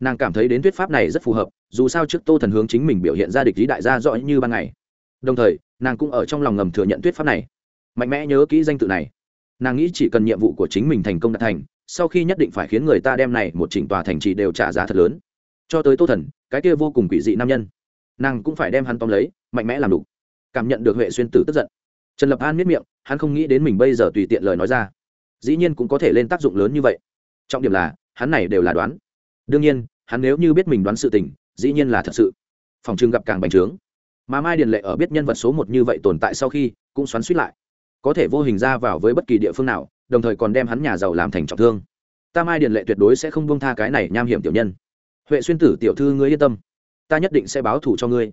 nàng cảm thấy đến thuyết pháp này rất phù hợp, dù sao trước tô thần hướng chính mình biểu hiện ra địch lý đại gia rõ như ban ngày. Đồng thời, nàng cũng ở trong lòng ngầm thừa nhận thuyết pháp này. Mạnh mẽ nhớ kỹ danh tự này. Nàng nghĩ chỉ cần nhiệm vụ của chính mình thành công đạt thành, sau khi nhất định phải khiến người ta đem này một chỉnh tòa thành trì đều trả giá thật lớn. Cho tới tô thần, cái kia vô cùng quỷ dị nam nhân. Nàng cũng phải đem hắn tóm lấy, mạnh mẽ làm đủ. Cảm nhận được huệ xuyên tử tức giận. Trần lập an miết miệng, hắn không nghĩ đến mình bây giờ tùy tiện lời nói ra. Dĩ nhiên cũng có thể lên tác dụng lớn như vậy. Trọng điểm là, hắn này đều là đoán. Đương nhiên hắn nếu như biết mình đoán sự tình, dĩ nhiên là thật sự. Phòng trường gặp càng bành trướng. Mà mai điền lệ ở biết nhân vật số một như vậy tồn tại sau khi, cũng xoắn suýt lại. Có thể vô hình ra vào với bất kỳ địa phương nào, đồng thời còn đem hắn nhà giàu làm thành trọng thương. Ta mai điền lệ tuyệt đối sẽ không buông tha cái này nham hiểm tiểu nhân. Huệ xuyên tử tiểu thư ngươi yên tâm. Ta nhất định sẽ báo thủ cho ngươi.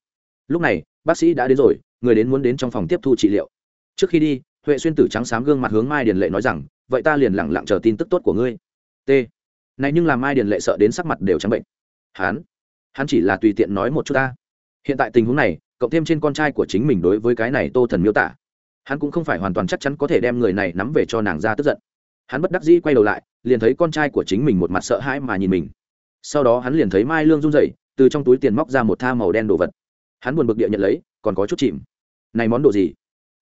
Lúc này, bác sĩ đã đến rồi, người đến muốn đến trong phòng tiếp thu trị liệu. Trước khi đi, huệ xuyên tử trắng xám gương mặt hướng mai điền lệ nói rằng, vậy ta liền lẳng lặng chờ tin tức tốt của ngươi. T này nhưng làm mai điền lệ sợ đến sắc mặt đều trắng bệnh. Hắn hắn chỉ là tùy tiện nói một chút ta. Hiện tại tình huống này, cộng thêm trên con trai của chính mình đối với cái này tô thần miêu tả, hắn cũng không phải hoàn toàn chắc chắn có thể đem người này nắm về cho nàng ra tức giận. Hắn bất đắc dĩ quay đầu lại, liền thấy con trai của chính mình một mặt sợ hãi mà nhìn mình. Sau đó hắn liền thấy mai lương run rẩy, từ trong túi tiền móc ra một tha màu đen đồ vật. Hắn buồn bực địa nhận lấy, còn có chút chìm. Này món đồ gì?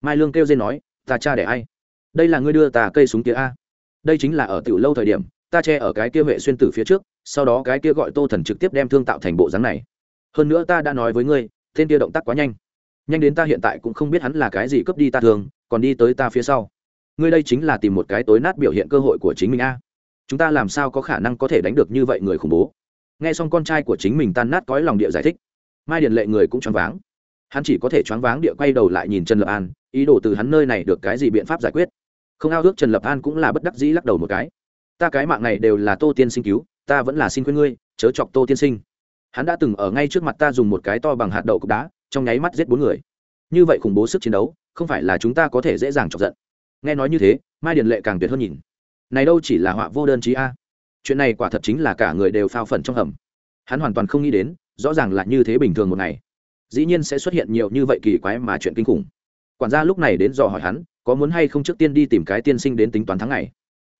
Mai lương kêu dên nói, ta cha để ai? Đây là ngươi đưa ta cây súng kia a? Đây chính là ở tiểu lâu thời điểm ta che ở cái kia huệ xuyên tử phía trước, sau đó cái kia gọi tô thần trực tiếp đem thương tạo thành bộ dáng này. Hơn nữa ta đã nói với ngươi, tên kia động tác quá nhanh. Nhanh đến ta hiện tại cũng không biết hắn là cái gì cướp đi ta thường, còn đi tới ta phía sau. Ngươi đây chính là tìm một cái tối nát biểu hiện cơ hội của chính mình a. Chúng ta làm sao có khả năng có thể đánh được như vậy người khủng bố? Nghe xong con trai của chính mình tan nát cõi lòng địa giải thích, mai điện lệ người cũng choáng váng. Hắn chỉ có thể choáng váng địa quay đầu lại nhìn trần lập an, ý đồ từ hắn nơi này được cái gì biện pháp giải quyết. Không ao ước trần lập an cũng là bất đắc dĩ lắc đầu một cái ta cái mạng này đều là tô tiên sinh cứu, ta vẫn là xin khuyên ngươi, chớ chọc tô tiên sinh. Hắn đã từng ở ngay trước mặt ta dùng một cái to bằng hạt đậu cục đá, trong nháy mắt giết bốn người. Như vậy khủng bố sức chiến đấu, không phải là chúng ta có thể dễ dàng chọc giận. Nghe nói như thế, mai điền lệ càng tuyệt hơn nhìn. Này đâu chỉ là họa vô đơn chí a. Chuyện này quả thật chính là cả người đều phao phần trong hầm. Hắn hoàn toàn không nghĩ đến, rõ ràng là như thế bình thường một ngày. Dĩ nhiên sẽ xuất hiện nhiều như vậy kỳ quái mà chuyện kinh khủng. Quản gia lúc này đến dò hỏi hắn, có muốn hay không trước tiên đi tìm cái tiên sinh đến tính toán tháng ngày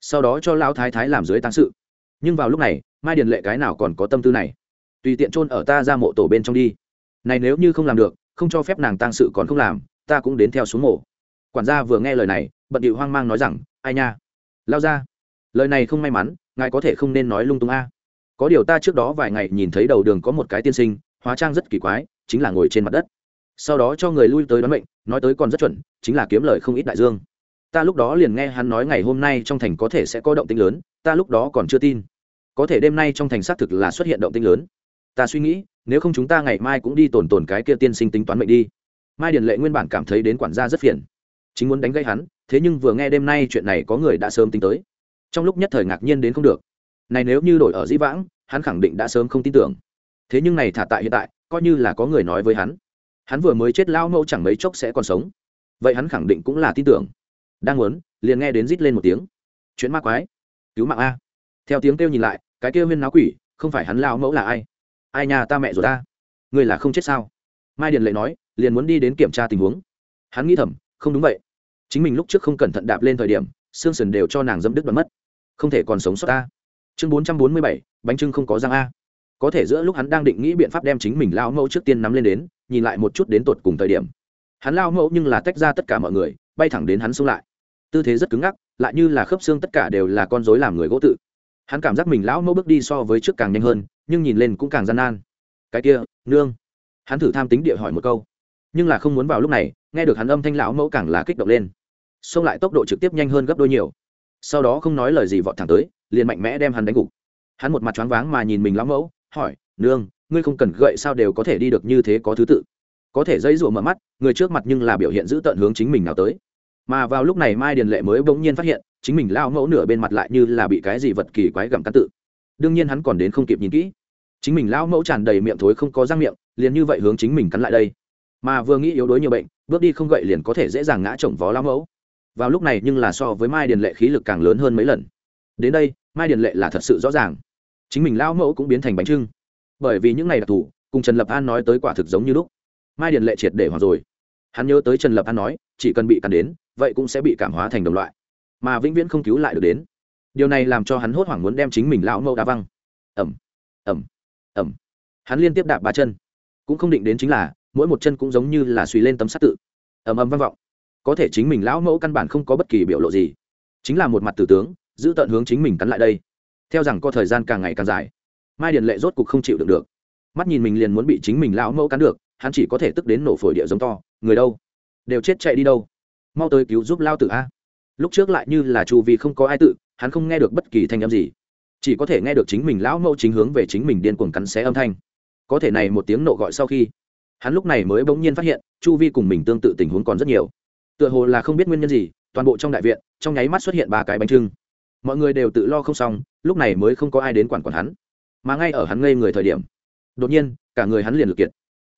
sau đó cho lão thái thái làm dưới tăng sự. Nhưng vào lúc này, mai điền lệ cái nào còn có tâm tư này? Tùy tiện chôn ở ta ra mộ tổ bên trong đi. Này nếu như không làm được, không cho phép nàng tăng sự còn không làm, ta cũng đến theo xuống mộ. Quản gia vừa nghe lời này, bận điệu hoang mang nói rằng, ai nha? Lao ra. Lời này không may mắn, ngài có thể không nên nói lung tung a. Có điều ta trước đó vài ngày nhìn thấy đầu đường có một cái tiên sinh, hóa trang rất kỳ quái, chính là ngồi trên mặt đất. Sau đó cho người lui tới đoán mệnh, nói tới còn rất chuẩn, chính là kiếm lời không ít đại dương ta lúc đó liền nghe hắn nói ngày hôm nay trong thành có thể sẽ có động tĩnh lớn, ta lúc đó còn chưa tin. Có thể đêm nay trong thành xác thực là xuất hiện động tĩnh lớn. Ta suy nghĩ, nếu không chúng ta ngày mai cũng đi tồn tồn cái kia tiên sinh tính toán mệnh đi. Mai điền lệ nguyên bản cảm thấy đến quản gia rất phiền. Chính muốn đánh gây hắn, thế nhưng vừa nghe đêm nay chuyện này có người đã sớm tính tới. Trong lúc nhất thời ngạc nhiên đến không được. Này nếu như đổi ở dĩ vãng, hắn khẳng định đã sớm không tin tưởng. Thế nhưng này thả tại hiện tại, coi như là có người nói với hắn. Hắn vừa mới chết lao mẫu chẳng mấy chốc sẽ còn sống. Vậy hắn khẳng định cũng là tin tưởng đang muốn, liền nghe đến rít lên một tiếng. Chuyện ma quái. Cứu mạng a. Theo tiếng kêu nhìn lại, cái kêu huyên náo quỷ, không phải hắn lao mẫu là ai? Ai nhà ta mẹ rồi ta? Người là không chết sao? Mai điền lệ nói, liền muốn đi đến kiểm tra tình huống. Hắn nghĩ thầm, không đúng vậy. Chính mình lúc trước không cẩn thận đạp lên thời điểm, xương sườn đều cho nàng dâm đứt đoạn mất. Không thể còn sống sót ta. Chương bốn trăm bốn mươi bảy, bánh trưng không có răng a. Có thể giữa lúc hắn đang định nghĩ biện pháp đem chính mình lao mẫu trước tiên nắm lên đến, nhìn lại một chút đến tột cùng thời điểm. Hắn lao mẫu nhưng là tách ra tất cả mọi người, bay thẳng đến hắn xông lại tư thế rất cứng ngắc, lại như là khớp xương tất cả đều là con dối làm người gỗ tự. Hắn cảm giác mình lão mẫu bước đi so với trước càng nhanh hơn, nhưng nhìn lên cũng càng gian nan. Cái kia, nương. Hắn thử tham tính địa hỏi một câu. Nhưng là không muốn vào lúc này, nghe được hắn âm thanh lão mẫu càng là kích động lên. Xông lại tốc độ trực tiếp nhanh hơn gấp đôi nhiều. Sau đó không nói lời gì vọt thẳng tới, liền mạnh mẽ đem hắn đánh gục. Hắn một mặt choáng váng mà nhìn mình lão mẫu, hỏi, nương, ngươi không cần gậy sao đều có thể đi được như thế có thứ tự? Có thể dây rụa mở mắt, người trước mặt nhưng là biểu hiện giữ tận hướng chính mình nào tới mà vào lúc này mai điền lệ mới bỗng nhiên phát hiện chính mình lao mẫu nửa bên mặt lại như là bị cái gì vật kỳ quái gặm cắn tự. Đương nhiên hắn còn đến không kịp nhìn kỹ. Chính mình lao mẫu tràn đầy miệng thối không có răng miệng, liền như vậy hướng chính mình cắn lại đây. Mà vừa nghĩ yếu đuối nhiều bệnh, bước đi không gậy liền có thể dễ dàng ngã chồng vó lao mẫu. Vào lúc này nhưng là so với mai điền lệ khí lực càng lớn hơn mấy lần. Đến đây, mai điền lệ là thật sự rõ ràng. Chính mình lao mẫu cũng biến thành bánh trưng. Bởi vì những ngày đặc thù, cùng trần lập an nói tới quả thực giống như lúc. Mai điền lệ triệt để hoặc rồi. Hắn nhớ tới trần lập an nói, chỉ cần bị cắn đến vậy cũng sẽ bị cảm hóa thành đồng loại, mà vĩnh viễn không cứu lại được đến. Điều này làm cho hắn hốt hoảng muốn đem chính mình lão mẫu đá văng. Ẩm ẩm ẩm hắn liên tiếp đạp ba chân. Cũng không định đến chính là, mỗi một chân cũng giống như là suy lên tấm sắt tự. Ầm ầm vang vọng. Có thể chính mình lão mẫu căn bản không có bất kỳ biểu lộ gì. Chính là một mặt tử tướng, giữ tận hướng chính mình cắn lại đây. Theo rằng có thời gian càng ngày càng dài, mai điền lệ rốt cục không chịu được được. Mắt nhìn mình liền muốn bị chính mình lão mẫu cắn được, hắn chỉ có thể tức đến nổ phổi địa giống to. Người đâu? Đều chết chạy đi đâu? Mau tới cứu giúp lao tử a. Lúc trước lại như là chu Vi không có ai tự, hắn không nghe được bất kỳ thanh âm gì. Chỉ có thể nghe được chính mình lão mẫu chính hướng về chính mình điên cuồng cắn xé âm thanh. Có thể này một tiếng nộ gọi sau khi, hắn lúc này mới bỗng nhiên phát hiện, chu vi cùng mình tương tự tình huống còn rất nhiều. Tựa hồ là không biết nguyên nhân gì, toàn bộ trong đại viện, trong nháy mắt xuất hiện ba cái bánh trưng. Mọi người đều tự lo không xong, lúc này mới không có ai đến quản quản hắn. Mà ngay ở hắn ngây người thời điểm, đột nhiên, cả người hắn liền lực kiệt.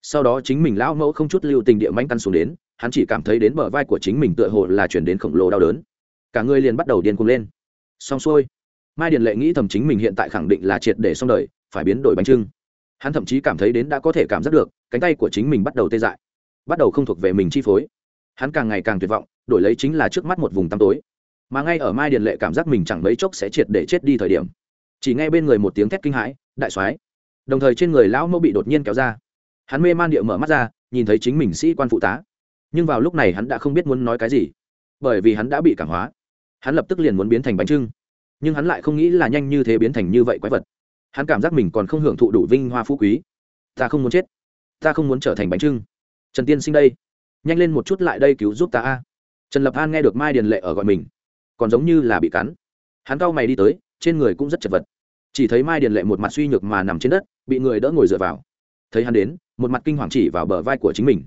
Sau đó chính mình lão mẫu không chút lưu tình địa mánh căn xuống đến hắn chỉ cảm thấy đến bờ vai của chính mình tựa hồ là chuyển đến khổng lồ đau đớn. Cả người liền bắt đầu điên cuồng lên. Xong xuôi, mai điền lệ nghĩ thầm chính mình hiện tại khẳng định là triệt để xong đời, phải biến đổi bánh trưng. Hắn thậm chí cảm thấy đến đã có thể cảm giác được, cánh tay của chính mình bắt đầu tê dại, bắt đầu không thuộc về mình chi phối. Hắn càng ngày càng tuyệt vọng, đổi lấy chính là trước mắt một vùng tăm tối. Mà ngay ở mai điền lệ cảm giác mình chẳng mấy chốc sẽ triệt để chết đi thời điểm, chỉ nghe bên người một tiếng thét kinh hãi, đại soái! Đồng thời trên người lão mẫu bị đột nhiên kéo ra. Hắn mê man địa mở mắt ra, nhìn thấy chính mình sĩ quan phụ tá nhưng vào lúc này hắn đã không biết muốn nói cái gì, bởi vì hắn đã bị cảm hóa. Hắn lập tức liền muốn biến thành bánh trưng, nhưng hắn lại không nghĩ là nhanh như thế biến thành như vậy quái vật. Hắn cảm giác mình còn không hưởng thụ đủ vinh hoa phú quý. Ta không muốn chết. Ta không muốn trở thành bánh trưng. Trần tiên sinh đây, nhanh lên một chút lại đây cứu giúp ta a. Trần lập an nghe được mai điền lệ ở gọi mình, còn giống như là bị cắn. Hắn cau mày đi tới, trên người cũng rất chật vật. Chỉ thấy mai điền lệ một mặt suy nhược mà nằm trên đất, bị người đỡ ngồi dựa vào. Thấy hắn đến, một mặt kinh hoàng chỉ vào bờ vai của chính mình.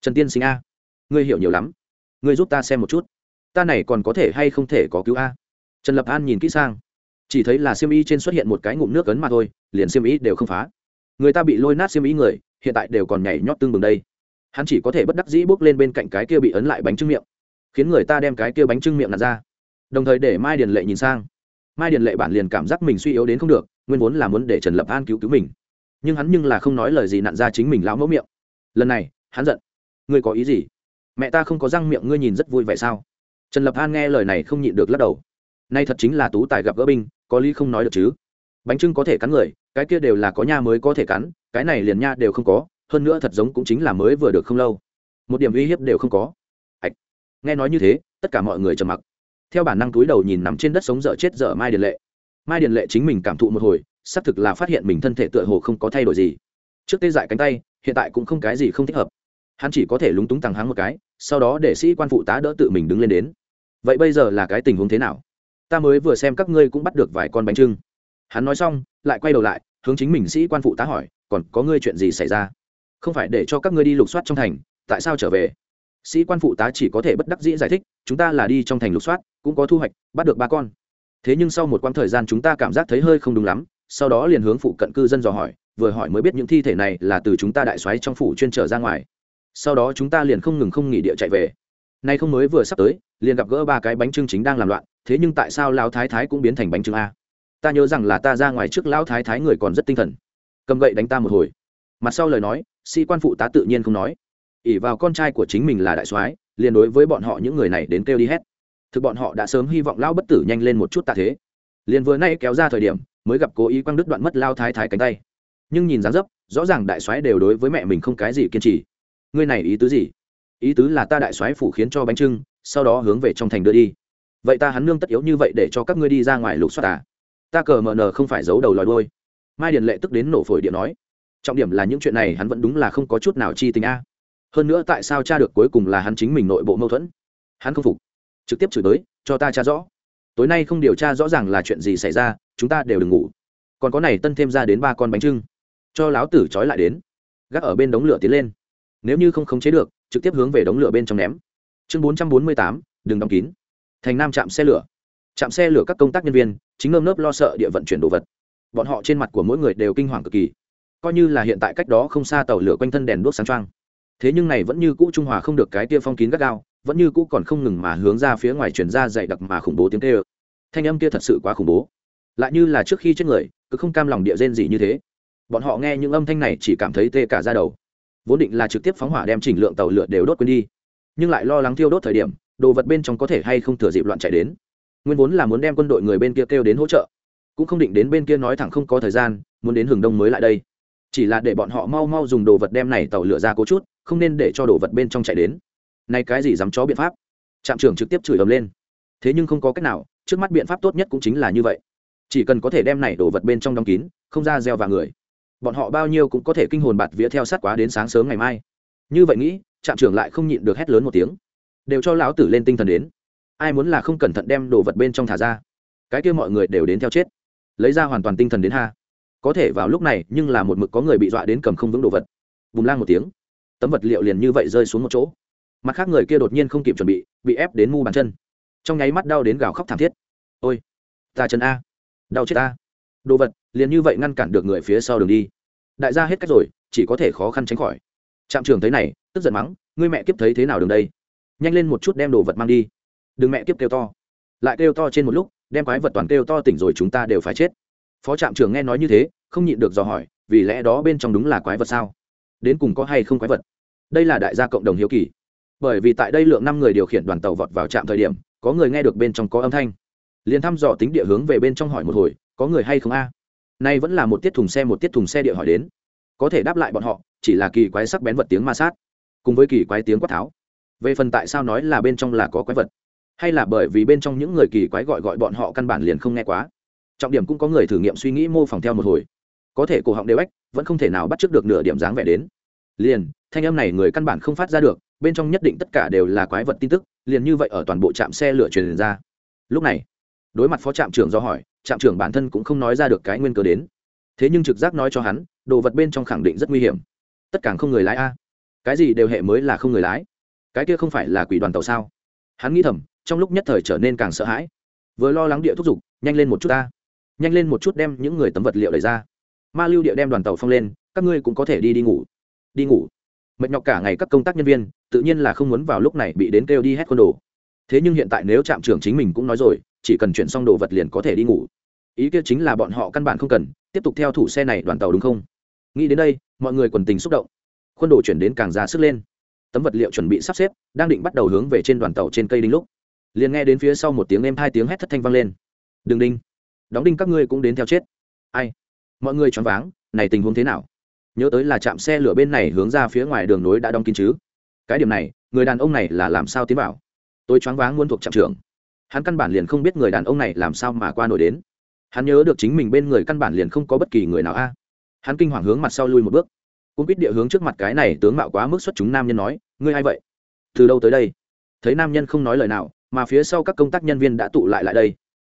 Trần tiên sinh a ngươi hiểu nhiều lắm. Ngươi giúp ta xem một chút. Ta này còn có thể hay không thể có cứu a? Trần lập an nhìn kỹ sang. Chỉ thấy là siêm y trên xuất hiện một cái ngụm nước ấn mà thôi, liền siêm y đều không phá. Người ta bị lôi nát siêm y người, hiện tại đều còn nhảy nhót tương bừng đây. Hắn chỉ có thể bất đắc dĩ bước lên bên cạnh cái kia bị ấn lại bánh trưng miệng, khiến người ta đem cái kia bánh trưng miệng nạt ra. Đồng thời để mai điền lệ nhìn sang. Mai điền lệ bản liền cảm giác mình suy yếu đến không được, nguyên vốn là muốn để trần lập an cứu cứu mình. Nhưng hắn nhưng là không nói lời gì nặn ra chính mình lão mẫu miệng. Lần này, hắn giận. Ngươi có ý gì? Mẹ ta không có răng miệng ngươi nhìn rất vui vẻ sao? Trần lập an nghe lời này không nhịn được lắc đầu. Nay thật chính là tú tài gặp gỡ binh, có lý không nói được chứ? Bánh trưng có thể cắn người, cái kia đều là có nha mới có thể cắn, cái này liền nha đều không có, hơn nữa thật giống cũng chính là mới vừa được không lâu. Một điểm uy hiếp đều không có. Ạch nghe nói như thế, tất cả mọi người trầm mặc. Theo bản năng túi đầu nhìn nằm trên đất sống dở chết dở mai điền lệ. Mai điền lệ chính mình cảm thụ một hồi, xác thực là phát hiện mình thân thể tựa hồ không có thay đổi gì. Trước tê dại cánh tay, hiện tại cũng không cái gì không thích hợp hắn chỉ có thể lúng túng tàng hắng một cái, sau đó để sĩ quan phụ tá đỡ tự mình đứng lên đến. Vậy bây giờ là cái tình huống thế nào? Ta mới vừa xem các ngươi cũng bắt được vài con bánh trưng. Hắn nói xong, lại quay đầu lại, hướng chính mình sĩ quan phụ tá hỏi, còn có ngươi chuyện gì xảy ra? Không phải để cho các ngươi đi lục soát trong thành, tại sao trở về? Sĩ quan phụ tá chỉ có thể bất đắc dĩ giải thích, chúng ta là đi trong thành lục soát, cũng có thu hoạch, bắt được ba con. Thế nhưng sau một quãng thời gian chúng ta cảm giác thấy hơi không đúng lắm, sau đó liền hướng phụ cận cư dân dò hỏi, vừa hỏi mới biết những thi thể này là từ chúng ta đại xoáy trong phủ chuyên trở ra ngoài sau đó chúng ta liền không ngừng không nghỉ địa chạy về. Nay không mới vừa sắp tới, liền gặp gỡ ba cái bánh trưng chính đang làm loạn, thế nhưng tại sao lão thái thái cũng biến thành bánh trưng a? Ta nhớ rằng là ta ra ngoài trước lão thái thái người còn rất tinh thần. Cầm gậy đánh ta một hồi. Mặt sau lời nói, sĩ quan phụ tá tự nhiên không nói. Ỉ vào con trai của chính mình là đại soái, liền đối với bọn họ những người này đến kêu đi hết. Thực bọn họ đã sớm hy vọng lão bất tử nhanh lên một chút tạ thế. Liền vừa nay kéo ra thời điểm, mới gặp cố ý quăng đứt đoạn mất lao thái thái cánh tay. Nhưng nhìn dáng dấp, rõ ràng đại soái đều đối với mẹ mình không cái gì kiên trì ngươi này ý tứ gì? Ý tứ là ta đại soái phủ khiến cho bánh trưng, sau đó hướng về trong thành đưa đi. Vậy ta hắn nương tất yếu như vậy để cho các ngươi đi ra ngoài lục soát à? Ta cờ mờ nờ không phải giấu đầu lòi đôi mai điền lệ tức đến nổ phổi điện nói. Trọng điểm là những chuyện này hắn vẫn đúng là không có chút nào chi tình a. Hơn nữa tại sao cha được cuối cùng là hắn chính mình nội bộ mâu thuẫn? Hắn không phục. Trực tiếp chửi tới cho ta cha rõ. Tối nay không điều tra rõ ràng là chuyện gì xảy ra, chúng ta đều đừng ngủ. Còn có này tân thêm ra đến ba con bánh trưng. Cho láo tử trói lại đến. Gác ở bên đống lửa tiến lên nếu như không khống chế được, trực tiếp hướng về đống lửa bên trong ném. Chương bốn trăm bốn mươi tám, đừng đóng kín. Thành nam chạm xe lửa. Chạm xe lửa các công tác nhân viên, chính ngâm nớp lo sợ địa vận chuyển đồ vật. Bọn họ trên mặt của mỗi người đều kinh hoàng cực kỳ. Coi như là hiện tại cách đó không xa tàu lửa quanh thân đèn đuốc sáng trăng thế nhưng này vẫn như cũ trung hòa không được cái tia phong kín gắt gao, vẫn như cũ còn không ngừng mà hướng ra phía ngoài chuyển ra dày đặc mà khủng bố tiếng tê ơ thanh âm kia thật sự quá khủng bố. Lại như là trước khi chết người, cứ không cam lòng địa rên gì như thế. Bọn họ nghe những âm thanh này chỉ cảm thấy tê cả ra đầu vốn định là trực tiếp phóng hỏa đem chỉnh lượng tàu lửa đều đốt quên đi, nhưng lại lo lắng thiêu đốt thời điểm, đồ vật bên trong có thể hay không thừa dịp loạn chạy đến. Nguyên vốn là muốn đem quân đội người bên kia kêu đến hỗ trợ, cũng không định đến bên kia nói thẳng không có thời gian, muốn đến hừng đông mới lại đây. Chỉ là để bọn họ mau mau dùng đồ vật đem này tàu lửa ra cố chút, không nên để cho đồ vật bên trong chạy đến. Nay cái gì dám chó biện pháp? Trạm trưởng trực tiếp chửi ầm lên. Thế nhưng không có cách nào, trước mắt biện pháp tốt nhất cũng chính là như vậy. Chỉ cần có thể đem này đồ vật bên trong đóng kín, không ra gieo vào người bọn họ bao nhiêu cũng có thể kinh hồn bạt vía theo sát quá đến sáng sớm ngày mai. Như vậy nghĩ, trạm trưởng lại không nhịn được hét lớn một tiếng. Đều cho lão tử lên tinh thần đến. Ai muốn là không cẩn thận đem đồ vật bên trong thả ra. Cái kia mọi người đều đến theo chết. Lấy ra hoàn toàn tinh thần đến ha. Có thể vào lúc này, nhưng là một mực có người bị dọa đến cầm không vững đồ vật. Bùng lang một tiếng. Tấm vật liệu liền như vậy rơi xuống một chỗ. Mặt khác người kia đột nhiên không kịp chuẩn bị bị ép đến mu bàn chân. Trong nháy mắt đau đến gào khóc thảm thiết. Ôi, ta chân a. Đau chết a đồ vật, liền như vậy ngăn cản được người phía sau đường đi. Đại gia hết cách rồi, chỉ có thể khó khăn tránh khỏi. Trạm trưởng thấy này, tức giận mắng, ngươi mẹ kiếp thấy thế nào đường đây? Nhanh lên một chút đem đồ vật mang đi. Đừng mẹ kiếp kêu to. Lại kêu to trên một lúc, đem quái vật toàn kêu to tỉnh rồi chúng ta đều phải chết. Phó trạm trưởng nghe nói như thế, không nhịn được dò hỏi, vì lẽ đó bên trong đúng là quái vật sao? Đến cùng có hay không quái vật? Đây là đại gia cộng đồng hiếu kỳ. Bởi vì tại đây lượng năm người điều khiển đoàn tàu vọt vào trạm thời điểm, có người nghe được bên trong có âm thanh. Liền thăm dò tính địa hướng về bên trong hỏi một hồi có người hay không a? Nay vẫn là một tiết thùng xe, một tiết thùng xe địa hỏi đến. Có thể đáp lại bọn họ, chỉ là kỳ quái sắc bén vật tiếng ma sát, cùng với kỳ quái tiếng quát tháo. Về phần tại sao nói là bên trong là có quái vật, hay là bởi vì bên trong những người kỳ quái gọi gọi bọn họ căn bản liền không nghe quá. Trọng điểm cũng có người thử nghiệm suy nghĩ mô phỏng theo một hồi. Có thể cổ họng đều ếch, vẫn không thể nào bắt trước được nửa điểm dáng vẻ đến. Liền, thanh âm này người căn bản không phát ra được, bên trong nhất định tất cả đều là quái vật tin tức, liền như vậy ở toàn bộ trạm xe lửa truyền ra. Lúc này, đối mặt phó trạm trưởng do hỏi trạm trưởng bản thân cũng không nói ra được cái nguyên cớ đến. Thế nhưng trực giác nói cho hắn, đồ vật bên trong khẳng định rất nguy hiểm. Tất cả không người lái a. Cái gì đều hệ mới là không người lái. Cái kia không phải là quỷ đoàn tàu sao? Hắn nghĩ thầm, trong lúc nhất thời trở nên càng sợ hãi. Vừa lo lắng địa thúc giục, nhanh lên một chút ta nhanh lên một chút đem những người tấm vật liệu đẩy ra. Ma lưu địa đem đoàn tàu phong lên, các ngươi cũng có thể đi đi ngủ. Đi ngủ. Mệt nhọc cả ngày các công tác nhân viên, tự nhiên là không muốn vào lúc này bị đến kêu đi hết con đồ. Thế nhưng hiện tại nếu trạm trưởng chính mình cũng nói rồi chỉ cần chuyển xong đồ vật liền có thể đi ngủ. Ý kia chính là bọn họ căn bản không cần, tiếp tục theo thủ xe này đoàn tàu đúng không? Nghĩ đến đây, mọi người quần tình xúc động. Khuôn đồ chuyển đến càng ra sức lên. Tấm vật liệu chuẩn bị sắp xếp, đang định bắt đầu hướng về trên đoàn tàu trên cây đinh lúc, liền nghe đến phía sau một tiếng em hai tiếng hét thất thanh vang lên. Đừng đinh. Đóng đinh các ngươi cũng đến theo chết. Ai? Mọi người choáng váng, này tình huống thế nào? Nhớ tới là chạm xe lửa bên này hướng ra phía ngoài đường nối đã đóng kín chứ. Cái điểm này, người đàn ông này là làm sao tiến vào? Tôi choáng váng muốn thuộc trạm trưởng hắn căn bản liền không biết người đàn ông này làm sao mà qua nổi đến. Hắn nhớ được chính mình bên người căn bản liền không có bất kỳ người nào a. Hắn kinh hoàng hướng mặt sau lui một bước. Cũng biết địa hướng trước mặt cái này tướng mạo quá mức xuất chúng nam nhân nói, ngươi ai vậy? Từ đâu tới đây? Thấy nam nhân không nói lời nào, mà phía sau các công tác nhân viên đã tụ lại lại đây.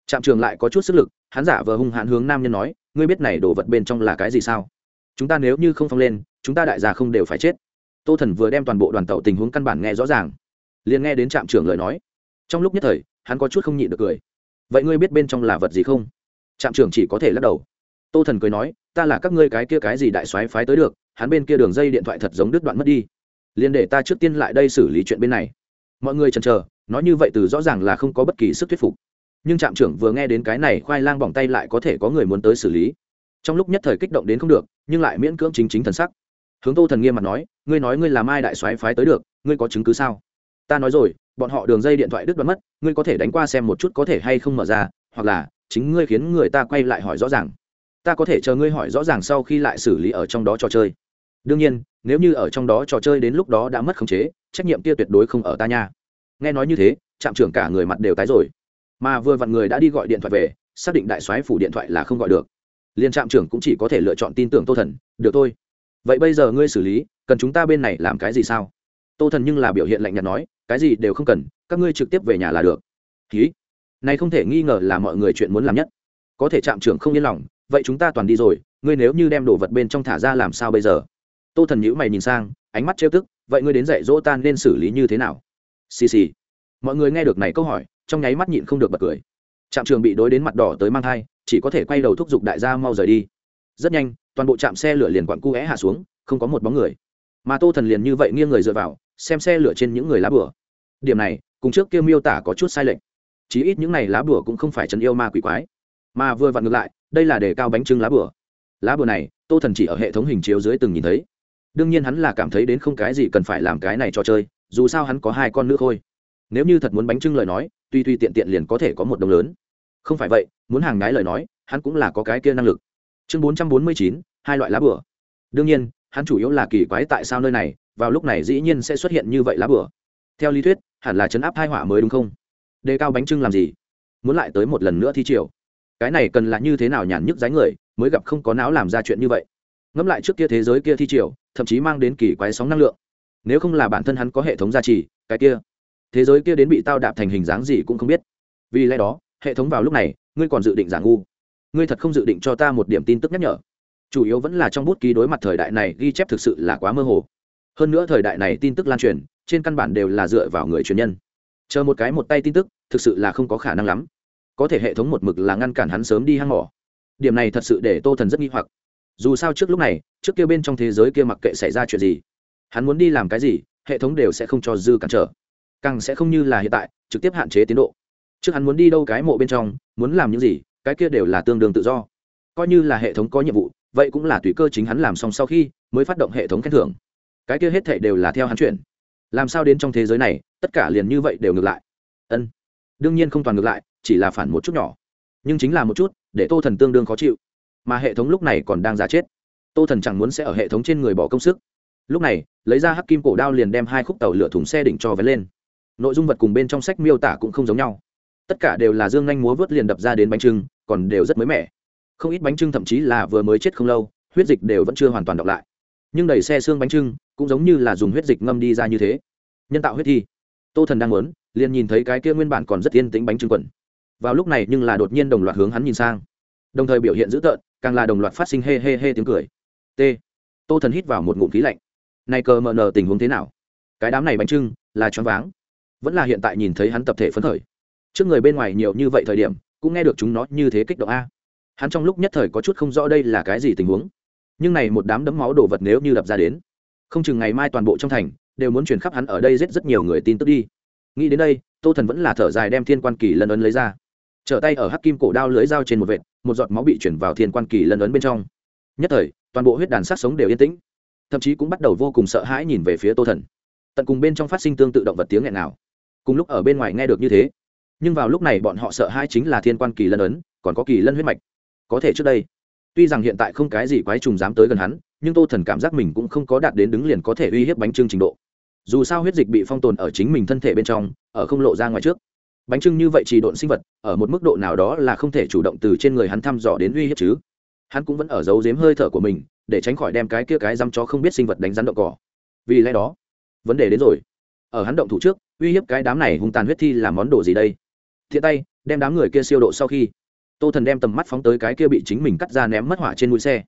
Trạm trường lại có chút sức lực, hắn giả vờ hung hãn hướng nam nhân nói, ngươi biết này đồ vật bên trong là cái gì sao? Chúng ta nếu như không phong lên, chúng ta đại gia không đều phải chết. Tô thần vừa đem toàn bộ đoàn tàu tình huống căn bản nghe rõ ràng, liền nghe đến trạm trưởng lời nói. Trong lúc nhất thời hắn có chút không nhịn được cười. Vậy ngươi biết bên trong là vật gì không? Trạm trưởng chỉ có thể lắc đầu. Tô thần cười nói, ta là các ngươi cái kia cái gì đại soái phái tới được, hắn bên kia đường dây điện thoại thật giống đứt đoạn mất đi. Liền để ta trước tiên lại đây xử lý chuyện bên này. Mọi người chần chờ, nói như vậy từ rõ ràng là không có bất kỳ sức thuyết phục. Nhưng trạm trưởng vừa nghe đến cái này khoai lang bỏng tay lại có thể có người muốn tới xử lý. Trong lúc nhất thời kích động đến không được, nhưng lại miễn cưỡng chính chính thần sắc. Hướng tô thần nghiêm mặt nói, ngươi nói ngươi làm ai đại soái phái tới được, ngươi có chứng cứ sao? Ta nói rồi bọn họ đường dây điện thoại đứt đoạn mất, ngươi có thể đánh qua xem một chút có thể hay không mở ra, hoặc là, chính ngươi khiến người ta quay lại hỏi rõ ràng. Ta có thể chờ ngươi hỏi rõ ràng sau khi lại xử lý ở trong đó trò chơi. Đương nhiên, nếu như ở trong đó trò chơi đến lúc đó đã mất khống chế, trách nhiệm kia tuyệt đối không ở ta nha. Nghe nói như thế, trạm trưởng cả người mặt đều tái rồi. Mà vừa vặn người đã đi gọi điện thoại về, xác định đại soái phủ điện thoại là không gọi được. Liên trạm trưởng cũng chỉ có thể lựa chọn tin tưởng tô thần, được thôi. Vậy bây giờ ngươi xử lý, cần chúng ta bên này làm cái gì sao? Tô thần nhưng là biểu hiện lạnh nhạt nói cái gì đều không cần, các ngươi trực tiếp về nhà là được. Ký này không thể nghi ngờ là mọi người chuyện muốn làm nhất. Có thể trạm trưởng không yên lòng, vậy chúng ta toàn đi rồi, ngươi nếu như đem đồ vật bên trong thả ra làm sao bây giờ? Tô thần nhữ mày nhìn sang, ánh mắt trêu tức, vậy ngươi đến dạy dỗ ta nên xử lý như thế nào? Xì xì. Mọi người nghe được này câu hỏi, trong nháy mắt nhịn không được bật cười. Trạm trường bị đối đến mặt đỏ tới mang thai, chỉ có thể quay đầu thúc giục đại gia mau rời đi. Rất nhanh, toàn bộ trạm xe lửa liền quặn cu é hạ xuống, không có một bóng người. Mà tô thần liền như vậy nghiêng người dựa vào xem xe lửa trên những người lá bửa. Điểm này, cùng trước kia miêu tả có chút sai lệch. Chí ít những này lá bửa cũng không phải trần yêu ma quỷ quái. Mà vừa vặn ngược lại, đây là đề cao bánh trưng lá bửa. Lá bửa này, tô thần chỉ ở hệ thống hình chiếu dưới từng nhìn thấy. Đương nhiên hắn là cảm thấy đến không cái gì cần phải làm cái này cho chơi, dù sao hắn có hai con nước thôi nếu như thật muốn bánh trưng lời nói, tuy tuy tiện tiện liền có thể có một đồng lớn. Không phải vậy, muốn hàng ngái lời nói, hắn cũng là có cái kia năng lực. Chương bốn trăm bốn mươi chín, hai loại lá bửa. Đương nhiên, hắn chủ yếu là kỳ quái tại sao nơi này vào lúc này dĩ nhiên sẽ xuất hiện như vậy lá bửa theo lý thuyết, hẳn là chấn áp thai hỏa mới đúng không? Đề cao bánh trưng làm gì? Muốn lại tới một lần nữa thi triều. Cái này cần là như thế nào nhàn nhức dái người, mới gặp không có não làm ra chuyện như vậy? Ngẫm lại trước kia thế giới kia thi triều, thậm chí mang đến kỳ quái sóng năng lượng. Nếu không là bản thân hắn có hệ thống gia trì, cái kia, thế giới kia đến bị tao đạp thành hình dáng gì cũng không biết. Vì lẽ đó, hệ thống vào lúc này, ngươi còn dự định giả ngu. Ngươi thật không dự định cho ta một điểm tin tức nhắc nhở. Chủ yếu vẫn là trong bút ký đối mặt thời đại này ghi chép thực sự là quá mơ hồ hơn nữa thời đại này tin tức lan truyền, trên căn bản đều là dựa vào người truyền nhân. Chờ một cái một tay tin tức, thực sự là không có khả năng lắm. Có thể hệ thống một mực là ngăn cản hắn sớm đi hang mỏ. Điểm này thật sự để tô thần rất nghi hoặc. Dù sao trước lúc này, trước kia bên trong thế giới kia mặc kệ xảy ra chuyện gì, hắn muốn đi làm cái gì, hệ thống đều sẽ không cho dư cản trở. Càng sẽ không như là hiện tại, trực tiếp hạn chế tiến độ. Trước hắn muốn đi đâu cái mộ bên trong, muốn làm những gì, cái kia đều là tương đương tự do. Coi như là hệ thống có nhiệm vụ, vậy cũng là tùy cơ chính hắn làm xong sau khi mới phát động hệ thống khen thưởng cái kia hết thảy đều là theo hắn chuyển. Làm sao đến trong thế giới này, tất cả liền như vậy đều ngược lại? Ân. Đương nhiên không toàn ngược lại, chỉ là phản một chút nhỏ. Nhưng chính là một chút, để tô thần tương đương khó chịu. Mà hệ thống lúc này còn đang giả chết. Tô thần chẳng muốn sẽ ở hệ thống trên người bỏ công sức. Lúc này, lấy ra hắc kim cổ đao liền đem hai khúc tàu lửa thùng xe đỉnh cho vén lên. Nội dung vật cùng bên trong sách miêu tả cũng không giống nhau. Tất cả đều là dương nhanh múa vớt liền đập ra đến bánh trưng, còn đều rất mới mẻ. Không ít bánh trưng thậm chí là vừa mới chết không lâu, huyết dịch đều vẫn chưa hoàn toàn đọc lại nhưng đẩy xe xương bánh trưng, cũng giống như là dùng huyết dịch ngâm đi ra như thế. Nhân tạo huyết thi. Tô thần đang muốn, liền nhìn thấy cái kia nguyên bản còn rất yên tĩnh bánh trưng quẩn vào lúc này nhưng là đột nhiên đồng loạt hướng hắn nhìn sang. Đồng thời biểu hiện dữ tợn, càng là đồng loạt phát sinh hê hê hê tiếng cười. T. Tô thần hít vào một ngụm khí lạnh. Này cờ mờ nờ tình huống thế nào? Cái đám này bánh trưng, là choáng váng. Vẫn là hiện tại nhìn thấy hắn tập thể phấn khởi. Trước người bên ngoài nhiều như vậy thời điểm, cũng nghe được chúng nó như thế kích động a. Hắn trong lúc nhất thời có chút không rõ đây là cái gì tình huống nhưng này một đám đấm máu đồ vật nếu như đập ra đến, không chừng ngày mai toàn bộ trong thành đều muốn chuyển khắp hắn ở đây giết rất nhiều người tin tức đi. Nghĩ đến đây, tô thần vẫn là thở dài đem thiên quan kỳ lân ấn lấy ra. Trở tay ở hắc kim cổ đao lưới dao trên một vệt, một giọt máu bị chuyển vào thiên quan kỳ lân ấn bên trong. Nhất thời, toàn bộ huyết đàn sát sống đều yên tĩnh. Thậm chí cũng bắt đầu vô cùng sợ hãi nhìn về phía tô thần. Tận cùng bên trong phát sinh tương tự động vật tiếng nghẹn nào cùng lúc ở bên ngoài nghe được như thế, nhưng vào lúc này bọn họ sợ hãi chính là thiên quan kỳ lân ấn, còn có kỳ lân huyết mạch. Có thể trước đây tuy rằng hiện tại không cái gì quái trùng dám tới gần hắn, nhưng tô thần cảm giác mình cũng không có đạt đến đứng liền có thể uy hiếp bánh trưng trình độ. Dù sao huyết dịch bị phong tồn ở chính mình thân thể bên trong, ở không lộ ra ngoài trước. Bánh trưng như vậy chỉ độn sinh vật, ở một mức độ nào đó là không thể chủ động từ trên người hắn thăm dò đến uy hiếp chứ. Hắn cũng vẫn ở giấu giếm hơi thở của mình, để tránh khỏi đem cái kia cái dăm chó không biết sinh vật đánh rắn động cỏ. Vì lẽ đó, vấn đề đến rồi. Ở hắn động thủ trước, uy hiếp cái đám này hung tàn huyết thi là món đồ gì đây? Thiện tay, đem đám người kia siêu độ sau khi tô thần đem tầm mắt phóng tới cái kia bị chính mình cắt ra ném mất hỏa trên mũi xe.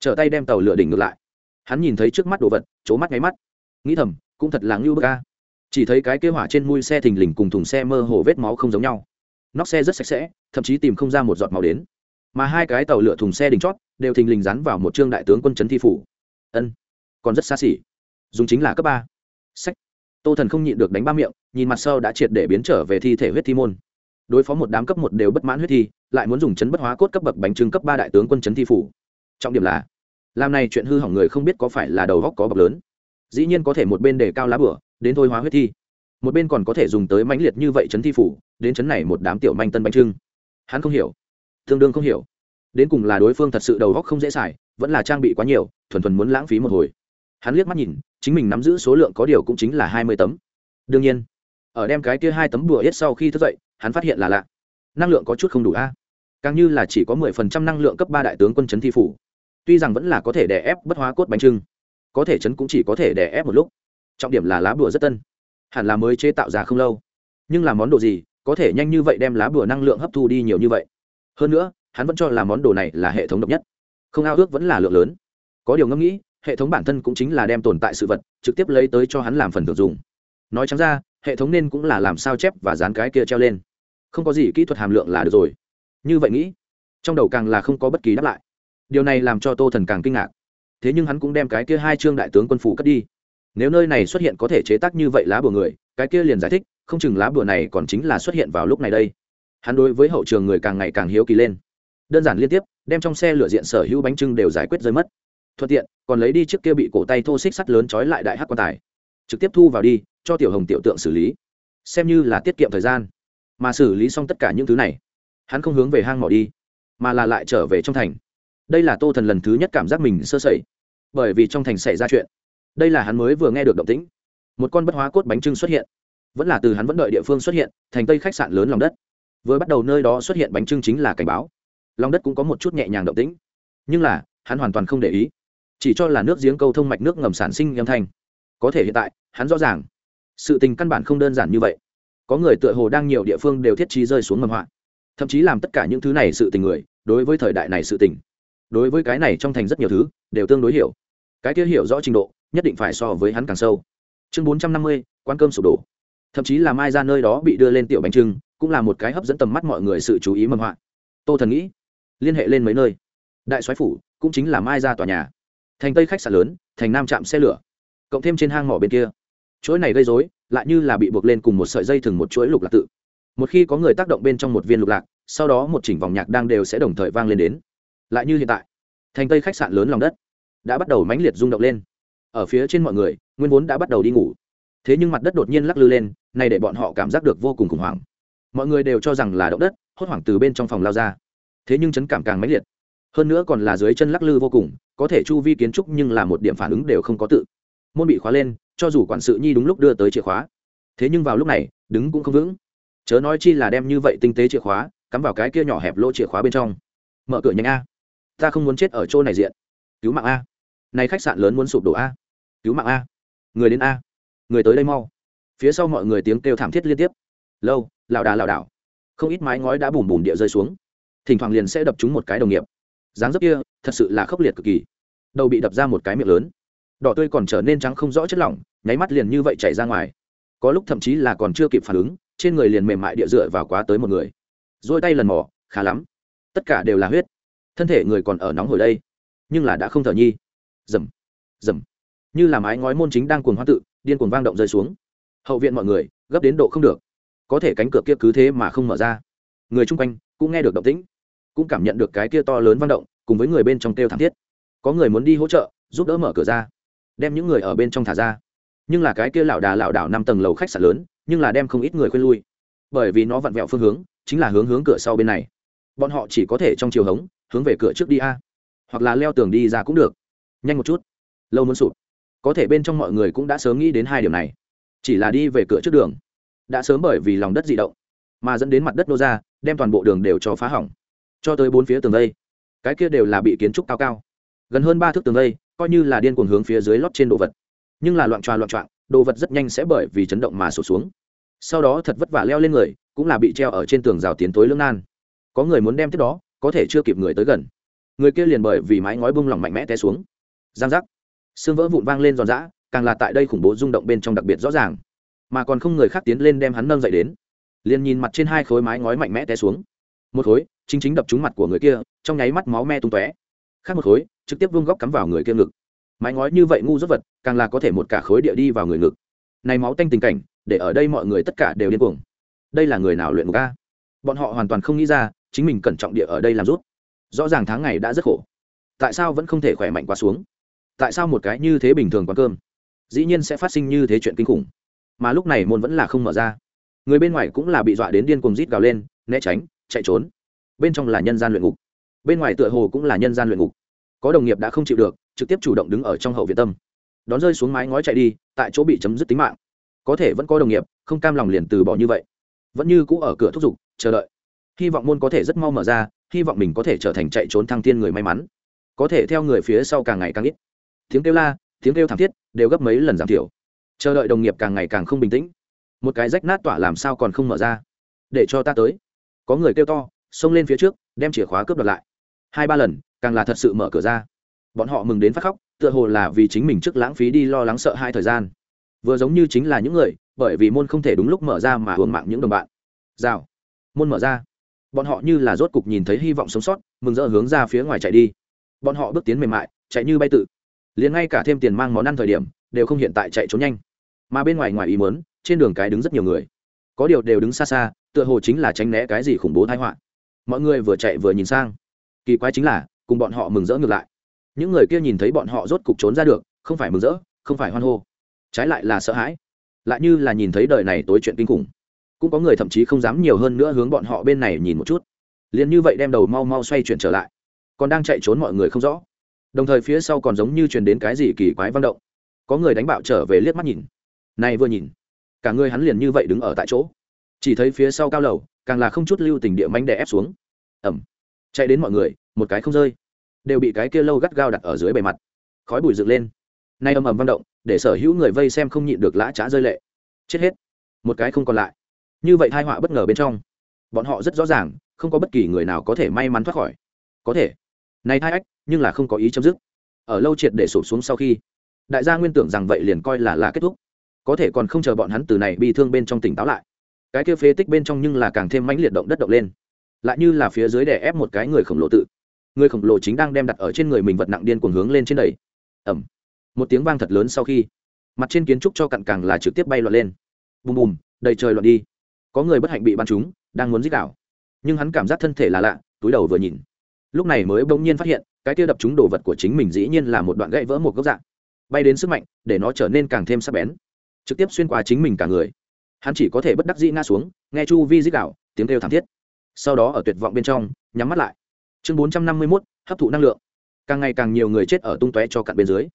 Trở tay đem tàu lửa đỉnh ngược lại. Hắn nhìn thấy trước mắt đồ vật c mắt ngáy mắt. Nghĩ thầm, cũng thật là ngưu bơ ca chỉ thấy cái kia hỏa trên mũi xe thình lình cùng thùng xe mơ hồ vết máu không giống nhau. Nóc xe rất sạch sẽ, thậm chí tìm không ra một giọt máu đến. Mà hai cái tàu lửa thùng xe đỉnh chót đều thình lình rắn vào một trương đại tướng quân trấn thi phủ. Ân, còn rất xa xỉ. Dùng chính là cấp ba. Sách. Tô thần không nhịn được đánh ba miệng, nhìn mặt sau đã triệt để biến trở về thi thể huyết thi môn đối phó một đám cấp một đều bất mãn huyết thi, lại muốn dùng chấn bất hóa cốt cấp bậc bánh trưng cấp ba đại tướng quân chấn thi phủ. Trọng điểm là, làm này chuyện hư hỏng người không biết có phải là đầu góc có bậc lớn. Dĩ nhiên có thể một bên để cao lá bửa, đến thôi hóa huyết thi. Một bên còn có thể dùng tới mãnh liệt như vậy chấn thi phủ, đến chấn này một đám tiểu manh tân bánh trưng. Hắn không hiểu, tương đương không hiểu. Đến cùng là đối phương thật sự đầu góc không dễ xài, vẫn là trang bị quá nhiều, thuần thuần muốn lãng phí một hồi. Hắn liếc mắt nhìn, chính mình nắm giữ số lượng có điều cũng chính là hai mươi tấm. Đương nhiên, ở đem cái kia hai tấm bùa hết sau khi thức dậy hắn phát hiện là lạ. Năng lượng có chút không đủ a. Càng như là chỉ có mười phần trăm năng lượng cấp ba đại tướng quân chấn thi phủ. Tuy rằng vẫn là có thể đè ép bất hóa cốt bánh trưng, có thể chấn cũng chỉ có thể đè ép một lúc. Trọng điểm là lá bùa rất tân, hẳn là mới chế tạo ra không lâu. Nhưng là món đồ gì có thể nhanh như vậy đem lá bùa năng lượng hấp thu đi nhiều như vậy? Hơn nữa, hắn vẫn cho là món đồ này là hệ thống độc nhất. Không ao ước vẫn là lượng lớn. Có điều ngẫm nghĩ, hệ thống bản thân cũng chính là đem tồn tại sự vật trực tiếp lấy tới cho hắn làm phần thưởng dùng. Nói chẳng ra, hệ thống nên cũng là làm sao chép và dán cái kia treo lên không có gì kỹ thuật hàm lượng là được rồi. Như vậy nghĩ, trong đầu càng là không có bất kỳ đáp lại. Điều này làm cho tô thần càng kinh ngạc. Thế nhưng hắn cũng đem cái kia hai trương đại tướng quân phủ cất đi. Nếu nơi này xuất hiện có thể chế tác như vậy lá bùa người, cái kia liền giải thích, không chừng lá bùa này còn chính là xuất hiện vào lúc này đây. Hắn đối với hậu trường người càng ngày càng hiếu kỳ lên. Đơn giản liên tiếp, đem trong xe lửa diện sở hữu bánh trưng đều giải quyết rơi mất. Thuận tiện, còn lấy đi chiếc kia bị cổ tay thô xích sắt lớn trói lại đại hắc quan tài. Trực tiếp thu vào đi, cho tiểu hồng tiểu tượng xử lý. Xem như là tiết kiệm thời gian mà xử lý xong tất cả những thứ này. Hắn không hướng về hang mỏ đi, mà là lại trở về trong thành. Đây là tô thần lần thứ nhất cảm giác mình sơ sẩy, bởi vì trong thành xảy ra chuyện. Đây là hắn mới vừa nghe được động tĩnh. Một con bất hóa cốt bánh trưng xuất hiện. Vẫn là từ hắn vẫn đợi địa phương xuất hiện, thành tây khách sạn lớn lòng đất. Vừa bắt đầu nơi đó xuất hiện bánh trưng chính là cảnh báo. Lòng đất cũng có một chút nhẹ nhàng động tĩnh. Nhưng là, hắn hoàn toàn không để ý. Chỉ cho là nước giếng câu thông mạch nước ngầm sản sinh âm thanh. Có thể hiện tại, hắn rõ ràng, sự tình căn bản không đơn giản như vậy có người tựa hồ đang nhiều địa phương đều thiết trí rơi xuống mầm họa. Thậm chí làm tất cả những thứ này sự tình người, đối với thời đại này sự tình, đối với cái này trong thành rất nhiều thứ, đều tương đối hiểu. Cái kia hiểu rõ trình độ, nhất định phải so với hắn càng sâu. Chương bốn trăm năm mươi, quán cơm sụp đổ. Thậm chí là mai ra nơi đó bị đưa lên tiểu bánh trưng, cũng là một cái hấp dẫn tầm mắt mọi người sự chú ý mầm họa. Tô thần nghĩ, liên hệ lên mấy nơi. Đại soái phủ, cũng chính là mai ra tòa nhà. Thành tây khách sạn lớn, thành nam trạm xe lửa. Cộng thêm trên hang mỏ bên kia. Chuỗi này gây dối lại như là bị buộc lên cùng một sợi dây thừng một chuỗi lục lạc tự. Một khi có người tác động bên trong một viên lục lạc, sau đó một chỉnh vòng nhạc đang đều sẽ đồng thời vang lên đến. Lại như hiện tại, thành tây khách sạn lớn lòng đất đã bắt đầu mãnh liệt rung động lên. Ở phía trên mọi người, nguyên vốn đã bắt đầu đi ngủ. Thế nhưng mặt đất đột nhiên lắc lư lên này để bọn họ cảm giác được vô cùng khủng hoảng. Mọi người đều cho rằng là động đất, hốt hoảng từ bên trong phòng lao ra. Thế nhưng chấn cảm càng mãnh liệt. Hơn nữa còn là dưới chân lắc lư vô cùng, có thể chu vi kiến trúc nhưng là một điểm phản ứng đều không có tự môn bị khóa lên, cho dù quản sự nhi đúng lúc đưa tới chìa khóa. Thế nhưng vào lúc này, đứng cũng không vững. Chớ nói chi là đem như vậy tinh tế chìa khóa, cắm vào cái kia nhỏ hẹp lỗ chìa khóa bên trong. Mở cửa nhanh a. Ta không muốn chết ở chỗ này diện. Cứu mạng a. Này khách sạn lớn muốn sụp đổ a. Cứu mạng a. Người đến a. Người tới đây mau. Phía sau mọi người tiếng kêu thảm thiết liên tiếp. Lâu, lảo đà lảo đảo. Không ít mái ngói đã bùm bùm địa rơi xuống. Thỉnh thoảng liền sẽ đập trúng một cái đồng nghiệp. Dáng dấp kia, thật sự là khốc liệt cực kỳ. Đầu bị đập ra một cái miệng lớn đỏ tươi còn trở nên trắng không rõ chất lỏng, nháy mắt liền như vậy chảy ra ngoài. Có lúc thậm chí là còn chưa kịp phản ứng, trên người liền mềm mại địa dựa vào quá tới một người. Dôi tay lần mò, khá lắm. Tất cả đều là huyết. Thân thể người còn ở nóng hồi đây. Nhưng là đã không thở nhi. Dầm dầm. Như là mái ngói môn chính đang cuồng hoa tự, điên cuồng vang động rơi xuống. Hậu viện mọi người, gấp đến độ không được. Có thể cánh cửa kia cứ thế mà không mở ra. Người chung quanh cũng nghe được động tĩnh, cũng cảm nhận được cái kia to lớn vang động, cùng với người bên trong kêu thảm thiết. Có người muốn đi hỗ trợ, giúp đỡ mở cửa ra đem những người ở bên trong thả ra. Nhưng là cái kia lảo đà lảo đảo năm tầng lầu khách sạn lớn, nhưng là đem không ít người khuyên lui. Bởi vì nó vặn vẹo phương hướng, chính là hướng hướng cửa sau bên này. Bọn họ chỉ có thể trong chiều hống, hướng về cửa trước đi a. Hoặc là leo tường đi ra cũng được. Nhanh một chút. Lâu muốn sụp. Có thể bên trong mọi người cũng đã sớm nghĩ đến hai điều này. Chỉ là đi về cửa trước đường. Đã sớm bởi vì lòng đất di động, mà dẫn đến mặt đất nô ra, đem toàn bộ đường đều cho phá hỏng. Cho tới bốn phía tường vây. Cái kia đều là bị kiến trúc cao cao. Gần hơn ba thước tường vây coi như là điên cuồng hướng phía dưới lót trên đồ vật. Nhưng là loạn tròa loạn trọn, đồ vật rất nhanh sẽ bởi vì chấn động mà sụt xuống. Sau đó thật vất vả leo lên người, cũng là bị treo ở trên tường rào tiến tối lưỡng nan. Có người muốn đem tiếp đó, có thể chưa kịp người tới gần. Người kia liền bởi vì mái ngói bung lỏng mạnh mẽ té xuống. Giang giác. Xương vỡ vụn vang lên giòn giã, càng là tại đây khủng bố rung động bên trong đặc biệt rõ ràng. Mà còn không người khác tiến lên đem hắn nâng dậy đến. Liền nhìn mặt trên hai khối mái ngói mạnh mẽ té xuống. Một khối, chính chính đập trúng mặt của người kia, trong nháy mắt máu me tung tóe. Khác một khối trực tiếp vung góc cắm vào người kia ngực. Mái ngói như vậy ngu dốt vật, càng là có thể một cả khối địa đi vào người ngực. Này máu tanh tình cảnh, để ở đây mọi người tất cả đều điên cuồng. Đây là người nào luyện ngục a? Bọn họ hoàn toàn không nghĩ ra, chính mình cẩn trọng địa ở đây làm rút. Rõ ràng tháng ngày đã rất khổ. Tại sao vẫn không thể khỏe mạnh quá xuống? Tại sao một cái như thế bình thường quán cơm? Dĩ nhiên sẽ phát sinh như thế chuyện kinh khủng. Mà lúc này môn vẫn là không mở ra. Người bên ngoài cũng là bị dọa đến điên cuồng rít gào lên, né tránh, chạy trốn. Bên trong là nhân gian luyện ngục. Bên ngoài tựa hồ cũng là nhân gian luyện ngục có đồng nghiệp đã không chịu được, trực tiếp chủ động đứng ở trong hậu viện tâm. Đón rơi xuống mái ngói chạy đi, tại chỗ bị chấm dứt tính mạng. Có thể vẫn có đồng nghiệp, không cam lòng liền từ bỏ như vậy. Vẫn như cũ ở cửa thúc giục, chờ đợi. Hy vọng môn có thể rất mau mở ra, hy vọng mình có thể trở thành chạy trốn thăng tiên người may mắn. Có thể theo người phía sau càng ngày càng ít. Tiếng kêu la, tiếng kêu thảm thiết, đều gấp mấy lần giảm thiểu. Chờ đợi đồng nghiệp càng ngày càng không bình tĩnh. Một cái rách nát tỏa làm sao còn không mở ra. Để cho ta tới. Có người kêu to, xông lên phía trước, đem chìa khóa cướp đoạt lại. Hai ba lần càng là thật sự mở cửa ra. Bọn họ mừng đến phát khóc, tựa hồ là vì chính mình trước lãng phí đi lo lắng sợ hai thời gian. Vừa giống như chính là những người, bởi vì môn không thể đúng lúc mở ra mà hưởng mạng những đồng bạn. Rào. Môn mở ra. Bọn họ như là rốt cục nhìn thấy hy vọng sống sót, mừng rỡ hướng ra phía ngoài chạy đi. Bọn họ bước tiến mềm mại, chạy như bay tự. Liền ngay cả thêm tiền mang món ăn thời điểm, đều không hiện tại chạy trốn nhanh. Mà bên ngoài ngoài ý mớn trên đường cái đứng rất nhiều người. Có điều đều đứng xa xa, tựa hồ chính là tránh né cái gì khủng bố thái họa. Mọi người vừa chạy vừa nhìn sang. Kỳ quái chính là cùng bọn họ mừng rỡ ngược lại. Những người kia nhìn thấy bọn họ rốt cục trốn ra được, không phải mừng rỡ, không phải hoan hô. Trái lại là sợ hãi. Lại như là nhìn thấy đời này tối chuyện kinh khủng. Cũng có người thậm chí không dám nhiều hơn nữa hướng bọn họ bên này nhìn một chút. Liền như vậy đem đầu mau mau xoay chuyển trở lại. Còn đang chạy trốn mọi người không rõ. Đồng thời phía sau còn giống như truyền đến cái gì kỳ quái văn động. Có người đánh bạo trở về liếc mắt nhìn. Này vừa nhìn, cả người hắn liền như vậy đứng ở tại chỗ. Chỉ thấy phía sau cao lầu, càng là không chút lưu tình địa mánh đè ép xuống. Ẩm chạy đến mọi người, một cái không rơi đều bị cái kia lâu gắt gao đặt ở dưới bề mặt. Khói bụi dựng lên. Nay ầm ầm vang động, để sở hữu người vây xem không nhịn được lã trá rơi lệ. Chết hết. Một cái không còn lại. Như vậy thai họa bất ngờ bên trong, bọn họ rất rõ ràng, không có bất kỳ người nào có thể may mắn thoát khỏi. Có thể. Này thai ách, nhưng là không có ý chấm dứt. Ở lâu triệt để sụp xuống sau khi, đại gia nguyên tưởng rằng vậy liền coi là là kết thúc. Có thể còn không chờ bọn hắn từ này bị thương bên trong tỉnh táo lại. Cái kia phế tích bên trong nhưng là càng thêm mãnh liệt động đất động lên. Lại như là phía dưới đè ép một cái người khổng lồ tự người khổng lồ chính đang đem đặt ở trên người mình vật nặng điên cuồng hướng lên trên đầy ẩm một tiếng vang thật lớn sau khi, mặt trên kiến trúc cho cặn càng là trực tiếp bay loạn lên. Bùm bùm, đầy trời loạn đi. Có người bất hạnh bị bắn trúng, đang muốn dích đảo nhưng hắn cảm giác thân thể là lạ, túi đầu vừa nhìn. Lúc này mới bỗng nhiên phát hiện, cái tia đập trúng đồ vật của chính mình dĩ nhiên là một đoạn gãy vỡ một gốc dạng. Bay đến sức mạnh, để nó trở nên càng thêm sắc bén. Trực tiếp xuyên qua chính mình cả người. Hắn chỉ có thể bất đắc dĩ ngã xuống, nghe chu vi dích đảo tiếng kêu thảm thiết. Sau đó ở tuyệt vọng bên trong, nhắm mắt lại chương bốn trăm năm mươi mốt, hấp thụ năng lượng. Càng ngày càng nhiều người chết ở tung tóe cho cặn bên dưới.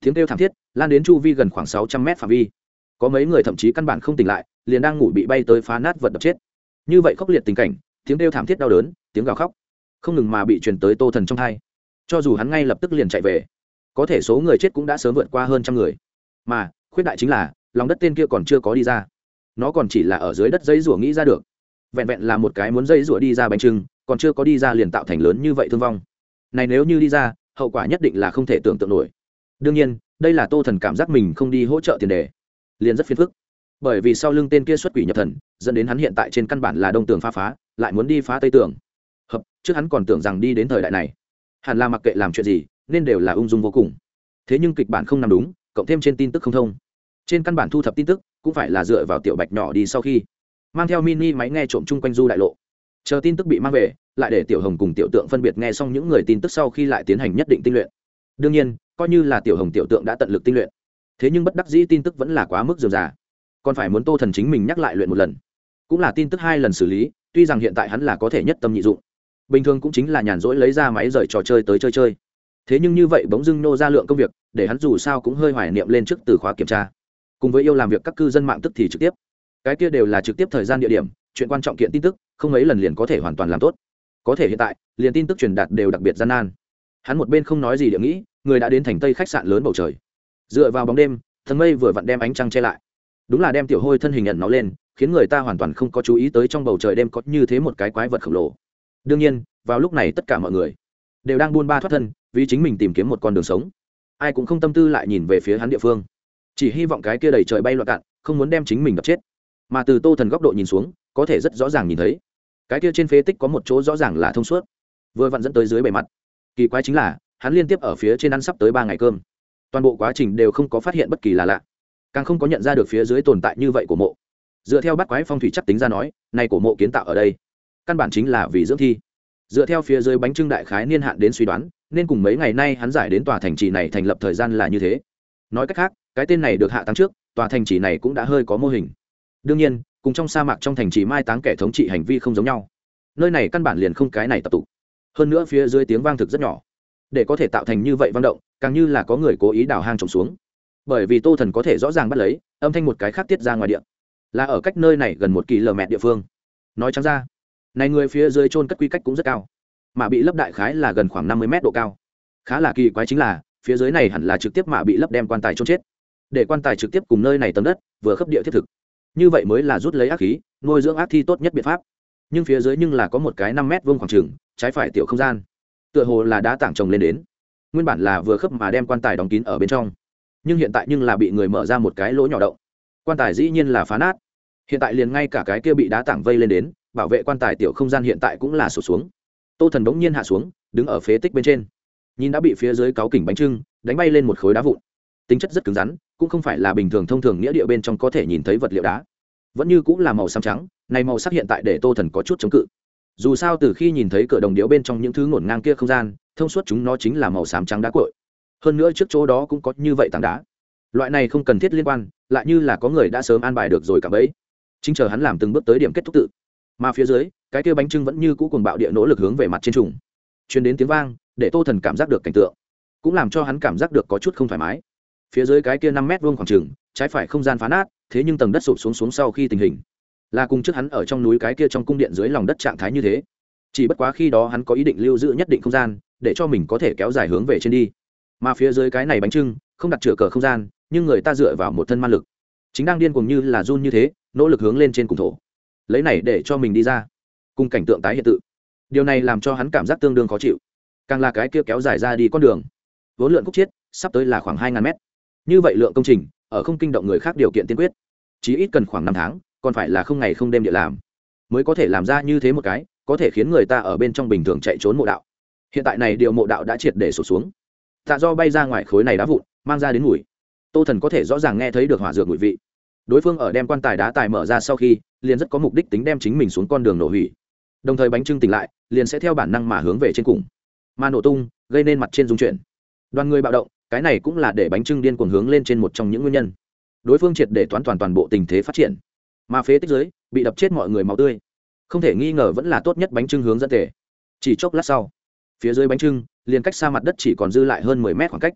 Tiếng kêu thảm thiết, lan đến chu vi gần khoảng sáu trăm mét phạm vi. Có mấy người thậm chí căn bản không tỉnh lại, liền đang ngủ bị bay tới phá nát vật đập chết. Như vậy khốc liệt tình cảnh, tiếng kêu thảm thiết đau đớn, tiếng gào khóc, không ngừng mà bị truyền tới tô thần trong thai cho dù hắn ngay lập tức liền chạy về, có thể số người chết cũng đã sớm vượt qua hơn trăm người. Mà, khuyết đại chính là, lòng đất tên kia còn chưa có đi ra. Nó còn chỉ là ở dưới đất dây rủa nghĩ ra được. Vẹn vẹn là một cái muốn dây rủa đi ra bánh trưng còn chưa có đi ra liền tạo thành lớn như vậy thương vong. Này nếu như đi ra, hậu quả nhất định là không thể tưởng tượng nổi. Đương nhiên, đây là tô thần cảm giác mình không đi hỗ trợ tiền đề. Liền rất phiền phức. Bởi vì sau lưng tên kia xuất quỷ nhập thần, dẫn đến hắn hiện tại trên căn bản là đông tường phá phá, lại muốn đi phá tây tường. Hợp, trước hắn còn tưởng rằng đi đến thời đại này. Hẳn là mặc kệ làm chuyện gì, nên đều là ung dung vô cùng. Thế nhưng kịch bản không nằm đúng, cộng thêm trên tin tức không thông. Trên căn bản thu thập tin tức, cũng phải là dựa vào tiểu bạch nhỏ đi sau khi. Mang theo mini máy nghe trộm chung quanh du đại lộ chờ tin tức bị mang về, lại để tiểu hồng cùng tiểu tượng phân biệt nghe xong những người tin tức sau khi lại tiến hành nhất định tinh luyện. Đương nhiên, coi như là tiểu hồng tiểu tượng đã tận lực tinh luyện, thế nhưng bất đắc dĩ tin tức vẫn là quá mức dườm già. Còn phải muốn tô thần chính mình nhắc lại luyện một lần. Cũng là tin tức hai lần xử lý, tuy rằng hiện tại hắn là có thể nhất tâm nhị dụng. Bình thường cũng chính là nhàn rỗi lấy ra máy rời trò chơi tới chơi chơi. Thế nhưng như vậy bỗng dưng nô ra lượng công việc, để hắn dù sao cũng hơi hoài niệm lên trước từ khóa kiểm tra. Cùng với yêu làm việc các cư dân mạng tức thì trực tiếp. Cái kia đều là trực tiếp thời gian địa điểm chuyện quan trọng kiện tin tức, không mấy lần liền có thể hoàn toàn làm tốt. Có thể hiện tại, liền tin tức truyền đạt đều đặc biệt gian nan. Hắn một bên không nói gì địa nghĩ, người đã đến thành tây khách sạn lớn bầu trời. Dựa vào bóng đêm, thần mây vừa vặn đem ánh trăng che lại. Đúng là đem tiểu hôi thân hình nhận nó lên, khiến người ta hoàn toàn không có chú ý tới trong bầu trời đêm có như thế một cái quái vật khổng lồ. Đương nhiên, vào lúc này tất cả mọi người đều đang buôn ba thoát thân, vì chính mình tìm kiếm một con đường sống. Ai cũng không tâm tư lại nhìn về phía hắn địa phương. Chỉ hy vọng cái kia đầy trời bay loạn cạn, không muốn đem chính mình đập chết. Mà từ tô thần góc độ nhìn xuống có thể rất rõ ràng nhìn thấy. Cái kia trên phế tích có một chỗ rõ ràng là thông suốt. Vừa vặn dẫn tới dưới bề mặt. Kỳ quái chính là, hắn liên tiếp ở phía trên ăn sắp tới ba ngày cơm. Toàn bộ quá trình đều không có phát hiện bất kỳ là lạ. Càng không có nhận ra được phía dưới tồn tại như vậy của mộ. Dựa theo bắt quái phong thủy chắc tính ra nói này của mộ kiến tạo ở đây, căn bản chính là vì dưỡng thi. Dựa theo phía dưới bánh trưng đại khái niên hạn đến suy đoán, nên cùng mấy ngày nay hắn giải đến tòa thành trì này thành lập thời gian là như thế. Nói cách khác, cái tên này được hạ tăng trước, tòa thành trì này cũng đã hơi có mô hình. Đương nhiên cùng trong sa mạc trong thành trì mai táng kẻ thống trị hành vi không giống nhau. Nơi này căn bản liền không cái này tập tụ hơn nữa phía dưới tiếng vang thực rất nhỏ. Để có thể tạo thành như vậy vang động, càng như là có người cố ý đào hang trồng xuống. Bởi vì tô thần có thể rõ ràng bắt lấy, âm thanh một cái khác tiết ra ngoài điện. Là ở cách nơi này gần một kỳ lờ mẹ địa phương. Nói chăng ra, này người phía dưới trôn cất quy cách cũng rất cao. Mà bị lấp đại khái là gần khoảng năm mươi mét độ cao. Khá là kỳ quái chính là, phía dưới này hẳn là trực tiếp mà bị lấp đem quan tài trôn chết. Để quan tài trực tiếp cùng nơi này tấm đất, vừa khớp địa thiết thực như vậy mới là rút lấy ác khí, nuôi dưỡng ác thi tốt nhất biện pháp. Nhưng phía dưới nhưng là có một cái năm mét vuông khoảng trừng trái phải tiểu không gian. Tựa hồ là đá tảng trồng lên đến. Nguyên bản là vừa khớp mà đem quan tài đóng kín ở bên trong. Nhưng hiện tại nhưng là bị người mở ra một cái lỗ nhỏ động. Quan tài dĩ nhiên là phá nát. Hiện tại liền ngay cả cái kia bị đá tảng vây lên đến, bảo vệ quan tài tiểu không gian hiện tại cũng là sụt xuống. Tô thần bỗng nhiên hạ xuống, đứng ở phế tích bên trên. Nhìn đã bị phía dưới cáu kỉnh bánh trưng, đánh bay lên một khối đá vụn. Tính chất rất cứng rắn cũng không phải là bình thường thông thường nghĩa địa bên trong có thể nhìn thấy vật liệu đá. Vẫn như cũng là màu xám trắng, này màu sắc hiện tại để tô thần có chút chống cự. Dù sao từ khi nhìn thấy cửa đồng điếu bên trong những thứ ngổn ngang kia không gian, thông suốt chúng nó chính là màu xám trắng đá cội hơn nữa trước chỗ đó cũng có như vậy tảng đá. Loại này không cần thiết liên quan, lại như là có người đã sớm an bài được rồi cả bấy. Chính chờ hắn làm từng bước tới điểm kết thúc tự. Mà phía dưới, cái kia bánh trưng vẫn như cũ cùng bạo địa nỗ lực hướng về mặt trên trùng. Chuyến đến tiếng vang, để tô thần cảm giác được cảnh tượng. Cũng làm cho hắn cảm giác được có chút không thoải mái phía dưới cái kia năm mét vuông khoảng trường trái phải không gian phá nát, thế nhưng tầng đất sụp xuống xuống sau khi tình hình. Là cùng trước hắn ở trong núi cái kia trong cung điện dưới lòng đất trạng thái như thế. Chỉ bất quá khi đó hắn có ý định lưu giữ nhất định không gian, để cho mình có thể kéo dài hướng về trên đi. Mà phía dưới cái này bánh trưng, không đặt chữa cờ không gian, nhưng người ta dựa vào một thân man lực. Chính đang điên cuồng như là run như thế, nỗ lực hướng lên trên cùng thổ. Lấy này để cho mình đi ra. Cùng cảnh tượng tái hiện tự. Điều này làm cho hắn cảm giác tương đương khó chịu. Càng là cái kia kéo dài ra đi con đường. Vốn lượng khúc chiết, sắp tới là khoảng hai ngàn mét như vậy lượng công trình, ở không kinh động người khác điều kiện tiên quyết. Chỉ ít cần khoảng năm tháng, còn phải là không ngày không đêm địa làm. Mới có thể làm ra như thế một cái, có thể khiến người ta ở bên trong bình thường chạy trốn mộ đạo. Hiện tại này điều mộ đạo đã triệt để sụt xuống. Tạ do bay ra ngoài khối này đá vụn, mang ra đến mùi. Tô thần có thể rõ ràng nghe thấy được hỏa dược mùi vị. Đối phương ở đem quan tài đá tài mở ra sau khi, liền rất có mục đích tính đem chính mình xuống con đường nổ hủy. Đồng thời bánh trưng tỉnh lại, liền sẽ theo bản năng mà hướng về trên cùng. Mà nổ tung, gây nên mặt trên dung chuyển. Đoàn người bạo động cái này cũng là để bánh trưng điên cuồng hướng lên trên một trong những nguyên nhân. Đối phương triệt để toán toàn toàn bộ tình thế phát triển. Mà phế tích dưới, bị đập chết mọi người máu tươi. Không thể nghi ngờ vẫn là tốt nhất bánh trưng hướng dẫn thể chỉ chốc lát sau, phía dưới bánh trưng, liền cách xa mặt đất chỉ còn dư lại hơn mười mét khoảng cách.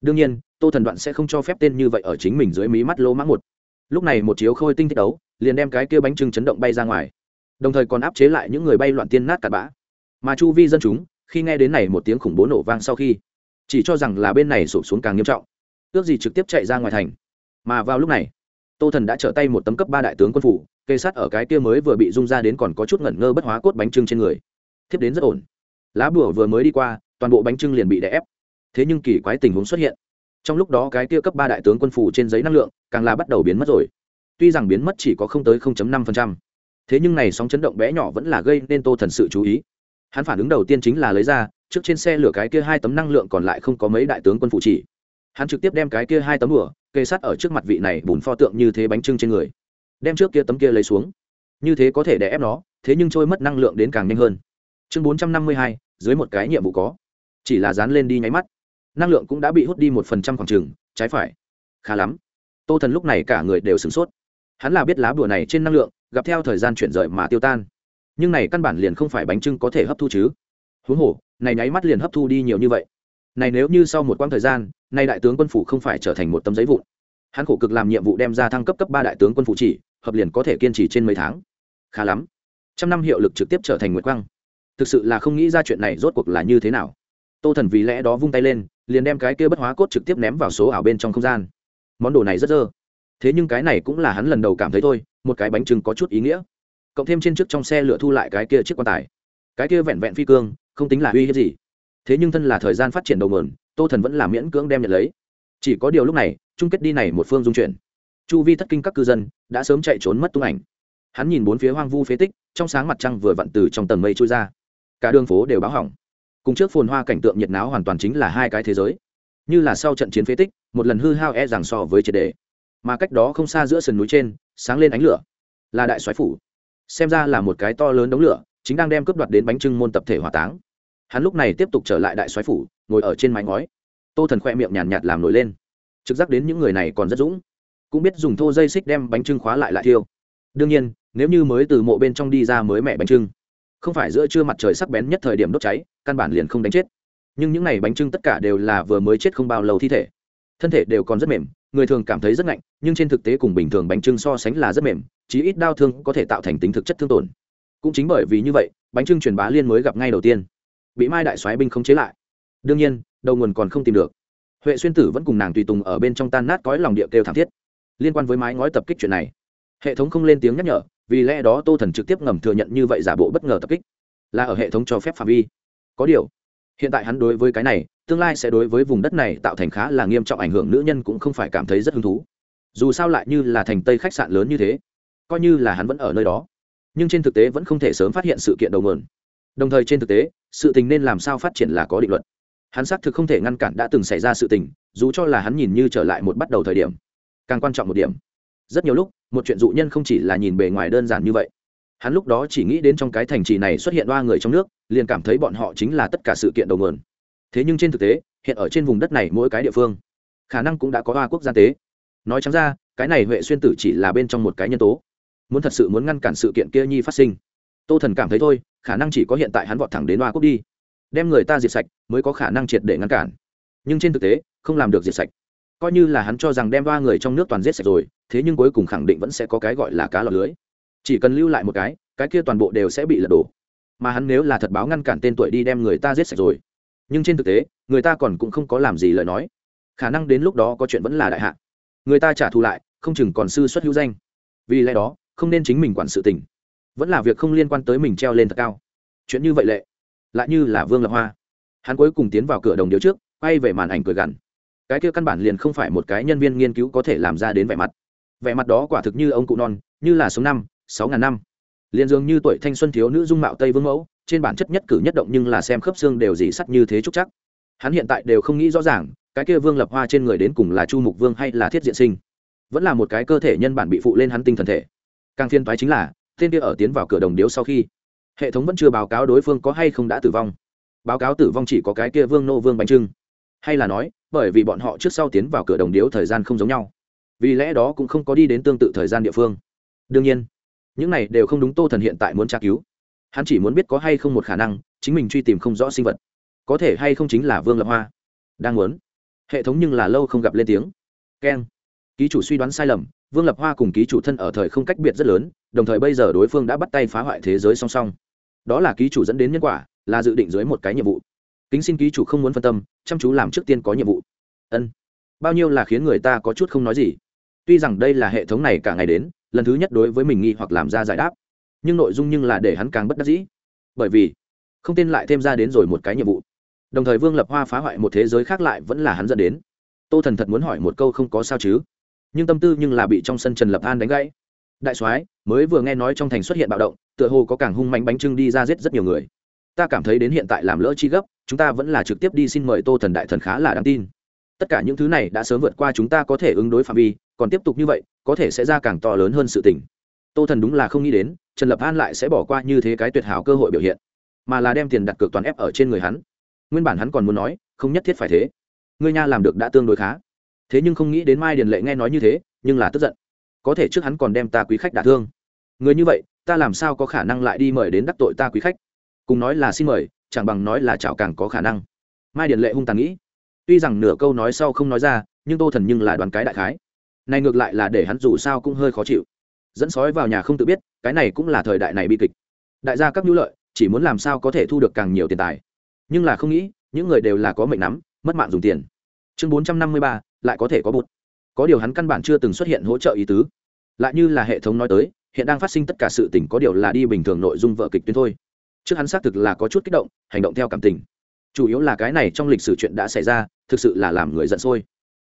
Đương nhiên, tô thần đoạn sẽ không cho phép tên như vậy ở chính mình dưới mí mắt lô mãng một. Lúc này một chiếu khôi tinh thích đấu, liền đem cái kia bánh trưng chấn động bay ra ngoài. Đồng thời còn áp chế lại những người bay loạn tiên nát cặn bã. Mà chu vi dân chúng, khi nghe đến này một tiếng khủng bố nổ vang sau khi chỉ cho rằng là bên này sụp xuống càng nghiêm trọng. Ước gì trực tiếp chạy ra ngoài thành. Mà vào lúc này, tô thần đã trở tay một tấm cấp ba đại tướng quân phủ cây sắt ở cái kia mới vừa bị rung ra đến còn có chút ngẩn ngơ bất hóa cốt bánh trưng trên người. Thiếp đến rất ổn. Lá bùa vừa mới đi qua, toàn bộ bánh trưng liền bị đè ép. Thế nhưng kỳ quái tình huống xuất hiện. Trong lúc đó cái kia cấp ba đại tướng quân phủ trên giấy năng lượng càng là bắt đầu biến mất rồi. Tuy rằng biến mất chỉ có không tới 0.5%. thế nhưng này sóng chấn động bé nhỏ vẫn là gây nên tô thần sự chú ý. Hắn phản ứng đầu tiên chính là lấy ra trước trên xe lửa cái kia hai tấm năng lượng còn lại không có mấy đại tướng quân phụ chỉ. Hắn trực tiếp đem cái kia hai tấm lửa kê sắt ở trước mặt vị này bùn pho tượng như thế bánh trưng trên người. Đem trước kia tấm kia lấy xuống. Như thế có thể đè ép nó, thế nhưng trôi mất năng lượng đến càng nhanh hơn. Chương bốn trăm năm mươi hai, dưới một cái nhiệm vụ có. Chỉ là dán lên đi nháy mắt. Năng lượng cũng đã bị hút đi một phần trăm khoảng trừng trái phải. Khá lắm. Tô thần lúc này cả người đều sửng sốt. Hắn là biết lá bùa này trên năng lượng, gặp theo thời gian chuyển rời mà tiêu tan. Nhưng này căn bản liền không phải bánh trưng có thể hấp thu chứ. Huống hồ này nháy mắt liền hấp thu đi nhiều như vậy. Này nếu như sau một quãng thời gian, nay đại tướng quân phủ không phải trở thành một tấm giấy vụn. Hắn khổ cực làm nhiệm vụ đem ra thăng cấp cấp ba đại tướng quân phủ chỉ, hợp liền có thể kiên trì trên mấy tháng. Khá lắm. Trăm năm hiệu lực trực tiếp trở thành nguyệt quang. Thực sự là không nghĩ ra chuyện này rốt cuộc là như thế nào. Tô thần vì lẽ đó vung tay lên, liền đem cái kia bất hóa cốt trực tiếp ném vào số ảo bên trong không gian. Món đồ này rất dơ. Thế nhưng cái này cũng là hắn lần đầu cảm thấy thôi, một cái bánh trưng có chút ý nghĩa. Cộng thêm trên trước trong xe lửa thu lại cái kia chiếc quan tài. Cái kia vẹn vẹn phi cương không tính là uy hiếp gì. Thế nhưng thân là thời gian phát triển đầu nguồn, tô thần vẫn là miễn cưỡng đem nhận lấy. Chỉ có điều lúc này, chung kết đi này một phương dung chuyển. Chu vi thất kinh các cư dân, đã sớm chạy trốn mất tung ảnh. Hắn nhìn bốn phía hoang vu phế tích, trong sáng mặt trăng vừa vặn từ trong tầng mây trôi ra. Cả đường phố đều báo hỏng. Cùng trước phồn hoa cảnh tượng nhiệt náo hoàn toàn chính là hai cái thế giới. Như là sau trận chiến phế tích, một lần hư hao e rằng so với triệt đề. Mà cách đó không xa giữa sườn núi trên, sáng lên ánh lửa. Là đại soái phủ. Xem ra là một cái to lớn đống lửa chính đang đem cướp đoạt đến bánh trưng môn tập thể hỏa táng. Hắn lúc này tiếp tục trở lại đại soái phủ ngồi ở trên mái ngói. Tô thần khoe miệng nhàn nhạt, nhạt làm nổi lên. Trực giác đến những người này còn rất dũng. Cũng biết dùng thô dây xích đem bánh trưng khóa lại lại thiêu. Đương nhiên nếu như mới từ mộ bên trong đi ra mới mẹ bánh trưng. Không phải giữa trưa mặt trời sắc bén nhất thời điểm đốt cháy căn bản liền không đánh chết. Nhưng những n à y bánh trưng tất cả đều là vừa mới chết không bao lâu thi thể. Thân thể đều còn rất mềm người thường cảm thấy rất lạnh nhưng trên thực tế cùng bình thường bánh trưng so sánh là rất mềm chí ít đau thương có thể tạo thành tính thực chất thương tổn cũng chính bởi vì như vậy, bánh trưng truyền bá liên mới gặp ngay đầu tiên. Bị mai đại soái binh không chế lại. Đương nhiên, đầu nguồn còn không tìm được. Huệ xuyên tử vẫn cùng nàng tùy tùng ở bên trong tan nát cõi lòng địa kêu thảm thiết. Liên quan với mái ngói tập kích chuyện này, hệ thống không lên tiếng nhắc nhở, vì lẽ đó tô thần trực tiếp ngầm thừa nhận như vậy giả bộ bất ngờ tập kích, là ở hệ thống cho phép phạm vi. Có điều, hiện tại hắn đối với cái này, tương lai sẽ đối với vùng đất này tạo thành khá là nghiêm trọng ảnh hưởng, nữ nhân cũng không phải cảm thấy rất hứng thú. Dù sao lại như là thành tây khách sạn lớn như thế, coi như là hắn vẫn ở nơi đó nhưng trên thực tế vẫn không thể sớm phát hiện sự kiện đầu nguồn. Đồng thời trên thực tế, sự tình nên làm sao phát triển là có định luật. Hắn xác thực không thể ngăn cản đã từng xảy ra sự tình, dù cho là hắn nhìn như trở lại một bắt đầu thời điểm. Càng quan trọng một điểm, rất nhiều lúc, một chuyện dụ nhân không chỉ là nhìn bề ngoài đơn giản như vậy. Hắn lúc đó chỉ nghĩ đến trong cái thành trì này xuất hiện ba người trong nước, liền cảm thấy bọn họ chính là tất cả sự kiện đầu nguồn. Thế nhưng trên thực tế, hiện ở trên vùng đất này mỗi cái địa phương, khả năng cũng đã có ba quốc gia tế. Nói chẳng ra, cái này huệ xuyên tử chỉ là bên trong một cái nhân tố muốn thật sự muốn ngăn cản sự kiện kia nhi phát sinh. Tô thần cảm thấy thôi, khả năng chỉ có hiện tại hắn vọt thẳng đến hoa cúc đi. Đem người ta diệt sạch mới có khả năng triệt để ngăn cản. Nhưng trên thực tế, không làm được diệt sạch. Coi như là hắn cho rằng đem ba người trong nước toàn giết sạch rồi, thế nhưng cuối cùng khẳng định vẫn sẽ có cái gọi là cá lọt lưới. Chỉ cần lưu lại một cái cái kia toàn bộ đều sẽ bị lật đổ. Mà hắn nếu là thật báo ngăn cản tên tuổi đi đem người ta giết sạch rồi. Nhưng trên thực tế, người ta còn cũng không có làm gì lời nói. Khả năng đến lúc đó có chuyện vẫn là đại hạ. Người ta trả thù lại, không chừng còn sư xuất hữu danh. Vì lẽ đó không nên chính mình quản sự tình. Vẫn là việc không liên quan tới mình treo lên thật cao. Chuyện như vậy lệ, lại như là vương lập hoa. Hắn cuối cùng tiến vào cửa đồng điếu trước, quay về màn ảnh cười gằn. Cái kia căn bản liền không phải một cái nhân viên nghiên cứu có thể làm ra đến vẻ mặt. Vẻ mặt đó quả thực như ông cụ non, như là số năm, sáu ngàn năm. Liền dường như tuổi thanh xuân thiếu nữ dung mạo tây vương mẫu, trên bản chất nhất cử nhất động nhưng là xem khớp xương đều dỉ sắt như thế trúc chắc. Hắn hiện tại đều không nghĩ rõ ràng, cái kia vương lập hoa trên người đến cùng là chu mục vương hay là thiết diện sinh. Vẫn là một cái cơ thể nhân bản bị phụ lên hắn tinh thần thể càng phiên toái chính là, tên kia ở tiến vào cửa đồng điếu sau khi, hệ thống vẫn chưa báo cáo đối phương có hay không đã tử vong. Báo cáo tử vong chỉ có cái kia vương nô vương bánh trưng. Hay là nói, bởi vì bọn họ trước sau tiến vào cửa đồng điếu thời gian không giống nhau. Vì lẽ đó cũng không có đi đến tương tự thời gian địa phương. Đương nhiên, những này đều không đúng tô thần hiện tại muốn tra cứu. Hắn chỉ muốn biết có hay không một khả năng, chính mình truy tìm không rõ sinh vật. Có thể hay không chính là vương lập hoa. Đang muốn. Hệ thống nhưng là lâu không gặp lên tiếng. Keng. Ký chủ suy đoán sai lầm vương lập hoa cùng ký chủ thân ở thời không cách biệt rất lớn, đồng thời bây giờ đối phương đã bắt tay phá hoại thế giới song song. Đó là ký chủ dẫn đến nhân quả, là dự định dưới một cái nhiệm vụ. Kính xin ký chủ không muốn phân tâm, chăm chú làm trước tiên có nhiệm vụ. Ân. Bao nhiêu là khiến người ta có chút không nói gì. Tuy rằng đây là hệ thống này cả ngày đến, lần thứ nhất đối với mình nghi hoặc làm ra giải đáp. Nhưng nội dung nhưng là để hắn càng bất đắc dĩ. Bởi vì, không tên lại thêm ra đến rồi một cái nhiệm vụ. Đồng thời vương lập hoa phá hoại một thế giới khác lại vẫn là hắn dẫn đến. Tô thần thật muốn hỏi một câu không có sao chứ? Nhưng tâm tư nhưng là bị trong sân trần lập an đánh gãy. Đại soái, mới vừa nghe nói trong thành xuất hiện bạo động, tựa hồ có càng hung mạnh bánh trưng đi ra giết rất nhiều người. Ta cảm thấy đến hiện tại làm lỡ chi gấp, chúng ta vẫn là trực tiếp đi xin mời tô thần đại thần khá là đáng tin. Tất cả những thứ này đã sớm vượt qua chúng ta có thể ứng đối phạm vi, còn tiếp tục như vậy, có thể sẽ ra càng to lớn hơn sự tình. Tô thần đúng là không nghĩ đến, trần lập an lại sẽ bỏ qua như thế cái tuyệt hảo cơ hội biểu hiện, mà là đem tiền đặt cược toàn ép ở trên người hắn. Nguyên bản hắn còn muốn nói, không nhất thiết phải thế. Ngươi nha làm được đã tương đối khá thế nhưng không nghĩ đến mai điền lệ nghe nói như thế, nhưng là tức giận. Có thể trước hắn còn đem ta quý khách đả thương. Người như vậy, ta làm sao có khả năng lại đi mời đến đắc tội ta quý khách? Cùng nói là xin mời, chẳng bằng nói là chào càng có khả năng. Mai điền lệ hung tàn nghĩ. Tuy rằng nửa câu nói sau không nói ra, nhưng tô thần nhưng là đoàn cái đại khái. Này ngược lại là để hắn dù sao cũng hơi khó chịu. Dẫn sói vào nhà không tự biết, cái này cũng là thời đại này bi kịch. Đại gia các nhu lợi, chỉ muốn làm sao có thể thu được càng nhiều tiền tài. Nhưng là không nghĩ, những người đều là có mệnh nắm, mất mạng dùng tiền. Chương bốn trăm năm mươi ba lại có thể có bụt. Có điều hắn căn bản chưa từng xuất hiện hỗ trợ ý tứ. Lại như là hệ thống nói tới, hiện đang phát sinh tất cả sự tình có điều là đi bình thường nội dung vợ kịch tuyến thôi. Trước hắn xác thực là có chút kích động, hành động theo cảm tình. Chủ yếu là cái này trong lịch sử chuyện đã xảy ra, thực sự là làm người giận sôi.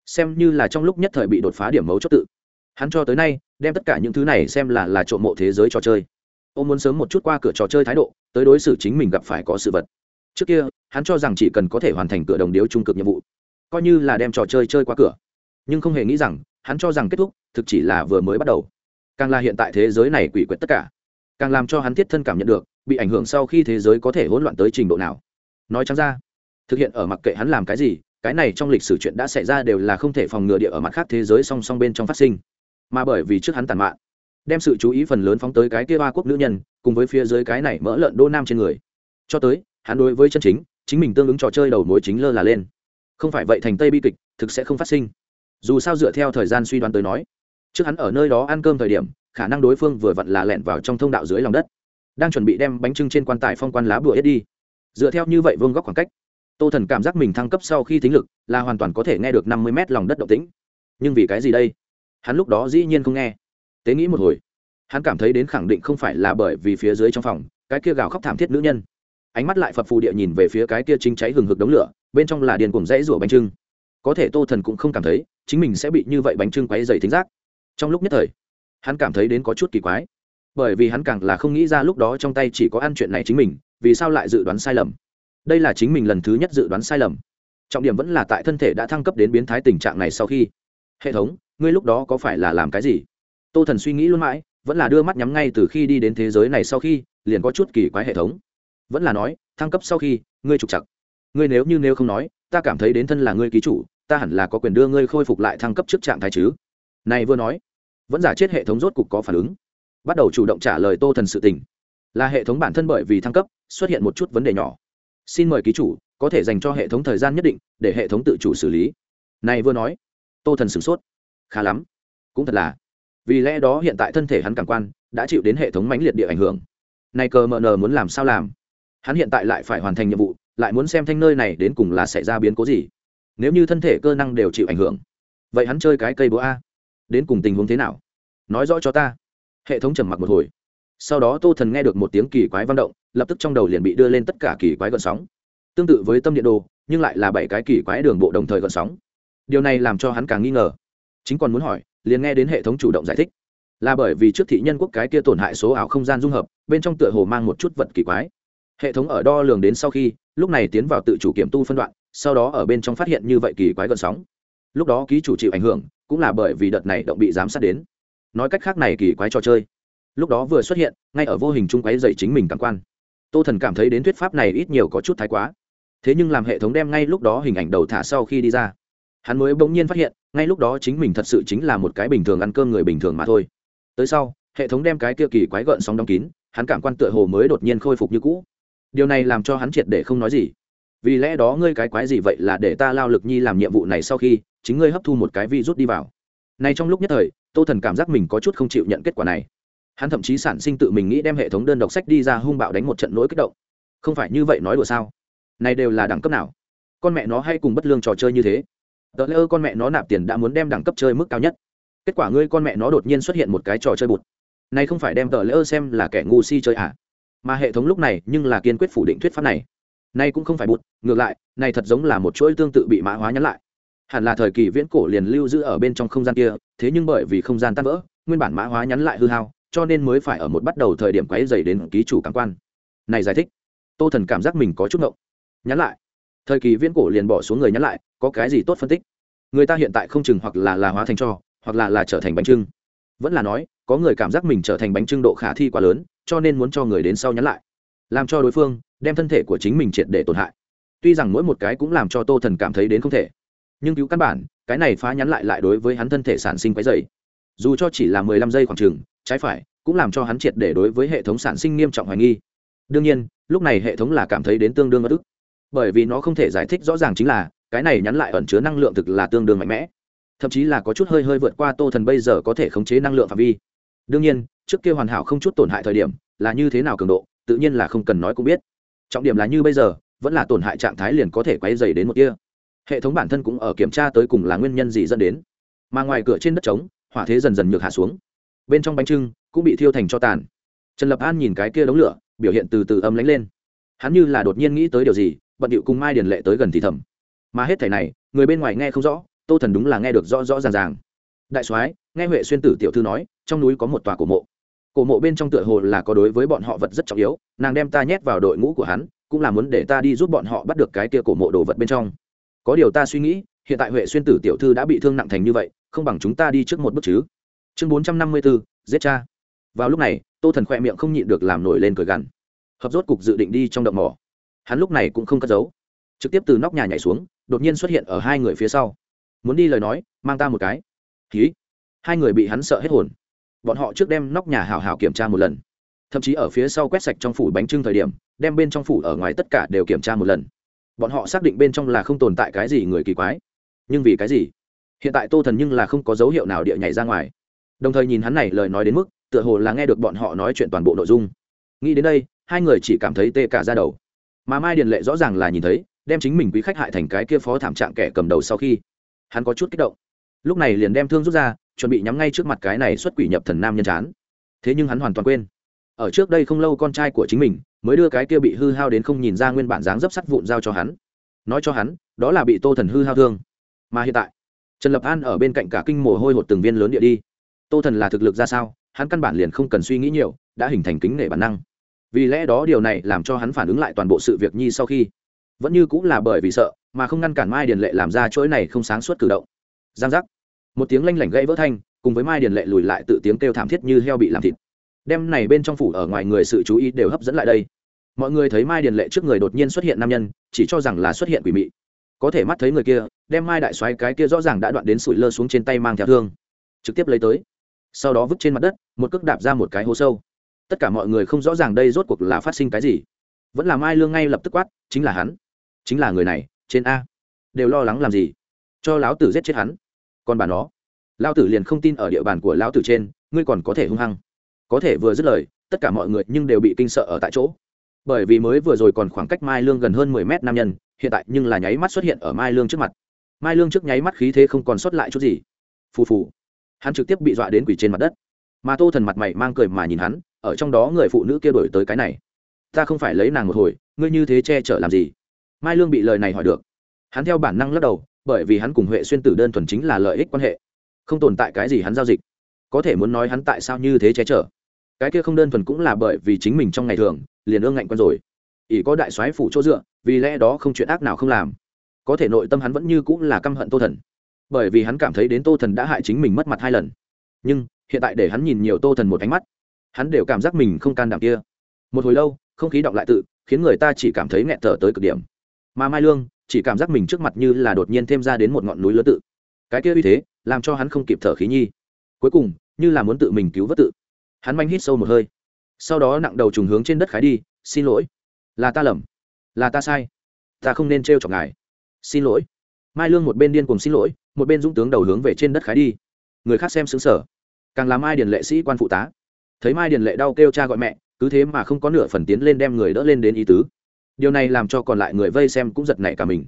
Xem như là trong lúc nhất thời bị đột phá điểm mấu chốt tự. Hắn cho tới nay, đem tất cả những thứ này xem là là trộm mộ thế giới trò chơi. Ô muốn sớm một chút qua cửa trò chơi thái độ, tới đối xử chính mình gặp phải có sự vật. Trước kia, hắn cho rằng chỉ cần có thể hoàn thành cửa đồng điếu trung cực nhiệm vụ coi như là đem trò chơi chơi qua cửa. Nhưng không hề nghĩ rằng, hắn cho rằng kết thúc thực chỉ là vừa mới bắt đầu. Càng là hiện tại thế giới này quỷ quyệt tất cả. Càng làm cho hắn thiết thân cảm nhận được, bị ảnh hưởng sau khi thế giới có thể hỗn loạn tới trình độ nào. Nói chăng ra, thực hiện ở mặc kệ hắn làm cái gì, cái này trong lịch sử chuyện đã xảy ra đều là không thể phòng ngừa địa ở mặt khác thế giới song song bên trong phát sinh. Mà bởi vì trước hắn tàn mạn, đem sự chú ý phần lớn phóng tới cái kia ba quốc nữ nhân, cùng với phía dưới cái này mỡ lợn đô nam trên người. Cho tới, hắn đối với chân chính chính mình tương ứng trò chơi đầu mối chính lơ là lên không phải vậy thành tây bi kịch thực sẽ không phát sinh. Dù sao dựa theo thời gian suy đoán tới nói, trước hắn ở nơi đó ăn cơm thời điểm, khả năng đối phương vừa vặn là lẹn vào trong thông đạo dưới lòng đất. Đang chuẩn bị đem bánh trưng trên quan tài phong quan lá bùa ít đi. Dựa theo như vậy vương góc khoảng cách, tô thần cảm giác mình thăng cấp sau khi thính lực là hoàn toàn có thể nghe được năm mươi mét lòng đất động tĩnh. Nhưng vì cái gì đây? Hắn lúc đó dĩ nhiên không nghe. Tế nghĩ một hồi, hắn cảm thấy đến khẳng định không phải là bởi vì phía dưới trong phòng, cái kia gào khóc thảm thiết nữ nhân. Ánh mắt lại phập phù địa nhìn về phía cái kia chính cháy hừng hực đống lửa bên trong là điền cùng dãy rủa bánh trưng. Có thể tô thần cũng không cảm thấy, chính mình sẽ bị như vậy bánh trưng quáy dày thính giác. Trong lúc nhất thời, hắn cảm thấy đến có chút kỳ quái. Bởi vì hắn càng là không nghĩ ra lúc đó trong tay chỉ có ăn chuyện này chính mình, vì sao lại dự đoán sai lầm. Đây là chính mình lần thứ nhất dự đoán sai lầm. Trọng điểm vẫn là tại thân thể đã thăng cấp đến biến thái tình trạng này sau khi. Hệ thống, ngươi lúc đó có phải là làm cái gì? Tô thần suy nghĩ luôn mãi, vẫn là đưa mắt nhắm ngay từ khi đi đến thế giới này sau khi, liền có chút kỳ quái hệ thống. Vẫn là nói, thăng cấp sau khi, ngươi trục chặt ngươi nếu như nếu không nói, ta cảm thấy đến thân là ngươi ký chủ, ta hẳn là có quyền đưa ngươi khôi phục lại thăng cấp trước trạng thái chứ. Này vừa nói, vẫn giả chết hệ thống rốt cục có phản ứng. Bắt đầu chủ động trả lời tô thần sự tình. Là hệ thống bản thân bởi vì thăng cấp, xuất hiện một chút vấn đề nhỏ. Xin mời ký chủ, có thể dành cho hệ thống thời gian nhất định, để hệ thống tự chủ xử lý. Này vừa nói, tô thần sửng sốt. Khá lắm, cũng thật là. Vì lẽ đó hiện tại thân thể hắn cảm quan, đã chịu đến hệ thống mãnh liệt địa ảnh hưởng. Này cờ mờ nờ muốn làm sao làm? Hắn hiện tại lại phải hoàn thành nhiệm vụ lại muốn xem thanh nơi này đến cùng là xảy ra biến cố gì. Nếu như thân thể cơ năng đều chịu ảnh hưởng, vậy hắn chơi cái cây búa a. Đến cùng tình huống thế nào? Nói rõ cho ta. Hệ thống trầm mặc một hồi. Sau đó tô thần nghe được một tiếng kỳ quái vang động, lập tức trong đầu liền bị đưa lên tất cả kỳ quái gợn sóng. Tương tự với tâm điện đồ, nhưng lại là bảy cái kỳ quái đường bộ đồng thời gợn sóng. Điều này làm cho hắn càng nghi ngờ. Chính còn muốn hỏi, liền nghe đến hệ thống chủ động giải thích. Là bởi vì trước thị nhân quốc cái kia tổn hại số ảo không gian dung hợp, bên trong tựa hồ mang một chút vật kỳ quái. Hệ thống ở đo lường đến sau khi lúc này tiến vào tự chủ kiểm tu phân đoạn, sau đó ở bên trong phát hiện như vậy kỳ quái gợn sóng. Lúc đó ký chủ chịu ảnh hưởng, cũng là bởi vì đợt này động bị giám sát đến. Nói cách khác này kỳ quái trò chơi. Lúc đó vừa xuất hiện, ngay ở vô hình chung quái dậy chính mình cảm quan. Tô thần cảm thấy đến thuyết pháp này ít nhiều có chút thái quá. Thế nhưng làm hệ thống đem ngay lúc đó hình ảnh đầu thả sau khi đi ra, hắn mới bỗng nhiên phát hiện, ngay lúc đó chính mình thật sự chính là một cái bình thường ăn cơm người bình thường mà thôi. Tới sau, hệ thống đem cái kia kỳ quái gợn sóng đóng kín, hắn cảm quan tựa hồ mới đột nhiên khôi phục như cũ điều này làm cho hắn triệt để không nói gì. Vì lẽ đó ngươi cái quái gì vậy là để ta lao lực nhi làm nhiệm vụ này sau khi, chính ngươi hấp thu một cái vi rút đi vào. Này trong lúc nhất thời, tô thần cảm giác mình có chút không chịu nhận kết quả này. Hắn thậm chí sản sinh tự mình nghĩ đem hệ thống đơn đọc sách đi ra hung bạo đánh một trận nỗi kích động. Không phải như vậy nói đùa sao? Này đều là đẳng cấp nào? Con mẹ nó hay cùng bất lương trò chơi như thế? Tờ lơ, con mẹ nó nạp tiền đã muốn đem đẳng cấp chơi mức cao nhất. Kết quả ngươi con mẹ nó đột nhiên xuất hiện một cái trò chơi bụt. Này không phải đem tờ lơ xem là kẻ ngu si chơi à? Mà hệ thống lúc này nhưng là kiên quyết phủ định thuyết pháp này. Nay cũng không phải bụt, ngược lại, này thật giống là một chuỗi tương tự bị mã hóa nhắn lại. Hẳn là thời kỳ viễn cổ liền lưu giữ ở bên trong không gian kia, thế nhưng bởi vì không gian tan vỡ, nguyên bản mã hóa nhắn lại hư hao, cho nên mới phải ở một bắt đầu thời điểm quấy dày đến ký chủ cảm quan. Này giải thích, tô thần cảm giác mình có chút ngộng. Nhắn lại. Thời kỳ viễn cổ liền bỏ xuống người nhắn lại, có cái gì tốt phân tích? Người ta hiện tại không chừng hoặc là là hóa thành cho, hoặc là là trở thành bánh trưng. Vẫn là nói có người cảm giác mình trở thành bánh trưng độ khả thi quá lớn, cho nên muốn cho người đến sau nhắn lại. Làm cho đối phương, đem thân thể của chính mình triệt để tổn hại. Tuy rằng mỗi một cái cũng làm cho tô thần cảm thấy đến không thể, nhưng cứu căn bản, cái này phá nhắn lại lại đối với hắn thân thể sản sinh quái dày dù cho chỉ là mười lăm giây khoảng chừng, trái phải, cũng làm cho hắn triệt để đối với hệ thống sản sinh nghiêm trọng hoài nghi. Đương nhiên, lúc này hệ thống là cảm thấy đến tương đương bất ức. Bởi vì nó không thể giải thích rõ ràng chính là, cái này nhắn lại ẩn chứa năng lượng thực là tương đương mạnh mẽ. Thậm chí là có chút hơi hơi vượt qua tô thần bây giờ có thể khống chế năng lượng phạm vi đương nhiên, trước kia hoàn hảo không chút tổn hại thời điểm, là như thế nào cường độ, tự nhiên là không cần nói cũng biết. Trọng điểm là như bây giờ, vẫn là tổn hại trạng thái liền có thể quay dày đến một kia hệ thống bản thân cũng ở kiểm tra tới cùng là nguyên nhân gì dẫn đến. Mà ngoài cửa trên đất trống, hỏa thế dần dần nhược hạ xuống. Bên trong bánh trưng cũng bị thiêu thành cho tàn. Trần lập an nhìn cái kia đống lửa, biểu hiện từ từ âm lánh lên. Hắn như là đột nhiên nghĩ tới điều gì, bận điệu cùng mai điền lệ tới gần thì thầm. Mà hết thảy này, người bên ngoài nghe không rõ, tô thần đúng là nghe được rõ rõ ràng ràng. Đại soái nghe huệ xuyên tử tiểu thư nói, trong núi có một tòa cổ mộ. Cổ mộ bên trong tựa hồ là có đối với bọn họ vật rất trọng yếu, nàng đem ta nhét vào đội ngũ của hắn, cũng là muốn để ta đi giúp bọn họ bắt được cái kia cổ mộ đồ vật bên trong. Có điều ta suy nghĩ, hiện tại huệ xuyên tử tiểu thư đã bị thương nặng thành như vậy, không bằng chúng ta đi trước một bước chứ. Chương bốn trăm năm mươi bốn giết cha. Vào lúc này, tô thần khoe miệng không nhịn được làm nổi lên cười gằn. Hợp rốt cục dự định đi trong động mỏ. Hắn lúc này cũng không cất giấu. Trực tiếp từ nóc nhà nhảy xuống, đột nhiên xuất hiện ở hai người phía sau. Muốn đi lời nói, mang ta một cái. Ký hai người bị hắn sợ hết hồn. Bọn họ trước đem nóc nhà hào hào kiểm tra một lần. Thậm chí ở phía sau quét sạch trong phủ bánh trưng thời điểm, đem bên trong phủ ở ngoài tất cả đều kiểm tra một lần. Bọn họ xác định bên trong là không tồn tại cái gì người kỳ quái. Nhưng vì cái gì? Hiện tại tô thần nhưng là không có dấu hiệu nào địa nhảy ra ngoài. Đồng thời nhìn hắn này lời nói đến mức, tựa hồ là nghe được bọn họ nói chuyện toàn bộ nội dung. Nghĩ đến đây, hai người chỉ cảm thấy tê cả ra đầu. Mà mai điền lệ rõ ràng là nhìn thấy, đem chính mình quý khách hại thành cái kia phó thảm trạng kẻ cầm đầu sau khi, hắn có chút kích động. Lúc này liền đem thương rút ra chuẩn bị nhắm ngay trước mặt cái này xuất quỷ nhập thần nam nhân chán. Thế nhưng hắn hoàn toàn quên. Ở trước đây không lâu con trai của chính mình mới đưa cái kia bị hư hao đến không nhìn ra nguyên bản dáng dấp sắt vụn giao cho hắn. Nói cho hắn, đó là bị tô thần hư hao thương. Mà hiện tại, trần lập an ở bên cạnh cả kinh mồ hôi hột từng viên lớn địa đi. Tô thần là thực lực ra sao? Hắn căn bản liền không cần suy nghĩ nhiều, đã hình thành kính nể bản năng. Vì lẽ đó điều này làm cho hắn phản ứng lại toàn bộ sự việc nhi sau khi. Vẫn như cũng là bởi vì sợ, mà không ngăn cản mai điền lệ làm ra chuỗi này không sáng suốt cử động. Giang giác một tiếng lanh lảnh gãy vỡ thanh, cùng với mai điền lệ lùi lại tự tiếng kêu thảm thiết như heo bị làm thịt. Đem này bên trong phủ ở ngoài người sự chú ý đều hấp dẫn lại đây. Mọi người thấy mai điền lệ trước người đột nhiên xuất hiện nam nhân, chỉ cho rằng là xuất hiện quỷ mị. Có thể mắt thấy người kia, đem mai đại xoáy cái kia rõ ràng đã đoạn đến sủi lơ xuống trên tay mang theo thương, trực tiếp lấy tới. Sau đó vứt trên mặt đất, một cước đạp ra một cái hố sâu. Tất cả mọi người không rõ ràng đây rốt cuộc là phát sinh cái gì. Vẫn là mai lương ngay lập tức quát, chính là hắn. Chính là người này, trên a. Đều lo lắng làm gì? Cho láo tử giết chết hắn còn bà nó. Lão tử liền không tin ở địa bàn của lão tử trên, ngươi còn có thể hung hăng. Có thể vừa dứt lời, tất cả mọi người nhưng đều bị kinh sợ ở tại chỗ. Bởi vì mới vừa rồi còn khoảng cách mai lương gần hơn mười mét nam nhân, hiện tại nhưng là nháy mắt xuất hiện ở mai lương trước mặt. Mai lương trước nháy mắt khí thế không còn sót lại chút gì. Phù phù. Hắn trực tiếp bị dọa đến quỷ trên mặt đất. Mà tô thần mặt mày mang cười mà nhìn hắn, ở trong đó người phụ nữ kia đổi tới cái này. Ta không phải lấy nàng một hồi, ngươi như thế che chở làm gì? Mai lương bị lời này hỏi được. Hắn theo bản năng lắc đầu bởi vì hắn cùng huệ xuyên tử đơn thuần chính là lợi ích quan hệ, không tồn tại cái gì hắn giao dịch. Có thể muốn nói hắn tại sao như thế che chở. Cái kia không đơn thuần cũng là bởi vì chính mình trong ngày thường, liền ương ngạnh quen rồi. Ỷ có đại soái phủ chỗ dựa, vì lẽ đó không chuyện ác nào không làm. Có thể nội tâm hắn vẫn như cũng là căm hận tô thần. Bởi vì hắn cảm thấy đến tô thần đã hại chính mình mất mặt hai lần. Nhưng, hiện tại để hắn nhìn nhiều tô thần một ánh mắt, hắn đều cảm giác mình không can đảm kia. Một hồi lâu, không khí đọng lại tự, khiến người ta chỉ cảm thấy nghẹn thở tới cực điểm. Mà mai lương chỉ cảm giác mình trước mặt như là đột nhiên thêm ra đến một ngọn núi lớn tự. Cái kia uy thế, làm cho hắn không kịp thở khí nhi. Cuối cùng, như là muốn tự mình cứu vớt tự. Hắn manh hít sâu một hơi. Sau đó nặng đầu trùng hướng trên đất khái đi, xin lỗi. Là ta lầm. Là ta sai. Ta không nên t r chọc ngài. Xin lỗi. Mai lương một bên điên cùng xin lỗi, một bên dũng tướng đầu hướng về trên đất khái đi. Người khác xem xứng sở càng làm mai điền lệ sĩ quan phụ tá. Thấy mai điền lệ đau kêu cha gọi mẹ, cứ thế mà không có nửa phần tiến lên đem người đỡ lên đến ý tứ điều này làm cho còn lại người vây xem cũng giật nảy cả mình.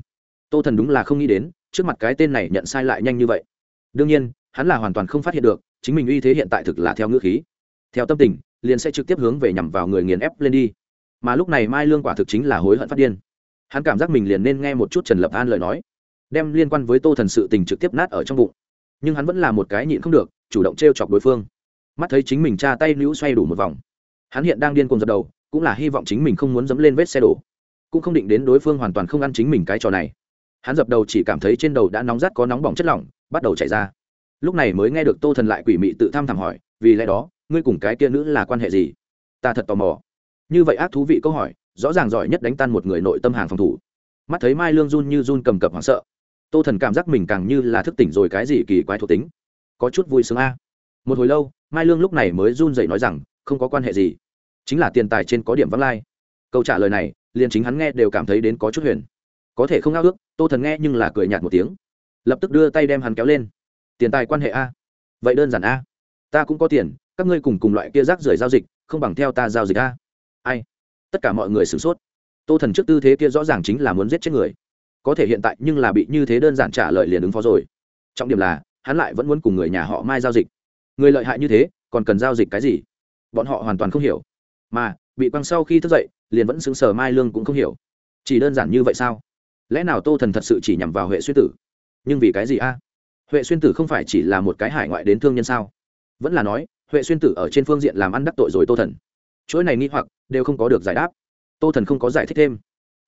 Tô thần đúng là không nghĩ đến, trước mặt cái tên này nhận sai lại nhanh như vậy. Đương nhiên, hắn là hoàn toàn không phát hiện được, chính mình uy thế hiện tại thực là theo ngữ khí. Theo tâm tình, liền sẽ trực tiếp hướng về nhằm vào người nghiền ép lên đi. Mà lúc này mai lương quả thực chính là hối hận phát điên. Hắn cảm giác mình liền nên nghe một chút trần lập an lời nói, đem liên quan với tô thần sự tình trực tiếp nát ở trong bụng. Nhưng hắn vẫn là một cái nhịn không được, chủ động t r e o chọc đối phương. Mắt thấy chính mình cha tay nữ xoay đủ một vòng. Hắn hiện đang điên cuồng dập đầu, cũng là hy vọng chính mình không muốn dẫm lên vết xe đổ cũng không định đến đối phương hoàn toàn không ăn chính mình cái trò này. Hắn dập đầu chỉ cảm thấy trên đầu đã nóng rát có nóng bỏng chất lỏng, bắt đầu chảy ra. Lúc này mới nghe được tô thần lại quỷ mị tự thăm thẳm hỏi, vì lẽ đó, ngươi cùng cái kia nữ là quan hệ gì? Ta thật tò mò. Như vậy ác thú vị câu hỏi, rõ ràng giỏi nhất đánh tan một người nội tâm hàng phòng thủ. Mắt thấy mai lương run như run cầm cập hoảng sợ. Tô thần cảm giác mình càng như là thức tỉnh rồi cái gì kỳ quái thuộc tính. Có chút vui sướng a. Một hồi lâu, mai lương lúc này mới run dậy nói rằng, không có quan hệ gì. Chính là tiền tài trên có điểm vắng lai. Câu trả lời này liền chính hắn nghe đều cảm thấy đến có chút huyền. Có thể không ao ước, tô thần nghe nhưng là cười nhạt một tiếng. Lập tức đưa tay đem hắn kéo lên. Tiền tài quan hệ a? Vậy đơn giản a? Ta cũng có tiền, các ngươi cùng cùng loại kia rác rưởi giao dịch, không bằng theo ta giao dịch a. Ai? Tất cả mọi người sửng sốt. Tô thần trước tư thế kia rõ ràng chính là muốn giết chết người. Có thể hiện tại nhưng là bị như thế đơn giản trả lời liền ứng phó rồi. Trọng điểm là, hắn lại vẫn muốn cùng người nhà họ mai giao dịch. Người lợi hại như thế, còn cần giao dịch cái gì? Bọn họ hoàn toàn không hiểu. Mà bị quăng sau khi thức dậy, liền vẫn xứng sờ mai lương cũng không hiểu. Chỉ đơn giản như vậy sao? Lẽ nào tô thần thật sự chỉ nhằm vào huệ xuyên tử? Nhưng vì cái gì a? Huệ xuyên tử không phải chỉ là một cái hải ngoại đến thương nhân sao? Vẫn là nói, huệ xuyên tử ở trên phương diện làm ăn đắc tội rồi tô thần. Chuỗi này nghi hoặc, đều không có được giải đáp. Tô thần không có giải thích thêm.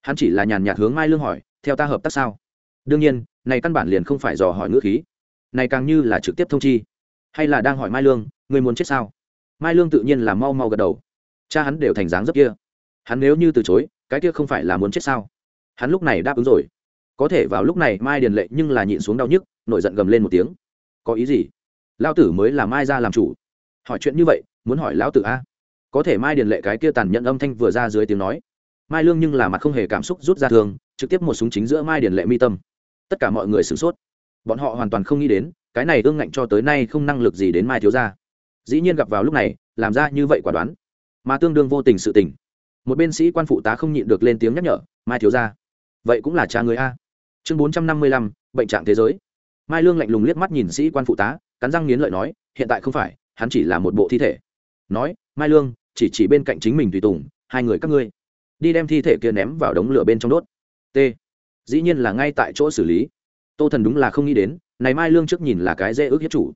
Hắn chỉ là nhàn nhạt hướng mai lương hỏi, theo ta hợp tác sao? Đương nhiên, này căn bản liền không phải dò hỏi ngữ khí. Này càng như là trực tiếp thông chi. Hay là đang hỏi mai lương, người muốn chết sao? Mai lương tự nhiên là mau mau gật đầu cha hắn đều thành dáng dấp kia. Hắn nếu như từ chối, cái kia không phải là muốn chết sao? Hắn lúc này đáp ứng rồi. Có thể vào lúc này mai điền lệ nhưng là nhịn xuống đau nhức, nổi giận gầm lên một tiếng. Có ý gì? Lao tử mới là mai ra làm chủ. Hỏi chuyện như vậy, muốn hỏi lão tử a? Có thể mai điền lệ cái kia tàn nhẫn âm thanh vừa ra dưới tiếng nói. Mai lương nhưng là mặt không hề cảm xúc rút ra thường, trực tiếp một súng chính giữa mai điền lệ mi tâm. Tất cả mọi người sửng sốt. Bọn họ hoàn toàn không nghĩ đến, cái này ương ngạnh cho tới nay không năng lực gì đến mai thiếu gia. Dĩ nhiên gặp vào lúc này, làm ra như vậy quả đoán mà tương đương vô tình sự tình. Một bên sĩ quan phụ tá không nhịn được lên tiếng nhắc nhở, mai thiếu gia, vậy cũng là cha người a. Chương bốn trăm năm mươi lăm, bệnh trạng thế giới. Mai lương lạnh lùng liếc mắt nhìn sĩ quan phụ tá, cắn răng nghiến lợi nói, hiện tại không phải, hắn chỉ là một bộ thi thể. Nói, mai lương, chỉ chỉ bên cạnh chính mình tùy tùng, hai người các ngươi, đi đem thi thể kia ném vào đống lửa bên trong đốt. T. Dĩ nhiên là ngay tại chỗ xử lý. Tô thần đúng là không nghĩ đến, này mai lương trước nhìn là cái dễ ước hiếp chủ,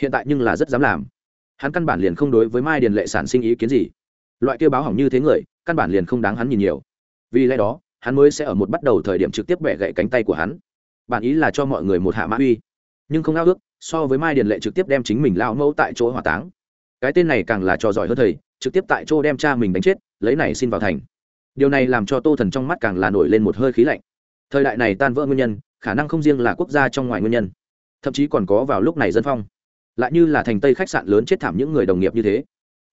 hiện tại nhưng là rất dám làm. Hắn căn bản liền không đối với mai điền lệ sản sinh ý kiến gì loại kia báo hỏng như thế người, căn bản liền không đáng hắn nhìn nhiều. Vì lẽ đó, hắn mới sẽ ở một bắt đầu thời điểm trực tiếp bẻ gậy cánh tay của hắn. Bản ý là cho mọi người một hạ mã uy. Nhưng không ao ước, so với mai điền lệ trực tiếp đem chính mình lao mẫu tại chỗ hỏa táng. Cái tên này càng là trò giỏi hơn thầy, trực tiếp tại chỗ đem cha mình đánh chết, lấy này xin vào thành. Điều này làm cho tô thần trong mắt càng là nổi lên một hơi khí lạnh. Thời đại này tan vỡ nguyên nhân, khả năng không riêng là quốc gia trong ngoài nguyên nhân, thậm chí còn có vào lúc này dân phong. Lại như là thành tây khách sạn lớn chết thảm những người đồng nghiệp như thế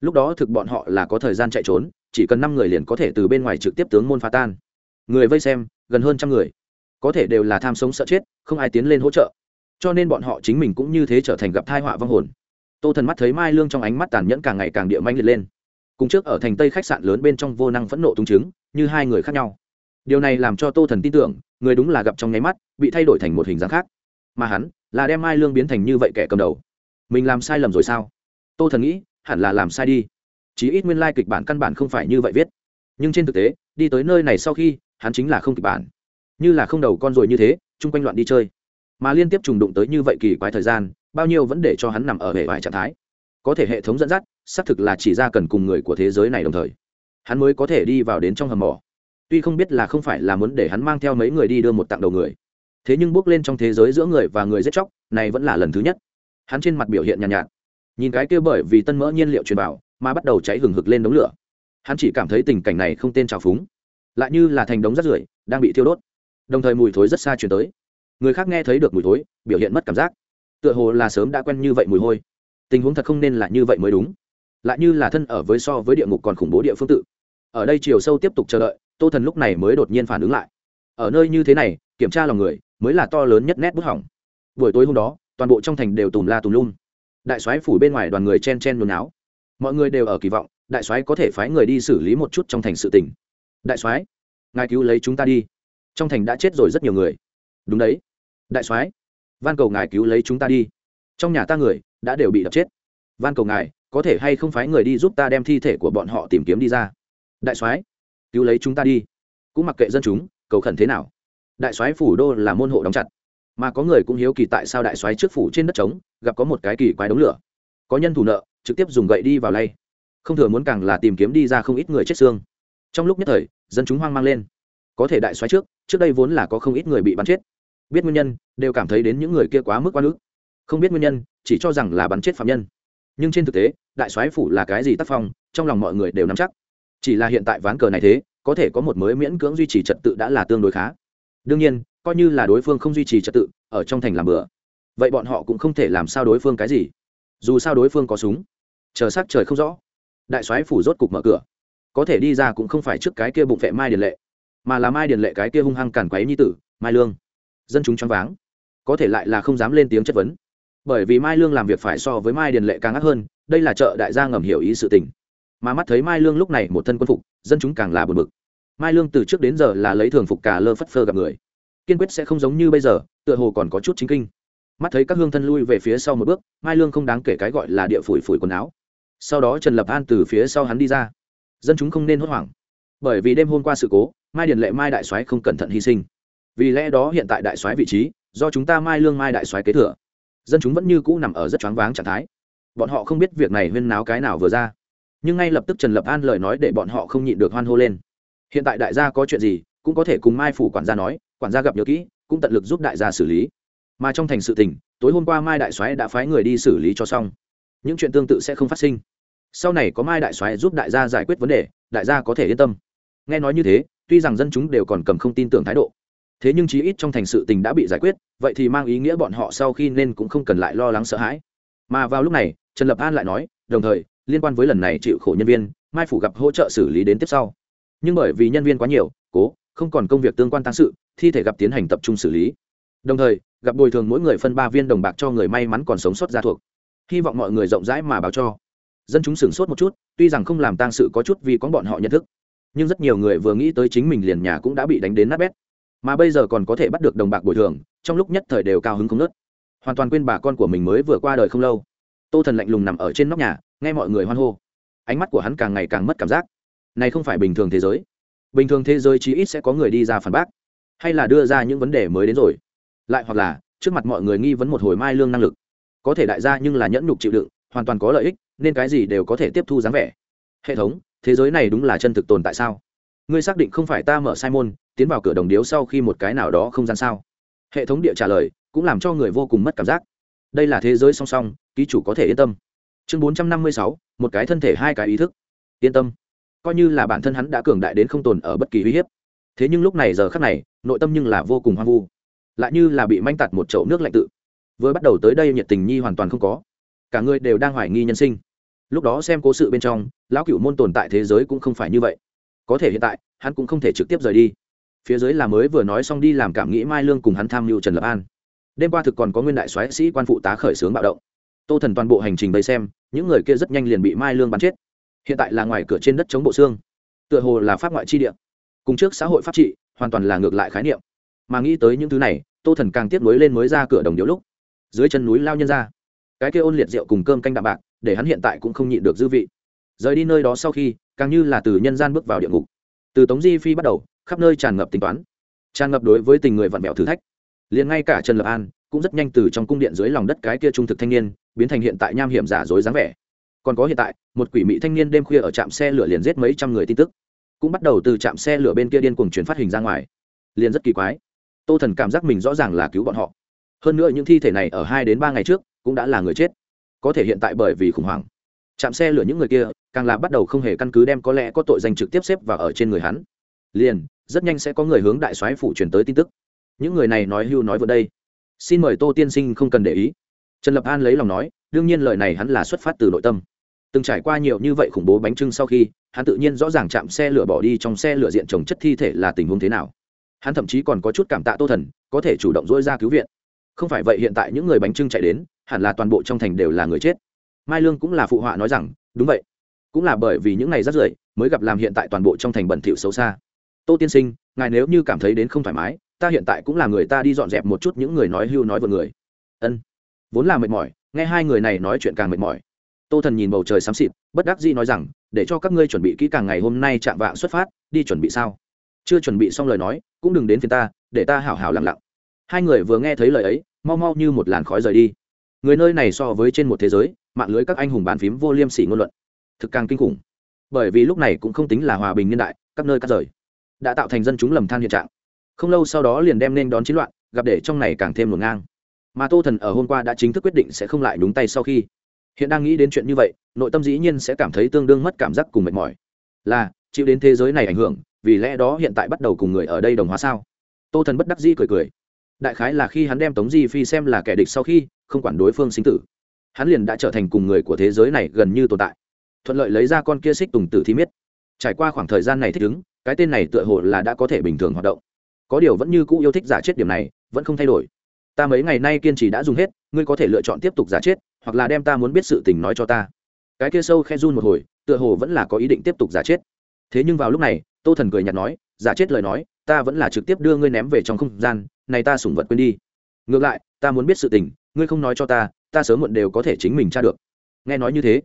lúc đó thực bọn họ là có thời gian chạy trốn, chỉ cần năm người liền có thể từ bên ngoài trực tiếp tướng môn phá tan. Người vây xem, gần hơn trăm người. Có thể đều là tham sống sợ chết, không ai tiến lên hỗ trợ. Cho nên bọn họ chính mình cũng như thế trở thành gặp thai họa vong hồn. Tô thần mắt thấy mai lương trong ánh mắt tàn nhẫn càng ngày càng địa manh liệt lên. Cùng trước ở thành tây khách sạn lớn bên trong vô năng phẫn nộ tung chứng như hai người khác nhau. Điều này làm cho tô thần tin tưởng, người đúng là gặp trong nháy mắt, bị thay đổi thành một hình dáng khác. Mà hắn, là đem mai lương biến thành như vậy kẻ cầm đầu. Mình làm sai lầm rồi sao? Tô thần nghĩ hẳn là làm sai đi. Chí ít nguyên lai kịch bản căn bản không phải như vậy viết. Nhưng trên thực tế đi tới nơi này sau khi hắn chính là không kịch bản. Như là không đầu con rồi như thế chung quanh loạn đi chơi. Mà liên tiếp trùng đụng tới như vậy kỳ quái thời gian bao nhiêu vẫn để cho hắn nằm ở hệ vải trạng thái. Có thể hệ thống dẫn dắt xác thực là chỉ ra cần cùng người của thế giới này đồng thời. Hắn mới có thể đi vào đến trong hầm mỏ. Tuy không biết là không phải là muốn để hắn mang theo mấy người đi đưa một tặng đầu người. Thế nhưng bước lên trong thế giới giữa người và người giết chóc này vẫn là lần thứ nhất. Hắn trên mặt biểu hiện nhàn nhạt, nhạt nhìn cái kia bởi vì tân mỡ nhiên liệu truyền vào, mà bắt đầu cháy hừng hực lên đống lửa. Hắn chỉ cảm thấy tình cảnh này không tên trào phúng, lại như là thành đống rác rưởi, đang bị thiêu đốt. Đồng thời mùi thối rất xa chuyển tới. Người khác nghe thấy được mùi thối, biểu hiện mất cảm giác. Tựa hồ là sớm đã quen như vậy mùi hôi. Tình huống thật không nên là như vậy mới đúng. Lại như là thân ở với so với địa ngục còn khủng bố địa phương tự. Ở đây chiều sâu tiếp tục chờ đợi, tô thần lúc này mới đột nhiên phản ứng lại. Ở nơi như thế này, kiểm tra lòng người, mới là to lớn nhất nét bức hỏng. Buổi tối hôm đó, toàn bộ trong thành đều tùm la tùm lum đại soái phủ bên ngoài đoàn người chen chen nôn áo mọi người đều ở kỳ vọng, đại soái có thể phái người đi xử lý một chút trong thành sự tình. Đại soái, ngài cứu lấy chúng ta đi. Trong thành đã chết rồi rất nhiều người. Đúng đấy. Đại soái, van cầu ngài cứu lấy chúng ta đi. Trong nhà ta người đã đều bị đập chết. Van cầu ngài, có thể hay không phái người đi giúp ta đem thi thể của bọn họ tìm kiếm đi ra? Đại soái, cứu lấy chúng ta đi. Cũng mặc kệ dân chúng, cầu khẩn thế nào. Đại soái phủ đô là môn hộ đóng chặt mà có người cũng hiếu kỳ tại sao đại soái trước phủ trên đất trống, gặp có một cái kỳ quái đống lửa. Có nhân thủ nợ, trực tiếp dùng gậy đi vào lay. Không thừa muốn càng là tìm kiếm đi ra không ít người chết xương. Trong lúc nhất thời, dân chúng hoang mang lên. Có thể đại soái trước trước đây vốn là có không ít người bị bắn chết. Biết nguyên nhân, đều cảm thấy đến những người kia quá mức quá nữ không biết nguyên nhân, chỉ cho rằng là bắn chết phạm nhân. Nhưng trên thực tế, đại soái phủ là cái gì tác phong, trong lòng mọi người đều nắm chắc. Chỉ là hiện tại ván cờ này thế, có thể có một mới miễn cưỡng duy trì trật tự đã là tương đối khá đương nhiên, coi như là đối phương không duy trì trật tự, ở trong thành làm bừa, vậy bọn họ cũng không thể làm sao đối phương cái gì. Dù sao đối phương có súng, chờ s trời không rõ, đại soái phủ rốt cục mở cửa. Có thể đi ra cũng không phải trước cái kia bụng vệ mai điền lệ, mà là mai điền lệ cái kia hung hăng càn quấy nhi tử, mai lương. Dân chúng choáng váng. Có thể lại là không dám lên tiếng chất vấn. Bởi vì mai lương làm việc phải so với mai điền lệ càng ác hơn, đây là chợ đại gia ngầm hiểu ý sự tình. Mà mắt thấy mai lương lúc này một thân quân phục, dân chúng càng là buồn bực mai lương từ trước đến giờ là lấy thường phục cả lơ phất phơ gặp người. Kiên quyết sẽ không giống như bây giờ, tựa hồ còn có chút chính kinh. Mắt thấy các hương thân lui về phía sau một bước, mai lương không đáng kể cái gọi là địa phủi phủi quần áo. Sau đó trần lập an từ phía sau hắn đi ra. Dân chúng không nên hốt hoảng. Bởi vì đêm hôm qua sự cố, mai điền lệ, mai đại soái không cẩn thận hy sinh. Vì lẽ đó hiện tại đại soái vị trí, do chúng ta mai lương, mai đại soái kế thừa. Dân chúng vẫn như cũ nằm ở rất choáng váng trạng thái. Bọn họ không biết việc này huyên náo cái nào vừa ra. Nhưng ngay lập tức trần lập an lời nói để bọn họ không nhịn được hoan hô lên hiện tại đại gia có chuyện gì, cũng có thể cùng mai phủ quản gia nói, quản gia gặp nhớ kỹ, cũng tận lực giúp đại gia xử lý. Mà trong thành sự tình, tối hôm qua mai đại soái đã phái người đi xử lý cho xong. Những chuyện tương tự sẽ không phát sinh. Sau này có mai đại soái giúp đại gia giải quyết vấn đề, đại gia có thể yên tâm. Nghe nói như thế, tuy rằng dân chúng đều còn cầm không tin tưởng thái độ. Thế nhưng chí ít trong thành sự tình đã bị giải quyết, vậy thì mang ý nghĩa bọn họ sau khi nên cũng không cần lại lo lắng sợ hãi. Mà vào lúc này, trần lập an lại nói, đồng thời, liên quan với lần này chịu khổ nhân viên, mai phủ gặp hỗ trợ xử lý đến tiếp sau nhưng bởi vì nhân viên quá nhiều, cố, không còn công việc tương quan tăng sự, thi thể gặp tiến hành tập trung xử lý. Đồng thời, gặp bồi thường mỗi người phân ba viên đồng bạc cho người may mắn còn sống sót ra thuộc. Hy vọng mọi người rộng rãi mà báo cho. Dân chúng sửng sốt một chút, tuy rằng không làm tang sự có chút vì có bọn họ nhận thức, nhưng rất nhiều người vừa nghĩ tới chính mình liền nhà cũng đã bị đánh đến nát bét. Mà bây giờ còn có thể bắt được đồng bạc bồi thường, trong lúc nhất thời đều cao hứng không nớt hoàn toàn quên bà con của mình mới vừa qua đời không lâu. Tô thần lạnh lùng nằm ở trên nóc nhà, nghe mọi người hoan hô. Ánh mắt của hắn càng ngày càng mất cảm giác này không phải bình thường thế giới. Bình thường thế giới chí ít sẽ có người đi ra phản bác, hay là đưa ra những vấn đề mới đến rồi. Lại hoặc là, trước mặt mọi người nghi vấn một hồi mai lương năng lực. Có thể đại gia nhưng là nhẫn nhục chịu đựng, hoàn toàn có lợi ích, nên cái gì đều có thể tiếp thu dáng vẻ. Hệ thống, thế giới này đúng là chân thực tồn tại sao? Ngươi xác định không phải ta mở sai môn tiến vào cửa đồng điếu sau khi một cái nào đó không gian sao? Hệ thống địa trả lời, cũng làm cho người vô cùng mất cảm giác. Đây là thế giới song song, ký chủ có thể yên tâm. Chương bốn trăm năm mươi sáu, một cái thân thể, hai cái ý thức. Yên tâm coi như là bản thân hắn đã cường đại đến không tồn ở bất kỳ uy hiếp. Thế nhưng lúc này giờ khắc này, nội tâm nhưng là vô cùng hoang vu. Lại như là bị manh tạt một chậu nước lạnh tự. Vừa bắt đầu tới đây nhiệt tình nhi hoàn toàn không có. Cả người đều đang hoài nghi nhân sinh. Lúc đó xem cố sự bên trong, lão cựu môn tồn tại thế giới cũng không phải như vậy. Có thể hiện tại, hắn cũng không thể trực tiếp rời đi. Phía dưới là mới vừa nói xong đi làm cảm nghĩ mai lương cùng hắn tham mưu trần lập an. Đêm qua thực còn có nguyên đại soái sĩ quan phụ tá khởi xướng bạo động. Tô thần toàn bộ hành trình vây xem, những người kia rất nhanh liền bị mai lương bắn chết hiện tại là ngoài cửa trên đất chống bộ xương. Tựa hồ là pháp ngoại chi địa. Cùng trước xã hội pháp trị, hoàn toàn là ngược lại khái niệm. Mà nghĩ tới những thứ này, tô thần càng tiếp nối lên mới ra cửa đồng điếu lúc. Dưới chân núi lao nhân ra. Cái kia ôn liệt rượu cùng cơm canh đạm bạc, để hắn hiện tại cũng không nhịn được dư vị. Rời đi nơi đó sau khi, càng như là từ nhân gian bước vào địa ngục. Từ tống di phi bắt đầu, khắp nơi tràn ngập tính toán. Tràn ngập đối với tình người vặn vẹo thử thách. Liền ngay cả trần lập an, cũng rất nhanh từ trong cung điện dưới lòng đất cái kia trung thực thanh niên, biến thành hiện tại nham hiểm giả dối dáng vẻ còn có hiện tại, một quỷ mị thanh niên đêm khuya ở trạm xe lửa liền giết mấy trăm người tin tức. Cũng bắt đầu từ trạm xe lửa bên kia điên cuồng chuyển phát hình ra ngoài. Liền rất kỳ quái. Tô thần cảm giác mình rõ ràng là cứu bọn họ. Hơn nữa những thi thể này ở hai đến ba ngày trước cũng đã là người chết. Có thể hiện tại bởi vì khủng hoảng. Chạm xe lửa những người kia, càng là bắt đầu không hề căn cứ đem có lẽ có tội danh trực tiếp xếp vào ở trên người hắn. Liền, rất nhanh sẽ có người hướng đại soái phủ truyền tới tin tức. Những người này nói hưu nói vừa đây. Xin mời tô tiên sinh không cần để ý. Trần lập an lấy lòng nói, đương nhiên lời này hắn là xuất phát từ nội tâm từng trải qua nhiều như vậy khủng bố bánh trưng sau khi, hắn tự nhiên rõ ràng chạm xe lửa bỏ đi trong xe lửa diện trồng chất thi thể là tình huống thế nào. Hắn thậm chí còn có chút cảm tạ tô thần, có thể chủ động dỗi ra cứu viện. Không phải vậy hiện tại những người bánh trưng chạy đến, hẳn là toàn bộ trong thành đều là người chết. Mai lương cũng là phụ họa nói rằng, đúng vậy. Cũng là bởi vì những ngày rắt rưởi mới gặp làm hiện tại toàn bộ trong thành bẩn thỉu xấu xa. Tô tiên sinh, ngài nếu như cảm thấy đến không thoải mái, ta hiện tại cũng là người ta đi dọn dẹp một chút những người nói hưu nói vừa người. Ân. Vốn là mệt mỏi, nghe hai người này nói chuyện càng mệt mỏi tô thần nhìn bầu trời xám xịt, bất đắc dĩ nói rằng, để cho các ngươi chuẩn bị kỹ càng ngày hôm nay chạm vạng xuất phát, đi chuẩn bị sao? Chưa chuẩn bị xong lời nói, cũng đừng đến phía ta, để ta hảo hảo lặng lặng. Hai người vừa nghe thấy lời ấy, mau mau như một làn khói rời đi. Người nơi này so với trên một thế giới, mạng lưới các anh hùng bàn phím vô liêm sỉ ngôn luận. Thực càng kinh khủng. Bởi vì lúc này cũng không tính là hòa bình niên đại, các nơi cắt rời. Đã tạo thành dân chúng lầm than hiện trạng. Không lâu sau đó liền đem nên đón chiến loạn, gặp để trong này càng thêm ngổn ngang. Mà tô thần ở hôm qua đã chính thức quyết định sẽ không lại đúng tay sau khi hiện đang nghĩ đến chuyện như vậy, nội tâm dĩ nhiên sẽ cảm thấy tương đương mất cảm giác cùng mệt mỏi. Là, chịu đến thế giới này ảnh hưởng, vì lẽ đó hiện tại bắt đầu cùng người ở đây đồng hóa sao? Tô thần bất đắc dĩ cười cười. Đại khái là khi hắn đem tống di phi xem là kẻ địch sau khi, không quản đối phương sinh tử. Hắn liền đã trở thành cùng người của thế giới này gần như tồn tại. Thuận lợi lấy ra con kia xích tùng tử thi miết. Trải qua khoảng thời gian này thích ứng, cái tên này tựa hồ là đã có thể bình thường hoạt động. Có điều vẫn như cũ yêu thích giả chết điểm này, vẫn không thay đổi. Ta mấy ngày nay kiên trì đã dùng hết, ngươi có thể lựa chọn tiếp tục giả chết hoặc là đem ta muốn biết sự tình nói cho ta. Cái kia sâu khe run một hồi, tựa hồ vẫn là có ý định tiếp tục giả chết. Thế nhưng vào lúc này, tô thần cười nhạt nói, giả chết lời nói, ta vẫn là trực tiếp đưa ngươi ném về trong không gian, này ta sủng vật quên đi. Ngược lại, ta muốn biết sự tình, ngươi không nói cho ta ta sớm muộn đều có thể chính mình tra được. Nghe nói như thế,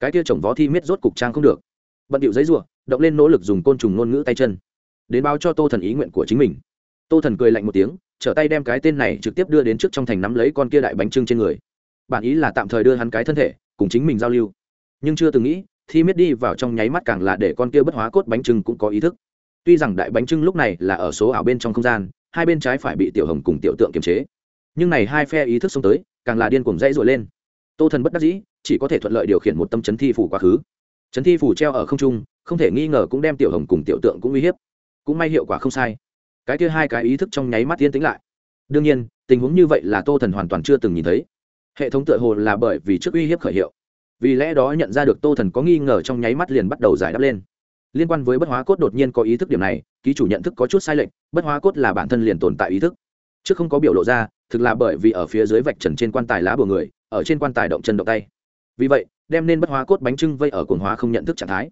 cái kia chồng vó thi miết rốt cục trang không được. Bận điệu giấy ruộng động lên nỗ lực dùng côn trùng ngôn ngữ tay chân, đến báo cho tô thần ý nguyện của chính mình. Tô thần cười lạnh một tiếng, trở tay đem cái tên này trực tiếp đưa đến trước trong thành nắm lấy con kia đại bánh trưng trên người bản ý là tạm thời đưa hắn cái thân thể, cùng chính mình giao lưu. Nhưng chưa từng nghĩ, thi miết đi vào trong nháy mắt càng là để con kia bất hóa cốt bánh trưng cũng có ý thức. Tuy rằng đại bánh trưng lúc này là ở số ảo bên trong không gian, hai bên trái phải bị tiểu hồng cùng tiểu tượng kiềm chế. Nhưng này hai phe ý thức xông tới, càng là điên cuồng dãy dội lên. Tô thần bất đắc dĩ, chỉ có thể thuận lợi điều khiển một tâm chấn thi phủ quá khứ. Chấn thi phủ treo ở không trung, không thể nghi ngờ cũng đem tiểu hồng cùng tiểu tượng cũng uy hiếp. Cũng may hiệu quả không sai. Cái kia hai cái ý thức trong nháy mắt tiên tính lại. Đương nhiên, tình huống như vậy là tô thần hoàn toàn chưa từng nhìn thấy hệ thống tựa hồ là bởi vì trước uy hiếp khởi hiệu. Vì lẽ đó nhận ra được tô thần có nghi ngờ trong nháy mắt liền bắt đầu giải đáp lên. Liên quan với bất hóa cốt đột nhiên có ý thức điểm này, ký chủ nhận thức có chút sai lệch, bất hóa cốt là bản thân liền tồn tại ý thức. Trước không có biểu lộ ra, thực là bởi vì ở phía dưới vạch trần trên quan tài lá bùa người, ở trên quan tài động chân động tay. Vì vậy, đem nên bất hóa cốt bánh trưng vây ở cồn hóa không nhận thức trạng thái.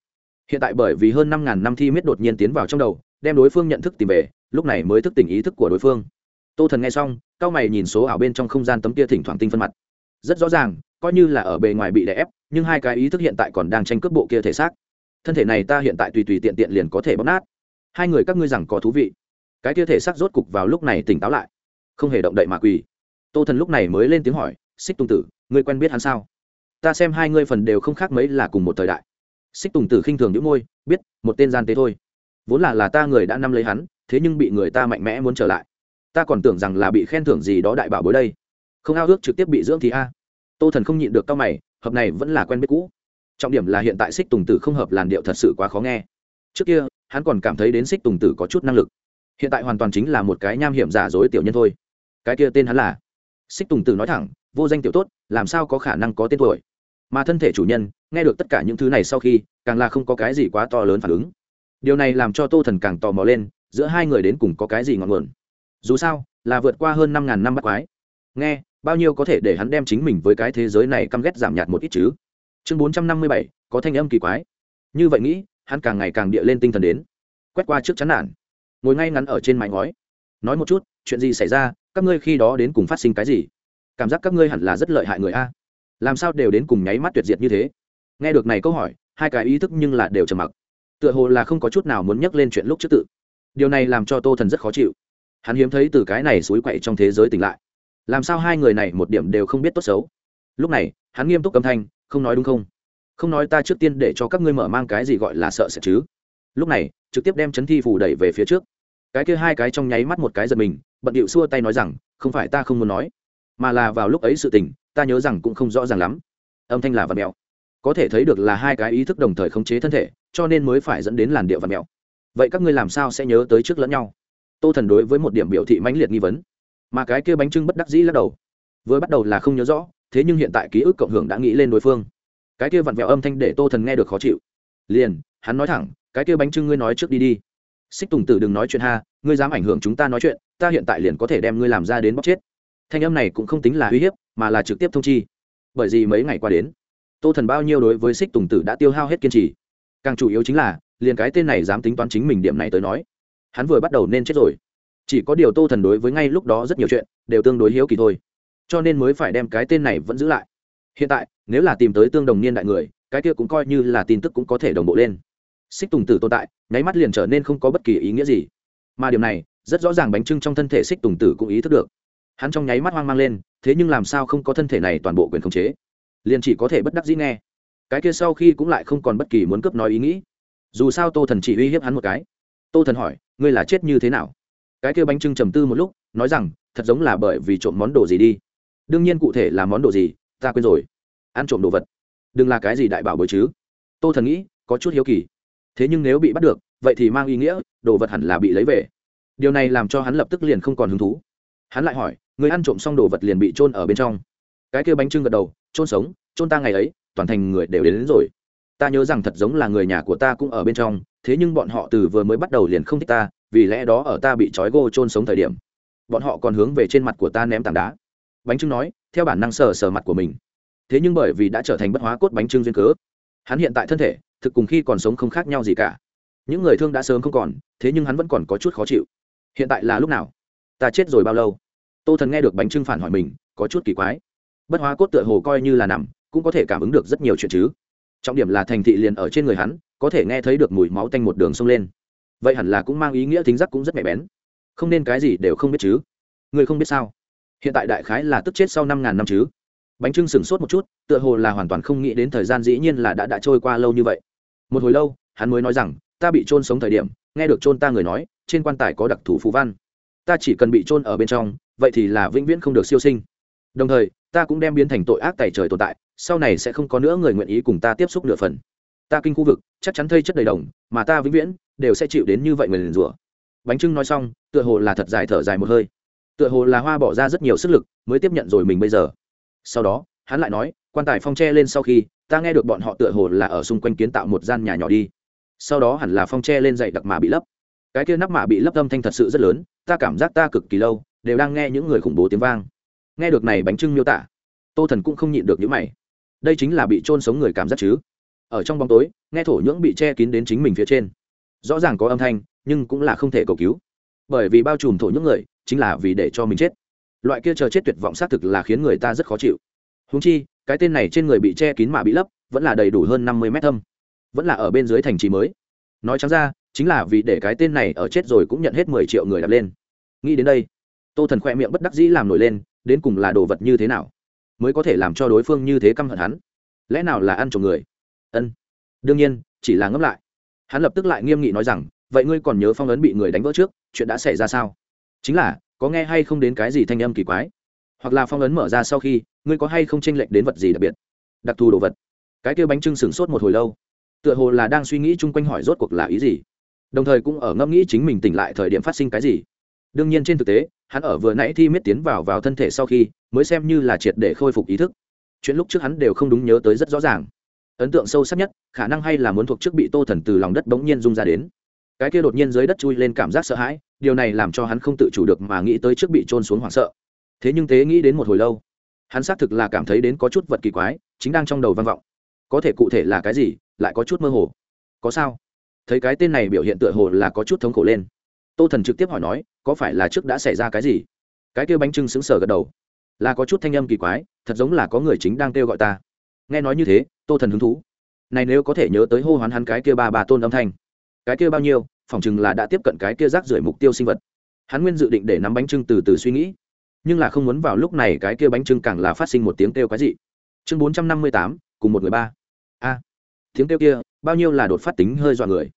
Hiện tại bởi vì hơn năm ngàn năm thi miết đột nhiên tiến vào trong đầu, đem đối phương nhận thức tìm về, lúc này mới thức tỉnh ý thức của đối phương. Tô thần nghe xong cao mày nhìn số ảo bên trong không gian tấm kia thỉnh thoảng tinh phân mặt rất rõ ràng, coi như là ở bề ngoài bị đè ép, nhưng hai cái ý thức hiện tại còn đang tranh cướp bộ kia thể xác. Thân thể này ta hiện tại tùy tùy tiện tiện liền có thể bóp nát. Hai người các ngươi rằng có thú vị. Cái kia thể xác rốt cục vào lúc này tỉnh táo lại. Không hề động đậy mà quỳ. Tô thần lúc này mới lên tiếng hỏi, xích tùng tử, ngươi quen biết hắn sao? Ta xem hai ngươi phần đều không khác mấy là cùng một thời đại. Xích tùng tử khinh thường đĩu môi, biết, một tên gian tế thôi. Vốn là là ta người đã năm lấy hắn, thế nhưng bị người ta mạnh mẽ muốn trở lại. Ta còn tưởng rằng là bị khen thưởng gì đó đại bảo bối đây không ao ước trực tiếp bị dưỡng thì a. Tô thần không nhịn được cao mày, hợp này vẫn là quen biết cũ. Trọng điểm là hiện tại xích tùng tử không hợp làn điệu thật sự quá khó nghe. Trước kia, hắn còn cảm thấy đến xích tùng tử có chút năng lực. Hiện tại hoàn toàn chính là một cái nham hiểm giả dối tiểu nhân thôi. Cái kia tên hắn là? Xích tùng tử nói thẳng, vô danh tiểu tốt, làm sao có khả năng có tên tuổi? Mà thân thể chủ nhân, nghe được tất cả những thứ này sau khi, càng là không có cái gì quá to lớn phản ứng. Điều này làm cho tô thần càng tò mò lên, giữa hai người đến cùng có cái gì ngọn nguồn? Dù sao, là vượt qua hơn năm ngàn năm bắt quái. Nghe bao nhiêu có thể để hắn đem chính mình với cái thế giới này căm ghét giảm nhạt một ít chứ? Chương bốn trăm năm mươi bảy, có thanh âm kỳ quái. Như vậy nghĩ, hắn càng ngày càng địa lên tinh thần đến. Quét qua trước chán nản. Ngồi ngay ngắn ở trên mái ngói. Nói một chút, chuyện gì xảy ra, các ngươi khi đó đến cùng phát sinh cái gì? Cảm giác các ngươi hẳn là rất lợi hại người a. Làm sao đều đến cùng nháy mắt tuyệt diệt như thế? Nghe được này câu hỏi, hai cái ý thức nhưng là đều trầm mặc. Tựa hồ là không có chút nào muốn nhắc lên chuyện lúc trước tự. Điều này làm cho tô thần rất khó chịu. Hắn hiếm thấy từ cái này xúi quậy trong thế giới tỉnh lại làm sao hai người này một điểm đều không biết tốt xấu? Lúc này, hắn nghiêm túc âm thanh, không nói đúng không? Không nói ta trước tiên để cho các ngươi mở mang cái gì gọi là sợ sệt chứ? Lúc này, trực tiếp đem chấn thi phủ đẩy về phía trước. Cái kia hai cái trong nháy mắt một cái giật mình, bận điệu xua tay nói rằng, không phải ta không muốn nói, mà là vào lúc ấy sự tình, ta nhớ rằng cũng không rõ ràng lắm. Âm thanh là vật mèo. Có thể thấy được là hai cái ý thức đồng thời khống chế thân thể, cho nên mới phải dẫn đến làn điệu vật mèo. Vậy các ngươi làm sao sẽ nhớ tới trước lẫn nhau? Tô thần đối với một điểm biểu thị mãnh liệt nghi vấn mà cái kia bánh trưng bất đắc dĩ lắc đầu. Vừa bắt đầu là không nhớ rõ, thế nhưng hiện tại ký ức cộng hưởng đã nghĩ lên đối phương. Cái kia vặn vẹo âm thanh để tô thần nghe được khó chịu. Liền, hắn nói thẳng, cái kia bánh trưng ngươi nói trước đi đi. Xích tùng tử đừng nói chuyện ha, ngươi dám ảnh hưởng chúng ta nói chuyện, ta hiện tại liền có thể đem ngươi làm ra đến bóc chết. Thanh âm này cũng không tính là uy hiếp, mà là trực tiếp thông chi. Bởi vì mấy ngày qua đến, tô thần bao nhiêu đối với xích tùng tử đã tiêu hao hết kiên trì. Càng chủ yếu chính là, liền cái tên này dám tính toán chính mình điểm này tới nói, hắn vừa bắt đầu nên chết rồi chỉ có điều tô thần đối với ngay lúc đó rất nhiều chuyện đều tương đối hiếu kỳ thôi, cho nên mới phải đem cái tên này vẫn giữ lại. Hiện tại, nếu là tìm tới tương đồng niên đại người, cái kia cũng coi như là tin tức cũng có thể đồng bộ lên. Xích tùng tử tồn tại, nháy mắt liền trở nên không có bất kỳ ý nghĩa gì. Mà điều này, rất rõ ràng bánh trưng trong thân thể xích tùng tử cũng ý thức được. Hắn trong nháy mắt hoang mang lên, thế nhưng làm sao không có thân thể này toàn bộ quyền khống chế? Liền chỉ có thể bất đắc dĩ nghe. Cái kia sau khi cũng lại không còn bất kỳ muốn cướp nói ý nghĩ. Dù sao tô thần chỉ uy hiếp hắn một cái. Tô thần hỏi, ngươi là chết như thế nào? Cái kia bánh trưng trầm tư một lúc nói rằng thật giống là bởi vì trộm món đồ gì đi. Đương nhiên cụ thể là món đồ gì ta quên rồi. Ăn trộm đồ vật. Đừng là cái gì đại bảo bối chứ. Tô thần nghĩ có chút hiếu kỳ. Thế nhưng nếu bị bắt được vậy thì mang ý nghĩa đồ vật hẳn là bị lấy về. Điều này làm cho hắn lập tức liền không còn hứng thú. Hắn lại hỏi người ăn trộm xong đồ vật liền bị trôn ở bên trong? Cái kia bánh trưng gật đầu trôn sống trôn ta ngày ấy toàn thành người đều đến, đến rồi. Ta nhớ rằng thật giống là người nhà của ta cũng ở bên trong thế nhưng bọn họ từ vừa mới bắt đầu liền không thích ta vì lẽ đó ở ta bị trói gô trôn sống thời điểm, bọn họ còn hướng về trên mặt của ta ném tảng đá. Bánh trưng nói, theo bản năng sờ sờ mặt của mình. Thế nhưng bởi vì đã trở thành bất hóa cốt bánh trưng duyên cớ, hắn hiện tại thân thể, thực cùng khi còn sống không khác nhau gì cả. Những người thương đã sớm không còn, thế nhưng hắn vẫn còn có chút khó chịu. Hiện tại là lúc nào? Ta chết rồi bao lâu? Tô thần nghe được bánh trưng phản hỏi mình, có chút kỳ quái. Bất hóa cốt tựa hồ coi như là nằm, cũng có thể cảm ứng được rất nhiều chuyện chứ. Trọng điểm là thành thị liền ở trên người hắn, có thể nghe thấy được mùi máu tanh một đường sông lên vậy hẳn là cũng mang ý nghĩa thính giác cũng rất nhạy bén. Không nên cái gì đều không biết chứ. Người không biết sao? Hiện tại đại khái là tức chết sau năm ngàn năm chứ. Bánh trưng sửng sốt một chút, tựa hồ là hoàn toàn không nghĩ đến thời gian dĩ nhiên là đã đã trôi qua lâu như vậy. Một hồi lâu, hắn mới nói rằng, ta bị trôn sống thời điểm, nghe được trôn ta người nói, trên quan tài có đặc thù phú văn. Ta chỉ cần bị trôn ở bên trong, vậy thì là vĩnh viễn không được siêu sinh. Đồng thời, ta cũng đem biến thành tội ác tài trời tồn tại, sau này sẽ không có nữa người nguyện ý cùng ta tiếp xúc nửa phần ta kinh khu vực, chắc chắn thây chất đầy đồng, mà ta vĩnh viễn đều sẽ chịu đến như vậy người liền rủa. Bánh trưng nói xong, tựa hồ là thật dài thở dài một hơi. Tựa hồ là hoa bỏ ra rất nhiều sức lực mới tiếp nhận rồi mình bây giờ. Sau đó, hắn lại nói, quan tài phong tre lên sau khi, ta nghe được bọn họ tựa hồ là ở xung quanh kiến tạo một gian nhà nhỏ đi. Sau đó hẳn là phong tre lên dậy đặc mà bị lấp. Cái kia nắp mạ bị lấp âm thanh thật sự rất lớn, ta cảm giác ta cực kỳ lâu, đều đang nghe những người khủng bố tiếng vang. Nghe được này bánh trưng miêu tả, tô thần cũng không nhịn được những mày. Đây chính là bị trôn sống người cảm giác chứ? Ở trong bóng tối, nghe thổ nhưỡng bị che kín đến chính mình phía trên. Rõ ràng có âm thanh, nhưng cũng là không thể cầu cứu. Bởi vì bao trùm thổ nhưỡng người, chính là vì để cho mình chết. Loại kia chờ chết tuyệt vọng xác thực là khiến người ta rất khó chịu. Húng chi, cái tên này trên người bị che kín mà bị lấp, vẫn là đầy đủ hơn năm mươi mét thâm. Vẫn là ở bên dưới thành trì mới. Nói chẳng ra, chính là vì để cái tên này ở chết rồi cũng nhận hết mười triệu người đập lên. Nghĩ đến đây, tô thần khoe miệng bất đắc dĩ làm nổi lên, đến cùng là đồ vật như thế nào, mới có thể làm cho đối phương như thế căm hận hắn? Lẽ nào là ăn trộm người? Ân. Đương nhiên, chỉ là ngẫm lại. Hắn lập tức lại nghiêm nghị nói rằng, vậy ngươi còn nhớ phong ấn bị người đánh vỡ trước, chuyện đã xảy ra sao? Chính là, có nghe hay không đến cái gì thanh âm kỳ quái? Hoặc là phong ấn mở ra sau khi, ngươi có hay không tranh lệch đến vật gì đặc biệt? Đặc thù đồ vật? Cái kia bánh trưng sửng sốt một hồi lâu. Tựa hồ là đang suy nghĩ chung quanh hỏi rốt cuộc là ý gì. Đồng thời cũng ở ngẫm nghĩ chính mình tỉnh lại thời điểm phát sinh cái gì. Đương nhiên trên thực tế, hắn ở vừa nãy thi miết tiến vào vào thân thể sau khi, mới xem như là triệt để khôi phục ý thức. Chuyện lúc trước hắn đều không đúng nhớ tới rất rõ ràng ấn tượng sâu sắc nhất, khả năng hay là muốn thuộc trước bị tô thần từ lòng đất bỗng nhiên rung ra đến. Cái kia đột nhiên dưới đất chui lên cảm giác sợ hãi, điều này làm cho hắn không tự chủ được mà nghĩ tới trước bị trôn xuống hoảng sợ. Thế nhưng tế nghĩ đến một hồi lâu, hắn xác thực là cảm thấy đến có chút vật kỳ quái, chính đang trong đầu vang vọng. Có thể cụ thể là cái gì, lại có chút mơ hồ. Có sao? Thấy cái tên này biểu hiện tựa hồ là có chút thống khổ lên. Tô thần trực tiếp hỏi nói, có phải là trước đã xảy ra cái gì? Cái kêu bánh trưng xứng sờ gật đầu. Là có chút thanh âm kỳ quái, thật giống là có người chính đang kêu gọi ta. Nghe nói như thế tô thần hứng thú. Này nếu có thể nhớ tới hô hoán hắn cái kia ba bà tôn âm thanh. Cái kia bao nhiêu, phỏng chừng là đã tiếp cận cái kia rác rưởi mục tiêu sinh vật. Hắn nguyên dự định để nắm bánh trưng từ từ suy nghĩ. Nhưng là không muốn vào lúc này cái kia bánh trưng càng là phát sinh một tiếng kêu cái gì chương bốn trăm năm mươi tám, cùng một người ba. A, tiếng kêu kia, bao nhiêu là đột phát tính hơi dọa người.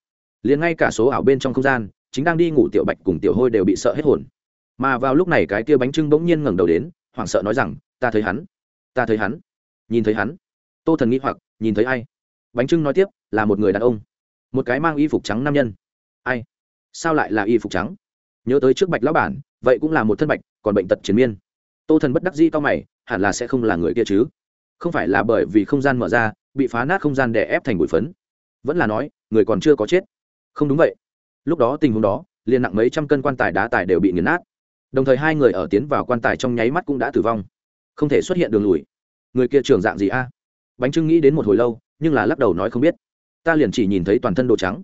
Liền ngay cả số ảo bên trong không gian, chính đang đi ngủ tiểu bạch cùng tiểu hôi đều bị sợ hết hồn. Mà vào lúc này cái kia bánh trưng bỗng nhiên ngẩng đầu đến, hoảng sợ nói rằng, ta thấy hắn, ta thấy hắn, nhìn thấy hắn tô thần nghĩ hoặc, nhìn thấy ai? Bánh trưng nói tiếp, là một người đàn ông. Một cái mang y phục trắng nam nhân. Ai? Sao lại là y phục trắng? Nhớ tới trước bạch lão bản, vậy cũng là một thân bạch, còn bệnh tật triền miên. Tô thần bất đắc dĩ to mày, hẳn là sẽ không là người kia chứ? Không phải là bởi vì không gian mở ra, bị phá nát không gian đè ép thành bụi phấn. Vẫn là nói, người còn chưa có chết. Không đúng vậy. Lúc đó tình huống đó, liền nặng mấy trăm cân quan tài đá tài đều bị nghiền nát. Đồng thời hai người ở tiến vào quan tài trong nháy mắt cũng đã tử vong. Không thể xuất hiện đường lùi. Người kia trường dạng gì a? Bánh trưng nghĩ đến một hồi lâu, nhưng là lắc đầu nói không biết. Ta liền chỉ nhìn thấy toàn thân đồ trắng.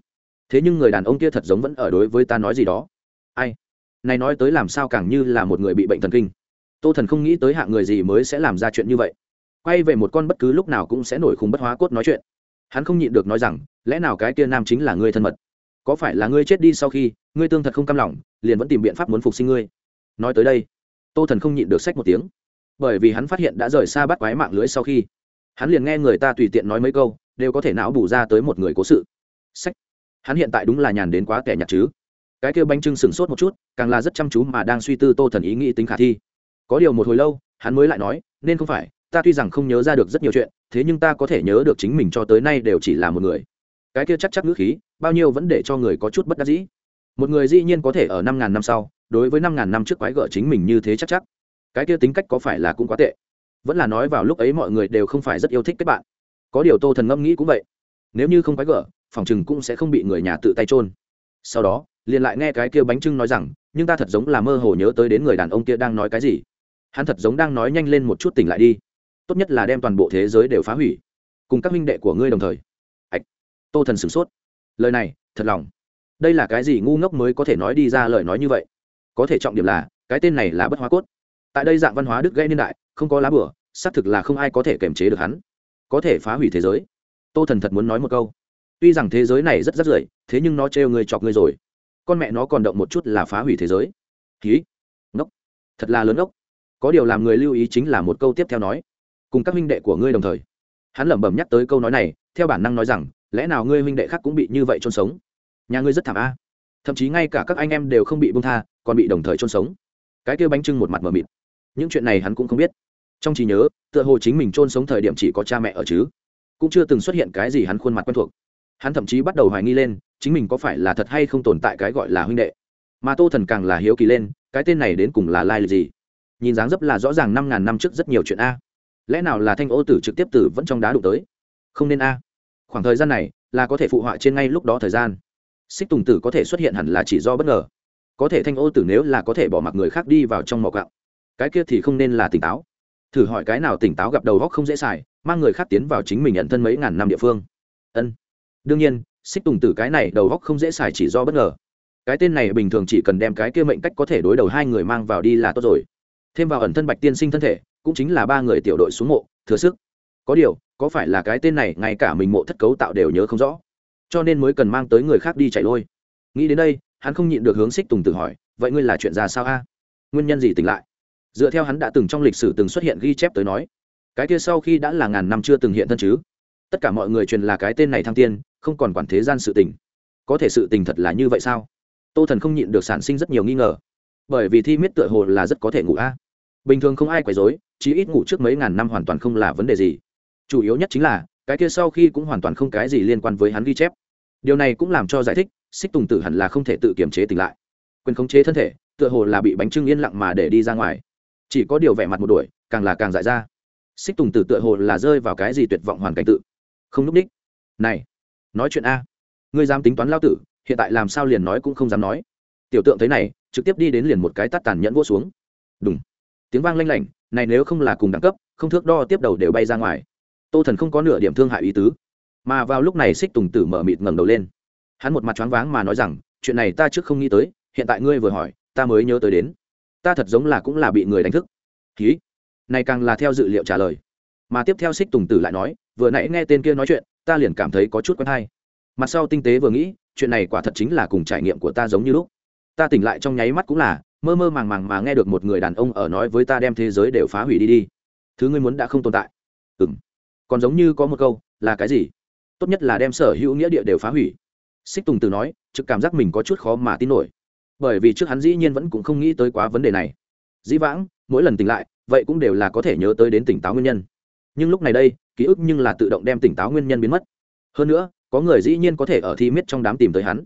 Thế nhưng người đàn ông kia thật giống vẫn ở đối với ta nói gì đó. Ai? Này nói tới làm sao càng như là một người bị bệnh thần kinh. Tô thần không nghĩ tới hạng người gì mới sẽ làm ra chuyện như vậy. Quay về một con bất cứ lúc nào cũng sẽ nổi khùng bất hóa cốt nói chuyện. Hắn không nhịn được nói rằng, lẽ nào cái kia nam chính là ngươi thân mật? Có phải là ngươi chết đi sau khi, ngươi tương thật không cam lòng, liền vẫn tìm biện pháp muốn phục sinh ngươi? Nói tới đây, tô thần không nhịn được sách một tiếng. Bởi vì hắn phát hiện đã rời xa bắt quái mạng lưới sau khi hắn liền nghe người ta tùy tiện nói mấy câu, đều có thể não bù ra tới một người cố sự. Sách. Hắn hiện tại đúng là nhàn đến quá kẻ nhặt chứ. Cái kêu bánh trưng sừng sốt một chút, càng là rất chăm chú mà đang suy tư tô thần ý nghĩ tính khả thi. Có điều một hồi lâu, hắn mới lại nói, nên không phải, ta tuy rằng không nhớ ra được rất nhiều chuyện, thế nhưng ta có thể nhớ được chính mình cho tới nay đều chỉ là một người. Cái kia chắc chắc ngữ khí, bao nhiêu vẫn để cho người có chút bất đắc dĩ. Một người dĩ nhiên có thể ở năm ngàn năm sau, đối với năm ngàn năm trước quái gở chính mình như thế chắc chắc. Cái kia tính cách có phải là cũng quá tệ vẫn là nói vào lúc ấy mọi người đều không phải rất yêu thích kết bạn. Có điều tô thần ngâm nghĩ cũng vậy. Nếu như không quái gở, phòng chừng cũng sẽ không bị người nhà tự tay trôn sau đó, liền lại nghe cái kia bánh trưng nói rằng, nhưng ta thật giống là mơ hồ nhớ tới đến người đàn ông kia đang nói cái gì. Hắn thật giống đang nói nhanh lên một chút tỉnh lại đi. Tốt nhất là đem toàn bộ thế giới đều phá hủy. Cùng các minh đệ của ngươi đồng thời. Ạch. Tô thần sửng sốt. Lời này, thật lòng. Đây là cái gì ngu ngốc mới có thể nói đi ra lời nói như vậy? Có thể trọng điểm là, cái tên này là bất hóa cốt. Tại đây dạng văn hóa đức gây niên đại không có lá bửa, xác thực là không ai có thể kiềm chế được hắn. Có thể phá hủy thế giới. Tô thần thật muốn nói một câu. Tuy rằng thế giới này rất rắt rưởi, thế nhưng nó trêu người chọc người rồi. Con mẹ nó còn động một chút là phá hủy thế giới. Ký ngốc. Thật là lớn ngốc. Có điều làm người lưu ý chính là một câu tiếp theo nói. Cùng các huynh đệ của ngươi đồng thời. Hắn lẩm bẩm nhắc tới câu nói này, theo bản năng nói rằng, lẽ nào ngươi huynh đệ khác cũng bị như vậy chôn sống? Nhà ngươi rất thảm a. Thậm chí ngay cả các anh em đều không bị bông tha, còn bị đồng thời chôn sống. Cái kia bánh trưng một mặt mờ mịt. Những chuyện này hắn cũng không biết trong trí nhớ, tựa hồ chính mình chôn sống thời điểm chỉ có cha mẹ ở chứ. Cũng chưa từng xuất hiện cái gì hắn khuôn mặt quen thuộc. Hắn thậm chí bắt đầu hoài nghi lên, chính mình có phải là thật hay không tồn tại cái gọi là huynh đệ. Mà tô thần càng là hiếu kỳ lên, cái tên này đến cùng là lai lịch gì? Nhìn dáng dấp là rõ ràng năm ngàn năm trước rất nhiều chuyện a. Lẽ nào là thanh ô tử trực tiếp tử vẫn trong đá đụng tới? Không nên a. Khoảng thời gian này, là có thể phụ họa trên ngay lúc đó thời gian. Xích tùng tử có thể xuất hiện hẳn là chỉ do bất ngờ. Có thể thanh ô tử nếu là có thể bỏ mặc người khác đi vào trong mỏ cạo cái kia thì không nên là tỉnh táo thử hỏi cái nào tỉnh táo gặp đầu góc không dễ xài, mang người khác tiến vào chính mình nhận thân mấy ngàn năm địa phương. Ân. Đương nhiên xích tùng tử cái này đầu góc không dễ xài chỉ do bất ngờ. Cái tên này bình thường chỉ cần đem cái kia mệnh cách có thể đối đầu hai người mang vào đi là tốt rồi. Thêm vào ẩn thân bạch tiên sinh thân thể, cũng chính là ba người tiểu đội xuống mộ, thừa sức. Có điều, có phải là cái tên này ngay cả mình mộ thất cấu tạo đều nhớ không rõ, cho nên mới cần mang tới người khác đi chạy lôi. Nghĩ đến đây, hắn không nhịn được hướng xích tùng tử hỏi, vậy ngươi là chuyện ra sao a? Nguyên nhân gì tỉnh lại? Dựa theo hắn đã từng trong lịch sử từng xuất hiện ghi chép tới nói, cái kia sau khi đã là ngàn năm chưa từng hiện thân chứ. Tất cả mọi người truyền là cái tên này thăng tiên, không còn quản thế gian sự tình. Có thể sự tình thật là như vậy sao? Tô thần không nhịn được sản sinh rất nhiều nghi ngờ. Bởi vì thi miết tựa hồ là rất có thể ngủ a. Bình thường không ai quấy dối chí ít ngủ trước mấy ngàn năm hoàn toàn không là vấn đề gì. Chủ yếu nhất chính là, cái kia sau khi cũng hoàn toàn không cái gì liên quan với hắn ghi chép. Điều này cũng làm cho giải thích, xích tùng tử hẳn là không thể tự kiềm chế tỉnh lại. Quyền khống chế thân thể, tựa hồ là bị bánh trưng yên lặng mà để đi ra ngoài chỉ có điều vẻ mặt một đuổi, càng là càng dại ra. Xích tùng tử tựa hồ là rơi vào cái gì tuyệt vọng hoàn cảnh tự. Không núp ních. Này, nói chuyện a. Ngươi dám tính toán lao tử, hiện tại làm sao liền nói cũng không dám nói. Tiểu tượng thấy này, trực tiếp đi đến liền một cái tắt tàn nhẫn vỗ xuống. Đúng tiếng vang lanh lảnh, này nếu không là cùng đẳng cấp, không thước đo tiếp đầu đều bay ra ngoài. Tô thần không có nửa điểm thương hại ý tứ. Mà vào lúc này xích tùng tử mở mịt ngẩng đầu lên. Hắn một mặt choáng váng mà nói rằng, chuyện này ta trước không nghĩ tới, hiện tại ngươi vừa hỏi, ta mới nhớ tới đến ta thật giống là cũng là bị người đánh thức. Ký này càng là theo dự liệu trả lời. Mà tiếp theo xích tùng tử lại nói, vừa nãy nghe tên kia nói chuyện, ta liền cảm thấy có chút quen hay. Mặt sau tinh tế vừa nghĩ, chuyện này quả thật chính là cùng trải nghiệm của ta giống như lúc. Ta tỉnh lại trong nháy mắt cũng là, mơ mơ màng màng mà nghe được một người đàn ông ở nói với ta đem thế giới đều phá hủy đi đi. Thứ ngươi muốn đã không tồn tại. Ừ m còn giống như có một câu, là cái gì? Tốt nhất là đem sở hữu nghĩa địa đều phá hủy. Xích tùng từ nói, trực cảm giác mình có chút khó mà tin nổi bởi vì trước hắn dĩ nhiên vẫn cũng không nghĩ tới quá vấn đề này. Dĩ vãng, mỗi lần tỉnh lại, vậy cũng đều là có thể nhớ tới đến tỉnh táo nguyên nhân. Nhưng lúc này đây, ký ức nhưng là tự động đem tỉnh táo nguyên nhân biến mất. Hơn nữa, có người dĩ nhiên có thể ở thi miết trong đám tìm tới hắn.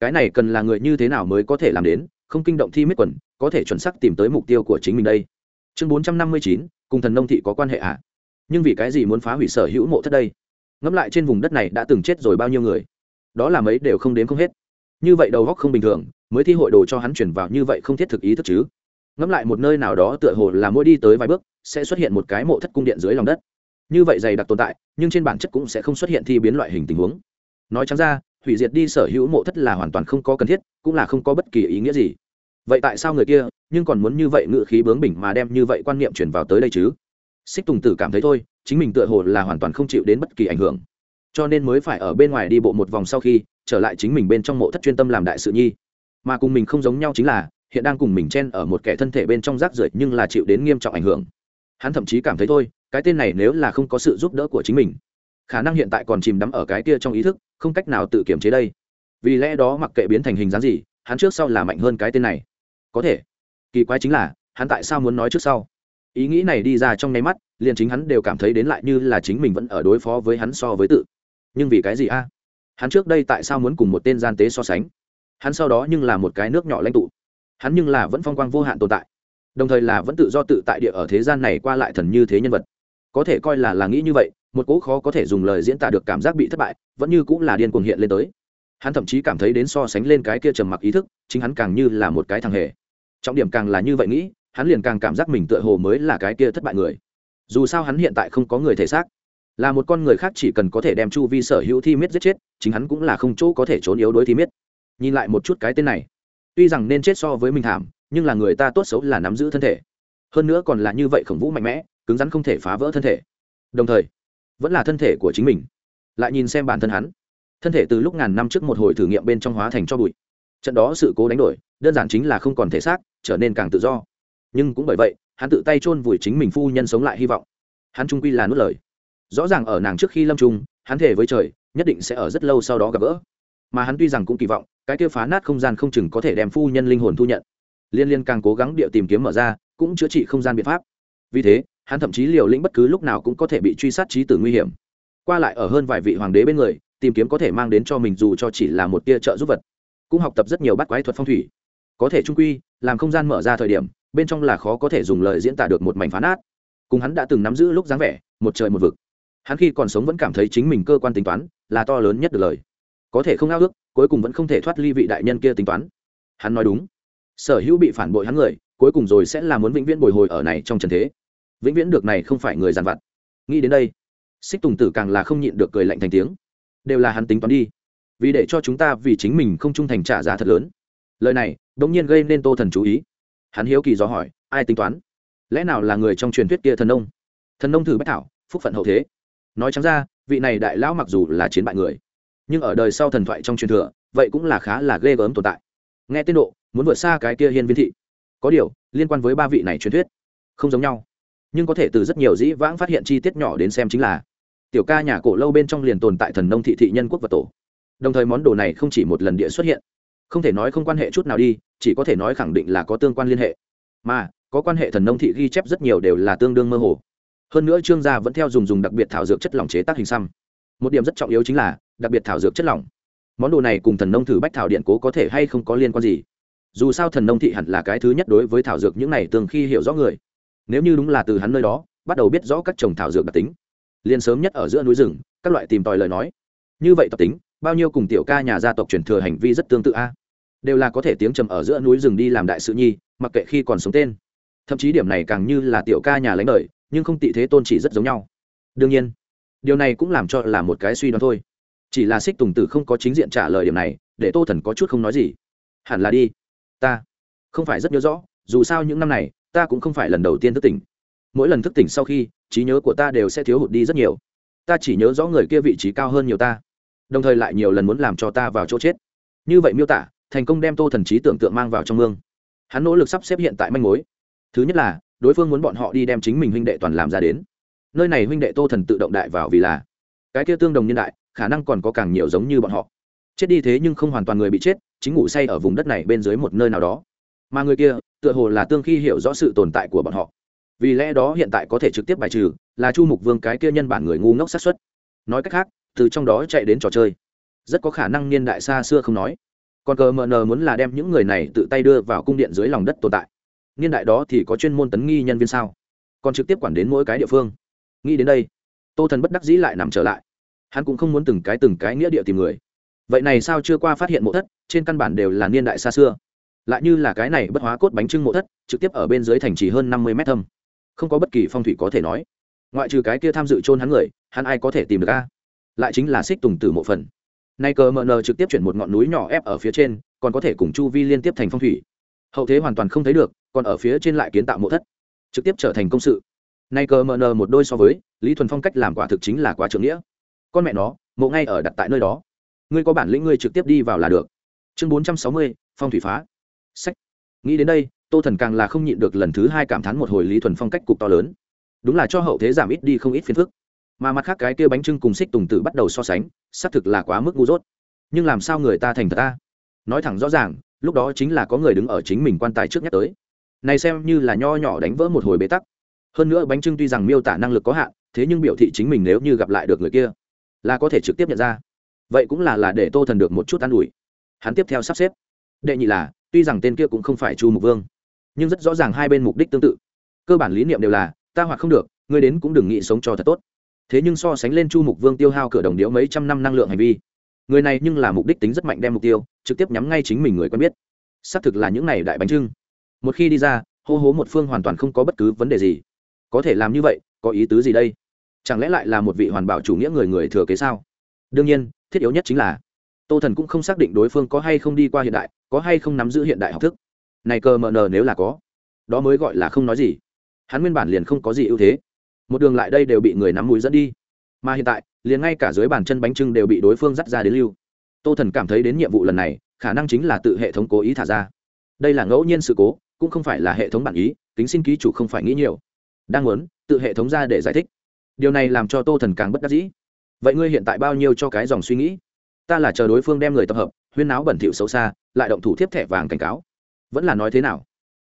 Cái này cần là người như thế nào mới có thể làm đến, không kinh động thi miết quần, có thể chuẩn xác tìm tới mục tiêu của chính mình đây. Chương bốn trăm năm mươi chín, cùng thần nông thị có quan hệ ạ à? nhưng vì cái gì muốn phá hủy sở hữu mộ thất đây? Ngẫm lại trên vùng đất này đã từng chết rồi bao nhiêu người? Đó là mấy đều không đến không hết. Như vậy đầu góc không bình thường mới thi hội đồ cho hắn chuyển vào như vậy không thiết thực ý thức chứ. Ngẫm lại một nơi nào đó tựa hồ là mỗi đi tới vài bước, sẽ xuất hiện một cái mộ thất cung điện dưới lòng đất. Như vậy dày đặc tồn tại, nhưng trên bản chất cũng sẽ không xuất hiện thi biến loại hình tình huống. Nói chẳng ra, hủy diệt đi sở hữu mộ thất là hoàn toàn không có cần thiết, cũng là không có bất kỳ ý nghĩa gì. Vậy tại sao người kia, nhưng còn muốn như vậy ngự khí bướng bỉnh mà đem như vậy quan niệm chuyển vào tới đây chứ? Xích tùng tử cảm thấy thôi, chính mình tựa hồ là hoàn toàn không chịu đến bất kỳ ảnh hưởng. Cho nên mới phải ở bên ngoài đi bộ một vòng sau khi, trở lại chính mình bên trong mộ thất chuyên tâm làm đại sự nhi mà cùng mình không giống nhau chính là, hiện đang cùng mình chen ở một kẻ thân thể bên trong rác rưởi nhưng là chịu đến nghiêm trọng ảnh hưởng. Hắn thậm chí cảm thấy thôi, cái tên này nếu là không có sự giúp đỡ của chính mình, khả năng hiện tại còn chìm đắm ở cái kia trong ý thức, không cách nào tự kiểm chế đây. Vì lẽ đó mặc kệ biến thành hình dáng gì, hắn trước sau là mạnh hơn cái tên này. Có thể. Kỳ quái chính là, hắn tại sao muốn nói trước sau? Ý nghĩ này đi ra trong nháy mắt, liền chính hắn đều cảm thấy đến lại như là chính mình vẫn ở đối phó với hắn so với tự. Nhưng vì cái gì a? Hắn trước đây tại sao muốn cùng một tên gian tế so sánh? Hắn sau đó nhưng là một cái nước nhỏ lãnh tụ. Hắn nhưng là vẫn phong quang vô hạn tồn tại. Đồng thời là vẫn tự do tự tại địa ở thế gian này qua lại thần như thế nhân vật. Có thể coi là là nghĩ như vậy, một cỗ khó có thể dùng lời diễn tả được cảm giác bị thất bại, vẫn như cũng là điên cuồng hiện lên tới. Hắn thậm chí cảm thấy đến so sánh lên cái kia trầm mặc ý thức, chính hắn càng như là một cái thằng hề. Trọng điểm càng là như vậy nghĩ, hắn liền càng cảm giác mình tựa hồ mới là cái kia thất bại người. Dù sao hắn hiện tại không có người thể xác. Là một con người khác chỉ cần có thể đem chu vi sở hữu thi miết giết chết, chính hắn cũng là không chỗ có thể trốn yếu đối thi miết nhìn lại một chút cái tên này. Tuy rằng nên chết so với mình thảm, nhưng là người ta tốt xấu là nắm giữ thân thể. Hơn nữa còn là như vậy khổng vũ mạnh mẽ, cứng rắn không thể phá vỡ thân thể. Đồng thời, vẫn là thân thể của chính mình. Lại nhìn xem bản thân hắn. Thân thể từ lúc ngàn năm trước một hồi thử nghiệm bên trong hóa thành cho bụi. Trận đó sự cố đánh đổi, đơn giản chính là không còn thể xác, trở nên càng tự do. Nhưng cũng bởi vậy, hắn tự tay chôn vùi chính mình phu nhân sống lại hy vọng. Hắn trung quy là nuốt lời. Rõ ràng ở nàng trước khi lâm trung, hắn thể với trời, nhất định sẽ ở rất lâu sau đó gặp gỡ. Mà hắn tuy rằng cũng kỳ vọng cái kia phá nát không gian không chừng có thể đem phu nhân linh hồn thu nhận. Liên liên càng cố gắng địa tìm kiếm mở ra, cũng chữa trị không gian biện pháp. Vì thế, hắn thậm chí liều lĩnh bất cứ lúc nào cũng có thể bị truy sát trí tử nguy hiểm. Qua lại ở hơn vài vị hoàng đế bên người, tìm kiếm có thể mang đến cho mình dù cho chỉ là một tia trợ giúp vật. Cũng học tập rất nhiều bắt quái thuật phong thủy. Có thể trung quy, làm không gian mở ra thời điểm, bên trong là khó có thể dùng lời diễn tả được một mảnh phá nát. Cùng hắn đã từng nắm giữ lúc dáng vẻ, một trời một vực. Hắn khi còn sống vẫn cảm thấy chính mình cơ quan tính toán là to lớn nhất được lời. Có thể không ao ước cuối cùng vẫn không thể thoát ly vị đại nhân kia tính toán. Hắn nói đúng. Sở hữu bị phản bội hắn người, cuối cùng rồi sẽ là muốn vĩnh viễn bồi hồi ở này trong trần thế. Vĩnh viễn được này không phải người giàn vặt. Nghĩ đến đây, xích tùng tử càng là không nhịn được cười lạnh thành tiếng. Đều là hắn tính toán đi. Vì để cho chúng ta vì chính mình không trung thành trả giá thật lớn. Lời này đ ỗ n g nhiên gây nên tô thần chú ý. Hắn hiếu kỳ do hỏi, ai tính toán? Lẽ nào là người trong truyền thuyết kia thần nông? Thần nông thử bách thảo, phúc phận hậu thế. Nói chẳng ra, vị này đại lão mặc dù là chiến bại người nhưng ở đời sau thần thoại trong truyền thừa, vậy cũng là khá là ghê gớm tồn tại. Nghe tiến độ, muốn vượt xa cái kia hiên viên thị. Có điều, liên quan với ba vị này truyền thuyết, không giống nhau. Nhưng có thể từ rất nhiều dĩ vãng phát hiện chi tiết nhỏ đến xem chính là, tiểu ca nhà cổ lâu bên trong liền tồn tại thần nông thị thị nhân quốc vật tổ. Đồng thời món đồ này không chỉ một lần địa xuất hiện. Không thể nói không quan hệ chút nào đi, chỉ có thể nói khẳng định là có tương quan liên hệ. Mà, có quan hệ thần nông thị ghi chép rất nhiều đều là tương đương mơ hồ. Hơn nữa trương gia vẫn theo dùng dùng đặc biệt thảo dược chất lỏng chế tác hình xăm một điểm rất trọng yếu chính là, đặc biệt thảo dược chất lỏng. Món đồ này cùng thần nông thử bách thảo điện cố có thể hay không có liên quan gì? Dù sao thần nông thị hẳn là cái thứ nhất đối với thảo dược những này từng khi hiểu rõ người. Nếu như đúng là từ hắn nơi đó, bắt đầu biết rõ các trồng thảo dược đặc tính. Liền sớm nhất ở giữa núi rừng, các loại tìm tòi lời nói. Như vậy tập tính, bao nhiêu cùng tiểu ca nhà gia tộc truyền thừa hành vi rất tương tự a? Đều là có thể tiếng trầm ở giữa núi rừng đi làm đại sự nhi, mặc kệ khi còn sống tên. Thậm chí điểm này càng như là tiểu ca nhà lãnh đời, nhưng không tị thế tôn chỉ rất giống nhau. Đương nhiên điều này cũng làm cho là một cái suy đoán thôi. Chỉ là xích tùng tử không có chính diện trả lời điểm này, để tô thần có chút không nói gì. Hẳn là đi. Ta không phải rất nhớ rõ, dù sao những năm này, ta cũng không phải lần đầu tiên thức tỉnh. Mỗi lần thức tỉnh sau khi, trí nhớ của ta đều sẽ thiếu hụt đi rất nhiều. Ta chỉ nhớ rõ người kia vị trí cao hơn nhiều ta. Đồng thời lại nhiều lần muốn làm cho ta vào chỗ chết. Như vậy miêu tả, thành công đem tô thần trí tưởng tượng mang vào trong mương. Hắn nỗ lực sắp xếp hiện tại manh mối. Thứ nhất là, đối phương muốn bọn họ đi đem chính mình huynh đệ toàn làm ra đến nơi này huynh đệ tô thần tự động đại vào vì là cái kia tương đồng nhân đại, khả năng còn có càng nhiều giống như bọn họ. Chết đi thế nhưng không hoàn toàn người bị chết, chính ngủ say ở vùng đất này bên dưới một nơi nào đó. Mà người kia, tựa hồ là tương khi hiểu rõ sự tồn tại của bọn họ. Vì lẽ đó hiện tại có thể trực tiếp bài trừ, là chu mục vương cái kia nhân bản người ngu ngốc sát xuất nói cách khác, từ trong đó chạy đến trò chơi. Rất có khả năng niên đại xa xưa không nói. Còn cờ mờ nờ muốn là đem những người này tự tay đưa vào cung điện dưới lòng đất tồn tại. Niên đại đó thì có chuyên môn tấn nghi nhân viên sao? Còn trực tiếp quản đến mỗi cái địa phương nghĩ đến đây, tô thần bất đắc dĩ lại nằm trở lại. Hắn cũng không muốn từng cái từng cái nghĩa địa tìm người. Vậy này sao chưa qua phát hiện mộ thất, trên căn bản đều là niên đại xa xưa. Lại như là cái này bất hóa cốt bánh trưng mộ thất, trực tiếp ở bên dưới thành trì hơn năm mươi mét thâm. Không có bất kỳ phong thủy có thể nói. Ngoại trừ cái kia tham dự chôn hắn người, hắn ai có thể tìm được a? Lại chính là xích tùng tử mộ phần. Nay cờ mờ nờ trực tiếp chuyển một ngọn núi nhỏ ép ở phía trên, còn có thể cùng chu vi liên tiếp thành phong thủy. Hậu thế hoàn toàn không thấy được, còn ở phía trên lại kiến tạo mộ thất. Trực tiếp trở thành công sự nay cờ mờ nờ một đôi so với, lý thuần phong cách làm quả thực chính là quá trưởng nghĩa. Con mẹ nó, mộ ngay ở đặt tại nơi đó. Ngươi có bản lĩnh ngươi trực tiếp đi vào là được. Chương bốn trăm sáu mươi, phong thủy phá. Sách. Nghĩ đến đây, tô thần càng là không nhịn được lần thứ hai cảm thán một hồi lý thuần phong cách cục to lớn. Đúng là cho hậu thế giảm ít đi không ít phiền phức. Mà mặt khác cái kia bánh trưng cùng xích tùng tử bắt đầu so sánh, xác thực là quá mức ngu dốt. Nhưng làm sao người ta thành thật ta? Nói thẳng rõ ràng, lúc đó chính là có người đứng ở chính mình quan tài trước nhắc tới. Này xem như là nho nhỏ đánh vỡ một hồi bế tắc hơn nữa bánh trưng tuy rằng miêu tả năng lực có hạn, thế nhưng biểu thị chính mình nếu như gặp lại được người kia, là có thể trực tiếp nhận ra. Vậy cũng là là để tô thần được một chút an ủi. Hắn tiếp theo sắp xếp. Đệ nhị là, tuy rằng tên kia cũng không phải chu mục vương, nhưng rất rõ ràng hai bên mục đích tương tự. Cơ bản lý niệm đều là, ta hoặc không được, ngươi đến cũng đừng nghĩ sống cho thật tốt. Thế nhưng so sánh lên chu mục vương tiêu hao cửa đồng điếu mấy trăm năm năng lượng hành vi, người này nhưng là mục đích tính rất mạnh đem mục tiêu, trực tiếp nhắm ngay chính mình người quen biết. Xác thực là những này đại bánh trưng. Một khi đi ra, hô hố một phương hoàn toàn không có bất cứ vấn đề gì có thể làm như vậy, có ý tứ gì đây? Chẳng lẽ lại là một vị hoàn bảo chủ nghĩa người người thừa kế sao? Đương nhiên, thiết yếu nhất chính là, tô thần cũng không xác định đối phương có hay không đi qua hiện đại, có hay không nắm giữ hiện đại học thức. Này cờ mờ nờ nếu là có, đó mới gọi là không nói gì. Hắn nguyên bản liền không có gì ưu thế. Một đường lại đây đều bị người nắm mũi dẫn đi. Mà hiện tại, liền ngay cả dưới bàn chân bánh trưng đều bị đối phương dắt ra đến lưu. Tô thần cảm thấy đến nhiệm vụ lần này, khả năng chính là tự hệ thống cố ý thả ra. Đây là ngẫu nhiên sự cố, cũng không phải là hệ thống bản ý tính xin ký chủ không phải nghĩ nhiều đang muốn, tự hệ thống ra để giải thích. Điều này làm cho tô thần càng bất đắc dĩ. Vậy ngươi hiện tại bao nhiêu cho cái dòng suy nghĩ? Ta là chờ đối phương đem người tập hợp, huyên náo bẩn thỉu xấu xa, lại động thủ thiếp thẻ vàng cảnh cáo. Vẫn là nói thế nào?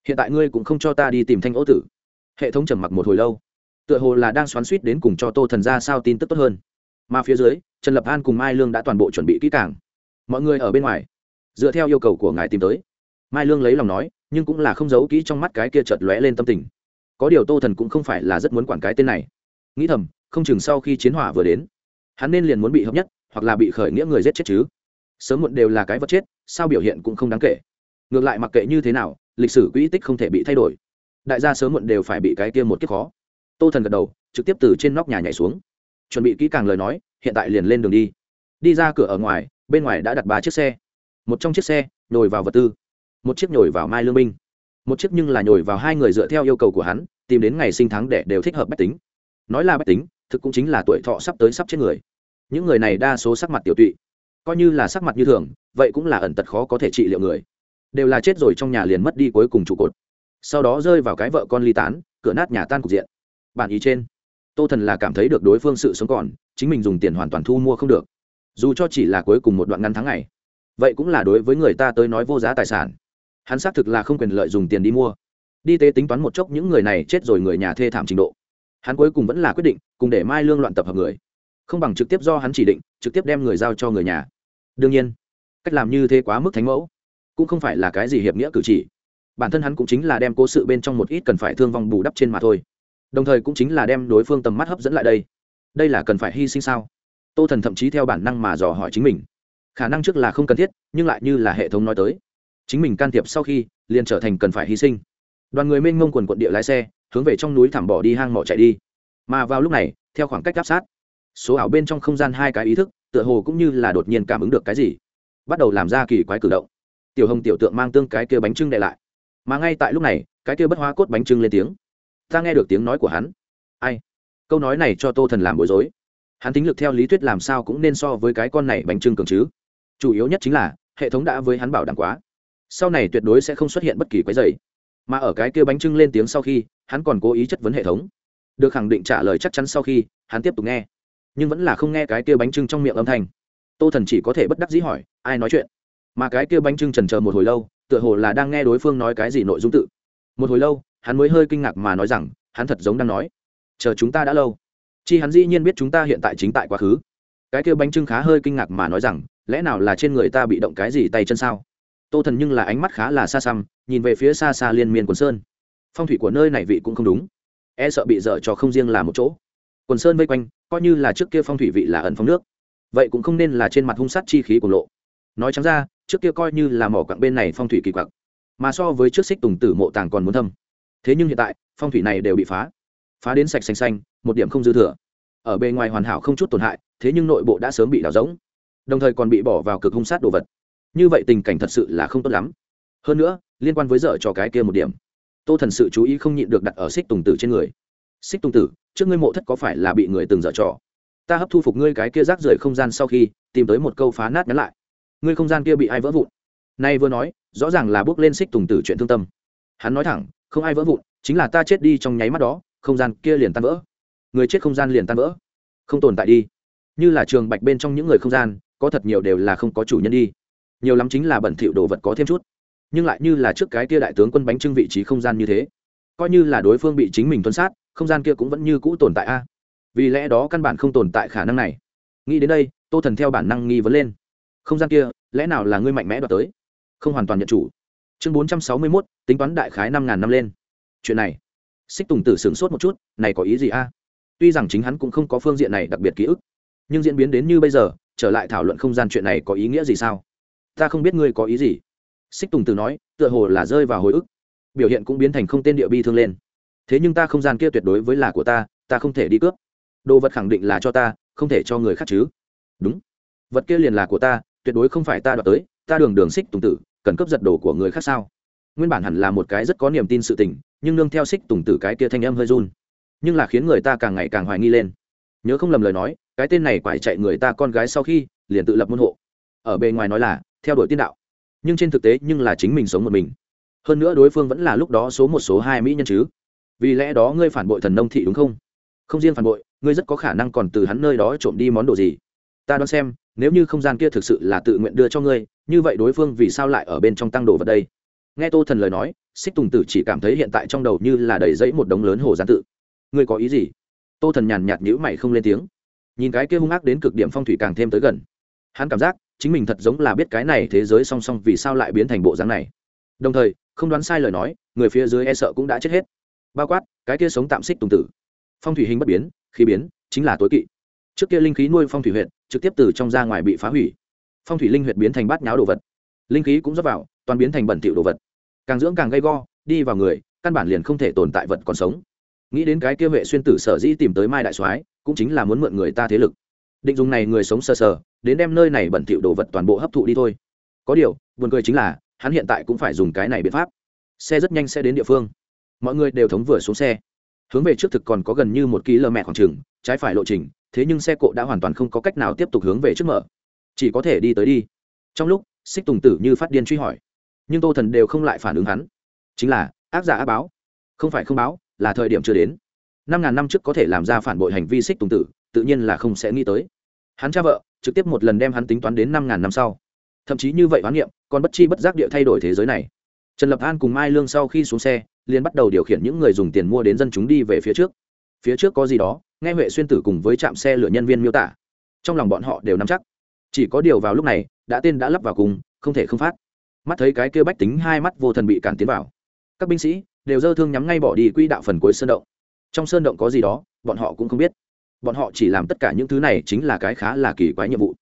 Hiện tại ngươi cũng không cho ta đi tìm thanh ố tử. Hệ thống trầm mặc một hồi lâu. Tựa hồ là đang xoắn suýt đến cùng cho tô thần ra sao tin tức tốt hơn. Mà phía dưới, trần lập an cùng mai lương đã toàn bộ chuẩn bị kỹ càng. Mọi người ở bên ngoài, dựa theo yêu cầu của ngài tìm tới. Mai lương lấy lòng nói, nhưng cũng là không giấu kỹ trong mắt cái kia chợt lóe lên tâm tình có điều tô thần cũng không phải là rất muốn quản cái tên này. Nghĩ thầm, không chừng sau khi chiến hỏa vừa đến, hắn nên liền muốn bị hợp nhất, hoặc là bị khởi nghĩa người giết chết chứ. Sớm muộn đều là cái vật chết, sao biểu hiện cũng không đáng kể. Ngược lại mặc kệ như thế nào, lịch sử quỹ tích không thể bị thay đổi. Đại gia sớm muộn đều phải bị cái kia một kiếp khó. Tô thần gật đầu, trực tiếp từ trên nóc nhà nhảy xuống. Chuẩn bị kỹ càng lời nói, hiện tại liền lên đường đi. Đi ra cửa ở ngoài, bên ngoài đã đặt ba chiếc xe. Một trong chiếc xe, nhồi vào vật tư. Một chiếc nhồi vào mai lương minh. Một chiếc nhưng là nhồi vào hai người dựa theo yêu cầu của hắn tìm đến ngày sinh tháng để đều thích hợp bách tính. Nói là bách tính, thực cũng chính là tuổi thọ sắp tới sắp chết người. Những người này đa số sắc mặt tiểu tụy. Coi như là sắc mặt như thường, vậy cũng là ẩn tật khó có thể trị liệu người. Đều là chết rồi trong nhà liền mất đi cuối cùng trụ cột. Sau đó rơi vào cái vợ con ly tán, cửa nát nhà tan cục diện. Bản ý trên. Tô thần là cảm thấy được đối phương sự sống còn, chính mình dùng tiền hoàn toàn thu mua không được. Dù cho chỉ là cuối cùng một đoạn ngắn tháng ngày, vậy cũng là đối với người ta tới nói vô giá tài sản. Hắn xác thực là không quyền lợi dùng tiền đi mua đi tế tính toán một chốc những người này chết rồi người nhà thê thảm trình độ. Hắn cuối cùng vẫn là quyết định, cùng để mai lương loạn tập hợp người. Không bằng trực tiếp do hắn chỉ định, trực tiếp đem người giao cho người nhà. Đương nhiên, cách làm như thế quá mức thánh mẫu. Cũng không phải là cái gì hiệp nghĩa cử chỉ. Bản thân hắn cũng chính là đem cố sự bên trong một ít cần phải thương vong bù đắp trên mà thôi. Đồng thời cũng chính là đem đối phương tầm mắt hấp dẫn lại đây. Đây là cần phải hy sinh sao? Tô thần thậm chí theo bản năng mà dò hỏi chính mình. Khả năng trước là không cần thiết, nhưng lại như là hệ thống nói tới. Chính mình can thiệp sau khi, liền trở thành cần phải hy sinh đoàn người mênh mông quần quận địa lái xe, hướng về trong núi thảm bỏ đi hang mỏ chạy đi. Mà vào lúc này, theo khoảng cách áp sát, số ảo bên trong không gian hai cái ý thức, tựa hồ cũng như là đột nhiên cảm ứng được cái gì, bắt đầu làm ra kỳ quái cử động. Tiểu hồng tiểu tượng mang tương cái kia bánh trưng đệ lại. Mà ngay tại lúc này, cái kia bất hóa cốt bánh trưng lên tiếng. Ta nghe được tiếng nói của hắn. Ai? Câu nói này cho tô thần làm bối rối. Hắn tính lực theo lý thuyết làm sao cũng nên so với cái con này bánh trưng cường chứ. Chủ yếu nhất chính là, hệ thống đã với hắn bảo đảm quá. Sau này tuyệt đối sẽ không xuất hiện bất kỳ quái dày mà ở cái kia bánh trưng lên tiếng sau khi, hắn còn cố ý chất vấn hệ thống. Được khẳng định trả lời chắc chắn sau khi, hắn tiếp tục nghe. Nhưng vẫn là không nghe cái kia bánh trưng trong miệng âm thanh. Tô thần chỉ có thể bất đắc dĩ hỏi, ai nói chuyện? Mà cái kia bánh trưng trần chờ một hồi lâu, tựa hồ là đang nghe đối phương nói cái gì nội dung tự. Một hồi lâu, hắn mới hơi kinh ngạc mà nói rằng, hắn thật giống đang nói, chờ chúng ta đã lâu. Chi hắn dĩ nhiên biết chúng ta hiện tại chính tại quá khứ. Cái kia bánh trưng khá hơi kinh ngạc mà nói rằng, lẽ nào là trên người ta bị động cái gì tay chân sao? Tô thần nhưng là ánh mắt khá là xa xăm, nhìn về phía xa xa liên miên quần sơn. Phong thủy của nơi này vị cũng không đúng. E sợ bị dở cho không riêng là một chỗ. Quần sơn vây quanh, coi như là trước kia phong thủy vị là ẩn phong nước. Vậy cũng không nên là trên mặt hung sát chi khí của lộ. Nói chẳng ra, trước kia coi như là mỏ quặng bên này phong thủy kỳ quặc. Mà so với trước xích tùng tử mộ tàng còn muốn thâm. Thế nhưng hiện tại, phong thủy này đều bị phá. Phá đến sạch xanh xanh, một điểm không dư thừa. Ở bề ngoài hoàn hảo không chút tổn hại, thế nhưng nội bộ đã sớm bị đào rỗng. Đồng thời còn bị bỏ vào cực hung sát đồ vật như vậy tình cảnh thật sự là không tốt lắm. Hơn nữa, liên quan với dở cho cái kia một điểm, tô thần sự chú ý không nhịn được đặt ở xích tùng tử trên người. Xích tùng tử, trước ngươi mộ thất có phải là bị người từng dở trò? Ta hấp thu phục ngươi cái kia rác rưởi không gian sau khi, tìm tới một câu phá nát nhắn lại. Ngươi không gian kia bị ai vỡ vụn? Nay vừa nói, rõ ràng là bước lên xích tùng tử chuyện thương tâm. Hắn nói thẳng, không ai vỡ vụn, chính là ta chết đi trong nháy mắt đó, không gian kia liền tan vỡ. Người chết không gian liền tan vỡ. Không tồn tại đi. Như là trường bạch bên trong những người không gian, có thật nhiều đều là không có chủ nhân đi nhiều lắm chính là bẩn thỉu đồ vật có thêm chút. Nhưng lại như là trước cái kia đại tướng quân bánh trưng vị trí không gian như thế, coi như là đối phương bị chính mình tuân sát, không gian kia cũng vẫn như cũ tồn tại a. Vì lẽ đó căn bản không tồn tại khả năng này. Nghĩ đến đây, tô thần theo bản năng nghi vấn lên. Không gian kia, lẽ nào là ngươi mạnh mẽ đoạt tới? Không hoàn toàn nhận chủ. Chương bốn trăm sáu mươi mốt, tính toán đại khái năm ngàn năm lên. Chuyện này, xích tùng tử sửng sốt một chút, này có ý gì a? Tuy rằng chính hắn cũng không có phương diện này đặc biệt ký ức, nhưng diễn biến đến như bây giờ, trở lại thảo luận không gian chuyện này có ý nghĩa gì sao? Ta không biết ngươi có ý gì. Xích tùng tử nói, tựa hồ là rơi vào hồi ức. Biểu hiện cũng biến thành không tên địa bi thương lên. Thế nhưng ta không gian kia tuyệt đối với là của ta ta không thể đi cướp. Đồ vật khẳng định là cho ta, không thể cho người khác chứ. Đúng. Vật kia liền là của ta, tuyệt đối không phải ta đoạt tới, ta đường đường xích tùng tử, cần cướp giật đồ của người khác sao? Nguyên bản hẳn là một cái rất có niềm tin sự tình, nhưng nương theo xích tùng tử cái kia thanh âm hơi run. Nhưng là khiến người ta càng ngày càng hoài nghi lên. Nhớ không lầm lời nói, cái tên này quải chạy người ta con gái sau khi, liền tự lập môn hộ. Ở bề ngoài nói là theo đuổi tiên đạo. Nhưng trên thực tế nhưng là chính mình sống một mình. Hơn nữa đối phương vẫn là lúc đó số một, số hai mỹ nhân chứ. Vì lẽ đó ngươi phản bội thần nông thị đúng không? Không riêng phản bội, ngươi rất có khả năng còn từ hắn nơi đó trộm đi món đồ gì. Ta đoán xem, nếu như không gian kia thực sự là tự nguyện đưa cho ngươi, như vậy đối phương vì sao lại ở bên trong tăng đồ vật đây? Nghe tô thần lời nói, xích tùng tử chỉ cảm thấy hiện tại trong đầu như là đầy dẫy một đống lớn hồ gián tự. Ngươi có ý gì? Tô thần nhàn nhạt nhữ mày không lên tiếng. Nhìn cái kia hung ác đến cực điểm phong thủy càng thêm tới gần. Hắn cảm giác chính mình thật giống là biết cái này thế giới song song vì sao lại biến thành bộ dáng này. Đồng thời, không đoán sai lời nói, người phía dưới e sợ cũng đã chết hết. Bao quát, cái kia sống tạm xích tùng tử. Phong thủy hình bất biến, khí biến, chính là tối kỵ. Trước kia linh khí nuôi phong thủy huyện trực tiếp từ trong ra ngoài bị phá hủy. Phong thủy linh huyệt biến thành bát nháo đồ vật. Linh khí cũng dốc vào, toàn biến thành bẩn thỉu đồ vật. Càng dưỡng càng gây go, đi vào người, căn bản liền không thể tồn tại vật còn sống. Nghĩ đến cái kia huệ xuyên tử sở dĩ tìm tới mai đại soái, cũng chính là muốn mượn người ta thế lực định dùng này người sống sờ sờ, đến đem nơi này bẩn thỉu đồ vật toàn bộ hấp thụ đi thôi. Có điều, buồn cười chính là, hắn hiện tại cũng phải dùng cái này biện pháp. Xe rất nhanh sẽ đến địa phương. Mọi người đều thống vừa xuống xe. Hướng về trước thực còn có gần như một km khoảng trừng trái phải lộ trình, thế nhưng xe cộ đã hoàn toàn không có cách nào tiếp tục hướng về trước mở. Chỉ có thể đi tới đi. Trong lúc, xích tùng tử như phát điên truy hỏi. Nhưng tô thần đều không lại phản ứng hắn. Chính là, ác giả ác báo. Không phải không báo, là thời điểm chưa đến. Năm ngàn năm trước có thể làm ra phản bội hành vi xích tùng tử, tự nhiên là không sẽ nghĩ tới hắn cha vợ, trực tiếp một lần đem hắn tính toán đến năm ngàn năm sau. Thậm chí như vậy hoán niệm, còn bất chi bất giác địa thay đổi thế giới này. Trần lập an cùng mai lương sau khi xuống xe, liền bắt đầu điều khiển những người dùng tiền mua đến dân chúng đi về phía trước. Phía trước có gì đó, nghe huệ xuyên tử cùng với trạm xe lửa nhân viên miêu tả. Trong lòng bọn họ đều nắm chắc. Chỉ có điều vào lúc này, đã tên đã lắp vào cùng, không thể không phát. Mắt thấy cái kia bách tính hai mắt vô thần bị cản tiến vào. Các binh sĩ đều dơ thương nhắm ngay bỏ đi quỹ đạo phần cuối sơn động. Trong sơn động có gì đó, bọn họ cũng không biết bọn họ chỉ làm tất cả những thứ này chính là cái khá là kỳ quái nhiệm vụ.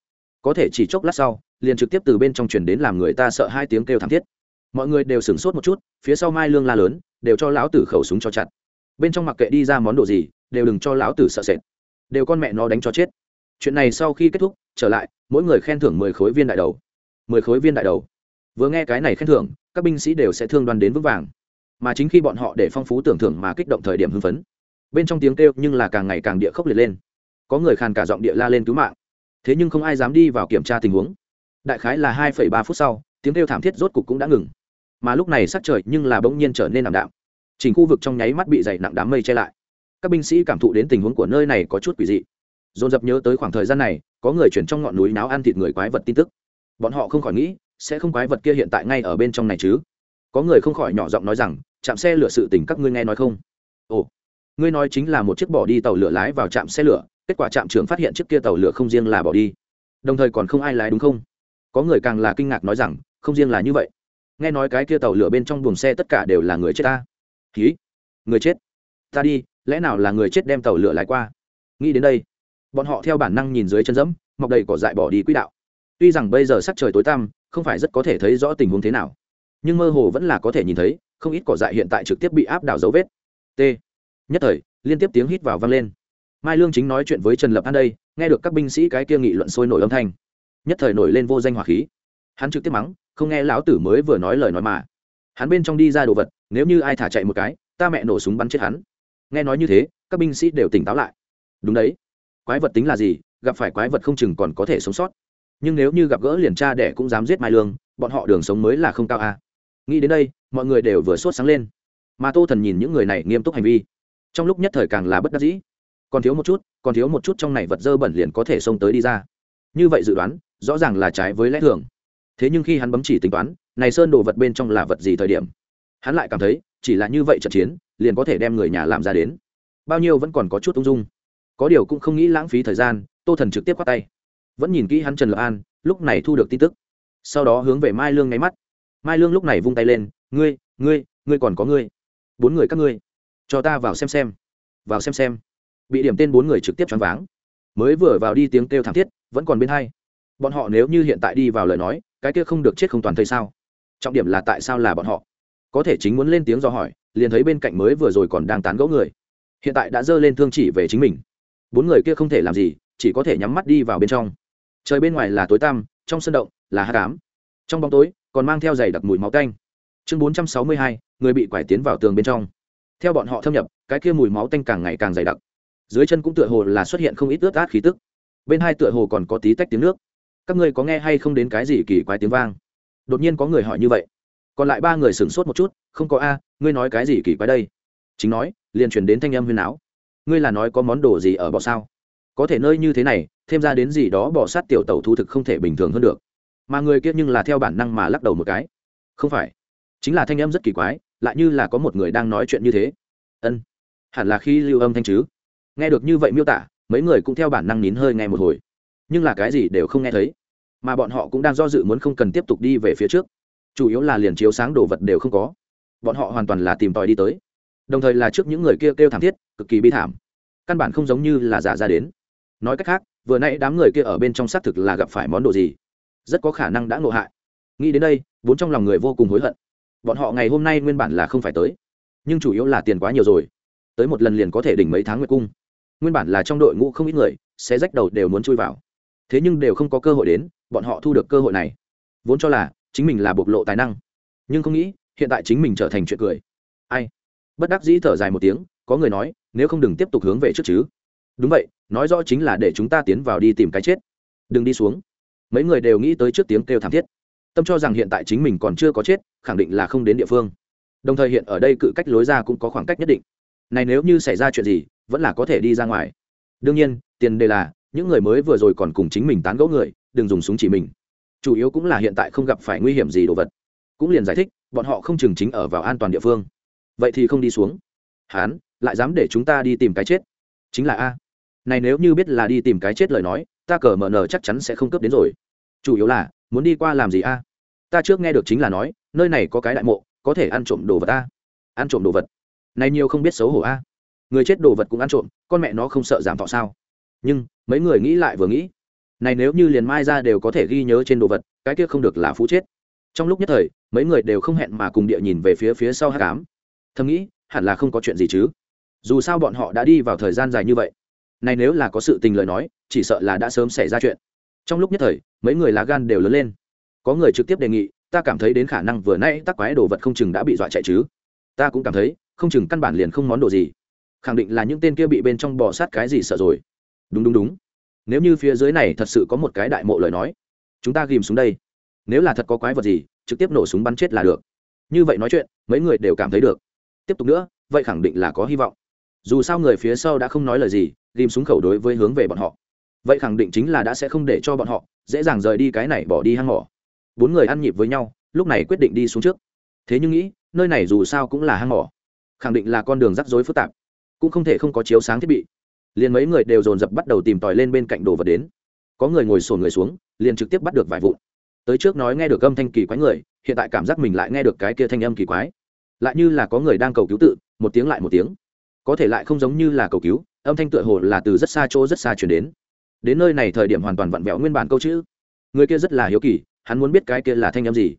Có thể chỉ chốc lát sau, liền trực tiếp từ bên trong truyền đến làm người ta sợ hai tiếng kêu thảm thiết. Mọi người đều sửng sốt một chút, phía sau mai lương la lớn, đều cho lão tử khẩu súng cho chặt. Bên trong mặc kệ đi ra món đồ gì, đều đừng cho lão tử sợ sệt. Đều con mẹ nó đánh cho chết. Chuyện này sau khi kết thúc, trở lại, mỗi người khen thưởng mười khối viên đại đầu. Mười khối viên đại đầu. Vừa nghe cái này khen thưởng, các binh sĩ đều sẽ thương đoan đến vững vàng. Mà chính khi bọn họ để phong phú tưởng thưởng mà kích động thời điểm hưng phấn bên trong tiếng kêu nhưng là càng ngày càng địa khốc liệt lên. Có người khàn cả giọng địa la lên cứu mạng. Thế nhưng không ai dám đi vào kiểm tra tình huống. Đại khái là hai phẩy ba phút sau, tiếng kêu thảm thiết rốt cục cũng đã ngừng. Mà lúc này sắc trời nhưng là bỗng nhiên trở nên ảm đạm. Chỉnh khu vực trong nháy mắt bị dày nặng đám mây che lại. Các binh sĩ cảm thụ đến tình huống của nơi này có chút quỷ dị. Dồn dập nhớ tới khoảng thời gian này, có người chuyển trong ngọn núi náo ăn thịt người quái vật tin tức. Bọn họ không khỏi nghĩ, sẽ không quái vật kia hiện tại ngay ở bên trong này chứ? Có người không khỏi nhỏ giọng nói rằng, chạm xe lửa sự tình các ngươi nghe nói không? Ồ ngươi nói chính là một chiếc bỏ đi tàu lửa lái vào trạm xe lửa, kết quả trạm trưởng phát hiện chiếc kia tàu lửa không riêng là bỏ đi. Đồng thời còn không ai lái đúng không? Có người càng là kinh ngạc nói rằng, không riêng là như vậy. Nghe nói cái kia tàu lửa bên trong buồng xe tất cả đều là người chết ta. Ký người chết? Ta đi, lẽ nào là người chết đem tàu lửa lái qua? Nghĩ đến đây, bọn họ theo bản năng nhìn dưới chân dẫm, mọc đầy cỏ dại bỏ đi quỹ đạo. Tuy rằng bây giờ sắc trời tối tăm, không phải rất có thể thấy rõ tình huống thế nào. Nhưng mơ hồ vẫn là có thể nhìn thấy, không ít cỏ dại hiện tại trực tiếp bị áp đảo dấu vết. T nhất thời, liên tiếp tiếng hít vào vang lên. Mai lương chính nói chuyện với trần lập an đây, nghe được các binh sĩ cái kia nghị luận sôi nổi âm thanh. Nhất thời nổi lên vô danh hỏa khí. Hắn trực tiếp mắng, không nghe lão tử mới vừa nói lời nói mà. Hắn bên trong đi ra đồ vật, nếu như ai thả chạy một cái, ta mẹ nổ súng bắn chết hắn. Nghe nói như thế, các binh sĩ đều tỉnh táo lại. Đúng đấy. Quái vật tính là gì, gặp phải quái vật không chừng còn có thể sống sót. Nhưng nếu như gặp gỡ liền cha đẻ cũng dám giết mai lương, bọn họ đường sống mới là không cao à. nghĩ đến đây, mọi người đều vừa sốt sáng lên. Mà tô thần nhìn những người này nghiêm túc hành vi trong lúc nhất thời càng là bất đắc dĩ. Còn thiếu một chút, còn thiếu một chút trong này vật dơ bẩn liền có thể xông tới đi ra. Như vậy dự đoán, rõ ràng là trái với lẽ thường. Thế nhưng khi hắn bấm chỉ tính toán, này sơn đồ vật bên trong là vật gì thời điểm? Hắn lại cảm thấy, chỉ là như vậy trận chiến, liền có thể đem người nhà làm ra đến. Bao nhiêu vẫn còn có chút ung dung. Có điều cũng không nghĩ lãng phí thời gian, tô thần trực tiếp khoác tay. Vẫn nhìn kỹ hắn trần lập an, lúc này thu được tin tức. Sau đó hướng về mai lương ngay mắt. Mai lương lúc này vung tay lên, ngươi ngươi ngươi còn có ngươi. Bốn người các ngươi cho ta vào xem xem. Vào xem xem. Bị điểm tên bốn người trực tiếp choáng váng. Mới vừa vào đi tiếng kêu thảm thiết, vẫn còn bên hai. Bọn họ nếu như hiện tại đi vào lời nói, cái kia không được chết không toàn thây sao? Trọng điểm là tại sao là bọn họ? Có thể chính muốn lên tiếng do hỏi, liền thấy bên cạnh mới vừa rồi còn đang tán gẫu người. Hiện tại đã giơ lên thương chỉ về chính mình. Bốn người kia không thể làm gì, chỉ có thể nhắm mắt đi vào bên trong. Trời bên ngoài là tối tăm, trong sân động là hát cám trong bóng tối, còn mang theo giày đặc mùi máu tanh. Chương bốn trăm sáu mươi hai, người bị quải tiến vào tường bên trong theo bọn họ thâm nhập, cái kia mùi máu tanh càng ngày càng dày đặc. Dưới chân cũng tựa hồ là xuất hiện không ít ướt át khí tức. Bên hai tựa hồ còn có tí tách tiếng nước. Các ngươi có nghe hay không đến cái gì kỳ quái tiếng vang? Đột nhiên có người hỏi như vậy. Còn lại ba người sửng sốt một chút, không có a, ngươi nói cái gì kỳ quái đây? Chính nói, liền chuyển đến thanh âm huyền áo ngươi là nói có món đồ gì ở bọ sao? Có thể nơi như thế này, thêm ra đến gì đó bỏ sát tiểu tàu thu thực không thể bình thường hơn được. Mà người kia nhưng là theo bản năng mà lắc đầu một cái. Không phải. Chính là thanh âm rất kỳ quái lại như là có một người đang nói chuyện như thế. Ân hẳn là khi lưu âm thanh chứ. Nghe được như vậy miêu tả mấy người cũng theo bản năng nín hơi nghe một hồi. Nhưng là cái gì đều không nghe thấy. Mà bọn họ cũng đang do dự muốn không cần tiếp tục đi về phía trước. Chủ yếu là liền chiếu sáng đồ vật đều không có. Bọn họ hoàn toàn là tìm tòi đi tới. Đồng thời là trước những người kia kêu, kêu thảm thiết cực kỳ bi thảm. Căn bản không giống như là giả ra đến. Nói cách khác vừa nãy đám người kia ở bên trong xác thực là gặp phải món đồ gì. Rất có khả năng đã ngộ hại. Nghĩ đến đây vốn trong lòng người vô cùng hối hận bọn họ ngày hôm nay nguyên bản là không phải tới, nhưng chủ yếu là tiền quá nhiều rồi. Tới một lần liền có thể đỉnh mấy tháng nguyệt cung. Nguyên bản là trong đội ngũ không ít người, sẽ rách đầu đều muốn chui vào. Thế nhưng đều không có cơ hội đến, bọn họ thu được cơ hội này. Vốn cho là, chính mình là bộc lộ tài năng. Nhưng không nghĩ, hiện tại chính mình trở thành chuyện cười. Ai? Bất đắc dĩ thở dài một tiếng, có người nói, nếu không đừng tiếp tục hướng về trước chứ. Đúng vậy, nói rõ chính là để chúng ta tiến vào đi tìm cái chết. Đừng đi xuống. Mấy người đều nghĩ tới trước tiếng kêu thảm thiết tâm cho rằng hiện tại chính mình còn chưa có chết, khẳng định là không đến địa phương. Đồng thời hiện ở đây cự cách lối ra cũng có khoảng cách nhất định. Này nếu như xảy ra chuyện gì, vẫn là có thể đi ra ngoài. Đương nhiên, tiền đề là, những người mới vừa rồi còn cùng chính mình tán gẫu người, đừng dùng súng chỉ mình. Chủ yếu cũng là hiện tại không gặp phải nguy hiểm gì đồ vật. Cũng liền giải thích, bọn họ không chừng chính ở vào an toàn địa phương. Vậy thì không đi xuống. Hán, lại dám để chúng ta đi tìm cái chết. Chính là a. Này nếu như biết là đi tìm cái chết lời nói, ta cờ mờ nờ chắc chắn sẽ không cướp đến rồi. Chủ yếu là muốn đi qua làm gì a? Ta trước nghe được chính là nói, nơi này có cái đại mộ, có thể ăn trộm đồ vật a. Ăn trộm đồ vật? Này nhiều không biết xấu hổ a. Người chết đồ vật cũng ăn trộm, con mẹ nó không sợ giảm thọ sao? Nhưng, mấy người nghĩ lại vừa nghĩ. Này nếu như liền mai ra đều có thể ghi nhớ trên đồ vật, cái kia không được là phú chết. Trong lúc nhất thời, mấy người đều không hẹn mà cùng địa nhìn về phía phía sau hát cám thầm nghĩ, hẳn là không có chuyện gì chứ. Dù sao bọn họ đã đi vào thời gian dài như vậy. Này nếu là có sự tình lời nói, chỉ sợ là đã sớm xảy ra chuyện trong lúc nhất thời, mấy người lá gan đều lớn lên. Có người trực tiếp đề nghị, ta cảm thấy đến khả năng vừa nãy tắc quái đồ vật không chừng đã bị dọa chạy chứ. Ta cũng cảm thấy, không chừng căn bản liền không món đồ gì. Khẳng định là những tên kia bị bên trong bò sát cái gì sợ rồi. Đúng đúng đúng. Nếu như phía dưới này thật sự có một cái đại mộ lời nói, chúng ta ghìm xuống đây. Nếu là thật có quái vật gì, trực tiếp nổ súng bắn chết là được. Như vậy nói chuyện, mấy người đều cảm thấy được. Tiếp tục nữa, vậy khẳng định là có hy vọng. Dù sao người phía sau đã không nói lời gì ghìm súng khẩu đối với hướng về bọn họ vậy khẳng định chính là đã sẽ không để cho bọn họ dễ dàng rời đi cái này bỏ đi hang mỏ. Bốn người ăn nhịp với nhau, lúc này quyết định đi xuống trước. Thế nhưng nghĩ, nơi này dù sao cũng là hang mỏ. Khẳng định là con đường rắc rối phức tạp. Cũng không thể không có chiếu sáng thiết bị. Liền mấy người đều dồn dập bắt đầu tìm tòi lên bên cạnh đồ vật đến. Có người ngồi sồn người xuống, liền trực tiếp bắt được vài vụn. Tới trước nói nghe được âm thanh kỳ quái người, hiện tại cảm giác mình lại nghe được cái kia thanh âm kỳ quái. Lại như là có người đang cầu cứu tự, một tiếng lại một tiếng. Có thể lại không giống như là cầu cứu, âm thanh tựa hồ là từ rất xa chỗ rất xa chuyển đến đến nơi này thời điểm hoàn toàn vặn vẹo nguyên bản câu chữ. Người kia rất là hiếu kỳ, hắn muốn biết cái kia là thanh âm gì.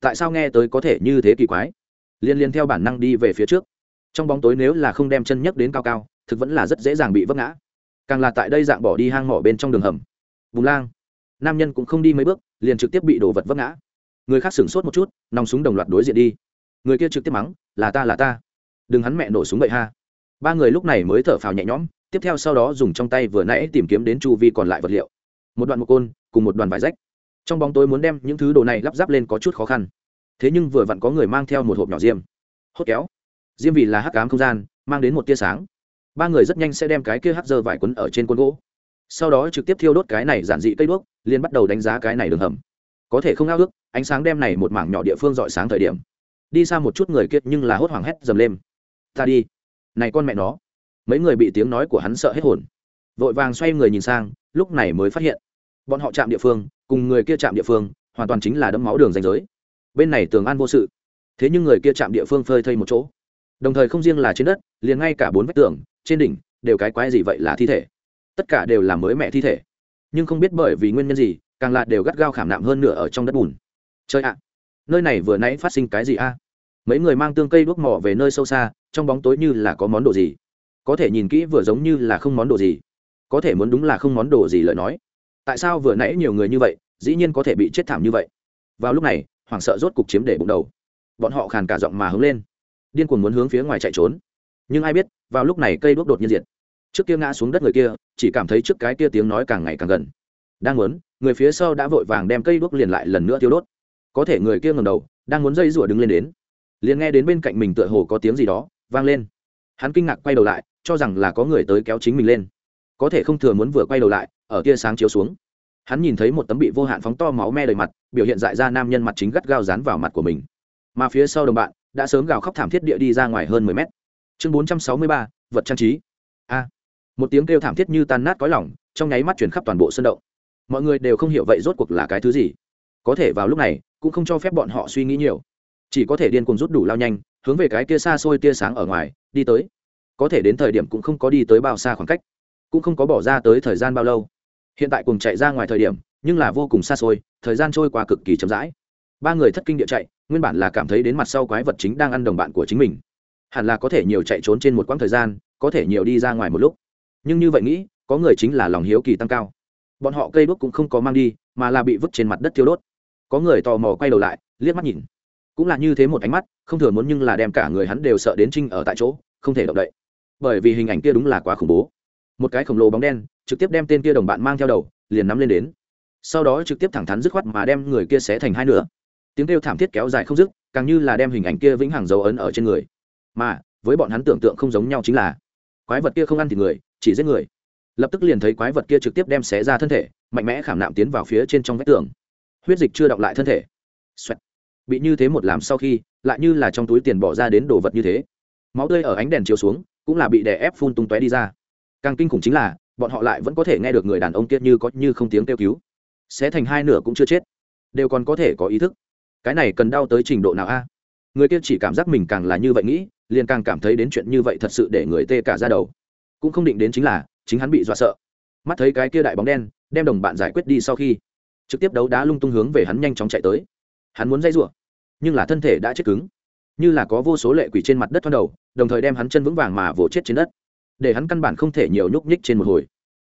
Tại sao nghe tới có thể như thế kỳ quái? Liên liên theo bản năng đi về phía trước. Trong bóng tối nếu là không đem chân nhấc đến cao cao, thực vẫn là rất dễ dàng bị vấp ngã. Càng là tại đây dạng bỏ đi hang mỏ bên trong đường hầm. Bùng lang. Nam nhân cũng không đi mấy bước, liền trực tiếp bị đổ vật vấp ngã. Người khác sửng sốt một chút, nòng súng đồng loạt đối diện đi. Người kia trực tiếp mắng, là ta là ta. Đừng hắn mẹ nổ súng vậy ha. Ba người lúc này mới thở phào nhẹ nhõm tiếp theo sau đó dùng trong tay vừa nãy tìm kiếm đến chu vi còn lại vật liệu. Một đoạn một côn, cùng một đoàn vải rách. Trong bóng tối muốn đem những thứ đồ này lắp ráp lên có chút khó khăn. Thế nhưng vừa vặn có người mang theo một hộp nhỏ diêm. Hốt kéo. Diêm vì là hắc cám không gian, mang đến một tia sáng. Ba người rất nhanh sẽ đem cái kia hắc dơ vải quấn ở trên côn gỗ. Sau đó trực tiếp thiêu đốt cái này giản dị cây đuốc, liền bắt đầu đánh giá cái này đường hầm. Có thể không ao ước, ánh sáng đem này một mảng nhỏ địa phương dọi sáng thời điểm. Đi xa một chút người kiệt nhưng là hốt hoảng hét dầm lên. Ta đi. Này con mẹ nó mấy người bị tiếng nói của hắn sợ hết hồn. Vội vàng xoay người nhìn sang, lúc này mới phát hiện, bọn họ chạm địa phương, cùng người kia chạm địa phương, hoàn toàn chính là đấm máu đường danh giới. Bên này tường an vô sự, thế nhưng người kia chạm địa phương phơi thây một chỗ. Đồng thời không riêng là trên đất, liền ngay cả bốn vách tường, trên đỉnh, đều cái quái gì vậy là thi thể. Tất cả đều là mới mẹ thi thể. Nhưng không biết bởi vì nguyên nhân gì, càng lạ đều gắt gao khảm nạm hơn nửa ở trong đất bùn. Chơi ạ, nơi này vừa nãy phát sinh cái gì a? Mấy người mang tương cây đuốc mỏ về nơi sâu xa, trong bóng tối như là có món đồ gì? Có thể nhìn kỹ vừa giống như là không món đồ gì. Có thể muốn đúng là không món đồ gì lời nói. Tại sao vừa nãy nhiều người như vậy, dĩ nhiên có thể bị chết thảm như vậy? Vào lúc này, hoảng sợ rốt cục chiếm để bụng đầu. Bọn họ khàn cả giọng mà hướng lên. Điên cuồng muốn hướng phía ngoài chạy trốn. Nhưng ai biết, vào lúc này cây đuốc đột nhiên diệt. Trước kia ngã xuống đất người kia, chỉ cảm thấy trước cái kia tiếng nói càng ngày càng gần. Đang muốn, người phía sau đã vội vàng đem cây đuốc liền lại lần nữa tiêu đốt. Có thể người kia ngầm đầu, đang muốn dây rủa đứng lên đến. Liền nghe đến bên cạnh mình tựa hồ có tiếng gì đó vang lên. Hắn kinh ngạc quay đầu lại cho rằng là có người tới kéo chính mình lên. Có thể không thừa muốn vừa quay đầu lại, ở tia sáng chiếu xuống. Hắn nhìn thấy một tấm bị vô hạn phóng to máu me đầy mặt, biểu hiện dại ra nam nhân mặt chính gắt gao dán vào mặt của mình. Mà phía sau đồng bạn, đã sớm gào khóc thảm thiết địa đi ra ngoài hơn mười mét. Chương bốn trăm sáu mươi ba, vật trang trí. A. Một tiếng kêu thảm thiết như tan nát cõi lỏng trong nháy mắt chuyển khắp toàn bộ sân động. Mọi người đều không hiểu vậy rốt cuộc là cái thứ gì. Có thể vào lúc này, cũng không cho phép bọn họ suy nghĩ nhiều. Chỉ có thể điên cuồng rút đủ lao nhanh, hướng về cái tia xa xôi tia sáng ở ngoài, đi tới có thể đến thời điểm cũng không có đi tới bao xa khoảng cách, cũng không có bỏ ra tới thời gian bao lâu. Hiện tại cùng chạy ra ngoài thời điểm, nhưng là vô cùng xa xôi, thời gian trôi qua cực kỳ chậm rãi. Ba người thất kinh địa chạy, nguyên bản là cảm thấy đến mặt sau quái vật chính đang ăn đồng bạn của chính mình. Hẳn là có thể nhiều chạy trốn trên một quãng thời gian, có thể nhiều đi ra ngoài một lúc. Nhưng như vậy nghĩ, có người chính là lòng hiếu kỳ tăng cao. Bọn họ cây đuốc cũng không có mang đi, mà là bị vứt trên mặt đất thiêu đốt. Có người tò mò quay đầu lại, liếc mắt nhìn. Cũng là như thế một ánh mắt, không thừa muốn nhưng là đem cả người hắn đều sợ đến trinh ở tại chỗ, không thể động đậy bởi vì hình ảnh kia đúng là quá khủng bố. Một cái khổng lồ bóng đen trực tiếp đem tên kia đồng bạn mang theo đầu, liền nắm lên đến. Sau đó trực tiếp thẳng thắn dứt khoát mà đem người kia xé thành hai nửa. Tiếng kêu thảm thiết kéo dài không dứt, càng như là đem hình ảnh kia vĩnh hằng dấu ấn ở trên người. Mà, với bọn hắn tưởng tượng không giống nhau chính là, quái vật kia không ăn thịt người, chỉ giết người. Lập tức liền thấy quái vật kia trực tiếp đem xé ra thân thể, mạnh mẽ khảm nạm tiến vào phía trên trong vách tường. Huyết dịch chưa động lại thân thể. Xoẹt. bị như thế một làm sau khi, lại như là trong túi tiền bỏ ra đến đồ vật như thế. Máu tươi ở ánh đèn chiếu xuống cũng là bị đè ép phun tung tóe đi ra. Càng kinh khủng chính là, bọn họ lại vẫn có thể nghe được người đàn ông kia như có như không tiếng kêu cứu. Xé thành hai nửa cũng chưa chết. Đều còn có thể có ý thức. Cái này cần đau tới trình độ nào a? Người kia chỉ cảm giác mình càng là như vậy nghĩ, liền càng cảm thấy đến chuyện như vậy thật sự để người tê cả ra đầu. Cũng không định đến chính là, chính hắn bị dọa sợ. Mắt thấy cái kia đại bóng đen, đem đồng bạn giải quyết đi sau khi, trực tiếp đấu đá lung tung hướng về hắn nhanh chóng chạy tới. Hắn muốn dây rủa, nhưng là thân thể đã chết cứng như là có vô số lệ quỷ trên mặt đất thoát đầu, đồng thời đem hắn chân vững vàng mà vỗ chết trên đất. Để hắn căn bản không thể nhiều nhúc nhích trên một hồi.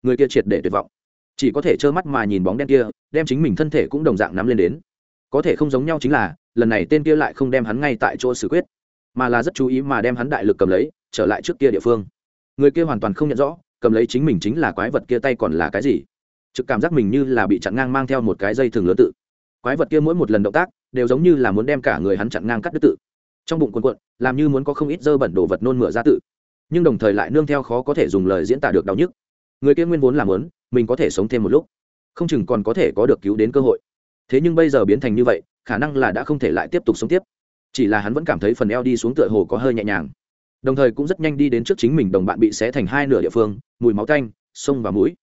Người kia triệt để tuyệt vọng. Chỉ có thể trơ mắt mà nhìn bóng đen kia, đem chính mình thân thể cũng đồng dạng nắm lên đến. Có thể không giống nhau chính là, lần này tên kia lại không đem hắn ngay tại chỗ xử quyết, mà là rất chú ý mà đem hắn đại lực cầm lấy, trở lại trước kia địa phương. Người kia hoàn toàn không nhận rõ, cầm lấy chính mình chính là quái vật kia tay còn là cái gì. Trực cảm giác mình như là bị chặn ngang mang theo một cái dây thường lớn tự. Quái vật kia mỗi một lần động tác, đều giống như là muốn đem cả người hắn chặn ngang cắt đứt tự trong bụng quần quận làm như muốn có không ít dơ bẩn đồ vật nôn mửa ra tự. Nhưng đồng thời lại nương theo khó có thể dùng lời diễn tả được đau nhức. Người kia nguyên vốn làm lớn mình có thể sống thêm một lúc. Không chừng còn có thể có được cứu đến cơ hội. Thế nhưng bây giờ biến thành như vậy, khả năng là đã không thể lại tiếp tục sống tiếp. Chỉ là hắn vẫn cảm thấy phần eo đi xuống tựa hồ có hơi nhẹ nhàng. Đồng thời cũng rất nhanh đi đến trước chính mình đồng bạn bị xé thành hai nửa địa phương, mùi máu tanh, sông và mũi.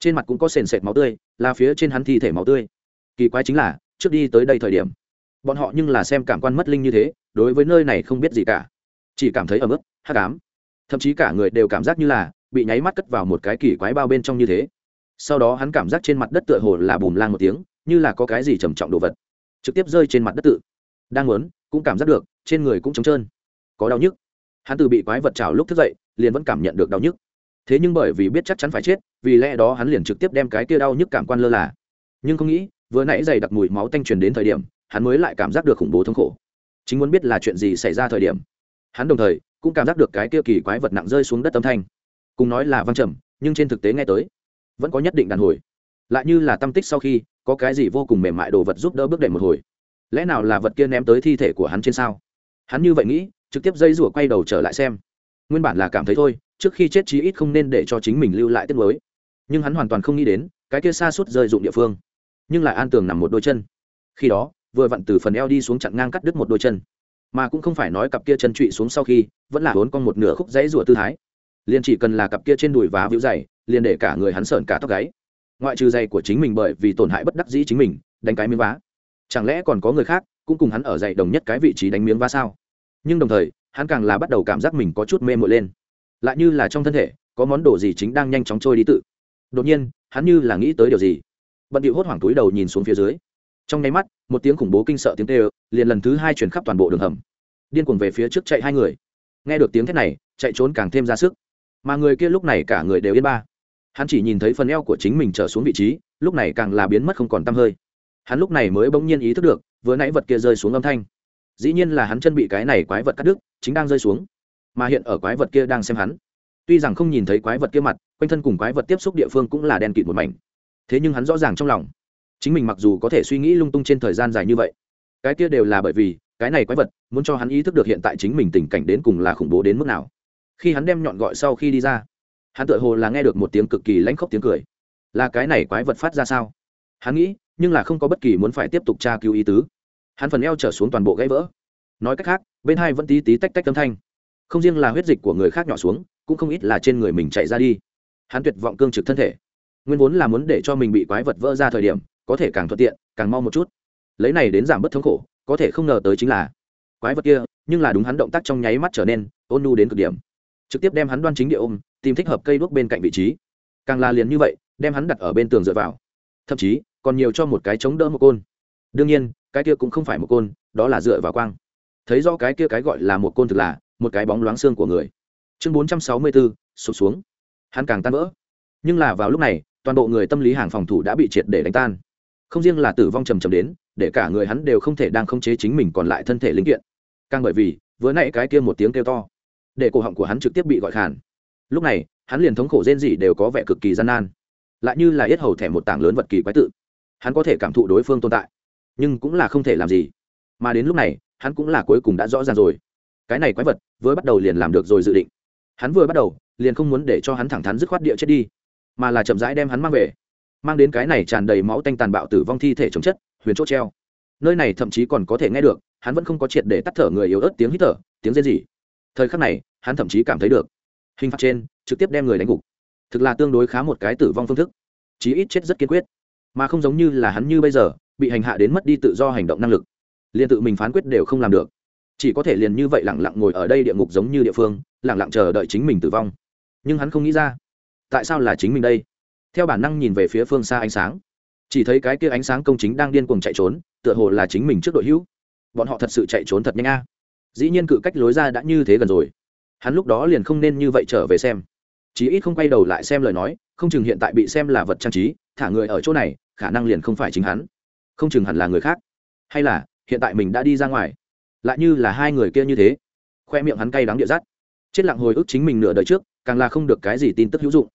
Trên mặt cũng có sền sệt máu tươi, là phía trên hắn thi thể máu tươi. Kỳ quái chính là, trước đi tới đây thời điểm bọn họ nhưng là xem cảm quan mất linh như thế, đối với nơi này không biết gì cả. Chỉ cảm thấy ở ức, hắc ám. Thậm chí cả người đều cảm giác như là bị nháy mắt cất vào một cái kỳ quái bao bên trong như thế. Sau đó hắn cảm giác trên mặt đất tựa hồ là bùm lang một tiếng, như là có cái gì trầm trọng đồ vật. Trực tiếp rơi trên mặt đất tự. Đang muốn, cũng cảm giác được, trên người cũng trống trơn. Có đau nhức. Hắn từ bị quái vật trào lúc thức dậy, liền vẫn cảm nhận được đau nhức. Thế nhưng bởi vì biết chắc chắn phải chết, vì lẽ đó hắn liền trực tiếp đem cái kia đau nhức cảm quan lơ là. Nhưng không nghĩ, vừa nãy dày đặc mùi máu tanh truyền đến thời điểm hắn mới lại cảm giác được khủng bố thống khổ. Chính muốn biết là chuyện gì xảy ra thời điểm, hắn đồng thời cũng cảm giác được cái kia kỳ quái vật nặng rơi xuống đất âm thanh. Cùng nói là văng trầm, nhưng trên thực tế nghe tới, vẫn có nhất định đàn hồi. Lại như là tâm tích sau khi, có cái gì vô cùng mềm mại đồ vật giúp đỡ bước đệm một hồi. Lẽ nào là vật kia ném tới thi thể của hắn trên sao? Hắn như vậy nghĩ, trực tiếp dây rủa quay đầu trở lại xem. Nguyên bản là cảm thấy thôi, trước khi chết chí ít không nên để cho chính mình lưu lại tiết mới nhưng hắn hoàn toàn không nghĩ đến, cái kia xa suốt rơi dụng địa phương. Nhưng lại an tường nằm một đôi chân. Khi đó vừa vặn từ phần eo đi xuống chặn ngang cắt đứt một đôi chân. Mà cũng không phải nói cặp kia chân trụy xuống sau khi, vẫn là vốn con một nửa khúc dãy rủa tư thái. Liền chỉ cần là cặp kia trên đùi và víu dày, liền để cả người hắn sợn cả tóc gáy. Ngoại trừ dày của chính mình bởi vì tổn hại bất đắc dĩ chính mình, đánh cái miếng vá. Chẳng lẽ còn có người khác, cũng cùng hắn ở dày đồng nhất cái vị trí đánh miếng vá sao? Nhưng đồng thời, hắn càng là bắt đầu cảm giác mình có chút mê mội lên. Lại như là trong thân thể, có món đồ gì chính đang nhanh chóng trôi đi tự. Đột nhiên, hắn như là nghĩ tới điều gì. Bận điệu hốt hoảng túi đầu nhìn xuống phía dưới trong nháy mắt, một tiếng khủng bố kinh sợ tiếng tê liền lần thứ hai chuyển khắp toàn bộ đường hầm. Điên cuồng về phía trước chạy hai người. Nghe được tiếng thét này, chạy trốn càng thêm ra sức. Mà người kia lúc này cả người đều yên ba. Hắn chỉ nhìn thấy phần eo của chính mình trở xuống vị trí, lúc này càng là biến mất không còn t hơi. Hắn lúc này mới bỗng nhiên ý thức được, vừa nãy vật kia rơi xuống âm thanh. Dĩ nhiên là hắn chân bị cái này quái vật cắt đứt, chính đang rơi xuống. Mà hiện ở quái vật kia đang xem hắn. Tuy rằng không nhìn thấy quái vật kia mặt, quanh thân cùng quái vật tiếp xúc địa phương cũng là đen kịt một mảnh. Thế nhưng hắn rõ ràng trong lòng chính mình mặc dù có thể suy nghĩ lung tung trên thời gian dài như vậy, cái kia đều là bởi vì cái này quái vật muốn cho hắn ý thức được hiện tại chính mình tình cảnh đến cùng là khủng bố đến mức nào. Khi hắn đem nhọn gọi sau khi đi ra, hắn tự hồ là nghe được một tiếng cực kỳ lãnh khốc tiếng cười. Là cái này quái vật phát ra sao? Hắn nghĩ, nhưng là không có bất kỳ muốn phải tiếp tục tra cứu ý tứ. Hắn phần eo trở xuống toàn bộ gãy vỡ. Nói cách khác, bên hai vẫn tí tí tách tách âm thanh. Không riêng là huyết dịch của người khác nhỏ xuống, cũng không ít là trên người mình chạy ra đi. Hắn tuyệt vọng cương trực thân thể. Nguyên vốn là muốn để cho mình bị quái vật vỡ ra thời điểm có thể càng thuận tiện, càng mau một chút. Lấy này đến giảm bớt thống khổ, có thể không ngờ tới chính là, quái vật kia, nhưng là đúng hắn động tác trong nháy mắt trở nên, ôn nu đến cực điểm. Trực tiếp đem hắn đoan chính địa ôm, tìm thích hợp cây đuốc bên cạnh vị trí. Càng là liền như vậy, đem hắn đặt ở bên tường dựa vào. Thậm chí, còn nhiều cho một cái chống đỡ một côn. Đương nhiên, cái kia cũng không phải một côn, đó là dựa vào quang. Thấy do cái kia cái gọi là một côn thực là, một cái bóng loáng xương của người. Chương bốn trăm sáu mươi bốn sụp xuống. Hắn càng tan vỡ. Nhưng là vào lúc này, toàn bộ người tâm lý hàng phòng thủ đã bị triệt để đánh tan không riêng là tử vong trầm trầm đến, để cả người hắn đều không thể đang khống chế chính mình còn lại thân thể linh kiện. Càng bởi vì, vừa nãy cái kia một tiếng kêu to, để cổ họng của hắn trực tiếp bị gọi khàn. Lúc này, hắn liền thống khổ rên rỉ đều có vẻ cực kỳ gian nan. Lại như là yết hầu thẻ một tảng lớn vật kỳ quái tự. Hắn có thể cảm thụ đối phương tồn tại, nhưng cũng là không thể làm gì. Mà đến lúc này, hắn cũng là cuối cùng đã rõ ràng rồi. Cái này quái vật vừa bắt đầu liền làm được rồi dự định. Hắn vừa bắt đầu, liền không muốn để cho hắn thẳng thắn dứt khoát địa chết đi, mà là chậm rãi đem hắn mang về mang đến cái này tràn đầy máu tanh tàn bạo tử vong thi thể chống chất, huyền chốt treo. Nơi này thậm chí còn có thể nghe được, hắn vẫn không có triệt để tắt thở người yếu ớt tiếng hít thở, tiếng rên rỉ. Thời khắc này, hắn thậm chí cảm thấy được, hình phạt trên, trực tiếp đem người đánh gục. Thực là tương đối khá một cái tử vong phương thức. Chí ít chết rất kiên quyết. Mà không giống như là hắn như bây giờ, bị hành hạ đến mất đi tự do hành động năng lực. Liền tự mình phán quyết đều không làm được. Chỉ có thể liền như vậy lẳng lặng ngồi ở đây địa ngục giống như địa phương lẳng lặng chờ đợi chính mình tử vong. Nhưng hắn không nghĩ ra, tại sao là chính mình đây? Theo bản năng nhìn về phía phương xa ánh sáng. Chỉ thấy cái kia ánh sáng công chính đang điên cuồng chạy trốn, tựa hồ là chính mình trước đội hữu. Bọn họ thật sự chạy trốn thật nhanh a. Dĩ nhiên cự cách lối ra đã như thế gần rồi. Hắn lúc đó liền không nên như vậy trở về xem. Chí ít không quay đầu lại xem lời nói, không chừng hiện tại bị xem là vật trang trí, thả người ở chỗ này, khả năng liền không phải chính hắn. Không chừng hẳn là người khác. Hay là, hiện tại mình đã đi ra ngoài. Lại như là hai người kia như thế. Khoe miệng hắn cay đắng địa rắt chết lặng hồi ức chính mình nửa đời trước, càng là không được cái gì tin tức hữu dụng.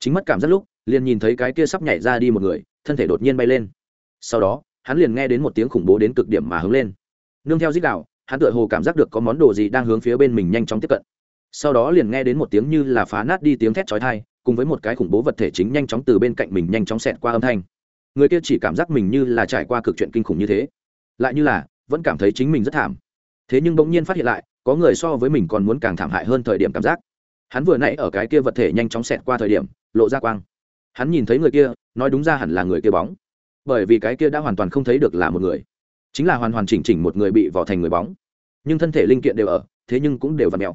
Chính mất cảm giác lúc liền nhìn thấy cái kia sắp nhảy ra đi một người, thân thể đột nhiên bay lên. Sau đó, hắn liền nghe đến một tiếng khủng bố đến cực điểm mà hướng lên. Nương theo dích đạo, hắn tựa hồ cảm giác được có món đồ gì đang hướng phía bên mình nhanh chóng tiếp cận. Sau đó liền nghe đến một tiếng như là phá nát đi tiếng thét chói tai, cùng với một cái khủng bố vật thể chính nhanh chóng từ bên cạnh mình nhanh chóng xẹt qua âm thanh. Người kia chỉ cảm giác mình như là trải qua cực chuyện kinh khủng như thế. Lại như là, vẫn cảm thấy chính mình rất thảm. Thế nhưng bỗng nhiên phát hiện lại, có người so với mình còn muốn càng thảm hại hơn thời điểm cảm giác. Hắn vừa nãy ở cái kia vật thể nhanh chóng xẹt qua thời điểm, lộ ra quang hắn nhìn thấy người kia, nói đúng ra hẳn là người kia bóng. Bởi vì cái kia đã hoàn toàn không thấy được là một người. Chính là hoàn hoàn chỉnh chỉnh một người bị vỏ thành người bóng. Nhưng thân thể linh kiện đều ở, thế nhưng cũng đều vặn mẹo.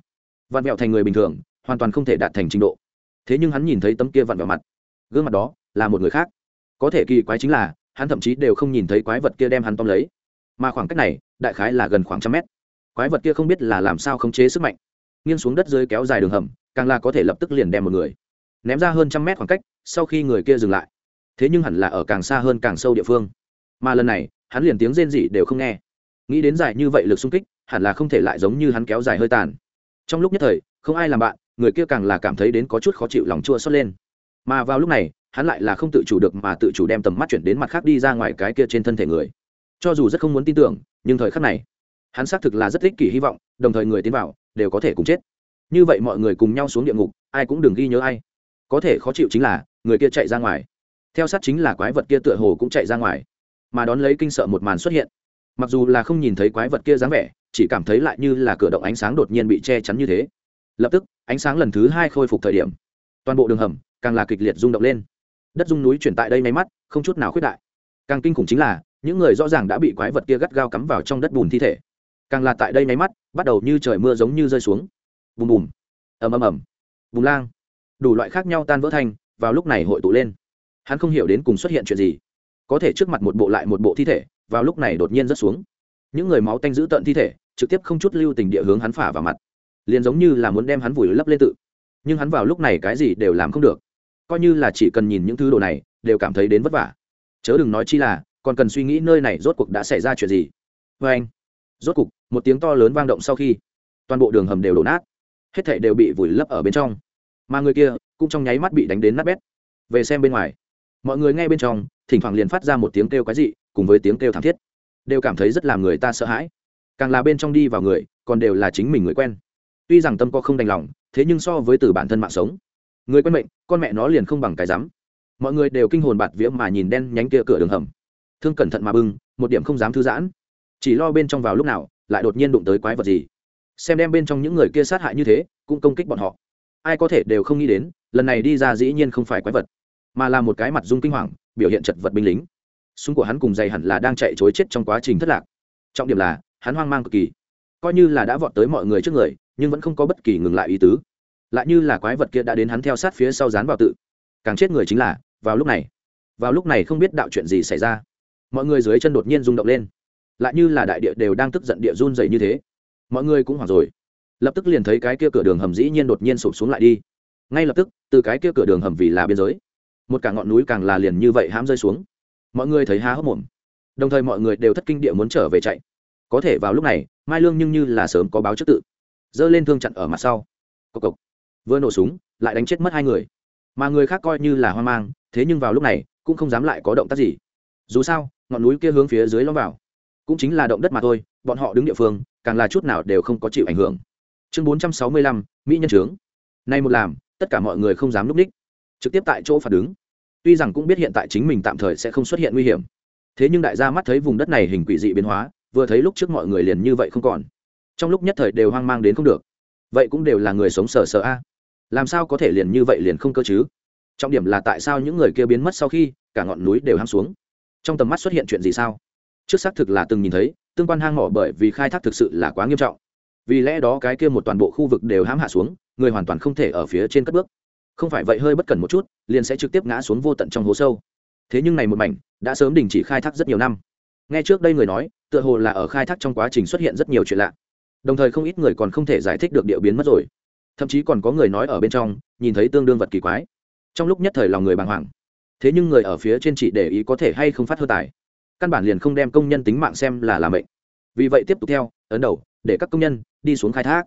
Vặn mẹo thành người bình thường, hoàn toàn không thể đạt thành trình độ. Thế nhưng hắn nhìn thấy tấm kia vặn mẹo mặt. Gương mặt đó, là một người khác. Có thể kỳ quái chính là, hắn thậm chí đều không nhìn thấy quái vật kia đem hắn tóm lấy. Mà khoảng cách này, đại khái là gần khoảng trăm mét. Quái vật kia không biết là làm sao khống chế sức mạnh. Nghiêng xuống đất dưới kéo dài đường hầm, càng là có thể lập tức liền đem một người ném ra hơn trăm mét khoảng cách, sau khi người kia dừng lại. Thế nhưng hẳn là ở càng xa hơn càng sâu địa phương. Mà lần này, hắn liền tiếng rên rỉ đều không nghe. Nghĩ đến dài như vậy lực xung kích, hẳn là không thể lại giống như hắn kéo dài hơi tàn. Trong lúc nhất thời, không ai làm bạn, người kia càng là cảm thấy đến có chút khó chịu lòng chua xót lên. Mà vào lúc này, hắn lại là không tự chủ được mà tự chủ đem tầm mắt chuyển đến mặt khác đi ra ngoài cái kia trên thân thể người. Cho dù rất không muốn tin tưởng, nhưng thời khắc này, hắn xác thực là rất ích kỷ hy vọng, đồng thời người tiến vào, đều có thể cùng chết. Như vậy mọi người cùng nhau xuống địa ngục, ai cũng đừng ghi nhớ ai có thể khó chịu chính là, người kia chạy ra ngoài. Theo sát chính là quái vật kia tựa hồ cũng chạy ra ngoài. Mà đón lấy kinh sợ một màn xuất hiện. Mặc dù là không nhìn thấy quái vật kia dáng vẻ, chỉ cảm thấy lại như là cửa động ánh sáng đột nhiên bị che chắn như thế. Lập tức, ánh sáng lần thứ hai khôi phục thời điểm. Toàn bộ đường hầm càng là kịch liệt rung động lên. Đất rung núi chuyển tại đây máy mắt, không chút nào khuyết đại. Càng kinh khủng chính là, những người rõ ràng đã bị quái vật kia gắt gao cắm vào trong đất bùn thi thể. Càng là tại đây máy mắt, bắt đầu như trời mưa giống như rơi xuống. Bùm bùm. Ầm ầm ầm. Bùm lang đủ loại khác nhau tan vỡ thành vào lúc này hội tụ lên. Hắn không hiểu đến cùng xuất hiện chuyện gì. Có thể trước mặt một bộ lại một bộ thi thể, vào lúc này đột nhiên rớt xuống. Những người máu tanh giữ tận thi thể, trực tiếp không chút lưu tình địa hướng hắn phả vào mặt. Liền giống như là muốn đem hắn vùi lấp lên tự. Nhưng hắn vào lúc này cái gì đều làm không được. Coi như là chỉ cần nhìn những thứ đồ này, đều cảm thấy đến vất vả. Chớ đừng nói chi là, còn cần suy nghĩ nơi này rốt cuộc đã xảy ra chuyện gì. Vê anh, rốt cuộc một tiếng to lớn vang động sau khi, toàn bộ đường hầm đều đổ nát. Hết thảy đều bị vùi lấp ở bên trong mà người kia cũng trong nháy mắt bị đánh đến nát bét. Về xem bên ngoài, mọi người nghe bên trong, thỉnh thoảng liền phát ra một tiếng kêu quái dị, cùng với tiếng kêu thảm thiết. Đều cảm thấy rất làm người ta sợ hãi. Càng là bên trong đi vào người, còn đều là chính mình người quen. Tuy rằng tâm có không đành lòng, thế nhưng so với từ bản thân mạng sống, người quen mệnh, con mẹ nó liền không bằng cái rắm. Mọi người đều kinh hồn bạt vía mà nhìn đen nhánh kia cửa đường hầm. Thương cẩn thận mà bưng, một điểm không dám thư giãn. Chỉ lo bên trong vào lúc nào, lại đột nhiên đụng tới quái vật gì. Xem đem bên trong những người kia sát hại như thế, cũng công kích bọn họ ai có thể đều không nghĩ đến, lần này đi ra dĩ nhiên không phải quái vật, mà là một cái mặt dung kinh hoàng, biểu hiện chật vật binh lính. Súng của hắn cùng dày hẳn là đang chạy chối chết trong quá trình thất lạc. Trọng điểm là, hắn hoang mang cực kỳ. Coi như là đã vọt tới mọi người trước người, nhưng vẫn không có bất kỳ ngừng lại ý tứ. Lại như là quái vật kia đã đến hắn theo sát phía sau dán vào tự. Càng chết người chính là, vào lúc này. Vào lúc này không biết đạo chuyện gì xảy ra. Mọi người dưới chân đột nhiên rung động lên. Lại như là đại địa đều đang tức giận địa run dày như thế. Mọi người cũng hoảng rồi lập tức liền thấy cái kia cửa đường hầm dĩ nhiên đột nhiên sụp xuống lại đi. Ngay lập tức, từ cái kia cửa đường hầm vì là biên giới, một cả ngọn núi càng là liền như vậy hãm rơi xuống. Mọi người thấy há hốc mồm. Đồng thời mọi người đều thất kinh địa muốn trở về chạy. Có thể vào lúc này, mai lương nhưng như là sớm có báo trước tự, giơ lên thương chặn ở mặt sau. Cộc cộc. Vừa nổ súng, lại đánh chết mất hai người. Mà người khác coi như là hoang mang, thế nhưng vào lúc này, cũng không dám lại có động tác gì. Dù sao, ngọn núi kia hướng phía dưới lõm vào. Cũng chính là động đất mà thôi, bọn họ đứng địa phương, càng là chút nào đều không có chịu ảnh hưởng chương bốn trăm sáu mươi lăm, mỹ nhân trướng. Nay một làm, tất cả mọi người không dám núp ních. Trực tiếp tại chỗ phản ứng. Tuy rằng cũng biết hiện tại chính mình tạm thời sẽ không xuất hiện nguy hiểm. Thế nhưng đại gia mắt thấy vùng đất này hình quỷ dị biến hóa, vừa thấy lúc trước mọi người liền như vậy không còn. Trong lúc nhất thời đều hoang mang đến không được. Vậy cũng đều là người sống sờ sờ a. Làm sao có thể liền như vậy liền không cơ chứ? Trọng điểm là tại sao những người kia biến mất sau khi, cả ngọn núi đều hăng xuống? Trong tầm mắt xuất hiện chuyện gì sao? Trước xác thực là từng nhìn thấy, tương quan hang mỏ bởi vì khai thác thực sự là quá nghiêm trọng vì lẽ đó cái kia một toàn bộ khu vực đều hãm hạ xuống, người hoàn toàn không thể ở phía trên cất bước. Không phải vậy hơi bất cẩn một chút, liền sẽ trực tiếp ngã xuống vô tận trong hố sâu. Thế nhưng này một mảnh, đã sớm đình chỉ khai thác rất nhiều năm. Nghe trước đây người nói, tựa hồ là ở khai thác trong quá trình xuất hiện rất nhiều chuyện lạ. Đồng thời không ít người còn không thể giải thích được điệu biến mất rồi. Thậm chí còn có người nói ở bên trong, nhìn thấy tương đương vật kỳ quái. Trong lúc nhất thời lòng người bàng hoàng. Thế nhưng người ở phía trên chỉ để ý có thể hay không phát hơ tài. Căn bản liền không đem công nhân tính mạng xem là làm mệnh. Vì vậy tiếp tục theo, ấn đầu, để các công nhân đi xuống khai thác.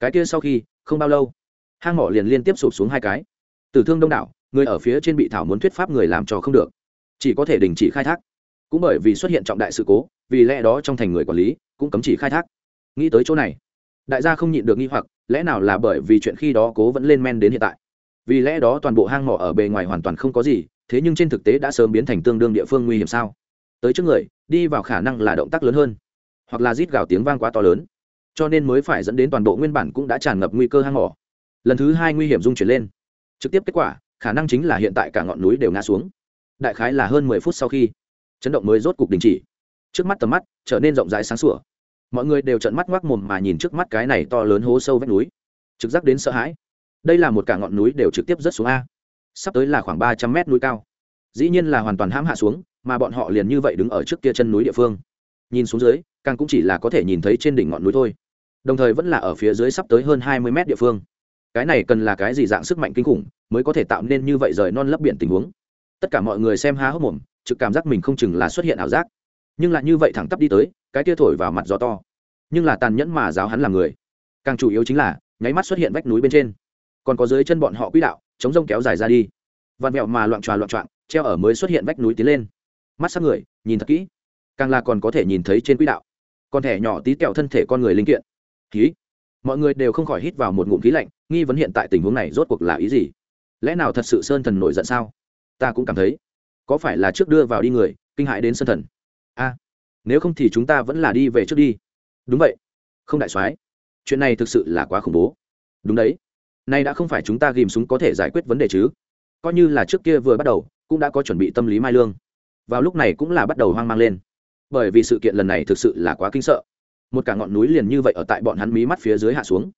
Cái kia sau khi, không bao lâu, hang mỏ liền liên tiếp sụp xuống hai cái. Tử thương đông đảo, người ở phía trên bị thảo muốn thuyết pháp người làm cho không được. Chỉ có thể đình chỉ khai thác. Cũng bởi vì xuất hiện trọng đại sự cố, vì lẽ đó trong thành người quản lý cũng cấm chỉ khai thác. Nghĩ tới chỗ này, đại gia không nhịn được nghi hoặc, lẽ nào là bởi vì chuyện khi đó cố vẫn lên men đến hiện tại? Vì lẽ đó toàn bộ hang mỏ ở bề ngoài hoàn toàn không có gì, thế nhưng trên thực tế đã sớm biến thành tương đương địa phương nguy hiểm sao? Tới trước người, đi vào khả năng là động tác lớn hơn, hoặc là rít gào tiếng vang quá to lớn cho nên mới phải dẫn đến toàn bộ nguyên bản cũng đã tràn ngập nguy cơ hang mỏ. Lần thứ hai nguy hiểm dung chuyển lên. Trực tiếp kết quả, khả năng chính là hiện tại cả ngọn núi đều ngã xuống. Đại khái là hơn mười phút sau khi, chấn động mới rốt cục đình chỉ. Trước mắt tầm mắt trở nên rộng rãi sáng sủa. Mọi người đều trợn mắt ngoác mồm mà nhìn trước mắt cái này to lớn hố sâu vách núi. Trực giác đến sợ hãi. Đây là một cả ngọn núi đều trực tiếp rớt xuống a. Sắp tới là khoảng ba trăm mét núi cao. Dĩ nhiên là hoàn toàn hãm hạ xuống, mà bọn họ liền như vậy đứng ở trước kia chân núi địa phương. Nhìn xuống dưới, càng cũng chỉ là có thể nhìn thấy trên đỉnh ngọn núi thôi đồng thời vẫn là ở phía dưới sắp tới hơn hai mươi mét địa phương. Cái này cần là cái gì dạng sức mạnh kinh khủng mới có thể tạo nên như vậy rời non lấp biển tình huống? Tất cả mọi người xem há hốc mồm, trực cảm giác mình không chừng là xuất hiện ảo giác. Nhưng lại như vậy thẳng tắp đi tới, cái tia thổi vào mặt gió to. Nhưng là tàn nhẫn mà giáo hắn làm người. Càng chủ yếu chính là, nháy mắt xuất hiện vách núi bên trên. Còn có dưới chân bọn họ quỹ đạo, chống rông kéo dài ra đi. Vạt mẹo mà loạn tròa loạn trọn, treo ở mới xuất hiện vách núi tiến lên. Mắt sắc người, nhìn thật kỹ. Càng là còn có thể nhìn thấy trên quỹ đạo. Con thẻ nhỏ tí kẹo thân thể con người linh kiện khí. Mọi người đều không khỏi hít vào một ngụm khí lạnh, nghi vấn hiện tại tình huống này rốt cuộc là ý gì? Lẽ nào thật sự sơn thần nổi giận sao? Ta cũng cảm thấy. Có phải là trước đưa vào đi người, kinh hại đến sơn thần? A, nếu không thì chúng ta vẫn là đi về trước đi. Đúng vậy. Không đại soái, chuyện này thực sự là quá khủng bố. Đúng đấy. Nay đã không phải chúng ta ghìm súng có thể giải quyết vấn đề chứ. Coi như là trước kia vừa bắt đầu, cũng đã có chuẩn bị tâm lý mai lương. Vào lúc này cũng là bắt đầu hoang mang lên. Bởi vì sự kiện lần này thực sự là quá kinh sợ một cả ngọn núi liền như vậy ở tại bọn hắn mí mắt phía dưới hạ xuống.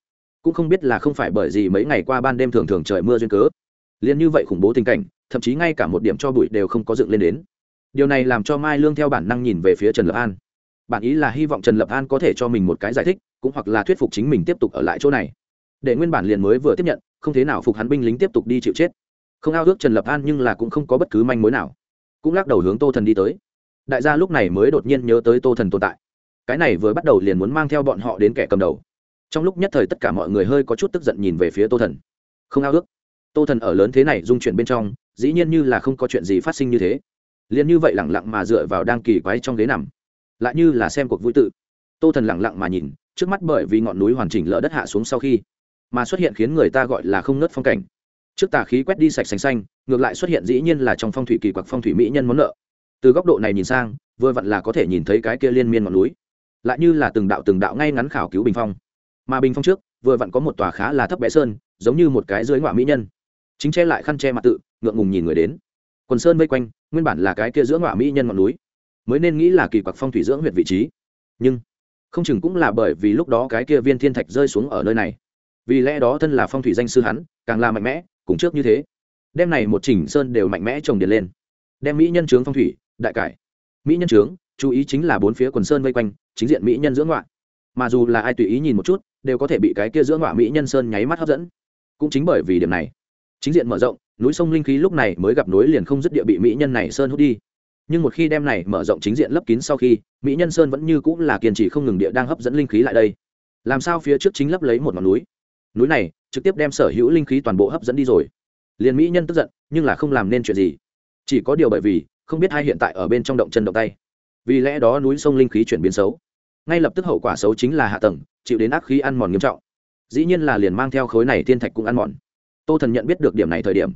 Cũng không biết là không phải bởi gì mấy ngày qua ban đêm thường thường trời mưa duyên cớ. Liền như vậy khủng bố tình cảnh, thậm chí ngay cả một điểm cho bụi đều không có dựng lên đến. Điều này làm cho mai lương theo bản năng nhìn về phía trần lập an. Bản ý là hy vọng trần lập an có thể cho mình một cái giải thích, cũng hoặc là thuyết phục chính mình tiếp tục ở lại chỗ này. Để nguyên bản liền mới vừa tiếp nhận, không thế nào phục hắn binh lính tiếp tục đi chịu chết. Không ao ước trần lập an nhưng là cũng không có bất cứ manh mối nào. Cũng lắc đầu hướng tô thần đi tới. Đại gia lúc này mới đột nhiên nhớ tới tô thần tồn tại cái này vừa bắt đầu liền muốn mang theo bọn họ đến kẻ cầm đầu. Trong lúc nhất thời tất cả mọi người hơi có chút tức giận nhìn về phía tô thần. Không ao ước. Tô thần ở lớn thế này dung chuyển bên trong, dĩ nhiên như là không có chuyện gì phát sinh như thế. Liền như vậy lẳng lặng mà dựa vào đang kỳ quái trong ghế nằm. Lại như là xem cuộc vui tự. Tô thần lẳng lặng mà nhìn, trước mắt bởi vì ngọn núi hoàn chỉnh lỡ đất hạ xuống sau khi, mà xuất hiện khiến người ta gọi là không nớt phong cảnh. Trước tà khí quét đi sạch xanh xanh, ngược lại xuất hiện dĩ nhiên là trong phong thủy kỳ quặc phong thủy mỹ nhân món nợ. Từ góc độ này nhìn sang, vừa vặn là có thể nhìn thấy cái kia liên miên ngọn núi lại như là từng đạo từng đạo ngay ngắn khảo cứu bình phong. Mà bình phong trước, vừa vặn có một tòa khá là thấp bé sơn, giống như một cái dưới ngoại mỹ nhân. Chính che lại khăn che mặt tự, ngượng ngùng nhìn người đến. Quần sơn vây quanh, nguyên bản là cái kia giữa ngoại mỹ nhân ngọn núi. Mới nên nghĩ là kỳ quặc phong thủy dưỡng huyện vị trí. Nhưng, không chừng cũng là bởi vì lúc đó cái kia viên thiên thạch rơi xuống ở nơi này. Vì lẽ đó thân là phong thủy danh sư hắn, càng là mạnh mẽ cùng trước như thế. Đem này một chỉnh sơn đều mạnh mẽ trồng điện lên. Đem mỹ nhân trướng phong thủy, đại cải. Mỹ nhân trướng chú ý chính là bốn phía quần sơn vây quanh, chính diện mỹ nhân dưỡng ngoạ. Mà dù là ai tùy ý nhìn một chút, đều có thể bị cái kia dưỡng ngoạ mỹ nhân sơn nháy mắt hấp dẫn. Cũng chính bởi vì điểm này, chính diện mở rộng, núi sông linh khí lúc này mới gặp núi liền không dứt địa bị mỹ nhân này sơn hút đi. Nhưng một khi đem này mở rộng chính diện lấp kín sau khi, mỹ nhân sơn vẫn như cũng là kiên trì không ngừng địa đang hấp dẫn linh khí lại đây. Làm sao phía trước chính lấp lấy một ngọn núi? Núi này trực tiếp đem sở hữu linh khí toàn bộ hấp dẫn đi rồi. Liền mỹ nhân tức giận, nhưng là không làm nên chuyện gì. Chỉ có điều bởi vì, không biết hai hiện tại ở bên trong động chân động tay vì lẽ đó núi sông linh khí chuyển biến xấu. Ngay lập tức hậu quả xấu chính là hạ tầng, chịu đến ác khí ăn mòn nghiêm trọng. Dĩ nhiên là liền mang theo khối này thiên thạch cũng ăn mòn. Tô thần nhận biết được điểm này thời điểm,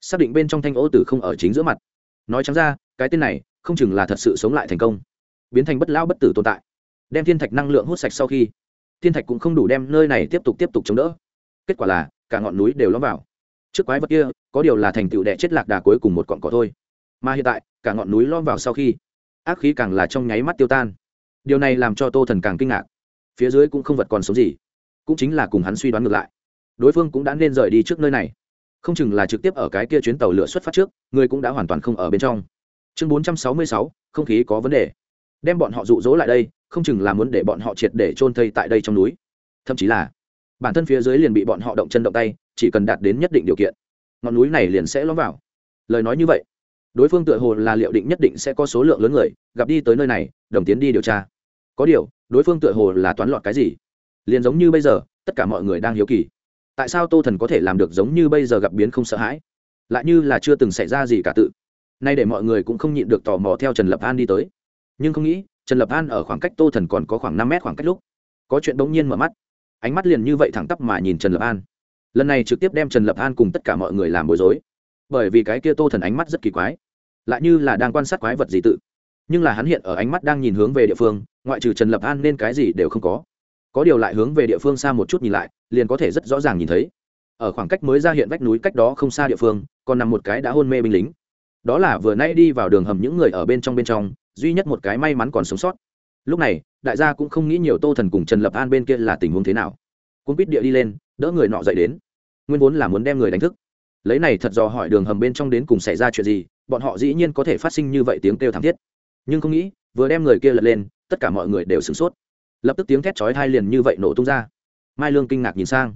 xác định bên trong thanh ô tử không ở chính giữa mặt. Nói chẳng ra, cái tên này không chừng là thật sự sống lại thành công, biến thành bất lão bất tử tồn tại. Đem thiên thạch năng lượng hút sạch sau khi, thiên thạch cũng không đủ đem nơi này tiếp tục tiếp tục chống đỡ. Kết quả là, cả ngọn núi đều lõm vào. Trước quái vật kia, có điều là thành tựu đẻ chết lạc đà cuối cùng một cọn cỏ thôi. Mà hiện tại, cả ngọn núi lõm vào sau khi ác khí càng là trong nháy mắt tiêu tan. Điều này làm cho tô thần càng kinh ngạc. Phía dưới cũng không vật còn sống gì. Cũng chính là cùng hắn suy đoán ngược lại. Đối phương cũng đã nên rời đi trước nơi này. Không chừng là trực tiếp ở cái kia chuyến tàu lửa xuất phát trước, người cũng đã hoàn toàn không ở bên trong. Chương bốn trăm sáu mươi sáu, không khí có vấn đề. Đem bọn họ rụ rỗ lại đây, không chừng là muốn để bọn họ triệt để chôn thây tại đây trong núi. Thậm chí là, bản thân phía dưới liền bị bọn họ động chân động tay, chỉ cần đạt đến nhất định điều kiện, ngọn núi này liền sẽ lõm vào. Lời nói như vậy đối phương tựa hồ là liệu định nhất định sẽ có số lượng lớn người, gặp đi tới nơi này, đồng tiến đi điều tra. Có điều, đối phương tựa hồ là toán lọt cái gì? Liền giống như bây giờ, tất cả mọi người đang hiếu kỳ. Tại sao tô thần có thể làm được giống như bây giờ gặp biến không sợ hãi? Lại như là chưa từng xảy ra gì cả tự. Nay để mọi người cũng không nhịn được tò mò theo trần lập an đi tới. Nhưng không nghĩ, trần lập an ở khoảng cách tô thần còn có khoảng năm mét khoảng cách lúc, có chuyện bỗng nhiên mở mắt. Ánh mắt liền như vậy thẳng tắp mà nhìn trần lập an. Lần này trực tiếp đem trần lập an cùng tất cả mọi người làm bối rối bởi vì cái kia tô thần ánh mắt rất kỳ quái, lại như là đang quan sát quái vật gì tự. Nhưng là hắn hiện ở ánh mắt đang nhìn hướng về địa phương, ngoại trừ trần lập an nên cái gì đều không có. Có điều lại hướng về địa phương xa một chút nhìn lại, liền có thể rất rõ ràng nhìn thấy. Ở khoảng cách mới ra hiện vách núi cách đó không xa địa phương, còn nằm một cái đã hôn mê binh lính. Đó là vừa nay đi vào đường hầm những người ở bên trong bên trong, duy nhất một cái may mắn còn sống sót. Lúc này, đại gia cũng không nghĩ nhiều tô thần cùng trần lập an bên kia là tình huống thế nào. Cũng biết địa đi lên, đỡ người nọ dậy đến. Nguyên vốn là muốn đem người đánh thức lấy này thật dò hỏi đường hầm bên trong đến cùng xảy ra chuyện gì, bọn họ dĩ nhiên có thể phát sinh như vậy tiếng kêu thảm thiết. Nhưng không nghĩ, vừa đem người kia lật lên, tất cả mọi người đều sửng sốt. Lập tức tiếng thét chói thai liền như vậy nổ tung ra. Mai lương kinh ngạc nhìn sang.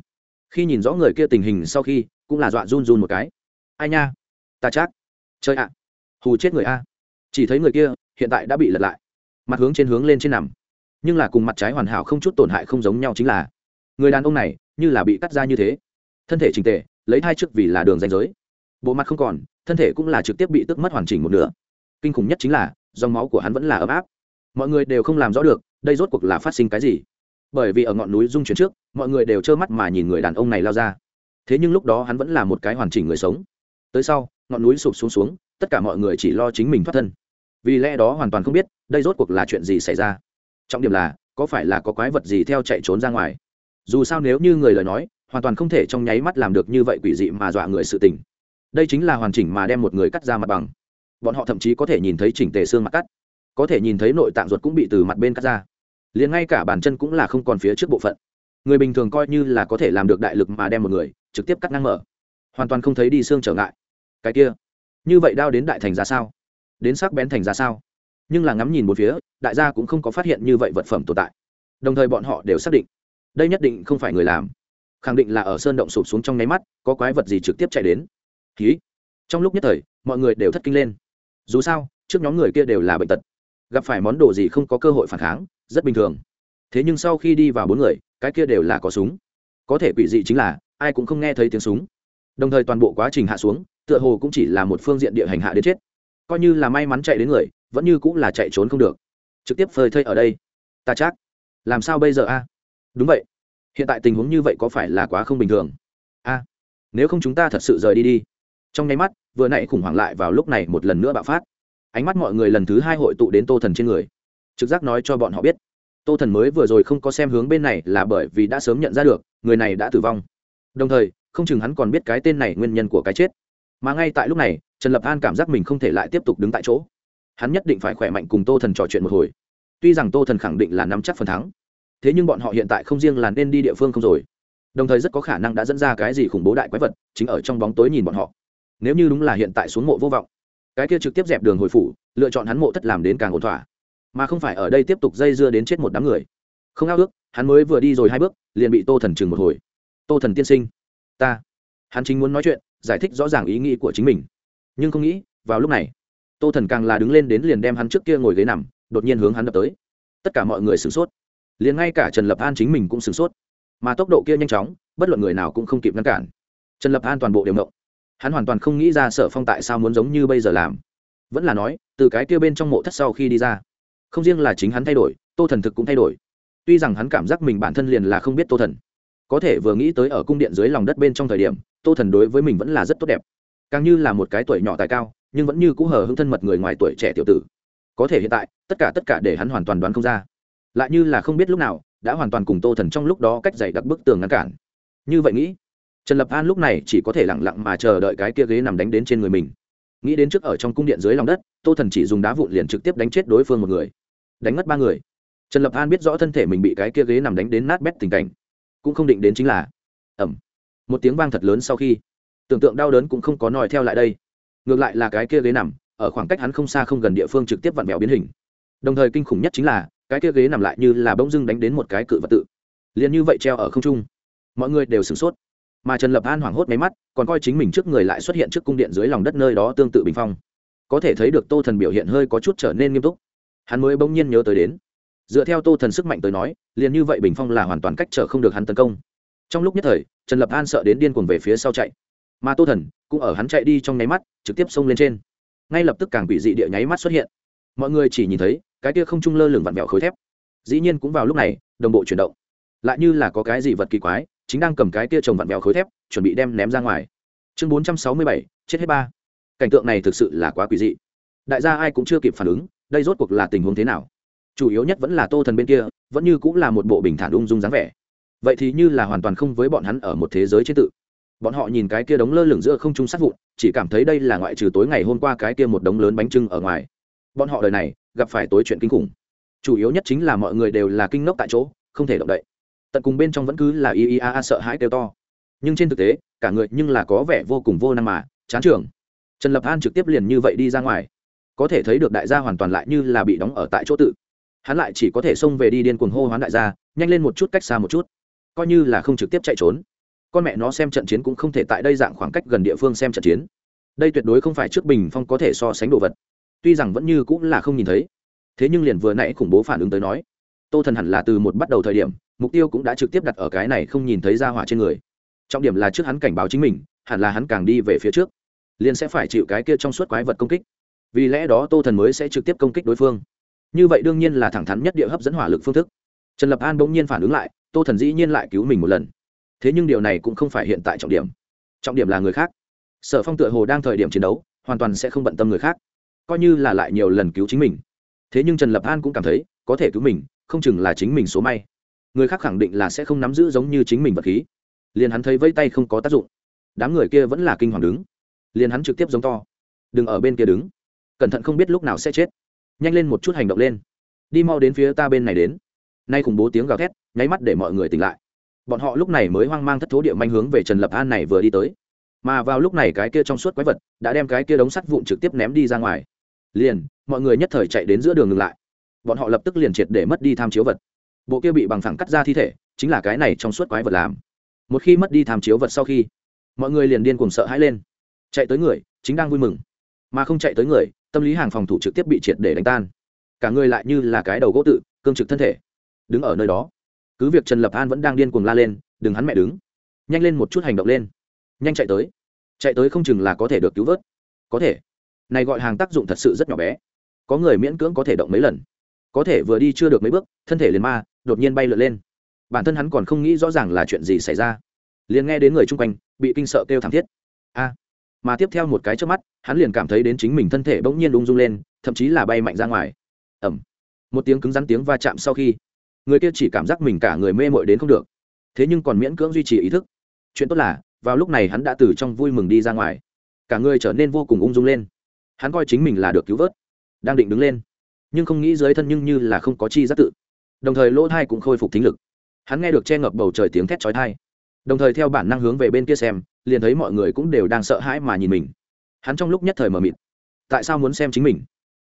Khi nhìn rõ người kia tình hình sau khi, cũng là dọa run run một cái. Ai nha? Ta chắc. Chơi ạ. Hù chết người a. Chỉ thấy người kia, hiện tại đã bị lật lại. Mặt hướng trên hướng lên trên nằm. Nhưng là cùng mặt trái hoàn hảo không chút tổn hại không giống nhau chính là, người đàn ông này, như là bị cắt ra như thế. Thân thể trình tề lấy thai trước vì là đường danh giới. Bộ mặt không còn, thân thể cũng là trực tiếp bị tức mất hoàn chỉnh một nửa. Kinh khủng nhất chính là, dòng máu của hắn vẫn là ấm áp. Mọi người đều không làm rõ được, đây rốt cuộc là phát sinh cái gì. Bởi vì ở ngọn núi dung chuyển trước, mọi người đều trơ mắt mà nhìn người đàn ông này lao ra. Thế nhưng lúc đó hắn vẫn là một cái hoàn chỉnh người sống. Tới sau, ngọn núi sụp xuống xuống, tất cả mọi người chỉ lo chính mình thoát thân. Vì lẽ đó hoàn toàn không biết, đây rốt cuộc là chuyện gì xảy ra. Trọng điểm là, có phải là có quái vật gì theo chạy trốn ra ngoài? Dù sao nếu như người lời nói hoàn toàn không thể trong nháy mắt làm được như vậy quỷ dị mà dọa người sự tình. Đây chính là hoàn chỉnh mà đem một người cắt ra mặt bằng. Bọn họ thậm chí có thể nhìn thấy chỉnh tề xương mặt cắt. Có thể nhìn thấy nội tạng ruột cũng bị từ mặt bên cắt ra. Liền ngay cả bàn chân cũng là không còn phía trước bộ phận. Người bình thường coi như là có thể làm được đại lực mà đem một người trực tiếp cắt ngang mở. Hoàn toàn không thấy đi xương trở ngại. Cái kia, như vậy đao đến đại thành ra sao? Đến sắc bén thành ra sao? Nhưng là ngắm nhìn một phía, đại gia cũng không có phát hiện như vậy vật phẩm tồn tại. Đồng thời bọn họ đều xác định, đây nhất định không phải người làm khẳng định là ở sơn động sụp xuống trong nháy mắt, có quái vật gì trực tiếp chạy đến. Ký trong lúc nhất thời, mọi người đều thất kinh lên. Dù sao, trước nhóm người kia đều là bệnh tật. Gặp phải món đồ gì không có cơ hội phản kháng, rất bình thường. Thế nhưng sau khi đi vào bốn người, cái kia đều là có súng. Có thể quỷ dị chính là, ai cũng không nghe thấy tiếng súng. Đồng thời toàn bộ quá trình hạ xuống, tựa hồ cũng chỉ là một phương diện địa hành hạ đến chết. Coi như là may mắn chạy đến người, vẫn như cũng là chạy trốn không được. Trực tiếp phơi thây ở đây. Ta chắc, làm sao bây giờ a? Đúng vậy hiện tại tình huống như vậy có phải là quá không bình thường? A, nếu không chúng ta thật sự rời đi đi. Trong nháy mắt, vừa nãy khủng hoảng lại vào lúc này một lần nữa bạo phát. Ánh mắt mọi người lần thứ hai hội tụ đến tô thần trên người. Trực giác nói cho bọn họ biết. Tô thần mới vừa rồi không có xem hướng bên này là bởi vì đã sớm nhận ra được, người này đã tử vong. Đồng thời, không chừng hắn còn biết cái tên này nguyên nhân của cái chết. Mà ngay tại lúc này, trần lập an cảm giác mình không thể lại tiếp tục đứng tại chỗ. Hắn nhất định phải khỏe mạnh cùng tô thần trò chuyện một hồi. Tuy rằng tô thần khẳng định là nắm chắc phần thắng thế nhưng bọn họ hiện tại không riêng là nên đi địa phương không rồi. Đồng thời rất có khả năng đã dẫn ra cái gì khủng bố đại quái vật, chính ở trong bóng tối nhìn bọn họ. Nếu như đúng là hiện tại xuống mộ vô vọng, cái kia trực tiếp dẹp đường hồi phủ, lựa chọn hắn mộ thất làm đến càng ổn thỏa. Mà không phải ở đây tiếp tục dây dưa đến chết một đám người. Không ao ước, hắn mới vừa đi rồi hai bước, liền bị tô thần chừng một hồi. Tô thần tiên sinh, ta. Hắn chính muốn nói chuyện, giải thích rõ ràng ý nghĩ của chính mình. Nhưng không nghĩ, vào lúc này, tô thần càng là đứng lên đến liền đem hắn trước kia ngồi ghế nằm, đột nhiên hướng hắn đập tới. Tất cả mọi người sửng sốt liền ngay cả trần lập an chính mình cũng sửng sốt. Mà tốc độ kia nhanh chóng, bất luận người nào cũng không kịp ngăn cản. Trần lập an toàn bộ đều mộng hắn hoàn toàn không nghĩ ra sở phong tại sao muốn giống như bây giờ làm. Vẫn là nói, từ cái kia bên trong mộ thất sau khi đi ra, không riêng là chính hắn thay đổi, tô thần thực cũng thay đổi. Tuy rằng hắn cảm giác mình bản thân liền là không biết tô thần. Có thể vừa nghĩ tới ở cung điện dưới lòng đất bên trong thời điểm, tô thần đối với mình vẫn là rất tốt đẹp. Càng như là một cái tuổi nhỏ tài cao, nhưng vẫn như cũ hờ hững thân mật người ngoài tuổi trẻ tiểu tử. Có thể hiện tại, tất cả tất cả để hắn hoàn toàn đoán không ra lại như là không biết lúc nào, đã hoàn toàn cùng tô thần trong lúc đó cách dày đặc bức tường ngăn cản. Như vậy nghĩ, trần lập an lúc này chỉ có thể lẳng lặng mà chờ đợi cái kia ghế nằm đánh đến trên người mình. Nghĩ đến trước ở trong cung điện dưới lòng đất, tô thần chỉ dùng đá vụn liền trực tiếp đánh chết đối phương một người. Đánh mất ba người. Trần lập an biết rõ thân thể mình bị cái kia ghế nằm đánh đến nát bét tình cảnh, cũng không định đến chính là ẩm một tiếng vang thật lớn sau khi, tưởng tượng đau đớn cũng không có nòi theo lại đây. Ngược lại là cái kia ghế nằm, ở khoảng cách hắn không xa không gần địa phương trực tiếp vặn vẹo biến hình. Đồng thời kinh khủng nhất chính là cái kia ghế nằm lại như là bỗng dưng đánh đến một cái cự vật tự. Liền như vậy treo ở không trung. Mọi người đều sửng sốt. Mà trần lập an hoảng hốt máy mắt, còn coi chính mình trước người lại xuất hiện trước cung điện dưới lòng đất nơi đó tương tự bình phong. Có thể thấy được tô thần biểu hiện hơi có chút trở nên nghiêm túc. Hắn mới bỗng nhiên nhớ tới đến. Dựa theo tô thần sức mạnh tới nói, liền như vậy bình phong là hoàn toàn cách trở không được hắn tấn công. Trong lúc nhất thời, trần lập an sợ đến điên cuồng về phía sau chạy. Mà tô thần cũng ở hắn chạy đi trong nháy mắt, trực tiếp xông lên trên. Ngay lập tức càng bị dị địa nháy mắt xuất hiện. Mọi người chỉ nhìn thấy cái kia không trung lơ lửng vặn vẹo khối thép. Dĩ nhiên cũng vào lúc này, đồng bộ chuyển động. Lại như là có cái gì vật kỳ quái, chính đang cầm cái kia trồng vặn vẹo khối thép, chuẩn bị đem ném ra ngoài. Chương bốn trăm sáu mươi bảy, chết hết ba. Cảnh tượng này thực sự là quá quỷ dị. Đại gia ai cũng chưa kịp phản ứng, đây rốt cuộc là tình huống thế nào? Chủ yếu nhất vẫn là tô thần bên kia, vẫn như cũng là một bộ bình thản ung dung dáng vẻ. Vậy thì như là hoàn toàn không với bọn hắn ở một thế giới chế tự. Bọn họ nhìn cái kia đống lơ lửng giữa không trung sát vụn, chỉ cảm thấy đây là ngoại trừ tối ngày hôm qua cái kia một đống lớn bánh trưng ở ngoài. Bọn họ đời này gặp phải tối chuyện kinh khủng. Chủ yếu nhất chính là mọi người đều là kinh ngốc tại chỗ, không thể động đậy. Tận cùng bên trong vẫn cứ là y y a a sợ hãi kêu to. Nhưng trên thực tế, cả người nhưng là có vẻ vô cùng vô năng mà, chán trường trần lập an trực tiếp liền như vậy đi ra ngoài. Có thể thấy được đại gia hoàn toàn lại như là bị đóng ở tại chỗ tự. Hắn lại chỉ có thể xông về đi điên cuồng hô hoán đại gia, nhanh lên một chút cách xa một chút. Coi như là không trực tiếp chạy trốn. Con mẹ nó xem trận chiến cũng không thể tại đây dạng khoảng cách gần địa phương xem trận chiến. Đây tuyệt đối không phải trước bình phong có thể so sánh đồ vật tuy rằng vẫn như cũng là không nhìn thấy. Thế nhưng liền vừa nãy khủng bố phản ứng tới nói, tô thần hẳn là từ một bắt đầu thời điểm, mục tiêu cũng đã trực tiếp đặt ở cái này không nhìn thấy ra hỏa trên người. Trọng điểm là trước hắn cảnh báo chính mình, hẳn là hắn càng đi về phía trước, liền sẽ phải chịu cái kia trong suốt quái vật công kích. Vì lẽ đó tô thần mới sẽ trực tiếp công kích đối phương. Như vậy đương nhiên là thẳng thắn nhất địa hấp dẫn hỏa lực phương thức. Trần lập an bỗng nhiên phản ứng lại, tô thần dĩ nhiên lại cứu mình một lần. Thế nhưng điều này cũng không phải hiện tại trọng điểm. Trọng điểm là người khác. Sở phong tựa hồ đang thời điểm chiến đấu, hoàn toàn sẽ không bận tâm người khác coi như là lại nhiều lần cứu chính mình. Thế nhưng trần lập an cũng cảm thấy, có thể cứu mình, không chừng là chính mình số may. Người khác khẳng định là sẽ không nắm giữ giống như chính mình vật khí. Liền hắn thấy vây tay không có tác dụng. Đám người kia vẫn là kinh hoàng đứng. Liền hắn trực tiếp giống to. Đừng ở bên kia đứng. Cẩn thận không biết lúc nào sẽ chết. Nhanh lên một chút hành động lên. Đi mau đến phía ta bên này đến. Nay khủng bố tiếng gào thét, nháy mắt để mọi người tỉnh lại. Bọn họ lúc này mới hoang mang thất thố địa manh hướng về trần lập an này vừa đi tới. Mà vào lúc này cái kia trong suốt quái vật, đã đem cái kia đống sắt vụn trực tiếp ném đi ra ngoài liền, mọi người nhất thời chạy đến giữa đường ngừng lại. Bọn họ lập tức liền triệt để mất đi tham chiếu vật. Bộ kia bị bằng phẳng cắt ra thi thể, chính là cái này trong suốt quái vật làm. Một khi mất đi tham chiếu vật sau khi, mọi người liền điên cùng sợ hãi lên. Chạy tới người, chính đang vui mừng. Mà không chạy tới người, tâm lý hàng phòng thủ trực tiếp bị triệt để đánh tan. Cả người lại như là cái đầu gỗ tự, cương trực thân thể. Đứng ở nơi đó, cứ việc trần lập an vẫn đang điên cuồng la lên, đừng hắn mẹ đứng. Nhanh lên một chút hành động lên. Nhanh chạy tới. Chạy tới không chừng là có thể được cứu vớt. Có thể này gọi hàng tác dụng thật sự rất nhỏ bé. Có người miễn cưỡng có thể động mấy lần. Có thể vừa đi chưa được mấy bước, thân thể liền ma, đột nhiên bay lượn lên. Bản thân hắn còn không nghĩ rõ ràng là chuyện gì xảy ra. Liền nghe đến người chung quanh, bị kinh sợ kêu thảm thiết. A! Mà tiếp theo một cái trước mắt, hắn liền cảm thấy đến chính mình thân thể bỗng nhiên ung dung lên, thậm chí là bay mạnh ra ngoài. Ẩm một tiếng cứng rắn tiếng va chạm sau khi, người kia chỉ cảm giác mình cả người mê mội đến không được. Thế nhưng còn miễn cưỡng duy trì ý thức. Chuyện tốt là, vào lúc này hắn đã từ trong vui mừng đi ra ngoài. Cả người trở nên vô cùng ung dung lên hắn coi chính mình là được cứu vớt, đang định đứng lên, nhưng không nghĩ dưới thân nhưng như là không có chi giác tự. Đồng thời lỗ thai cũng khôi phục thính lực. Hắn nghe được che ngập bầu trời tiếng thét trói thai đồng thời theo bản năng hướng về bên kia xem, liền thấy mọi người cũng đều đang sợ hãi mà nhìn mình. Hắn trong lúc nhất thời mờ mịt. Tại sao muốn xem chính mình?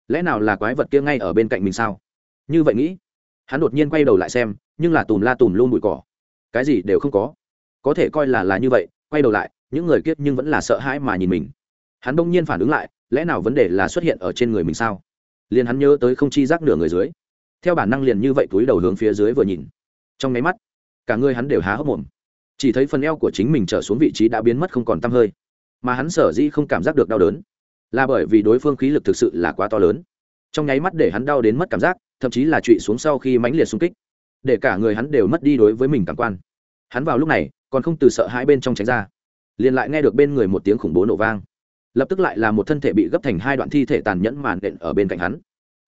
Lẽ nào là quái vật kia ngay ở bên cạnh mình sao? Như vậy nghĩ, hắn đột nhiên quay đầu lại xem, nhưng là tùm la tùm luôn bụi cỏ. Cái gì đều không có. Có thể coi là là như vậy, quay đầu lại, những người kiếp nhưng vẫn là sợ hãi mà nhìn mình hắn đông nhiên phản ứng lại, lẽ nào vấn đề là xuất hiện ở trên người mình sao? Liền hắn nhớ tới không chi giác nửa người dưới. Theo bản năng liền như vậy túi đầu hướng phía dưới vừa nhìn. Trong nháy mắt, cả người hắn đều há hốc mồm. Chỉ thấy phần eo của chính mình trở xuống vị trí đã biến mất không còn t hơi. Mà hắn sở dĩ không cảm giác được đau đớn, là bởi vì đối phương khí lực thực sự là quá to lớn. Trong nháy mắt để hắn đau đến mất cảm giác, thậm chí là trụy xuống sau khi mãnh liệt xung kích, để cả người hắn đều mất đi đối với mình cảm quan. Hắn vào lúc này, còn không từ sợ hai bên trong tránh ra, liền lại nghe được bên người một tiếng khủng bố nổ vang lập tức lại là một thân thể bị gấp thành hai đoạn thi thể tàn nhẫn màn đện ở bên cạnh hắn.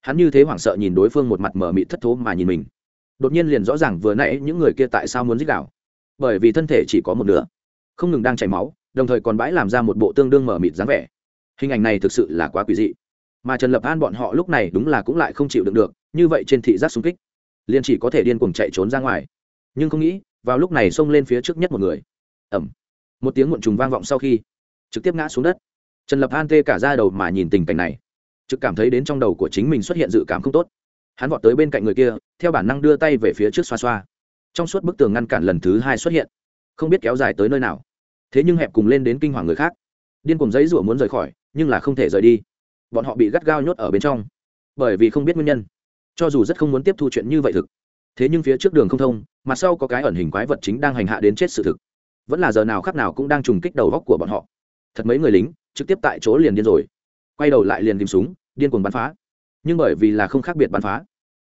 Hắn như thế hoảng sợ nhìn đối phương một mặt mở mị thất thố mà nhìn mình. Đột nhiên liền rõ ràng vừa nãy những người kia tại sao muốn giết đảo bởi vì thân thể chỉ có một nửa, không ngừng đang chảy máu, đồng thời còn bãi làm ra một bộ tương đương mở mịt dáng vẻ. Hình ảnh này thực sự là quá quỷ dị. Mà trần lập an bọn họ lúc này đúng là cũng lại không chịu đựng được, như vậy trên thị giác xung kích, liền chỉ có thể điên cuồng chạy trốn ra ngoài. Nhưng không nghĩ, vào lúc này xông lên phía trước nhất một người. Ẩm một tiếng muộn trùng vang vọng sau khi, trực tiếp ngã xuống đất trần lập an tê cả ra đầu mà nhìn tình cảnh này. Trực cảm thấy đến trong đầu của chính mình xuất hiện dự cảm không tốt. Hắn vọt tới bên cạnh người kia, theo bản năng đưa tay về phía trước xoa xoa. Trong suốt bức tường ngăn cản lần thứ hai xuất hiện. Không biết kéo dài tới nơi nào. Thế nhưng hẹp cùng lên đến kinh hoàng người khác. Điên cùng giấy rủa muốn rời khỏi, nhưng là không thể rời đi. Bọn họ bị gắt gao nhốt ở bên trong. Bởi vì không biết nguyên nhân. Cho dù rất không muốn tiếp thu chuyện như vậy thực. Thế nhưng phía trước đường không thông mặt sau có cái ẩn hình quái vật chính đang hành hạ đến chết sự thực. Vẫn là giờ nào khác nào cũng đang trùng kích đầu góc của bọn họ. Thật mấy người lính trực tiếp tại chỗ liền điên rồi. Quay đầu lại liền tìm súng, điên cuồng bắn phá. Nhưng bởi vì là không khác biệt bắn phá,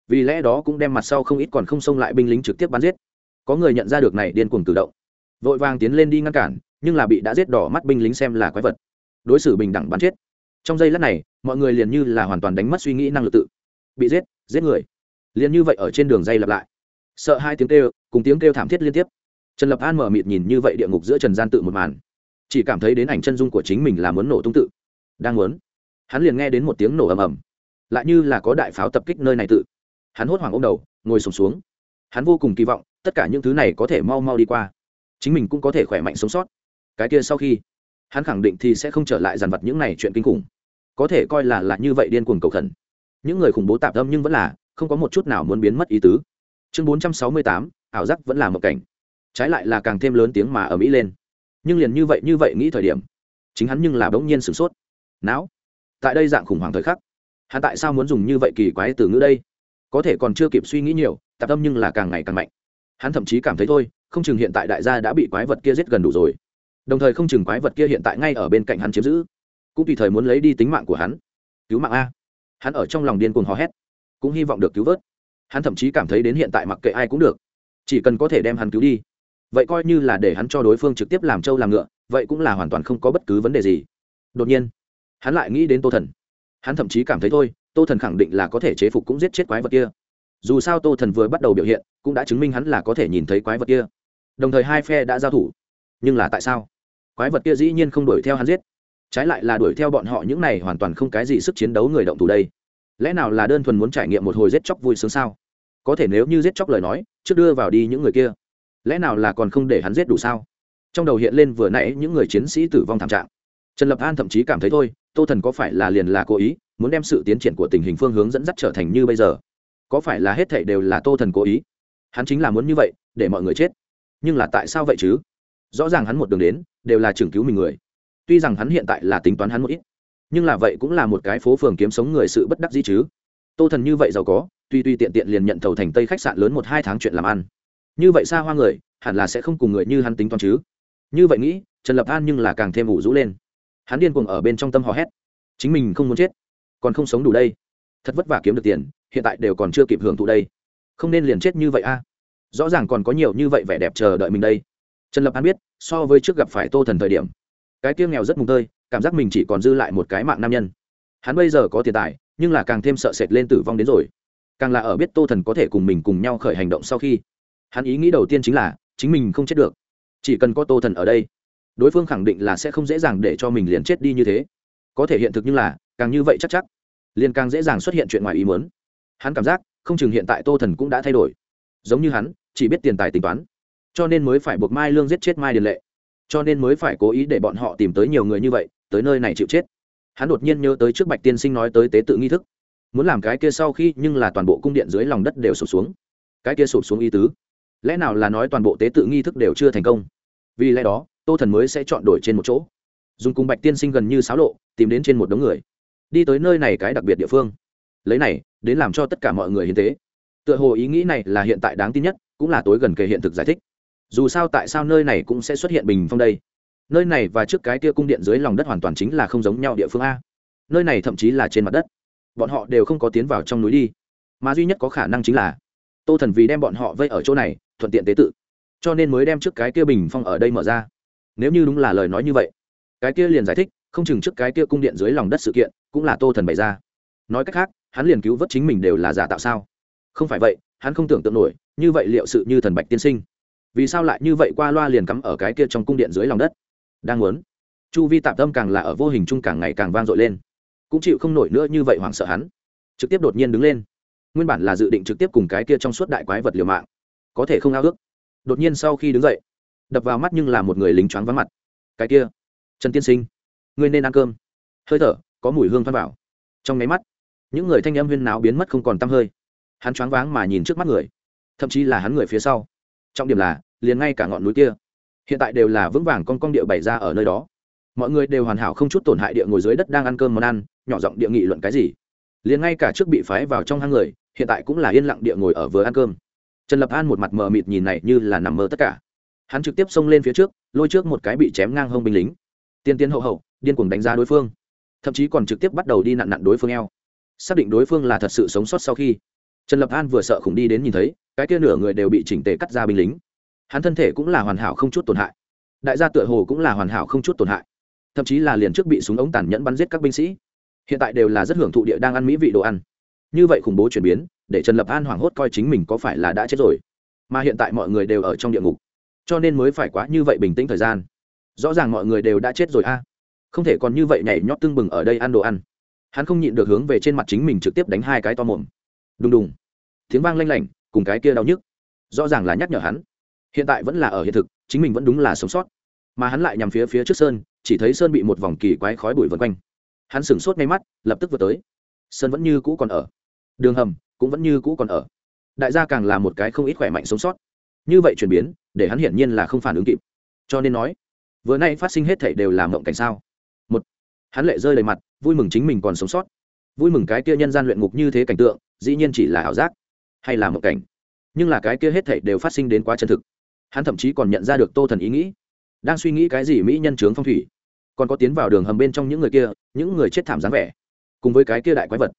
vì lẽ đó cũng đem mặt sau không ít còn không xông lại binh lính trực tiếp bắn giết. Có người nhận ra được này điên cuồng tự động, vội vàng tiến lên đi ngăn cản, nhưng là bị đã giết đỏ mắt binh lính xem là quái vật. Đối xử bình đẳng bắn chết. Trong giây lát này, mọi người liền như là hoàn toàn đánh mất suy nghĩ năng lực tự. Bị giết giết người. Liền như vậy ở trên đường dây lặp lại. Sợ hai tiếng kêu, cùng tiếng kêu thảm thiết liên tiếp. Trần lập an mở mịt nhìn như vậy địa ngục giữa trần gian tự một màn chỉ cảm thấy đến ảnh chân dung của chính mình là muốn nổ tung tự. Đang muốn hắn liền nghe đến một tiếng nổ ầm ầm. Lại như là có đại pháo tập kích nơi này tự. Hắn hốt hoảng ô m đầu ngồi sùng xuống, xuống hắn vô cùng kỳ vọng tất cả những thứ này có thể mau mau đi qua. Chính mình cũng có thể khỏe mạnh sống sót. Cái kia sau khi hắn khẳng định thì sẽ không trở lại dàn vật những này chuyện kinh khủng. Có thể coi là là như vậy điên cuồng cầu khẩn. Những người khủng bố tạp tâm nhưng vẫn là không có một chút nào muốn biến mất ý tứ. Chương bốn trăm sáu mươi tám ảo giác vẫn là một cảnh. Trái lại là càng thêm lớn tiếng mà ở mỹ lên nhưng liền như vậy như vậy nghĩ thời điểm, chính hắn nhưng là bỗng nhiên sửng sốt. Não, tại đây dạng khủng hoảng thời khắc, hắn tại sao muốn dùng như vậy kỳ quái từ ngữ đây? Có thể còn chưa kịp suy nghĩ nhiều, tạp tâm nhưng là càng ngày càng mạnh. Hắn thậm chí cảm thấy thôi, không chừng hiện tại đại gia đã bị quái vật kia giết gần đủ rồi. Đồng thời không chừng quái vật kia hiện tại ngay ở bên cạnh hắn chiếm giữ, cũng tùy thời muốn lấy đi tính mạng của hắn. Cứu mạng a. Hắn ở trong lòng điên cuồng hò hét, cũng hy vọng được cứu vớt. Hắn thậm chí cảm thấy đến hiện tại mặc kệ ai cũng được, chỉ cần có thể đem hắn cứu đi vậy coi như là để hắn cho đối phương trực tiếp làm trâu làm ngựa, vậy cũng là hoàn toàn không có bất cứ vấn đề gì. Đột nhiên, hắn lại nghĩ đến tô thần. Hắn thậm chí cảm thấy thôi, tô thần khẳng định là có thể chế phục cũng giết chết quái vật kia. Dù sao tô thần vừa bắt đầu biểu hiện, cũng đã chứng minh hắn là có thể nhìn thấy quái vật kia. Đồng thời hai phe đã giao thủ. Nhưng là tại sao? Quái vật kia dĩ nhiên không đuổi theo hắn giết. Trái lại là đuổi theo bọn họ những này hoàn toàn không cái gì sức chiến đấu người động thủ đây. Lẽ nào là đơn thuần muốn trải nghiệm một hồi giết chóc vui sướng sao? Có thể nếu như giết chóc lời nói, trước đưa vào đi những người kia lẽ nào là còn không để hắn giết đủ sao? Trong đầu hiện lên vừa nãy những người chiến sĩ tử vong thảm trạng. Trần lập an thậm chí cảm thấy thôi, tô thần có phải là liền là cố ý, muốn đem sự tiến triển của tình hình phương hướng dẫn dắt trở thành như bây giờ? Có phải là hết thảy đều là tô thần cố ý? Hắn chính là muốn như vậy, để mọi người chết. Nhưng là tại sao vậy chứ? Rõ ràng hắn một đường đến, đều là trưởng cứu mình người. Tuy rằng hắn hiện tại là tính toán hắn một ít, nhưng là vậy cũng là một cái phố phường kiếm sống người sự bất đắc dĩ chứ. Tô thần như vậy giàu có, tuy tuy tiện tiện liền nhận thầu thành tây khách sạn lớn một hai tháng chuyện làm ăn như vậy xa hoa người, hẳn là sẽ không cùng người như hắn tính toán chứ. Như vậy nghĩ, trần lập an nhưng là càng thêm ủ rũ lên. Hắn điên cuồng ở bên trong tâm hò hét. Chính mình không muốn chết, còn không sống đủ đây. Thật vất vả kiếm được tiền, hiện tại đều còn chưa kịp hưởng thụ đây. Không nên liền chết như vậy a. À. Rõ ràng còn có nhiều như vậy vẻ đẹp chờ đợi mình đây. Trần lập an biết, so với trước gặp phải tô thần thời điểm, cái tiêu nghèo rất mùng tơi, cảm giác mình chỉ còn dư lại một cái mạng nam nhân. Hắn bây giờ có tiền tài, nhưng là càng thêm sợ sệt lên tử vong đến rồi. Càng là ở biết tô thần có thể cùng mình cùng nhau khởi hành động sau khi hắn ý nghĩ đầu tiên chính là, chính mình không chết được. Chỉ cần có tô thần ở đây, đối phương khẳng định là sẽ không dễ dàng để cho mình liền chết đi như thế. Có thể hiện thực như là, càng như vậy chắc chắc, liền càng dễ dàng xuất hiện chuyện ngoài ý muốn. Hắn cảm giác, không chừng hiện tại tô thần cũng đã thay đổi. Giống như hắn, chỉ biết tiền tài tính toán. Cho nên mới phải buộc mai lương giết chết mai điền lệ. Cho nên mới phải cố ý để bọn họ tìm tới nhiều người như vậy, tới nơi này chịu chết. Hắn đột nhiên nhớ tới trước bạch tiên sinh nói tới tế tự nghi thức. Muốn làm cái kia sau khi nhưng là toàn bộ cung điện dưới lòng đất đều sụp xuống. Cái kia sụp xuống ý tứ lẽ nào là nói toàn bộ tế tự nghi thức đều chưa thành công? Vì lẽ đó, tô thần mới sẽ chọn đổi trên một chỗ. Dùng cùng bạch tiên sinh gần như xáo lộ, tìm đến trên một đống người. Đi tới nơi này cái đặc biệt địa phương. Lấy này, đến làm cho tất cả mọi người hiến tế. Tựa hồ ý nghĩ này là hiện tại đáng tin nhất, cũng là tối gần kề hiện thực giải thích. Dù sao tại sao nơi này cũng sẽ xuất hiện bình phong đây? Nơi này và trước cái kia cung điện dưới lòng đất hoàn toàn chính là không giống nhau địa phương a. Nơi này thậm chí là trên mặt đất. Bọn họ đều không có tiến vào trong núi đi. Mà duy nhất có khả năng chính là tô thần vì đem bọn họ vây ở chỗ này thuận tiện tế tự. Cho nên mới đem trước cái kia bình phong ở đây mở ra. Nếu như đúng là lời nói như vậy, cái kia liền giải thích, không chừng trước cái kia cung điện dưới lòng đất sự kiện cũng là tô thần bày ra. Nói cách khác, hắn liền cứu vớt chính mình đều là giả tạo sao? Không phải vậy, hắn không tưởng tượng nổi, như vậy liệu sự như thần bạch tiên sinh? Vì sao lại như vậy qua loa liền cắm ở cái kia trong cung điện dưới lòng đất? Đang muốn. Chu vi tạm tâm càng là ở vô hình chung càng ngày càng vang dội lên. Cũng chịu không nổi nữa như vậy hoảng sợ hắn. Trực tiếp đột nhiên đứng lên. Nguyên bản là dự định trực tiếp cùng cái kia trong suốt đại quái vật liều mạng có thể không ao ước. Đột nhiên sau khi đứng dậy, đập vào mắt nhưng là một người lính choáng vắng mặt. Cái kia, trần tiên sinh, ngươi nên ăn cơm. Hơi thở, có mùi hương thoát vào. Trong máy mắt, những người thanh âm huyên náo biến mất không còn t hơi. Hắn choáng váng mà nhìn trước mắt người, thậm chí là hắn người phía sau. Trọng điểm là, liền ngay cả ngọn núi kia, hiện tại đều là vững vàng con con địa bày ra ở nơi đó. Mọi người đều hoàn hảo không chút tổn hại địa ngồi dưới đất đang ăn cơm món ăn, nhỏ giọng địa nghị luận cái gì. Liền ngay cả trước bị phái vào trong hang người, hiện tại cũng là yên lặng địa ngồi ở vừa ăn cơm trần lập an một mặt mờ mịt nhìn này như là nằm mơ tất cả. Hắn trực tiếp xông lên phía trước, lôi trước một cái bị chém ngang hông binh lính. Tiên tiến hậu hậu, điên cuồng đánh giá đối phương. Thậm chí còn trực tiếp bắt đầu đi nặn nặn đối phương eo. Xác định đối phương là thật sự sống sót sau khi, trần lập an vừa sợ khủng đi đến nhìn thấy, cái kia nửa người đều bị chỉnh tề cắt ra binh lính. Hắn thân thể cũng là hoàn hảo không chút tổn hại. Đại gia tựa hồ cũng là hoàn hảo không chút tổn hại. Thậm chí là liền trước bị súng ống tàn nhẫn bắn giết các binh sĩ. Hiện tại đều là rất hưởng thụ địa đang ăn mỹ vị đồ ăn. Như vậy khủng bố chuyển biến để trần lập an hoảng hốt coi chính mình có phải là đã chết rồi. Mà hiện tại mọi người đều ở trong địa ngục, cho nên mới phải quá như vậy bình tĩnh thời gian. Rõ ràng mọi người đều đã chết rồi a. À, không thể còn như vậy nhảy nhót tưng bừng ở đây ăn đồ ăn. Hắn không nhịn được hướng về trên mặt chính mình trực tiếp đánh hai cái to mồm. Đùng đùng. Tiếng vang lanh lảnh, cùng cái kia đau nhức. Rõ ràng là nhắc nhở hắn. Hiện tại vẫn là ở hiện thực, chính mình vẫn đúng là sống sót. Mà hắn lại nhằm phía phía trước sơn, chỉ thấy sơn bị một vòng kỳ quái khói bụi vân quanh. Hắn sửng sốt ngay mắt, lập tức vừa tới. Sơn vẫn như cũ còn ở. Đường hầm cũng vẫn như cũ còn ở. Đại gia càng là một cái không ít khỏe mạnh sống sót. Như vậy chuyển biến, để hắn hiển nhiên là không phản ứng kịp. Cho nên nói, vừa nay phát sinh hết thảy đều là mộng cảnh sao? Một, hắn lệ rơi đầy mặt, vui mừng chính mình còn sống sót. Vui mừng cái kia nhân gian luyện ngục như thế cảnh tượng, dĩ nhiên chỉ là ảo giác, hay là mộng cảnh. Nhưng là cái kia hết thảy đều phát sinh đến quá chân thực. Hắn thậm chí còn nhận ra được tô thần ý nghĩ, đang suy nghĩ cái gì mỹ nhân trướng phong thủy. Còn có tiến vào đường hầm bên trong những người kia, những người chết thảm dáng vẻ, cùng với cái kia đại quái vật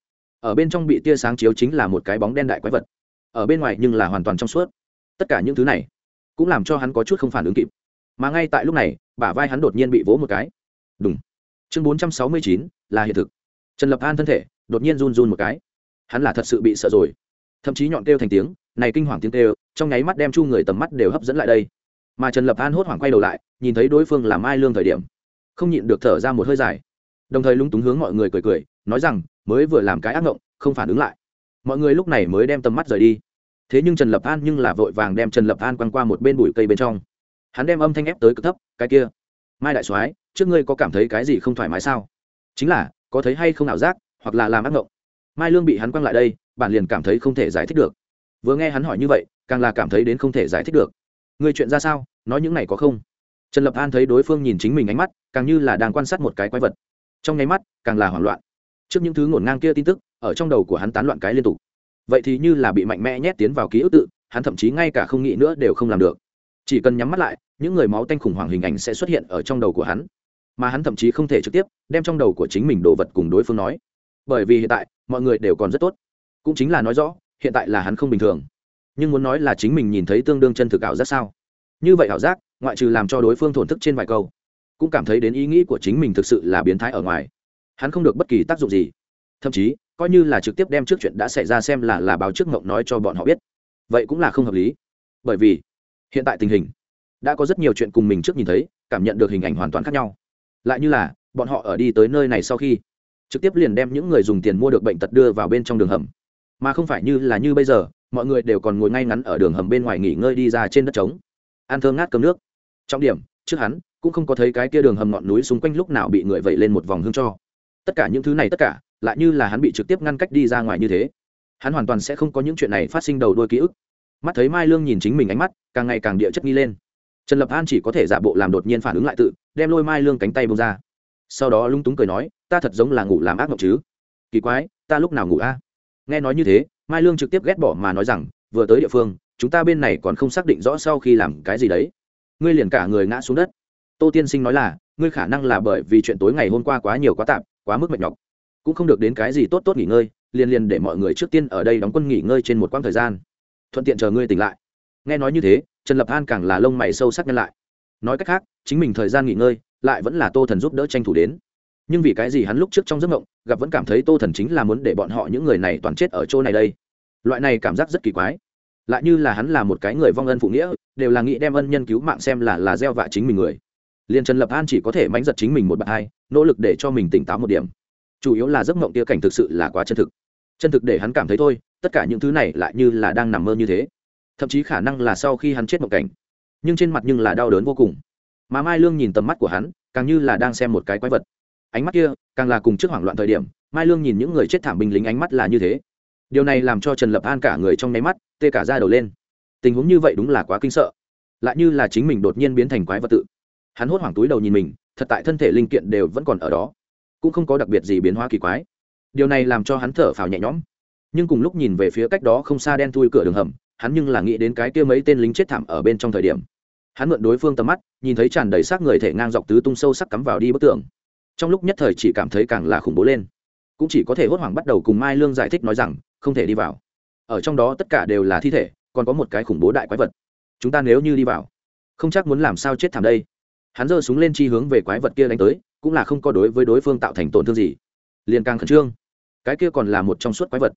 ở bên trong bị tia sáng chiếu chính là một cái bóng đen đại quái vật. Ở bên ngoài nhưng là hoàn toàn trong suốt. Tất cả những thứ này cũng làm cho hắn có chút không phản ứng kịp. Mà ngay tại lúc này, bả vai hắn đột nhiên bị vỗ một cái. Đúng chương bốn trăm sáu mươi chín là hiện thực. Trần lập an thân thể đột nhiên run run một cái. Hắn là thật sự bị sợ rồi. Thậm chí nhọn kêu thành tiếng, này kinh hoàng tiếng kêu, trong nháy mắt đem chu người tầm mắt đều hấp dẫn lại đây. Mà trần lập an hốt hoảng quay đầu lại, nhìn thấy đối phương là mai lương thời điểm, không nhịn được thở ra một hơi dài. Đồng thời lúng túng hướng mọi người cười cười, nói rằng mới vừa làm cái ác ngộng, không phản ứng lại. Mọi người lúc này mới đem tầm mắt rời đi. Thế nhưng trần lập an nhưng là vội vàng đem trần lập an quăng qua một bên bụi cây bên trong. Hắn đem âm thanh ép tới cực thấp cái kia mai đại soái trước ngươi có cảm thấy cái gì không thoải mái sao? Chính là có thấy hay không ảo giác hoặc là làm ác ngộng. mai lương bị hắn quăng lại đây bạn liền cảm thấy không thể giải thích được. Vừa nghe hắn hỏi như vậy càng là cảm thấy đến không thể giải thích được. Người chuyện ra sao? Nói những này có không? Trần lập an thấy đối phương nhìn chính mình ánh mắt càng như là đang quan sát một cái quái vật. Trong nháy mắt càng là hoảng loạn trước những thứ ngổn ngang kia tin tức, ở trong đầu của hắn tán loạn cái liên tục. Vậy thì như là bị mạnh mẽ nhét tiến vào ký ức tự, hắn thậm chí ngay cả không nghĩ nữa đều không làm được. Chỉ cần nhắm mắt lại, những người máu tanh khủng hoảng hình ảnh sẽ xuất hiện ở trong đầu của hắn. Mà hắn thậm chí không thể trực tiếp đem trong đầu của chính mình đồ vật cùng đối phương nói. Bởi vì hiện tại, mọi người đều còn rất tốt. Cũng chính là nói rõ, hiện tại là hắn không bình thường. Nhưng muốn nói là chính mình nhìn thấy tương đương chân thực ảo giác sao? Như vậy ảo giác, ngoại trừ làm cho đối phương thổn thức trên vài câu, cũng cảm thấy đến ý nghĩ của chính mình thực sự là biến thái ở ngoài hắn không được bất kỳ tác dụng gì. Thậm chí, coi như là trực tiếp đem trước chuyện đã xảy ra xem là là báo trước mộng nói cho bọn họ biết, vậy cũng là không hợp lý. Bởi vì, hiện tại tình hình, đã có rất nhiều chuyện cùng mình trước nhìn thấy, cảm nhận được hình ảnh hoàn toàn khác nhau. Lại như là, bọn họ ở đi tới nơi này sau khi, trực tiếp liền đem những người dùng tiền mua được bệnh tật đưa vào bên trong đường hầm. Mà không phải như là như bây giờ, mọi người đều còn ngồi ngay ngắn ở đường hầm bên ngoài nghỉ ngơi đi ra trên đất trống, ăn thơm ngát cơm nước. Trọng điểm, trước hắn, cũng không có thấy cái kia đường hầm ngọn núi xung quanh lúc nào bị người vẩy lên một vòng hương cho tất cả những thứ này tất cả, lại như là hắn bị trực tiếp ngăn cách đi ra ngoài như thế. Hắn hoàn toàn sẽ không có những chuyện này phát sinh đầu đôi ký ức. Mắt thấy mai lương nhìn chính mình ánh mắt, càng ngày càng địa chất nghi lên. Trần lập an chỉ có thể giả bộ làm đột nhiên phản ứng lại tự, đem lôi mai lương cánh tay bông ra. Sau đó lung túng cười nói, ta thật giống là ngủ làm ác mộng chứ. Kỳ quái, ta lúc nào ngủ a? Nghe nói như thế, mai lương trực tiếp ghét bỏ mà nói rằng, vừa tới địa phương, chúng ta bên này còn không xác định rõ sau khi làm cái gì đấy. Ngươi liền cả người ngã xuống đất. Tô tiên sinh nói là, ngươi khả năng là bởi vì chuyện tối ngày hôm qua quá nhiều quá tạp quá mức mệt nhọc. Cũng không được đến cái gì tốt tốt nghỉ ngơi, liền liền để mọi người trước tiên ở đây đóng quân nghỉ ngơi trên một quãng thời gian. Thuận tiện chờ ngươi tỉnh lại. Nghe nói như thế, trần lập an càng là lông mày sâu sắc nhân lại. Nói cách khác, chính mình thời gian nghỉ ngơi, lại vẫn là tô thần giúp đỡ tranh thủ đến. Nhưng vì cái gì hắn lúc trước trong giấc mộng, gặp vẫn cảm thấy tô thần chính là muốn để bọn họ những người này toàn chết ở chỗ này đây? Loại này cảm giác rất kỳ quái. Lại như là hắn là một cái người vong ân phụ nghĩa, đều là nghĩ đem ân nhân cứu mạng xem là là gieo vạ chính mình người. Liền trần lập an chỉ có thể mánh giật chính mình một bậc hai nỗ lực để cho mình tỉnh táo một điểm. Chủ yếu là giấc mộng tia cảnh thực sự là quá chân thực. Chân thực để hắn cảm thấy thôi, tất cả những thứ này lại như là đang nằm mơ như thế. Thậm chí khả năng là sau khi hắn chết mộng cảnh. Nhưng trên mặt nhưng là đau đớn vô cùng. Mà mai lương nhìn tầm mắt của hắn, càng như là đang xem một cái quái vật. Ánh mắt kia, càng là cùng trước hoảng loạn thời điểm, mai lương nhìn những người chết thảm binh lính ánh mắt là như thế. Điều này làm cho trần lập an cả người trong nháy mắt, tê cả ra đầu lên. Tình huống như vậy đúng là quá kinh sợ. Lại như là chính mình đột nhiên biến thành quái vật tự hắn hốt hoảng túi đầu nhìn mình, thật tại thân thể linh kiện đều vẫn còn ở đó. Cũng không có đặc biệt gì biến hóa kỳ quái. Điều này làm cho hắn thở phào nhẹ nhõm. Nhưng cùng lúc nhìn về phía cách đó không xa đen thui cửa đường hầm, hắn nhưng là nghĩ đến cái kia mấy tên lính chết thảm ở bên trong thời điểm. Hắn mượn đối phương tầm mắt, nhìn thấy tràn đầy xác người thể ngang dọc tứ tung sâu sắc cắm vào đi bức tường. Trong lúc nhất thời chỉ cảm thấy càng là khủng bố lên. Cũng chỉ có thể hốt hoảng bắt đầu cùng mai lương giải thích nói rằng, không thể đi vào. Ở trong đó tất cả đều là thi thể, còn có một cái khủng bố đại quái vật. Chúng ta nếu như đi vào, không chắc muốn làm sao chết thảm đây hắn giơ súng lên chi hướng về quái vật kia đánh tới, cũng là không có đối với đối phương tạo thành tổn thương gì. Liền càng khẩn trương. Cái kia còn là một trong suốt quái vật.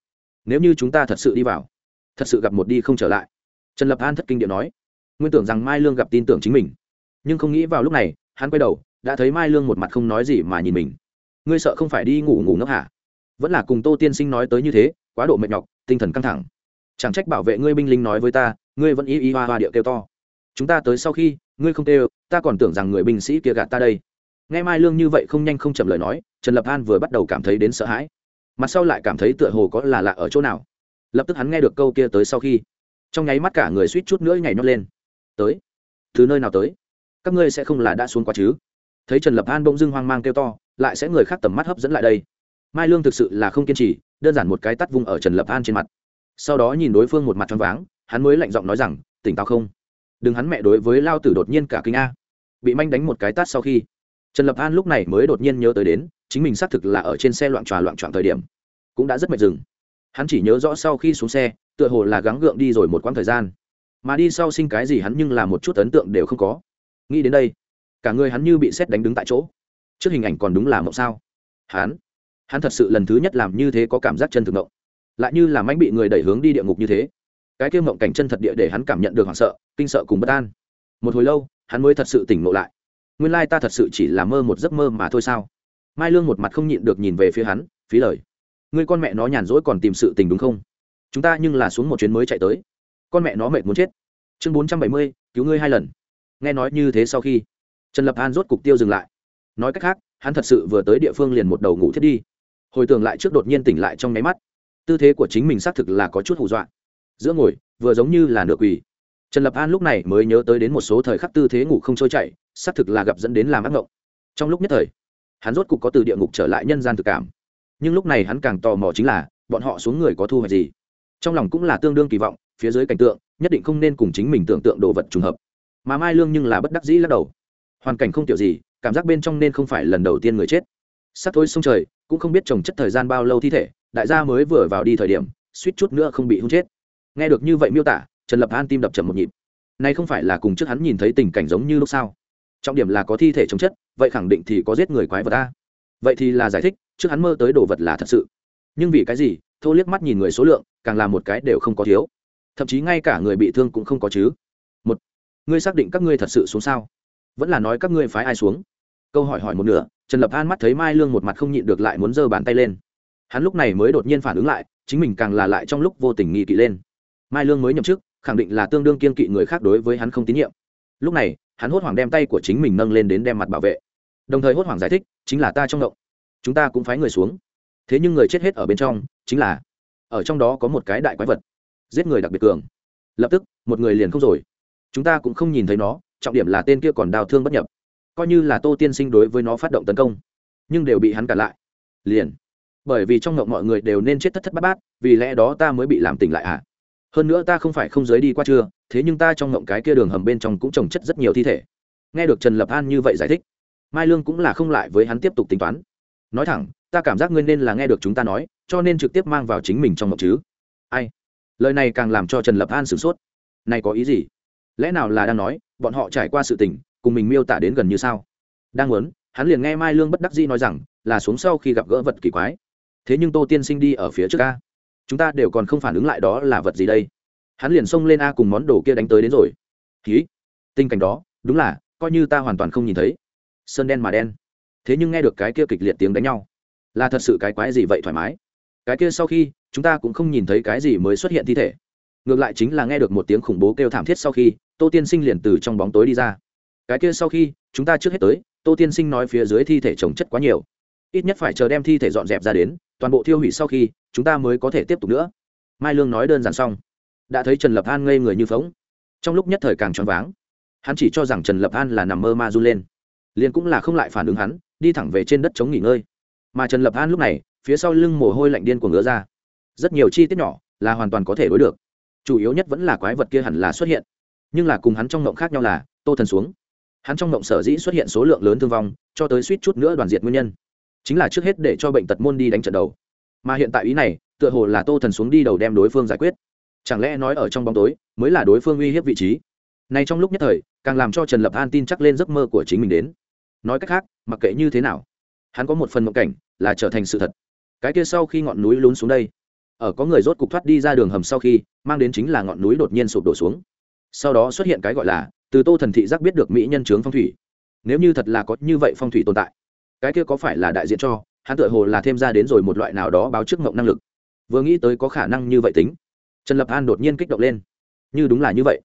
Nếu như chúng ta thật sự đi vào, thật sự gặp một đi không trở lại. Trần lập an thất kinh điện nói. Nguyên tưởng rằng mai lương gặp tin tưởng chính mình. Nhưng không nghĩ vào lúc này, hắn quay đầu, đã thấy mai lương một mặt không nói gì mà nhìn mình. Ngươi sợ không phải đi ngủ ngủ ngốc hả? Vẫn là cùng tô tiên sinh nói tới như thế, quá độ mệt nhọc, tinh thần căng thẳng. Chẳng trách bảo vệ ngươi binh lính nói với ta, ngươi vẫn y y hoa hoa điệu kêu to. Chúng ta tới sau khi ngươi không tê ta còn tưởng rằng người binh sĩ kia gạt ta đây. Nghe mai lương như vậy không nhanh không chậm lời nói, trần lập an vừa bắt đầu cảm thấy đến sợ hãi. Mặt sau lại cảm thấy tựa hồ có là lạ ở chỗ nào. Lập tức hắn nghe được câu kia tới sau khi, trong nháy mắt cả người suýt chút nữa nhảy nhót lên. Tới, từ nơi nào tới? Các ngươi sẽ không là đã xuống quá chứ? Thấy trần lập an bỗng dưng hoang mang kêu to, lại sẽ người khác tầm mắt hấp dẫn lại đây. Mai lương thực sự là không kiên trì, đơn giản một cái tắt vung ở trần lập an trên mặt. Sau đó nhìn đối phương một mặt choáng váng, hắn mới lạnh giọng nói rằng, tỉnh táo không? Đừng hắn mẹ đối với lao tử đột nhiên cả kinh a. Bị manh đánh một cái tát sau khi, trần lập an lúc này mới đột nhiên nhớ tới đến, chính mình xác thực là ở trên xe loạn tròa loạn trọn thời điểm, cũng đã rất mệt dừng. Hắn chỉ nhớ rõ sau khi xuống xe, tựa hồ là gắng gượng đi rồi một quãng thời gian. Mà đi sau sinh cái gì hắn nhưng là một chút ấn tượng đều không có. Nghĩ đến đây, cả người hắn như bị xét đánh đứng tại chỗ. Trước hình ảnh còn đúng là mộng sao? Hắn hắn thật sự lần thứ nhất làm như thế có cảm giác chân thực mộng. Lại như là manh bị người đẩy hướng đi địa ngục như thế cái kia mộng cảnh chân thật địa để hắn cảm nhận được hoảng sợ, kinh sợ cùng bất an. Một hồi lâu, hắn mới thật sự tỉnh ngộ lại. Nguyên lai ta thật sự chỉ là mơ một giấc mơ mà thôi sao? Mai lương một mặt không nhịn được nhìn về phía hắn, phí lời. Người con mẹ nó nhàn rỗi còn tìm sự tình đúng không? Chúng ta nhưng là xuống một chuyến mới chạy tới. Con mẹ nó mệt muốn chết. Chương bốn trăm bảy mươi, cứu ngươi hai lần. Nghe nói như thế sau khi, trần lập an rốt cục tiêu dừng lại. Nói cách khác, hắn thật sự vừa tới địa phương liền một đầu ngủ thiết đi. Hồi tưởng lại trước đột nhiên tỉnh lại trong nháy mắt. Tư thế của chính mình xác thực là có chút hù dọa giữa ngồi, vừa giống như là nửa quỳ. Trần lập an lúc này mới nhớ tới đến một số thời khắc tư thế ngủ không trôi chảy xác thực là gặp dẫn đến làm ác ngộng. Trong lúc nhất thời, hắn rốt cục có từ địa ngục trở lại nhân gian thực cảm. Nhưng lúc này hắn càng tò mò chính là, bọn họ xuống người có thu hoạch gì? Trong lòng cũng là tương đương kỳ vọng, phía dưới cảnh tượng, nhất định không nên cùng chính mình tưởng tượng đồ vật trùng hợp. Mà mai lương nhưng là bất đắc dĩ lắc đầu. Hoàn cảnh không kiểu gì, cảm giác bên trong nên không phải lần đầu tiên người chết. Sắp thôi sông trời, cũng không biết trồng chất thời gian bao lâu thi thể, đại gia mới vừa vào đi thời điểm, suýt chút nữa không bị hung chết nghe được như vậy miêu tả, trần lập an tim đập trầm một nhịp. Nay không phải là cùng trước hắn nhìn thấy tình cảnh giống như lúc sau trọng điểm là có thi thể chống chất, vậy khẳng định thì có giết người quái vật ta vậy thì là giải thích, trước hắn mơ tới đồ vật là thật sự. Nhưng vì cái gì, thô liếc mắt nhìn người số lượng, càng là một cái đều không có thiếu. Thậm chí ngay cả người bị thương cũng không có chứ. Một, ngươi xác định các ngươi thật sự xuống sao? Vẫn là nói các ngươi phái ai xuống? Câu hỏi hỏi một nửa, trần lập an mắt thấy mai lương một mặt không nhịn được lại muốn giơ bàn tay lên. Hắn lúc này mới đột nhiên phản ứng lại, chính mình càng là lại trong lúc vô tình nghi kỵ lên mai lương mới nhậm chức, khẳng định là tương đương kiên kỵ người khác đối với hắn không tín nhiệm. Lúc này, hắn hốt hoảng đem tay của chính mình nâng lên đến đem mặt bảo vệ. Đồng thời hốt hoảng giải thích, chính là ta trong động. Chúng ta cũng phái người xuống. Thế nhưng người chết hết ở bên trong, chính là, ở trong đó có một cái đại quái vật. Giết người đặc biệt cường. Lập tức, một người liền không rồi. Chúng ta cũng không nhìn thấy nó, trọng điểm là tên kia còn đào thương bất nhập. Coi như là tô tiên sinh đối với nó phát động tấn công, nhưng đều bị hắn cản lại. Liền, bởi vì trong ngộng mọi người đều nên chết thất thất bát bát, vì lẽ đó ta mới bị làm tỉnh lại à? Hơn nữa ta không phải không giới đi qua chưa, thế nhưng ta trong ngộng cái kia đường hầm bên trong cũng trồng chất rất nhiều thi thể. Nghe được trần lập an như vậy giải thích, mai lương cũng là không lại với hắn tiếp tục tính toán. Nói thẳng, ta cảm giác ngươi nên là nghe được chúng ta nói, cho nên trực tiếp mang vào chính mình trong ngộng chứ. Ai? Lời này càng làm cho trần lập an sửng sốt. Này có ý gì? Lẽ nào là đang nói, bọn họ trải qua sự tình, cùng mình miêu tả đến gần như sao? Đang muốn, hắn liền nghe mai lương bất đắc dĩ nói rằng, là xuống sau khi gặp gỡ vật kỳ quái. Thế nhưng tô tiên sinh đi ở phía trước ca chúng ta đều còn không phản ứng lại đó là vật gì đây? Hắn liền xông lên a cùng món đồ kia đánh tới đến rồi. Ký tình cảnh đó, đúng là, coi như ta hoàn toàn không nhìn thấy. Sơn đen mà đen. Thế nhưng nghe được cái kia kịch liệt tiếng đánh nhau, là thật sự cái quái gì vậy thoải mái? Cái kia sau khi, chúng ta cũng không nhìn thấy cái gì mới xuất hiện thi thể. Ngược lại chính là nghe được một tiếng khủng bố kêu thảm thiết sau khi, tô tiên sinh liền từ trong bóng tối đi ra. Cái kia sau khi, chúng ta trước hết tới, tô tiên sinh nói phía dưới thi thể trồng chất quá nhiều. Ít nhất phải chờ đem thi thể dọn dẹp ra đến, toàn bộ thiêu hủy sau khi chúng ta mới có thể tiếp tục nữa. Mai lương nói đơn giản xong. Đã thấy trần lập an ngây người như phóng trong lúc nhất thời càng choáng váng, hắn chỉ cho rằng trần lập an là nằm mơ ma run lên. Liền cũng là không lại phản ứng hắn, đi thẳng về trên đất chống nghỉ ngơi. Mà trần lập an lúc này, phía sau lưng mồ hôi lạnh điên của ngứa ra. Rất nhiều chi tiết nhỏ là hoàn toàn có thể đối được. Chủ yếu nhất vẫn là quái vật kia hẳn là xuất hiện. Nhưng là cùng hắn trong ngộng khác nhau là, tô thần xuống. Hắn trong ngộng sở dĩ xuất hiện số lượng lớn thương vong, cho tới suýt chút nữa đoàn diệt nguyên nhân. Chính là trước hết để cho bệnh tật môn đi đánh trận đầu mà hiện tại ý này, tựa hồ là tô thần xuống đi đầu đem đối phương giải quyết. Chẳng lẽ nói ở trong bóng tối, mới là đối phương uy hiếp vị trí? Này trong lúc nhất thời, càng làm cho trần lập an tin chắc lên giấc mơ của chính mình đến. Nói cách khác, mặc kệ như thế nào, hắn có một phần mộng cảnh là trở thành sự thật. Cái kia sau khi ngọn núi lún xuống đây, ở có người rốt cục thoát đi ra đường hầm sau khi, mang đến chính là ngọn núi đột nhiên sụp đổ xuống. Sau đó xuất hiện cái gọi là, từ tô thần thị giác biết được mỹ nhân trướng phong thủy. Nếu như thật là có như vậy phong thủy tồn tại, cái kia có phải là đại diện cho hắn tựa hồ là thêm ra đến rồi một loại nào đó báo trước mộng năng lực. Vừa nghĩ tới có khả năng như vậy tính, trần lập an đột nhiên kích động lên. Như đúng là như vậy.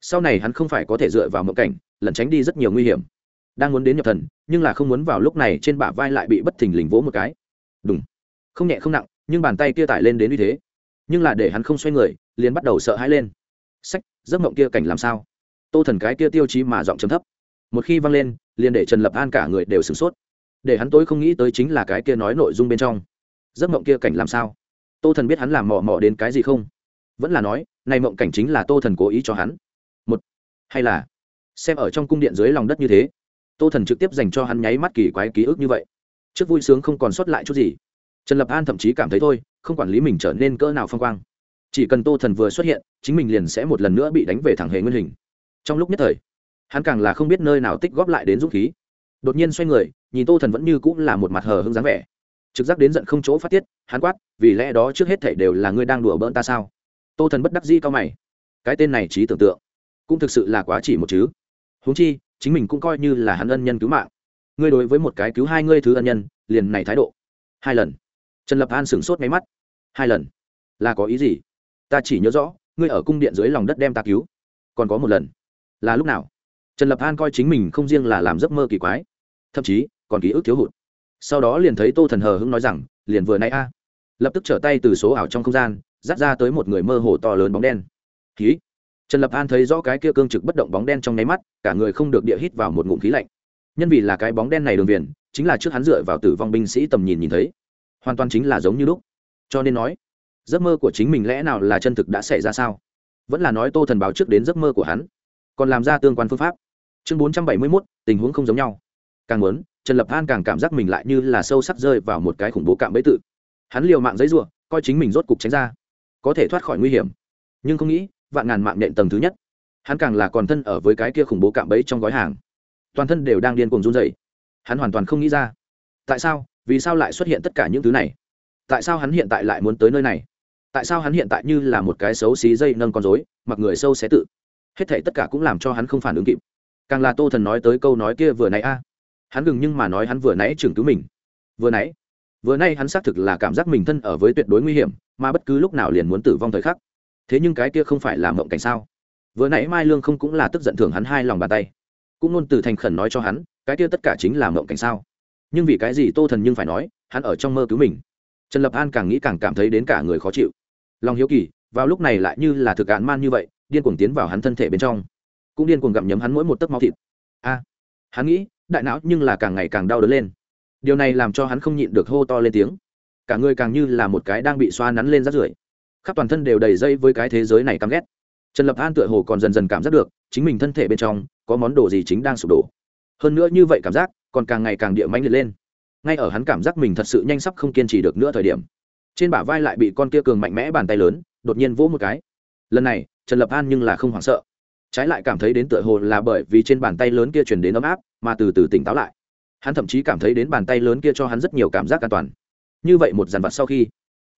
Sau này hắn không phải có thể dựa vào mộng cảnh, lẩn tránh đi rất nhiều nguy hiểm. Đang muốn đến nhập thần, nhưng là không muốn vào lúc này trên bả vai lại bị bất thình lình vỗ một cái. Đúng không nhẹ không nặng, nhưng bàn tay kia tải lên đến như thế. Nhưng là để hắn không xoay người, liền bắt đầu sợ hãi lên. Sách, giấc mộng kia cảnh làm sao? Tô thần cái kia tiêu chí mà giọng chấm thấp. Một khi văng lên, liền để trần lập an cả người đều sửng sốt để hắn tối không nghĩ tới chính là cái kia nói nội dung bên trong. Giấc mộng kia cảnh làm sao? Tô thần biết hắn làm mò mò đến cái gì không? Vẫn là nói, này mộng cảnh chính là tô thần cố ý cho hắn. Một, hay là xem ở trong cung điện dưới lòng đất như thế? Tô thần trực tiếp dành cho hắn nháy mắt kỳ quái ký ức như vậy. Trước vui sướng không còn sót lại chút gì. Trần lập an thậm chí cảm thấy thôi, không quản lý mình trở nên cỡ nào phong quang. Chỉ cần tô thần vừa xuất hiện, chính mình liền sẽ một lần nữa bị đánh về thẳng hề nguyên hình. Trong lúc nhất thời, hắn càng là không biết nơi nào tích góp lại đến dũng khí. Đột nhiên xoay người nhìn tô thần vẫn như cũng là một mặt hờ hưng dáng vẻ. Trực giác đến giận không chỗ phát tiết, hắn quát, vì lẽ đó trước hết thảy đều là ngươi đang đùa bỡn ta sao? Tô thần bất đắc dĩ cao mày. Cái tên này trí tưởng tượng, cũng thực sự là quá chỉ một chứ. Huống chi, chính mình cũng coi như là hắn ân nhân cứu mạng. Ngươi đối với một cái cứu hai ngươi thứ ân nhân, liền này thái độ. Hai lần. Trần lập an sửng sốt máy mắt. Hai lần. Là có ý gì? Ta chỉ nhớ rõ, ngươi ở cung điện dưới lòng đất đem ta cứu. Còn có một lần. Là lúc nào? Trần lập an coi chính mình không riêng là làm giấc mơ kỳ quái. Thậm chí còn ký ức thiếu hụt. Sau đó liền thấy tô thần hờ hững nói rằng, liền vừa nay a. Lập tức trở tay từ số ảo trong không gian, dắt ra tới một người mơ hồ to lớn bóng đen. Khí trần lập an thấy rõ cái kia cương trực bất động bóng đen trong nháy mắt, cả người không được địa hít vào một ngụm khí lạnh. Nhân vì là cái bóng đen này đường viền, chính là trước hắn dựa vào tử vong binh sĩ tầm nhìn nhìn thấy. Hoàn toàn chính là giống như lúc. Cho nên nói, giấc mơ của chính mình lẽ nào là chân thực đã xảy ra sao? Vẫn là nói tô thần báo trước đến giấc mơ của hắn. Còn làm ra tương quan phương pháp. Chương bốn trăm bảy mươi mốt, tình huống không giống nhau. Càng muốn trần lập an càng cảm giác mình lại như là sâu sắc rơi vào một cái khủng bố cạm bẫy tự. Hắn liều mạng giấy ruộng coi chính mình rốt cục tránh ra. Có thể thoát khỏi nguy hiểm. Nhưng không nghĩ, vạn ngàn mạng nện tầng thứ nhất. Hắn càng là còn thân ở với cái kia khủng bố cạm bẫy trong gói hàng. Toàn thân đều đang điên cuồng run dày hắn hoàn toàn không nghĩ ra. Tại sao, vì sao lại xuất hiện tất cả những thứ này? Tại sao hắn hiện tại lại muốn tới nơi này? Tại sao hắn hiện tại như là một cái xấu xí dây nâng con dối mặc người sâu xé tự? Hết thể tất cả cũng làm cho hắn không phản ứng kịp. Càng là tô thần nói tới câu nói kia vừa nãy a hắn gừng nhưng mà nói hắn vừa nãy trưởng cứu mình. Vừa nãy? Vừa nay hắn xác thực là cảm giác mình thân ở với tuyệt đối nguy hiểm, mà bất cứ lúc nào liền muốn tử vong thời khắc. Thế nhưng cái kia không phải là mộng cảnh sao? Vừa nãy mai lương không cũng là tức giận thưởng hắn hai lòng bàn tay. Cũng luôn từ thành khẩn nói cho hắn, cái kia tất cả chính là mộng cảnh sao? Nhưng vì cái gì tô thần nhưng phải nói, hắn ở trong mơ cứu mình? Trần lập an càng nghĩ càng cảm thấy đến cả người khó chịu. Lòng hiếu kỳ, vào lúc này lại như là thực án man như vậy, điên cuồng tiến vào hắn thân thể bên trong. Cũng điên cuồng gặm nhấm hắn mỗi một tấc máu thịt. A, hắn nghĩ đại não nhưng là càng ngày càng đau đớn lên. Điều này làm cho hắn không nhịn được hô to lên tiếng. Cả người càng như là một cái đang bị xoa nắn lên rát rưởi. Khắp toàn thân đều đầy dây với cái thế giới này căm ghét. Trần lập an tựa hồ còn dần dần cảm giác được, chính mình thân thể bên trong có món đồ gì chính đang sụp đổ. Hơn nữa như vậy cảm giác còn càng ngày càng địa mãnh liệt lên. Ngay ở hắn cảm giác mình thật sự nhanh sắp không kiên trì được nữa thời điểm, trên bả vai lại bị con kia cường mạnh mẽ bàn tay lớn đột nhiên vỗ một cái. Lần này, trần lập an nhưng là không hoảng sợ trái lại cảm thấy đến tựa hồ là bởi vì trên bàn tay lớn kia truyền đến ấm áp, mà từ từ tỉnh táo lại. Hắn thậm chí cảm thấy đến bàn tay lớn kia cho hắn rất nhiều cảm giác an toàn. Như vậy một dàn vặt sau khi,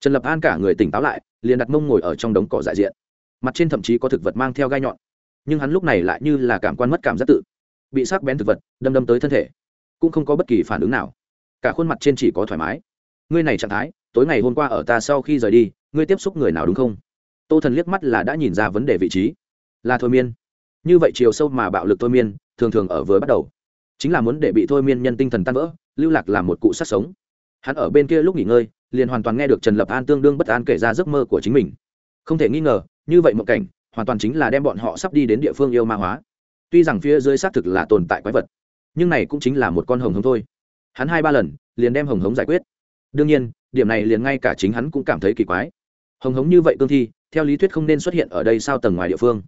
trần lập an cả người tỉnh táo lại, liền đặt mông ngồi ở trong đống cỏ dại diện. Mặt trên thậm chí có thực vật mang theo gai nhọn. Nhưng hắn lúc này lại như là cảm quan mất cảm giác tự, bị sắc bén thực vật đâm đâm tới thân thể, cũng không có bất kỳ phản ứng nào. Cả khuôn mặt trên chỉ có thoải mái. Ngươi này trạng thái, tối ngày hôm qua ở ta sau khi rời đi, ngươi tiếp xúc người nào đúng không? Tô thần liếc mắt là đã nhìn ra vấn đề vị trí là thôi miên. Như vậy chiều sâu mà bạo lực thôi miên, thường thường ở vừa bắt đầu. Chính là muốn để bị thôi miên nhân tinh thần tan vỡ, lưu lạc làm một cụ sát sống. Hắn ở bên kia lúc nghỉ ngơi, liền hoàn toàn nghe được trần lập an tương đương bất an kể ra giấc mơ của chính mình. Không thể nghi ngờ, như vậy một cảnh, hoàn toàn chính là đem bọn họ sắp đi đến địa phương yêu ma hóa. Tuy rằng phía dưới xác thực là tồn tại quái vật, nhưng này cũng chính là một con hồng hống thôi. Hắn hai ba lần, liền đem hồng hống giải quyết. Đương nhiên, điểm này liền ngay cả chính hắn cũng cảm thấy kỳ quái. Hồng hống như vậy cương thi, theo lý thuyết không nên xuất hiện ở đây sao tầng ngoài địa phương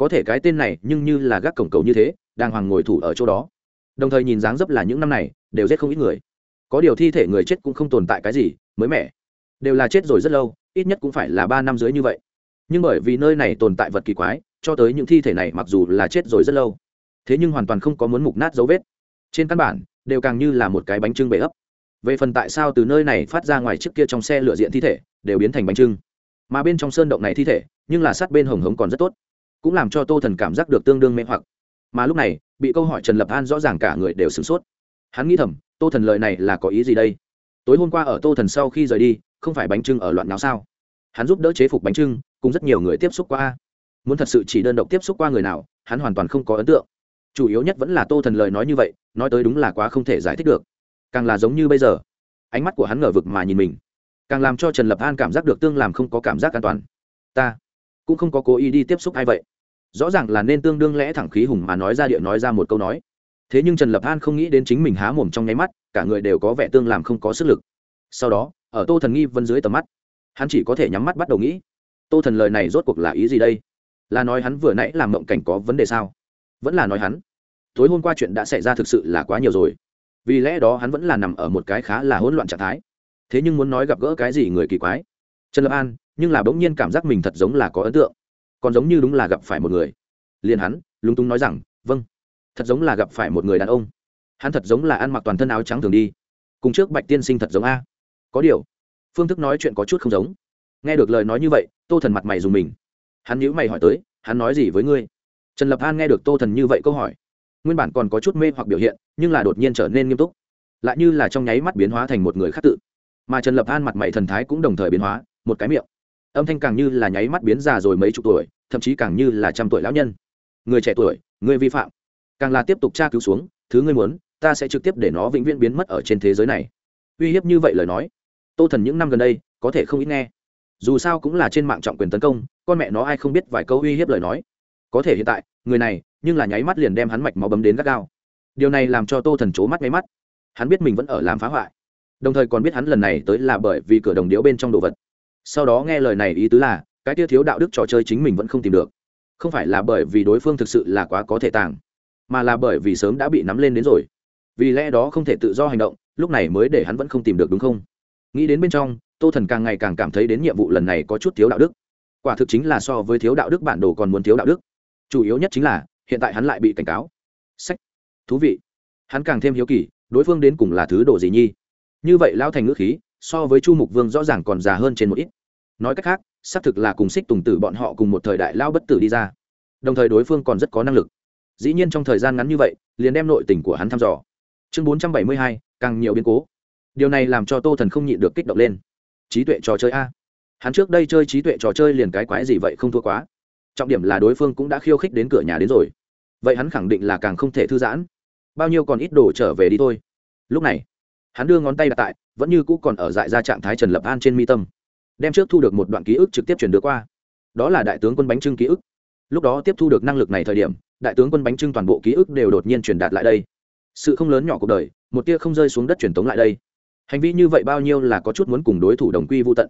có thể cái tên này nhưng như là gác cổng cầu như thế đang hoàng ngồi thủ ở chỗ đó. Đồng thời nhìn dáng dấp là những năm này, đều giết không ít người. Có điều thi thể người chết cũng không tồn tại cái gì, mới mẻ. Đều là chết rồi rất lâu, ít nhất cũng phải là ba năm dưới như vậy. Nhưng bởi vì nơi này tồn tại vật kỳ quái, cho tới những thi thể này mặc dù là chết rồi rất lâu, thế nhưng hoàn toàn không có muốn mục nát dấu vết. Trên căn bản, đều càng như là một cái bánh trưng bể ấp. Về phần tại sao từ nơi này phát ra ngoài trước kia trong xe lựa diện thi thể, đều biến thành bánh trưng. Mà bên trong sơn động này thi thể, nhưng là sát bên hồng hống còn rất tốt cũng làm cho tô thần cảm giác được tương đương mê hoặc. Mà lúc này, bị câu hỏi trần lập an rõ ràng cả người đều sửng sốt. Hắn nghĩ thầm, tô thần lời này là có ý gì đây? Tối hôm qua ở tô thần sau khi rời đi, không phải bánh trưng ở loạn nào sao? Hắn giúp đỡ chế phục bánh trưng, cùng rất nhiều người tiếp xúc qua. Muốn thật sự chỉ đơn độc tiếp xúc qua người nào, hắn hoàn toàn không có ấn tượng. Chủ yếu nhất vẫn là tô thần lời nói như vậy, nói tới đúng là quá không thể giải thích được. Càng là giống như bây giờ, ánh mắt của hắn ngờ vực mà nhìn mình. Càng làm cho trần lập an cảm giác được tương làm không có cảm giác an toàn. Ta cũng không có cố ý đi tiếp xúc ai vậy rõ ràng là nên tương đương lẽ thẳng khí hùng mà nói ra địa nói ra một câu nói. Thế nhưng trần lập an không nghĩ đến chính mình há mồm trong nháy mắt, cả người đều có vẻ tương làm không có sức lực. Sau đó, ở tô thần nghi vân dưới tầm mắt, hắn chỉ có thể nhắm mắt bắt đầu nghĩ. Tô thần lời này rốt cuộc là ý gì đây? Là nói hắn vừa nãy làm mộng cảnh có vấn đề sao? Vẫn là nói hắn, tối hôm qua chuyện đã xảy ra thực sự là quá nhiều rồi. Vì lẽ đó hắn vẫn là nằm ở một cái khá là hỗn loạn trạng thái. Thế nhưng muốn nói gặp gỡ cái gì người kỳ quái? Trần lập an, nhưng là bỗng nhiên cảm giác mình thật giống là có ấn tượng còn giống như đúng là gặp phải một người. Liền hắn, lúng túng nói rằng vâng thật giống là gặp phải một người đàn ông. Hắn thật giống là ăn mặc toàn thân áo trắng thường đi. Cùng trước bạch tiên sinh thật giống a. Có điều. Phương thức nói chuyện có chút không giống. Nghe được lời nói như vậy, tô thần mặt mày dùng mình. Hắn nhữ mày hỏi tới, hắn nói gì với ngươi? Trần lập an nghe được tô thần như vậy câu hỏi, nguyên bản còn có chút mê hoặc biểu hiện, nhưng là đột nhiên trở nên nghiêm túc. Lại như là trong nháy mắt biến hóa thành một người khác tự. Mà trần lập an mặt mày thần thái cũng đồng thời biến hóa, một cái miệng âm thanh càng như là nháy mắt biến già rồi mấy chục tuổi, thậm chí càng như là trăm tuổi lão nhân. Người trẻ tuổi, người vi phạm. Càng là tiếp tục tra cứu xuống, thứ ngươi muốn, ta sẽ trực tiếp để nó vĩnh viễn biến mất ở trên thế giới này. Uy hiếp như vậy lời nói, tô thần những năm gần đây, có thể không ít nghe. Dù sao cũng là trên mạng trọng quyền tấn công, con mẹ nó ai không biết vài câu uy hiếp lời nói. Có thể hiện tại, người này, nhưng là nháy mắt liền đem hắn mạch máu bấm đến gắt gao. Điều này làm cho tô thần c mắt máy mắt. Hắn biết mình vẫn ở làm phá hoại. Đồng thời còn biết hắn lần này tới là bởi vì cửa đồng điếu bên trong đồ vật sau đó nghe lời này ý tứ là, cái tia thiếu đạo đức trò chơi chính mình vẫn không tìm được. Không phải là bởi vì đối phương thực sự là quá có thể tàng, mà là bởi vì sớm đã bị nắm lên đến rồi. Vì lẽ đó không thể tự do hành động, lúc này mới để hắn vẫn không tìm được đúng không? Nghĩ đến bên trong, tô thần càng ngày càng cảm thấy đến nhiệm vụ lần này có chút thiếu đạo đức. Quả thực chính là so với thiếu đạo đức bản đồ còn muốn thiếu đạo đức. Chủ yếu nhất chính là, hiện tại hắn lại bị cảnh cáo. Sách. Thú vị. Hắn càng thêm hiếu kỳ, đối phương đến cùng là thứ đồ gì nhi? Như vậy lao thành ngữ khí so với chu mục vương rõ ràng còn già hơn trên một ít. Nói cách khác, xác thực là cùng xích tùng tử bọn họ cùng một thời đại lao bất tử đi ra. Đồng thời đối phương còn rất có năng lực. Dĩ nhiên trong thời gian ngắn như vậy, liền đem nội tình của hắn thăm dò. Chương bốn trăm bảy mươi hai, càng nhiều biến cố. Điều này làm cho tô thần không nhịn được kích động lên. Trí tuệ trò chơi a. Hắn trước đây chơi trí tuệ trò chơi liền cái quái gì vậy không thua quá. Trọng điểm là đối phương cũng đã khiêu khích đến cửa nhà đến rồi. Vậy hắn khẳng định là càng không thể thư giãn. Bao nhiêu còn ít đồ trở về đi thôi. Lúc này hắn đưa ngón tay đặt tại, vẫn như cũ còn ở dại ra trạng thái trần lập an trên mi tâm. Đem trước thu được một đoạn ký ức trực tiếp chuyển đưa qua. Đó là đại tướng quân bánh trưng ký ức. Lúc đó tiếp thu được năng lực này thời điểm, đại tướng quân bánh trưng toàn bộ ký ức đều đột nhiên truyền đạt lại đây. Sự không lớn nhỏ cuộc đời, một tia không rơi xuống đất truyền tống lại đây. Hành vi như vậy bao nhiêu là có chút muốn cùng đối thủ đồng quy vô tận.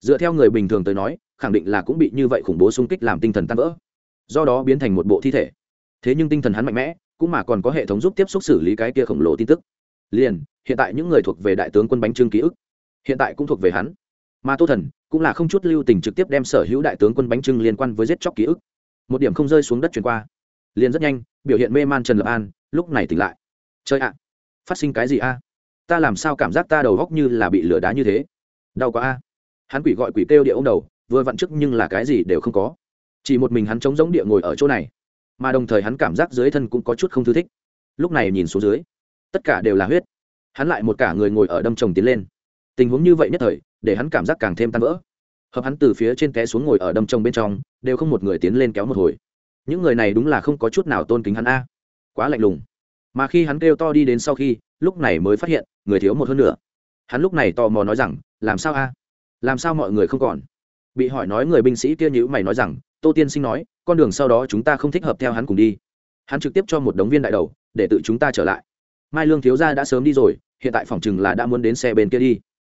Dựa theo người bình thường tới nói, khẳng định là cũng bị như vậy khủng bố xung kích làm tinh thần tan vỡ. Do đó biến thành một bộ thi thể. Thế nhưng tinh thần hắn mạnh mẽ, cũng mà còn có hệ thống giúp tiếp xúc xử lý cái kia khổng lồ tin tức liền, hiện tại những người thuộc về đại tướng quân bánh trưng ký ức, hiện tại cũng thuộc về hắn. Mà tô thần cũng là không chút lưu tình trực tiếp đem sở hữu đại tướng quân bánh trưng liên quan với giết chóc ký ức, một điểm không rơi xuống đất chuyển qua. Liền rất nhanh, biểu hiện mê man trần lập an, lúc này tỉnh lại. Chơi ạ, phát sinh cái gì a? Ta làm sao cảm giác ta đầu góc như là bị lửa đá như thế? Đau quá a. Hắn quỷ gọi quỷ kêu địa ông đầu, vừa vặn trước nhưng là cái gì đều không có. Chỉ một mình hắn trống giống địa ngồi ở chỗ này, mà đồng thời hắn cảm giác dưới thân cũng có chút không thư thích. Lúc này nhìn xuống dưới tất cả đều là huyết. Hắn lại một cả người ngồi ở đâm chồng tiến lên. Tình huống như vậy nhất thời, để hắn cảm giác càng thêm tan vỡ. Hợp hắn từ phía trên té xuống ngồi ở đâm chồng bên trong, đều không một người tiến lên kéo một hồi. Những người này đúng là không có chút nào tôn kính hắn a. Quá lạnh lùng. Mà khi hắn kêu to đi đến sau khi, lúc này mới phát hiện, người thiếu một hơn nữa. Hắn lúc này tò mò nói rằng, làm sao a? Làm sao mọi người không còn? Bị hỏi nói người binh sĩ kia nhữ mày nói rằng, tô tiên sinh nói, con đường sau đó chúng ta không thích hợp theo hắn cùng đi. Hắn trực tiếp cho một đống viên đại đầu, để tự chúng ta trở lại mai lương thiếu gia đã sớm đi rồi, hiện tại phòng chừng là đã muốn đến xe bên kia đi.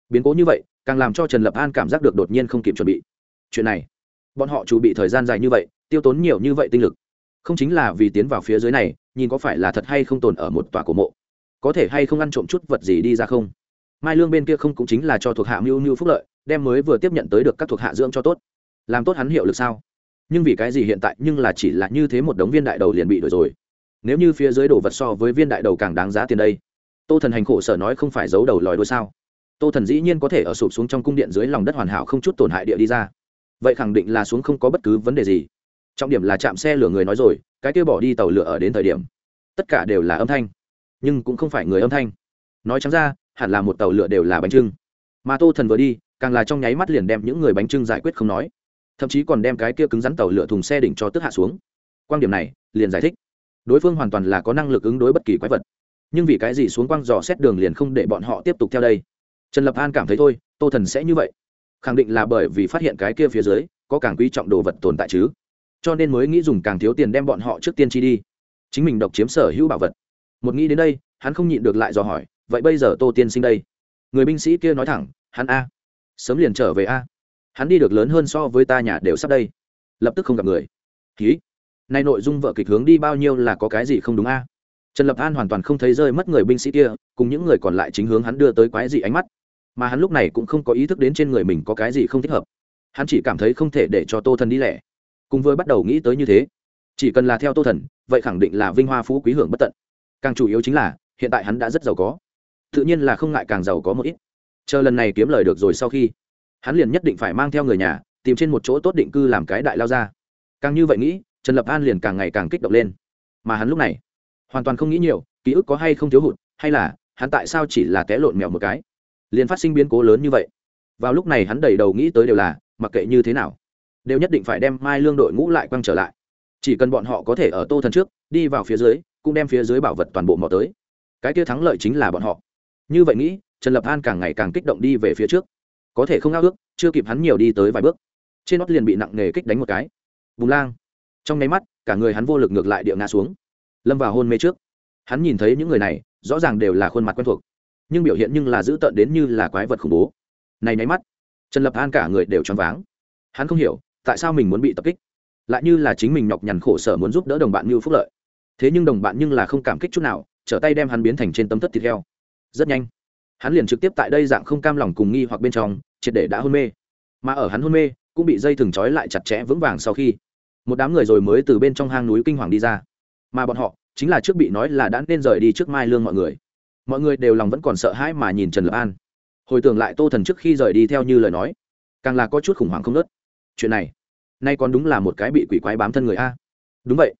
Biến cố như vậy, càng làm cho trần lập an cảm giác được đột nhiên không kịp chuẩn bị. Chuyện này, bọn họ chuẩn bị thời gian dài như vậy, tiêu tốn nhiều như vậy tinh lực. Không chính là vì tiến vào phía dưới này, nhìn có phải là thật hay không tồn ở một tòa cổ mộ. Có thể hay không ăn trộm chút vật gì đi ra không? Mai lương bên kia không cũng chính là cho thuộc hạ mưu mưu phúc lợi, đem mới vừa tiếp nhận tới được các thuộc hạ dưỡng cho tốt. Làm tốt hắn hiệu lực sao? Nhưng vì cái gì hiện tại nhưng là chỉ là như thế một đống viên đại đầu liền bị đổi rồi? Nếu như phía dưới đồ vật so với viên đại đầu càng đáng giá tiền đây. Tô thần hành khổ sở nói không phải giấu đầu lòi đôi sao? Tô thần dĩ nhiên có thể ở sụp xuống trong cung điện dưới lòng đất hoàn hảo không chút tổn hại địa đi ra. Vậy khẳng định là xuống không có bất cứ vấn đề gì. Trọng điểm là chạm xe lửa người nói rồi, cái kia bỏ đi tàu lửa ở đến thời điểm, tất cả đều là âm thanh, nhưng cũng không phải người âm thanh. Nói chẳng ra, hẳn là một tàu lửa đều là bánh trưng. Mà tô thần vừa đi, càng là trong nháy mắt liền đem những người bánh trưng giải quyết không nói. Thậm chí còn đem cái kia cứng rắn tàu lửa thùng xe đỉnh cho tức hạ xuống. Quan điểm này, liền giải thích đối phương hoàn toàn là có năng lực ứng đối bất kỳ quái vật. Nhưng vì cái gì xuống quăng dò xét đường liền không để bọn họ tiếp tục theo đây? Trần lập an cảm thấy thôi, tô thần sẽ như vậy. Khẳng định là bởi vì phát hiện cái kia phía dưới, có càng quý trọng đồ vật tồn tại chứ. Cho nên mới nghĩ dùng càng thiếu tiền đem bọn họ trước tiên chi đi. Chính mình độc chiếm sở hữu bảo vật. Một nghĩ đến đây, hắn không nhịn được lại dò hỏi, vậy bây giờ tô tiên sinh đây? Người binh sĩ kia nói thẳng, hắn a. Sớm liền trở về a. Hắn đi được lớn hơn so với ta nhà đều sắp đây. Lập tức không gặp người. Ký nay nội dung vợ kịch hướng đi bao nhiêu là có cái gì không đúng a? Trần lập an hoàn toàn không thấy rơi mất người binh sĩ kia, cùng những người còn lại chính hướng hắn đưa tới quái gì ánh mắt. Mà hắn lúc này cũng không có ý thức đến trên người mình có cái gì không thích hợp. Hắn chỉ cảm thấy không thể để cho tô thần đi lẻ. Cùng với bắt đầu nghĩ tới như thế, chỉ cần là theo tô thần, vậy khẳng định là vinh hoa phú quý hưởng bất tận. Càng chủ yếu chính là, hiện tại hắn đã rất giàu có. Tự nhiên là không ngại càng giàu có một ít. Chờ lần này kiếm lời được rồi sau khi, hắn liền nhất định phải mang theo người nhà, tìm trên một chỗ tốt định cư làm cái đại lao ra. Càng như vậy nghĩ trần lập an liền càng ngày càng kích động lên. Mà hắn lúc này, hoàn toàn không nghĩ nhiều, ký ức có hay không thiếu hụt, hay là, hắn tại sao chỉ là té lộn mèo một cái? Liền phát sinh biến cố lớn như vậy. Vào lúc này hắn đầy đầu nghĩ tới đều là, mặc kệ như thế nào, đều nhất định phải đem mai lương đội ngũ lại quăng trở lại. Chỉ cần bọn họ có thể ở tô thần trước, đi vào phía dưới, cũng đem phía dưới bảo vật toàn bộ mò tới. Cái kia thắng lợi chính là bọn họ. Như vậy nghĩ, trần lập an càng ngày càng kích động đi về phía trước. Có thể không ao ước, chưa kịp hắn nhiều đi tới vài bước. Trên nót liền bị nặng nề kích đánh một cái. Bùng lang trong nháy mắt, cả người hắn vô lực ngược lại địa ngã xuống. Lâm vào hôn mê trước. Hắn nhìn thấy những người này, rõ ràng đều là khuôn mặt quen thuộc, nhưng biểu hiện nhưng là dữ tợn đến như là quái vật khủng bố. Này nháy mắt, trần lập an cả người đều choáng váng. Hắn không hiểu, tại sao mình muốn bị tập kích, lại như là chính mình nhọc nhằn khổ sở muốn giúp đỡ đồng bạn như phúc lợi. Thế nhưng đồng bạn nhưng là không cảm kích chút nào, trở tay đem hắn biến thành trên tấm thất thịt heo. Rất nhanh, hắn liền trực tiếp tại đây dạng không cam lòng cùng nghi hoặc bên trong, triệt để đã hôn mê. Mà ở hắn hôn mê, cũng bị dây thừng trói lại chặt chẽ vững vàng sau khi một đám người rồi mới từ bên trong hang núi kinh hoàng đi ra. Mà bọn họ, chính là trước bị nói là đã nên rời đi trước mai lương mọi người. Mọi người đều lòng vẫn còn sợ hãi mà nhìn trần lập an. Hồi tưởng lại tô thần trước khi rời đi theo như lời nói, càng là có chút khủng hoảng không nớt chuyện này, nay còn đúng là một cái bị quỷ quái bám thân người a. Đúng vậy.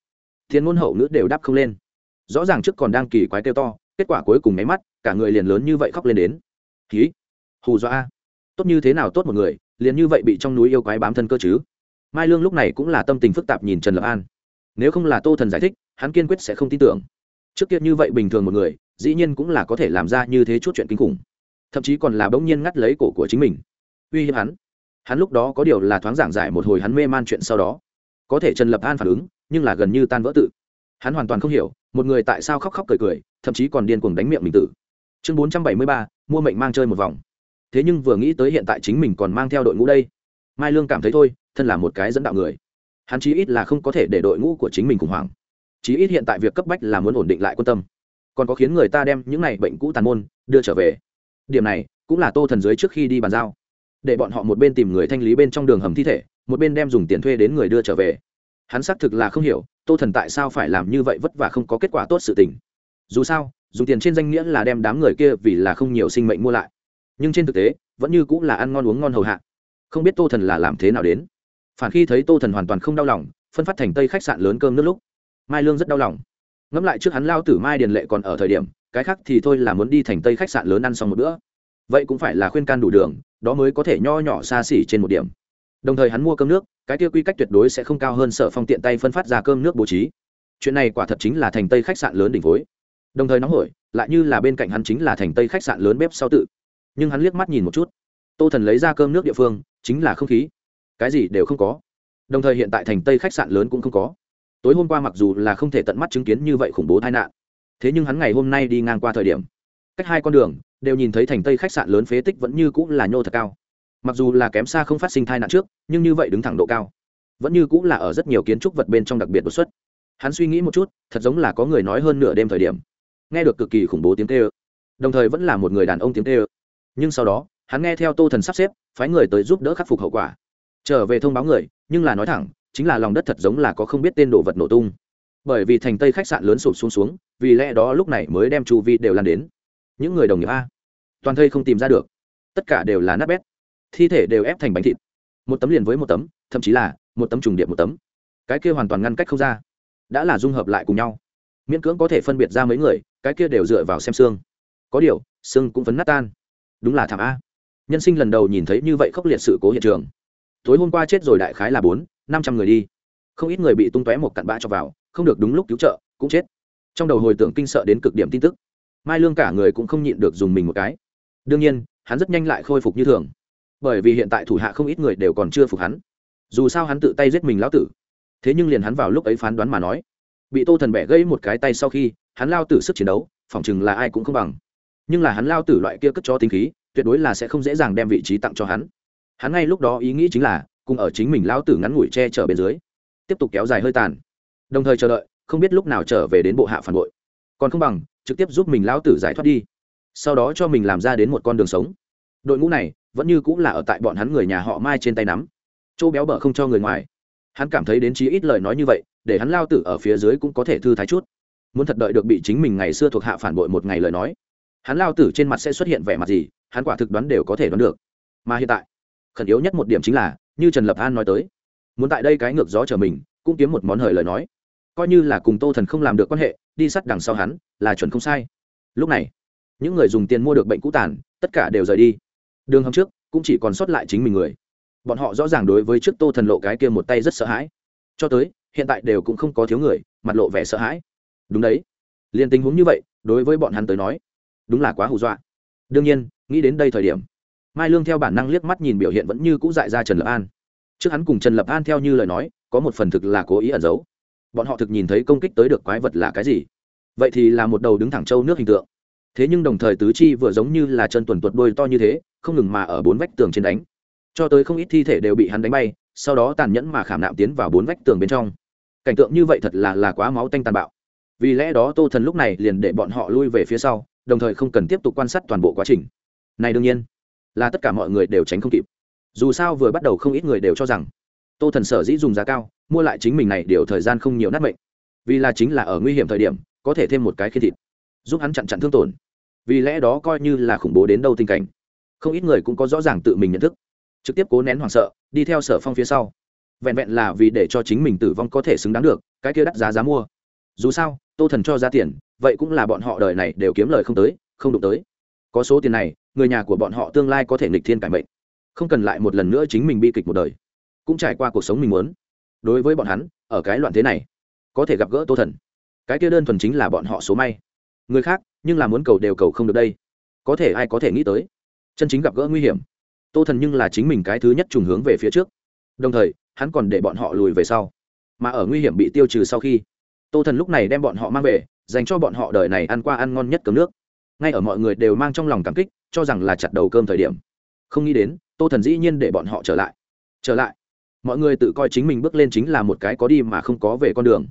Thiên ngôn hậu nữ đều đáp không lên. Rõ ràng trước còn đang kỳ quái kêu to, kết quả cuối cùng máy mắt, cả người liền lớn như vậy khóc lên đến. Ký hù dọa a. Tốt như thế nào tốt một người, liền như vậy bị trong núi yêu quái bám thân cơ chứ? Mai lương lúc này cũng là tâm tình phức tạp nhìn trần lập an. Nếu không là tô thần giải thích, hắn kiên quyết sẽ không tin tưởng. Trước kia như vậy bình thường một người, dĩ nhiên cũng là có thể làm ra như thế chút chuyện kinh khủng. Thậm chí còn là bỗng nhiên ngắt lấy cổ của chính mình. Uy hiếp hắn. Hắn lúc đó có điều là thoáng giảng giải một hồi hắn mê man chuyện sau đó. Có thể trần lập an phản ứng, nhưng là gần như tan vỡ tự. Hắn hoàn toàn không hiểu, một người tại sao khóc khóc cười cười, thậm chí còn điên cuồng đánh miệng mình tử. Chương bốn trăm bảy mươi ba, mua mệnh mang chơi một vòng. Thế nhưng vừa nghĩ tới hiện tại chính mình còn mang theo đội ngũ đây. Mai lương cảm thấy thôi thân là một cái dẫn đạo người. Hắn chí ít là không có thể để đội ngũ của chính mình khủng hoảng. Chí ít hiện tại việc cấp bách là muốn ổn định lại quan tâm. Còn có khiến người ta đem những này bệnh cũ tàn môn đưa trở về. Điểm này cũng là tô thần dưới trước khi đi bàn giao. Để bọn họ một bên tìm người thanh lý bên trong đường hầm thi thể, một bên đem dùng tiền thuê đến người đưa trở về. Hắn xác thực là không hiểu, tô thần tại sao phải làm như vậy vất vả không có kết quả tốt sự tình. Dù sao, dùng tiền trên danh nghĩa là đem đám người kia vì là không nhiều sinh mệnh mua lại. Nhưng trên thực tế, vẫn như cũng là ăn ngon uống ngon hầu hạ. Không biết tô thần là làm thế nào đến phản khi thấy tô thần hoàn toàn không đau lòng, phân phát thành tây khách sạn lớn cơm nước lúc. Mai lương rất đau lòng. Ngẫm lại trước hắn lao tử mai điền lệ còn ở thời điểm, cái khác thì thôi là muốn đi thành tây khách sạn lớn ăn xong một bữa. Vậy cũng phải là khuyên can đủ đường, đó mới có thể nho nhỏ xa xỉ trên một điểm. Đồng thời hắn mua cơm nước, cái kia quy cách tuyệt đối sẽ không cao hơn sở phong tiện tay phân phát ra cơm nước bố trí. Chuyện này quả thật chính là thành tây khách sạn lớn đỉnh phối. Đồng thời nóng hổi, lại như là bên cạnh hắn chính là thành tây khách sạn lớn bếp sau tự. Nhưng hắn liếc mắt nhìn một chút. Tô thần lấy ra cơm nước địa phương, chính là không khí cái gì đều không có. Đồng thời hiện tại thành tây khách sạn lớn cũng không có. Tối hôm qua mặc dù là không thể tận mắt chứng kiến như vậy khủng bố tai nạn, thế nhưng hắn ngày hôm nay đi ngang qua thời điểm, cách hai con đường đều nhìn thấy thành tây khách sạn lớn phế tích vẫn như cũng là nhô thật cao. Mặc dù là kém xa không phát sinh tai nạn trước, nhưng như vậy đứng thẳng độ cao, vẫn như cũng là ở rất nhiều kiến trúc vật bên trong đặc biệt đột xuất. Hắn suy nghĩ một chút, thật giống là có người nói hơn nửa đêm thời điểm, nghe được cực kỳ khủng bố tiếng tê ơ đồng thời vẫn là một người đàn ông tiếng tê ơ nhưng sau đó, hắn nghe theo tô thần sắp xếp, phái người tới giúp đỡ khắc phục hậu quả trở về thông báo người, nhưng là nói thẳng, chính là lòng đất thật giống là có không biết tên đồ vật nổ tung. Bởi vì thành tây khách sạn lớn sụp xuống xuống, vì lẽ đó lúc này mới đem chu vi đều lan đến. Những người đồng nghiệp a. Toàn thây không tìm ra được. Tất cả đều là nát bét. Thi thể đều ép thành bánh thịt. Một tấm liền với một tấm, thậm chí là một tấm trùng điệp một tấm. Cái kia hoàn toàn ngăn cách không ra. Đã là dung hợp lại cùng nhau. Miễn cưỡng có thể phân biệt ra mấy người, cái kia đều dựa vào xem xương. Có điều, xương cũng vẫn nát tan. Đúng là thảm a. Nhân sinh lần đầu nhìn thấy như vậy khốc liệt sự cố hiện trường tối hôm qua chết rồi đại khái là bốn, năm trăm người đi. Không ít người bị tung tóe một cặn bã cho vào, không được đúng lúc cứu trợ, cũng chết. Trong đầu hồi tưởng kinh sợ đến cực điểm tin tức, mai lương cả người cũng không nhịn được dùng mình một cái. Đương nhiên, hắn rất nhanh lại khôi phục như thường. Bởi vì hiện tại thủ hạ không ít người đều còn chưa phục hắn. Dù sao hắn tự tay giết mình lão tử. Thế nhưng liền hắn vào lúc ấy phán đoán mà nói, bị tô thần bẻ gây một cái tay sau khi, hắn lao tử sức chiến đấu, phỏng chừng là ai cũng không bằng. Nhưng là hắn lao tử loại kia cất cho tính khí, tuyệt đối là sẽ không dễ dàng đem vị trí tặng cho hắn hắn ngay lúc đó ý nghĩ chính là, cùng ở chính mình lao tử ngắn ngủi che chở bên dưới, tiếp tục kéo dài hơi tàn, đồng thời chờ đợi, không biết lúc nào trở về đến bộ hạ phản bội. Còn không bằng, trực tiếp giúp mình lao tử giải thoát đi, sau đó cho mình làm ra đến một con đường sống. Đội ngũ này, vẫn như cũng là ở tại bọn hắn người nhà họ mai trên tay nắm, chỗ béo bở không cho người ngoài. Hắn cảm thấy đến chí ít lời nói như vậy, để hắn lao tử ở phía dưới cũng có thể thư thái chút. Muốn thật đợi được bị chính mình ngày xưa thuộc hạ phản bội một ngày lời nói, hắn lao tử trên mặt sẽ xuất hiện vẻ mặt gì, hắn quả thực đoán đều có thể đoán được. Mà hiện tại khẩn yếu nhất một điểm chính là, như trần lập an nói tới, muốn tại đây cái ngược gió trở mình, cũng kiếm một món hời lời nói. Coi như là cùng tô thần không làm được quan hệ, đi sắt đằng sau hắn, là chuẩn không sai. Lúc này, những người dùng tiền mua được bệnh cũ tàn, tất cả đều rời đi. Đường hầm trước, cũng chỉ còn sót lại chính mình người. Bọn họ rõ ràng đối với trước tô thần lộ cái kia một tay rất sợ hãi. Cho tới, hiện tại đều cũng không có thiếu người, mặt lộ vẻ sợ hãi. Đúng đấy. Liền tình huống như vậy, đối với bọn hắn tới nói, đúng là quá hù dọa. Đương nhiên, nghĩ đến đây thời điểm mai lương theo bản năng liếc mắt nhìn biểu hiện vẫn như cũ dại ra trần lập an. Trước hắn cùng trần lập an theo như lời nói, có một phần thực là cố ý ẩn giấu. Bọn họ thực nhìn thấy công kích tới được quái vật là cái gì? Vậy thì là một đầu đứng thẳng trâu nước hình tượng. Thế nhưng đồng thời tứ chi vừa giống như là chân tuần tuột đôi to như thế, không ngừng mà ở bốn vách tường trên đánh. Cho tới không ít thi thể đều bị hắn đánh bay, sau đó tàn nhẫn mà khảm nạm tiến vào bốn vách tường bên trong. Cảnh tượng như vậy thật là là quá máu tanh tàn bạo. Vì lẽ đó tô thần lúc này liền để bọn họ lui về phía sau, đồng thời không cần tiếp tục quan sát toàn bộ quá trình. Này đương nhiên là tất cả mọi người đều tránh không kịp. Dù sao vừa bắt đầu không ít người đều cho rằng, tô thần sở dĩ dùng giá cao, mua lại chính mình này điều thời gian không nhiều nát mệnh. Vì là chính là ở nguy hiểm thời điểm, có thể thêm một cái khi thịt, giúp hắn chặn chặn thương tổn. Vì lẽ đó coi như là khủng bố đến đâu tình cảnh, không ít người cũng có rõ ràng tự mình nhận thức, trực tiếp cố nén hoảng sợ, đi theo sở phong phía sau. Vẹn vẹn là vì để cho chính mình tử vong có thể xứng đáng được, cái kia đắt giá giá mua. Dù sao, tô thần cho ra tiền, vậy cũng là bọn họ đời này đều kiếm lời không tới, không đụng tới. Có số tiền này người nhà của bọn họ tương lai có thể nghịch thiên cải mệnh. Không cần lại một lần nữa chính mình bi kịch một đời. Cũng trải qua cuộc sống mình muốn. Đối với bọn hắn, ở cái loạn thế này, có thể gặp gỡ tô thần. Cái kia đơn thuần chính là bọn họ số may. Người khác, nhưng là muốn cầu đều cầu không được đây. Có thể ai có thể nghĩ tới, chân chính gặp gỡ nguy hiểm. Tô thần nhưng là chính mình cái thứ nhất trùng hướng về phía trước. Đồng thời, hắn còn để bọn họ lùi về sau. Mà ở nguy hiểm bị tiêu trừ sau khi, tô thần lúc này đem bọn họ mang về, dành cho bọn họ đời này ăn qua ăn ngon nhất cấm nước ngay ở mọi người đều mang trong lòng cảm kích, cho rằng là chặt đầu cơm thời điểm. Không nghĩ đến, tô thần dĩ nhiên để bọn họ trở lại. Trở lại. Mọi người tự coi chính mình bước lên chính là một cái có đi mà không có về con đường.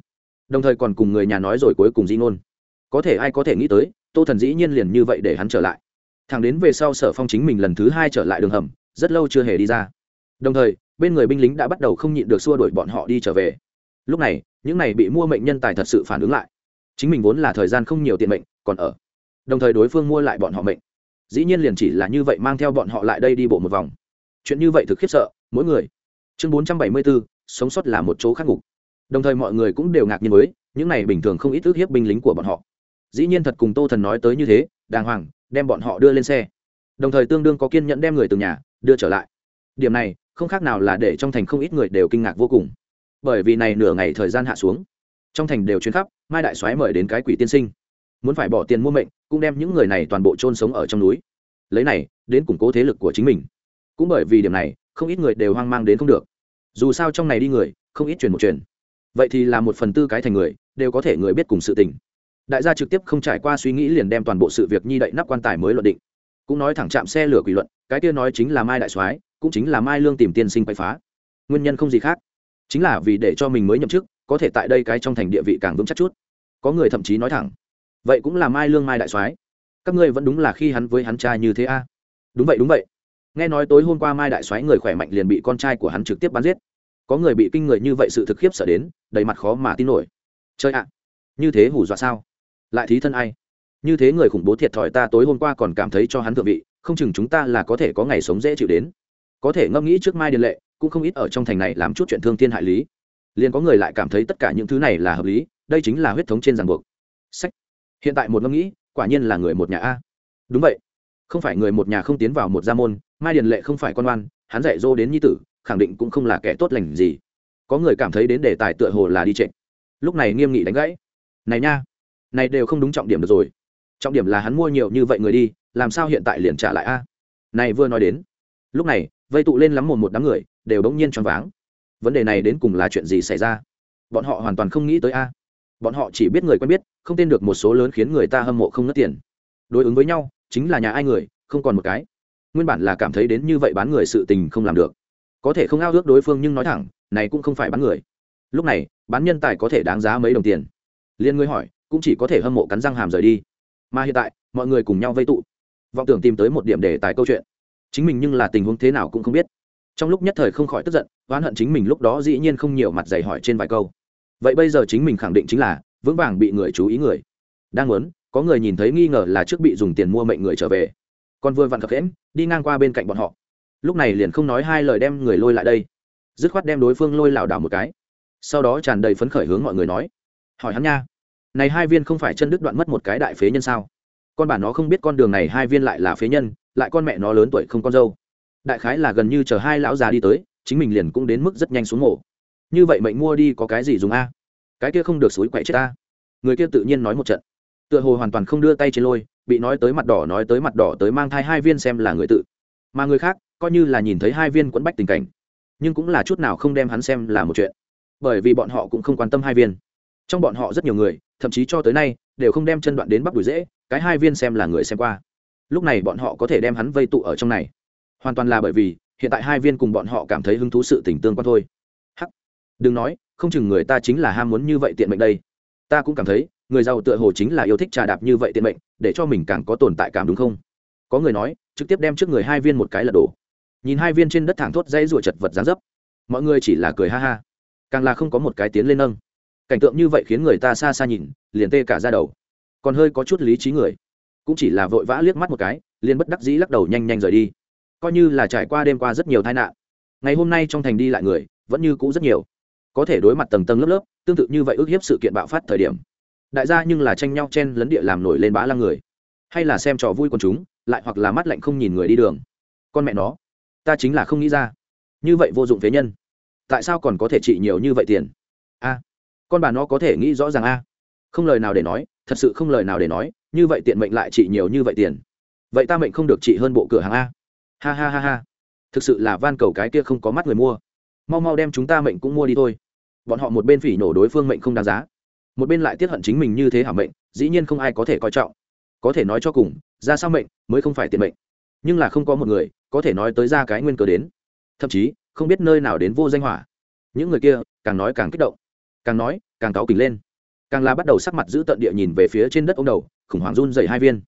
Đồng thời còn cùng người nhà nói rồi cuối cùng di ngôn. Có thể ai có thể nghĩ tới, tô thần dĩ nhiên liền như vậy để hắn trở lại. Thằng đến về sau sở phong chính mình lần thứ hai trở lại đường hầm, rất lâu chưa hề đi ra. Đồng thời, bên người binh lính đã bắt đầu không nhịn được xua đuổi bọn họ đi trở về. Lúc này, những này bị mua mệnh nhân tài thật sự phản ứng lại. Chính mình vốn là thời gian không nhiều tiền mệnh, còn ở đồng thời đối phương mua lại bọn họ mệnh. Dĩ nhiên liền chỉ là như vậy mang theo bọn họ lại đây đi bộ một vòng. Chuyện như vậy thực khiếp sợ, mỗi người. Chương bốn trăm bảy mươi bốn sống sót là một chỗ khắc ngục. Đồng thời mọi người cũng đều ngạc nhiên với, những này bình thường không ít ước hiếp binh lính của bọn họ. Dĩ nhiên thật cùng tô thần nói tới như thế, đàng hoàng, đem bọn họ đưa lên xe. Đồng thời tương đương có kiên nhẫn đem người từ nhà đưa trở lại. Điểm này, không khác nào là để trong thành không ít người đều kinh ngạc vô cùng. Bởi vì này nửa ngày thời gian hạ xuống, trong thành đều chuyến khắp, mai đại soái mời đến cái quỷ tiên sinh. Muốn phải bỏ tiền mua mệnh cũng đem những người này toàn bộ chôn sống ở trong núi. Lấy này, đến củng cố thế lực của chính mình. Cũng bởi vì điểm này, không ít người đều hoang mang đến không được. Dù sao trong này đi người, không ít truyền một truyền. Vậy thì là một phần tư cái thành người, đều có thể người biết cùng sự tình. Đại gia trực tiếp không trải qua suy nghĩ liền đem toàn bộ sự việc nhi đậy nắp quan tài mới luận định. Cũng nói thẳng chạm xe lửa quỷ luận, cái kia nói chính là mai đại soái, cũng chính là mai lương tìm tiên sinh quay phá. Nguyên nhân không gì khác. Chính là vì để cho mình mới nhậm chức, có thể tại đây cái trong thành địa vị càng vững chắc chút. Có người thậm chí nói thẳng vậy cũng là mai lương mai đại soái. Các ngươi vẫn đúng là khi hắn với hắn trai như thế a? Đúng vậy đúng vậy. Nghe nói tối hôm qua mai đại soái người khỏe mạnh liền bị con trai của hắn trực tiếp bắn giết. Có người bị kinh người như vậy sự thực khiếp sợ đến, đầy mặt khó mà tin nổi. Chơi ạ, như thế hủ dọa sao? Lại thí thân ai? Như thế người khủng bố thiệt thòi ta tối hôm qua còn cảm thấy cho hắn thượng vị, không chừng chúng ta là có thể có ngày sống dễ chịu đến. Có thể ngẫm nghĩ trước mai điền lệ, cũng không ít ở trong thành này làm chút chuyện thương thiên hại lý. Liền có người lại cảm thấy tất cả những thứ này là hợp lý, đây chính là huyết thống trên ràng buộc. Sách hiện tại một ngẫm nghĩ, quả nhiên là người một nhà a. Đúng vậy. Không phải người một nhà không tiến vào một gia môn, mai điền lệ không phải con oan, hắn dạy dỗ đến nhi tử, khẳng định cũng không là kẻ tốt lành gì. Có người cảm thấy đến đề tài tựa hồ là đi trệ. Lúc này nghiêm nghị đánh gãy. Này nha, này đều không đúng trọng điểm được rồi. Trọng điểm là hắn mua nhiều như vậy người đi, làm sao hiện tại liền trả lại a? Này vừa nói đến. Lúc này, vây tụ lên lắm một một đám người, đều bỗng nhiên choáng váng. Vấn đề này đến cùng là chuyện gì xảy ra? Bọn họ hoàn toàn không nghĩ tới a bọn họ chỉ biết người quen biết, không tên được một số lớn khiến người ta hâm mộ không nớt tiền. Đối ứng với nhau, chính là nhà ai người, không còn một cái. Nguyên bản là cảm thấy đến như vậy bán người sự tình không làm được. Có thể không ao ước đối phương nhưng nói thẳng, này cũng không phải bán người. Lúc này, bán nhân tài có thể đáng giá mấy đồng tiền. Liên ngươi hỏi, cũng chỉ có thể hâm mộ cắn răng hàm rời đi. Mà hiện tại, mọi người cùng nhau vây tụ. Vọng tưởng tìm tới một điểm để tài câu chuyện. Chính mình nhưng là tình huống thế nào cũng không biết. Trong lúc nhất thời không khỏi tức giận, oán hận chính mình lúc đó dĩ nhiên không nhiều mặt dày hỏi trên vài câu vậy bây giờ chính mình khẳng định chính là vững vàng bị người chú ý người. Đang muốn, có người nhìn thấy nghi ngờ là trước bị dùng tiền mua mệnh người trở về. Còn vừa vặn khập khẽn đi ngang qua bên cạnh bọn họ. Lúc này liền không nói hai lời đem người lôi lại đây. Dứt khoát đem đối phương lôi lảo đảo một cái. Sau đó tràn đầy phấn khởi hướng mọi người nói, hỏi hắn nha, này hai viên không phải chân đứt đoạn mất một cái đại phế nhân sao? Con bà nó không biết con đường này hai viên lại là phế nhân, lại con mẹ nó lớn tuổi không con dâu. Đại khái là gần như chờ hai lão già đi tới, chính mình liền cũng đến mức rất nhanh xuống mổ như vậy mệnh mua đi có cái gì dùng a? Cái kia không được suối quậy chết ta. Người kia tự nhiên nói một trận. Tựa hồ hoàn toàn không đưa tay trên lôi, bị nói tới mặt đỏ, nói tới mặt đỏ, tới mang thai hai viên xem là người tự. Mà người khác, coi như là nhìn thấy hai viên quẫn bách tình cảnh, nhưng cũng là chút nào không đem hắn xem là một chuyện. Bởi vì bọn họ cũng không quan tâm hai viên. Trong bọn họ rất nhiều người, thậm chí cho tới nay, đều không đem chân đoạn đến bắp đùi dễ, cái hai viên xem là người xem qua. Lúc này bọn họ có thể đem hắn vây tụ ở trong này. Hoàn toàn là bởi vì, hiện tại hai viên cùng bọn họ cảm thấy hứng thú sự tình tương quan thôi đừng nói, không chừng người ta chính là ham muốn như vậy tiện mệnh đây. Ta cũng cảm thấy, người giàu tựa hồ chính là yêu thích trà đạp như vậy tiện mệnh, để cho mình càng có tồn tại cảm đúng không? Có người nói, trực tiếp đem trước người hai viên một cái lật đổ. Nhìn hai viên trên đất thẳng thốt dây rùa chật vật dán dấp. Mọi người chỉ là cười ha ha. Càng là không có một cái tiến lên nâng. Cảnh tượng như vậy khiến người ta xa xa nhìn, liền tê cả ra đầu. Còn hơi có chút lý trí người. Cũng chỉ là vội vã liếc mắt một cái, liền bất đắc dĩ lắc đầu nhanh nhanh rời đi. Coi như là trải qua đêm qua rất nhiều tai nạn. Ngày hôm nay trong thành đi lại người, vẫn như cũ rất nhiều có thể đối mặt tầng tầng lớp lớp, tương tự như vậy ước hiếp sự kiện bạo phát thời điểm. Đại gia nhưng là tranh nhau chen lấn địa làm nổi lên bá lăng người. Hay là xem trò vui con chúng, lại hoặc là mắt lạnh không nhìn người đi đường. Con mẹ nó, ta chính là không nghĩ ra. Như vậy vô dụng phế nhân. Tại sao còn có thể trị nhiều như vậy tiền? A, con bà nó có thể nghĩ rõ ràng a. Không lời nào để nói, thật sự không lời nào để nói, như vậy tiện mệnh lại trị nhiều như vậy tiền. Vậy ta mệnh không được trị hơn bộ cửa hàng a. Ha ha ha ha. Thực sự là van cầu cái kia không có mắt người mua. Mau mau đem chúng ta mệnh cũng mua đi thôi bọn họ một bên phỉ nổ đối phương mệnh không đáng giá, một bên lại tiết hận chính mình như thế hảo mệnh, dĩ nhiên không ai có thể coi trọng. Có thể nói cho cùng, ra sao mệnh mới không phải tiền mệnh. Nhưng là không có một người có thể nói tới ra cái nguyên cớ đến. Thậm chí, không biết nơi nào đến vô danh hỏa. Những người kia càng nói càng kích động, càng nói càng cáu kỉnh lên. Càng là bắt đầu sắc mặt giữ tận địa nhìn về phía trên đất ông đầu, khủng hoảng run dày hai viên.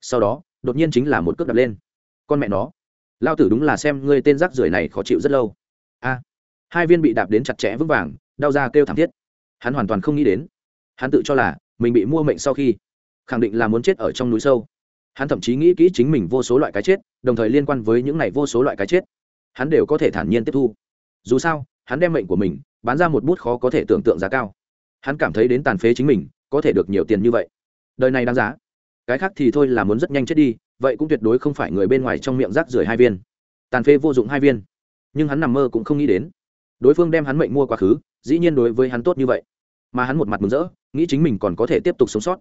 Sau đó, đột nhiên chính là một cước đập lên. Con mẹ nó, lao tử đúng là xem ngươi tên rác rưởi này khó chịu rất lâu. A, hai viên bị đạp đến chặt chẽ vững vàng đau ra kêu thảm thiết. Hắn hoàn toàn không nghĩ đến. Hắn tự cho là mình bị mua mệnh sau khi, khẳng định là muốn chết ở trong núi sâu. Hắn thậm chí nghĩ kỹ chính mình vô số loại cái chết, đồng thời liên quan với những này vô số loại cái chết, hắn đều có thể thản nhiên tiếp thu. Dù sao, hắn đem mệnh của mình bán ra một bút khó có thể tưởng tượng giá cao. Hắn cảm thấy đến tàn phế chính mình có thể được nhiều tiền như vậy. Đời này đáng giá. Cái khác thì thôi là muốn rất nhanh chết đi, vậy cũng tuyệt đối không phải người bên ngoài trong miệng rác rưởi hai viên. Tàn phế vô dụng hai viên. Nhưng hắn nằm mơ cũng không nghĩ đến đối phương đem hắn mệnh mua quá khứ, dĩ nhiên đối với hắn tốt như vậy. Mà hắn một mặt mừng rỡ, nghĩ chính mình còn có thể tiếp tục sống sót.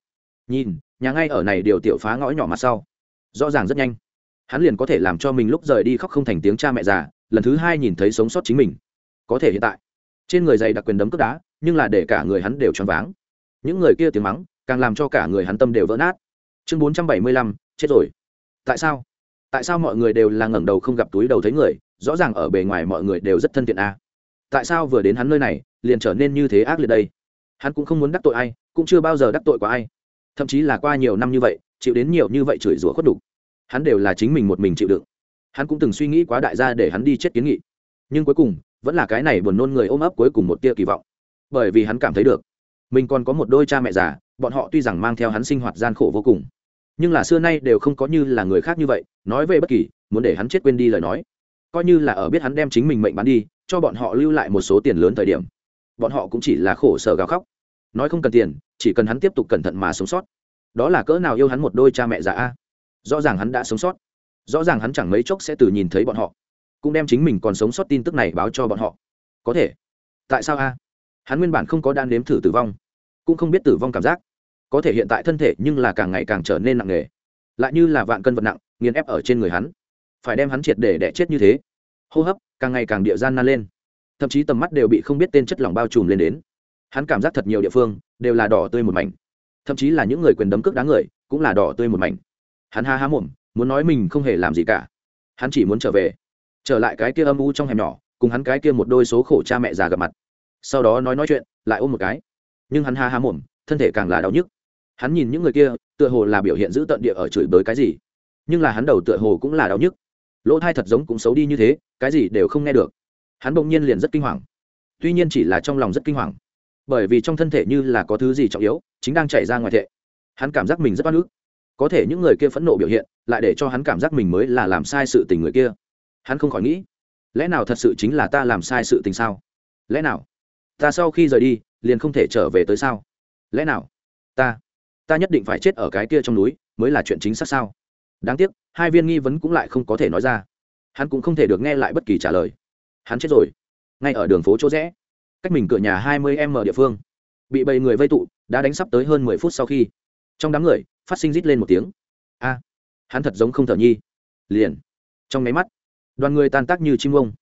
Nhìn, nhà ngay ở này điều tiểu phá ngõ nhỏ mặt sau. Rõ ràng rất nhanh. Hắn liền có thể làm cho mình lúc rời đi khóc không thành tiếng cha mẹ già, lần thứ hai nhìn thấy sống sót chính mình. Có thể hiện tại. Trên người dày đặc quyền đấm cướp đá, nhưng là để cả người hắn đều choáng váng. Những người kia tiếng mắng, càng làm cho cả người hắn tâm đều vỡ nát. Chương bốn trăm bảy mươi lăm, chết rồi. Tại sao? Tại sao mọi người đều là ngẩng đầu không gặp túi đầu thấy người? Rõ ràng ở bề ngoài mọi người đều rất thân thiện a à? Tại sao vừa đến hắn nơi này, liền trở nên như thế ác liệt đây? Hắn cũng không muốn đắc tội ai, cũng chưa bao giờ đắc tội qua ai. Thậm chí là qua nhiều năm như vậy, chịu đến nhiều như vậy chửi rủa khuất đục hắn đều là chính mình một mình chịu đựng. Hắn cũng từng suy nghĩ quá đại gia để hắn đi chết kiến nghị. Nhưng cuối cùng, vẫn là cái này buồn nôn người ôm ấp cuối cùng một tia kỳ vọng. Bởi vì hắn cảm thấy được, mình còn có một đôi cha mẹ già, bọn họ tuy rằng mang theo hắn sinh hoạt gian khổ vô cùng, nhưng là xưa nay đều không có như là người khác như vậy, nói về bất kỳ, muốn để hắn chết quên đi lời nói. Coi như là ở biết hắn đem chính mình mệnh bán đi cho bọn họ lưu lại một số tiền lớn thời điểm. Bọn họ cũng chỉ là khổ sở gào khóc. Nói không cần tiền, chỉ cần hắn tiếp tục cẩn thận mà sống sót. Đó là cỡ nào yêu hắn một đôi cha mẹ già a. Rõ ràng hắn đã sống sót. Rõ ràng hắn chẳng mấy chốc sẽ từ nhìn thấy bọn họ. Cũng đem chính mình còn sống sót tin tức này báo cho bọn họ. Có thể. Tại sao a? Hắn nguyên bản không có đan đếm thử tử vong. Cũng không biết tử vong cảm giác. Có thể hiện tại thân thể nhưng là càng ngày càng trở nên nặng nề. Lại như là vạn cân vật nặng, nghiền ép ở trên người hắn. Phải đem hắn triệt để đẻ chết như thế hô hấp càng ngày càng địa gian nan lên thậm chí tầm mắt đều bị không biết tên chất lỏng bao trùm lên đến hắn cảm giác thật nhiều địa phương đều là đỏ tươi một mảnh thậm chí là những người quyền đấm cước đá người cũng là đỏ tươi một mảnh hắn ha há mồm muốn nói mình không hề làm gì cả hắn chỉ muốn trở về trở lại cái kia âm u trong hẻm nhỏ cùng hắn cái kia một đôi số khổ cha mẹ già gặp mặt sau đó nói nói chuyện lại ôm một cái nhưng hắn ha há mồm thân thể càng là đau nhức hắn nhìn những người kia tựa hồ là biểu hiện giữ tận địa ở chửi bới cái gì nhưng là hắn đầu tựa hồ cũng là đau nhức lỗ thai thật giống cũng xấu đi như thế, cái gì đều không nghe được. Hắn bỗng nhiên liền rất kinh hoàng. Tuy nhiên chỉ là trong lòng rất kinh hoàng. Bởi vì trong thân thể như là có thứ gì trọng yếu, chính đang chảy ra ngoài thệ. Hắn cảm giác mình rất oan ức. Có thể những người kia phẫn nộ biểu hiện, lại để cho hắn cảm giác mình mới là làm sai sự tình người kia. Hắn không khỏi nghĩ, lẽ nào thật sự chính là ta làm sai sự tình sao? Lẽ nào? Ta sau khi rời đi, liền không thể trở về tới sao? Lẽ nào? Ta ta nhất định phải chết ở cái kia trong núi, mới là chuyện chính xác sao? Đáng tiếc, hai viên nghi vấn cũng lại không có thể nói ra. Hắn cũng không thể được nghe lại bất kỳ trả lời. Hắn chết rồi. Ngay ở đường phố chỗ rẽ, cách mình cửa nhà hai mươi m địa phương, bị bầy người vây tụ, đã đánh sắp tới hơn mười phút sau khi, trong đám người, phát sinh rít lên một tiếng. A, hắn thật giống không thở nhi. Liền, trong nháy mắt, đoàn người tan tác như chim ông.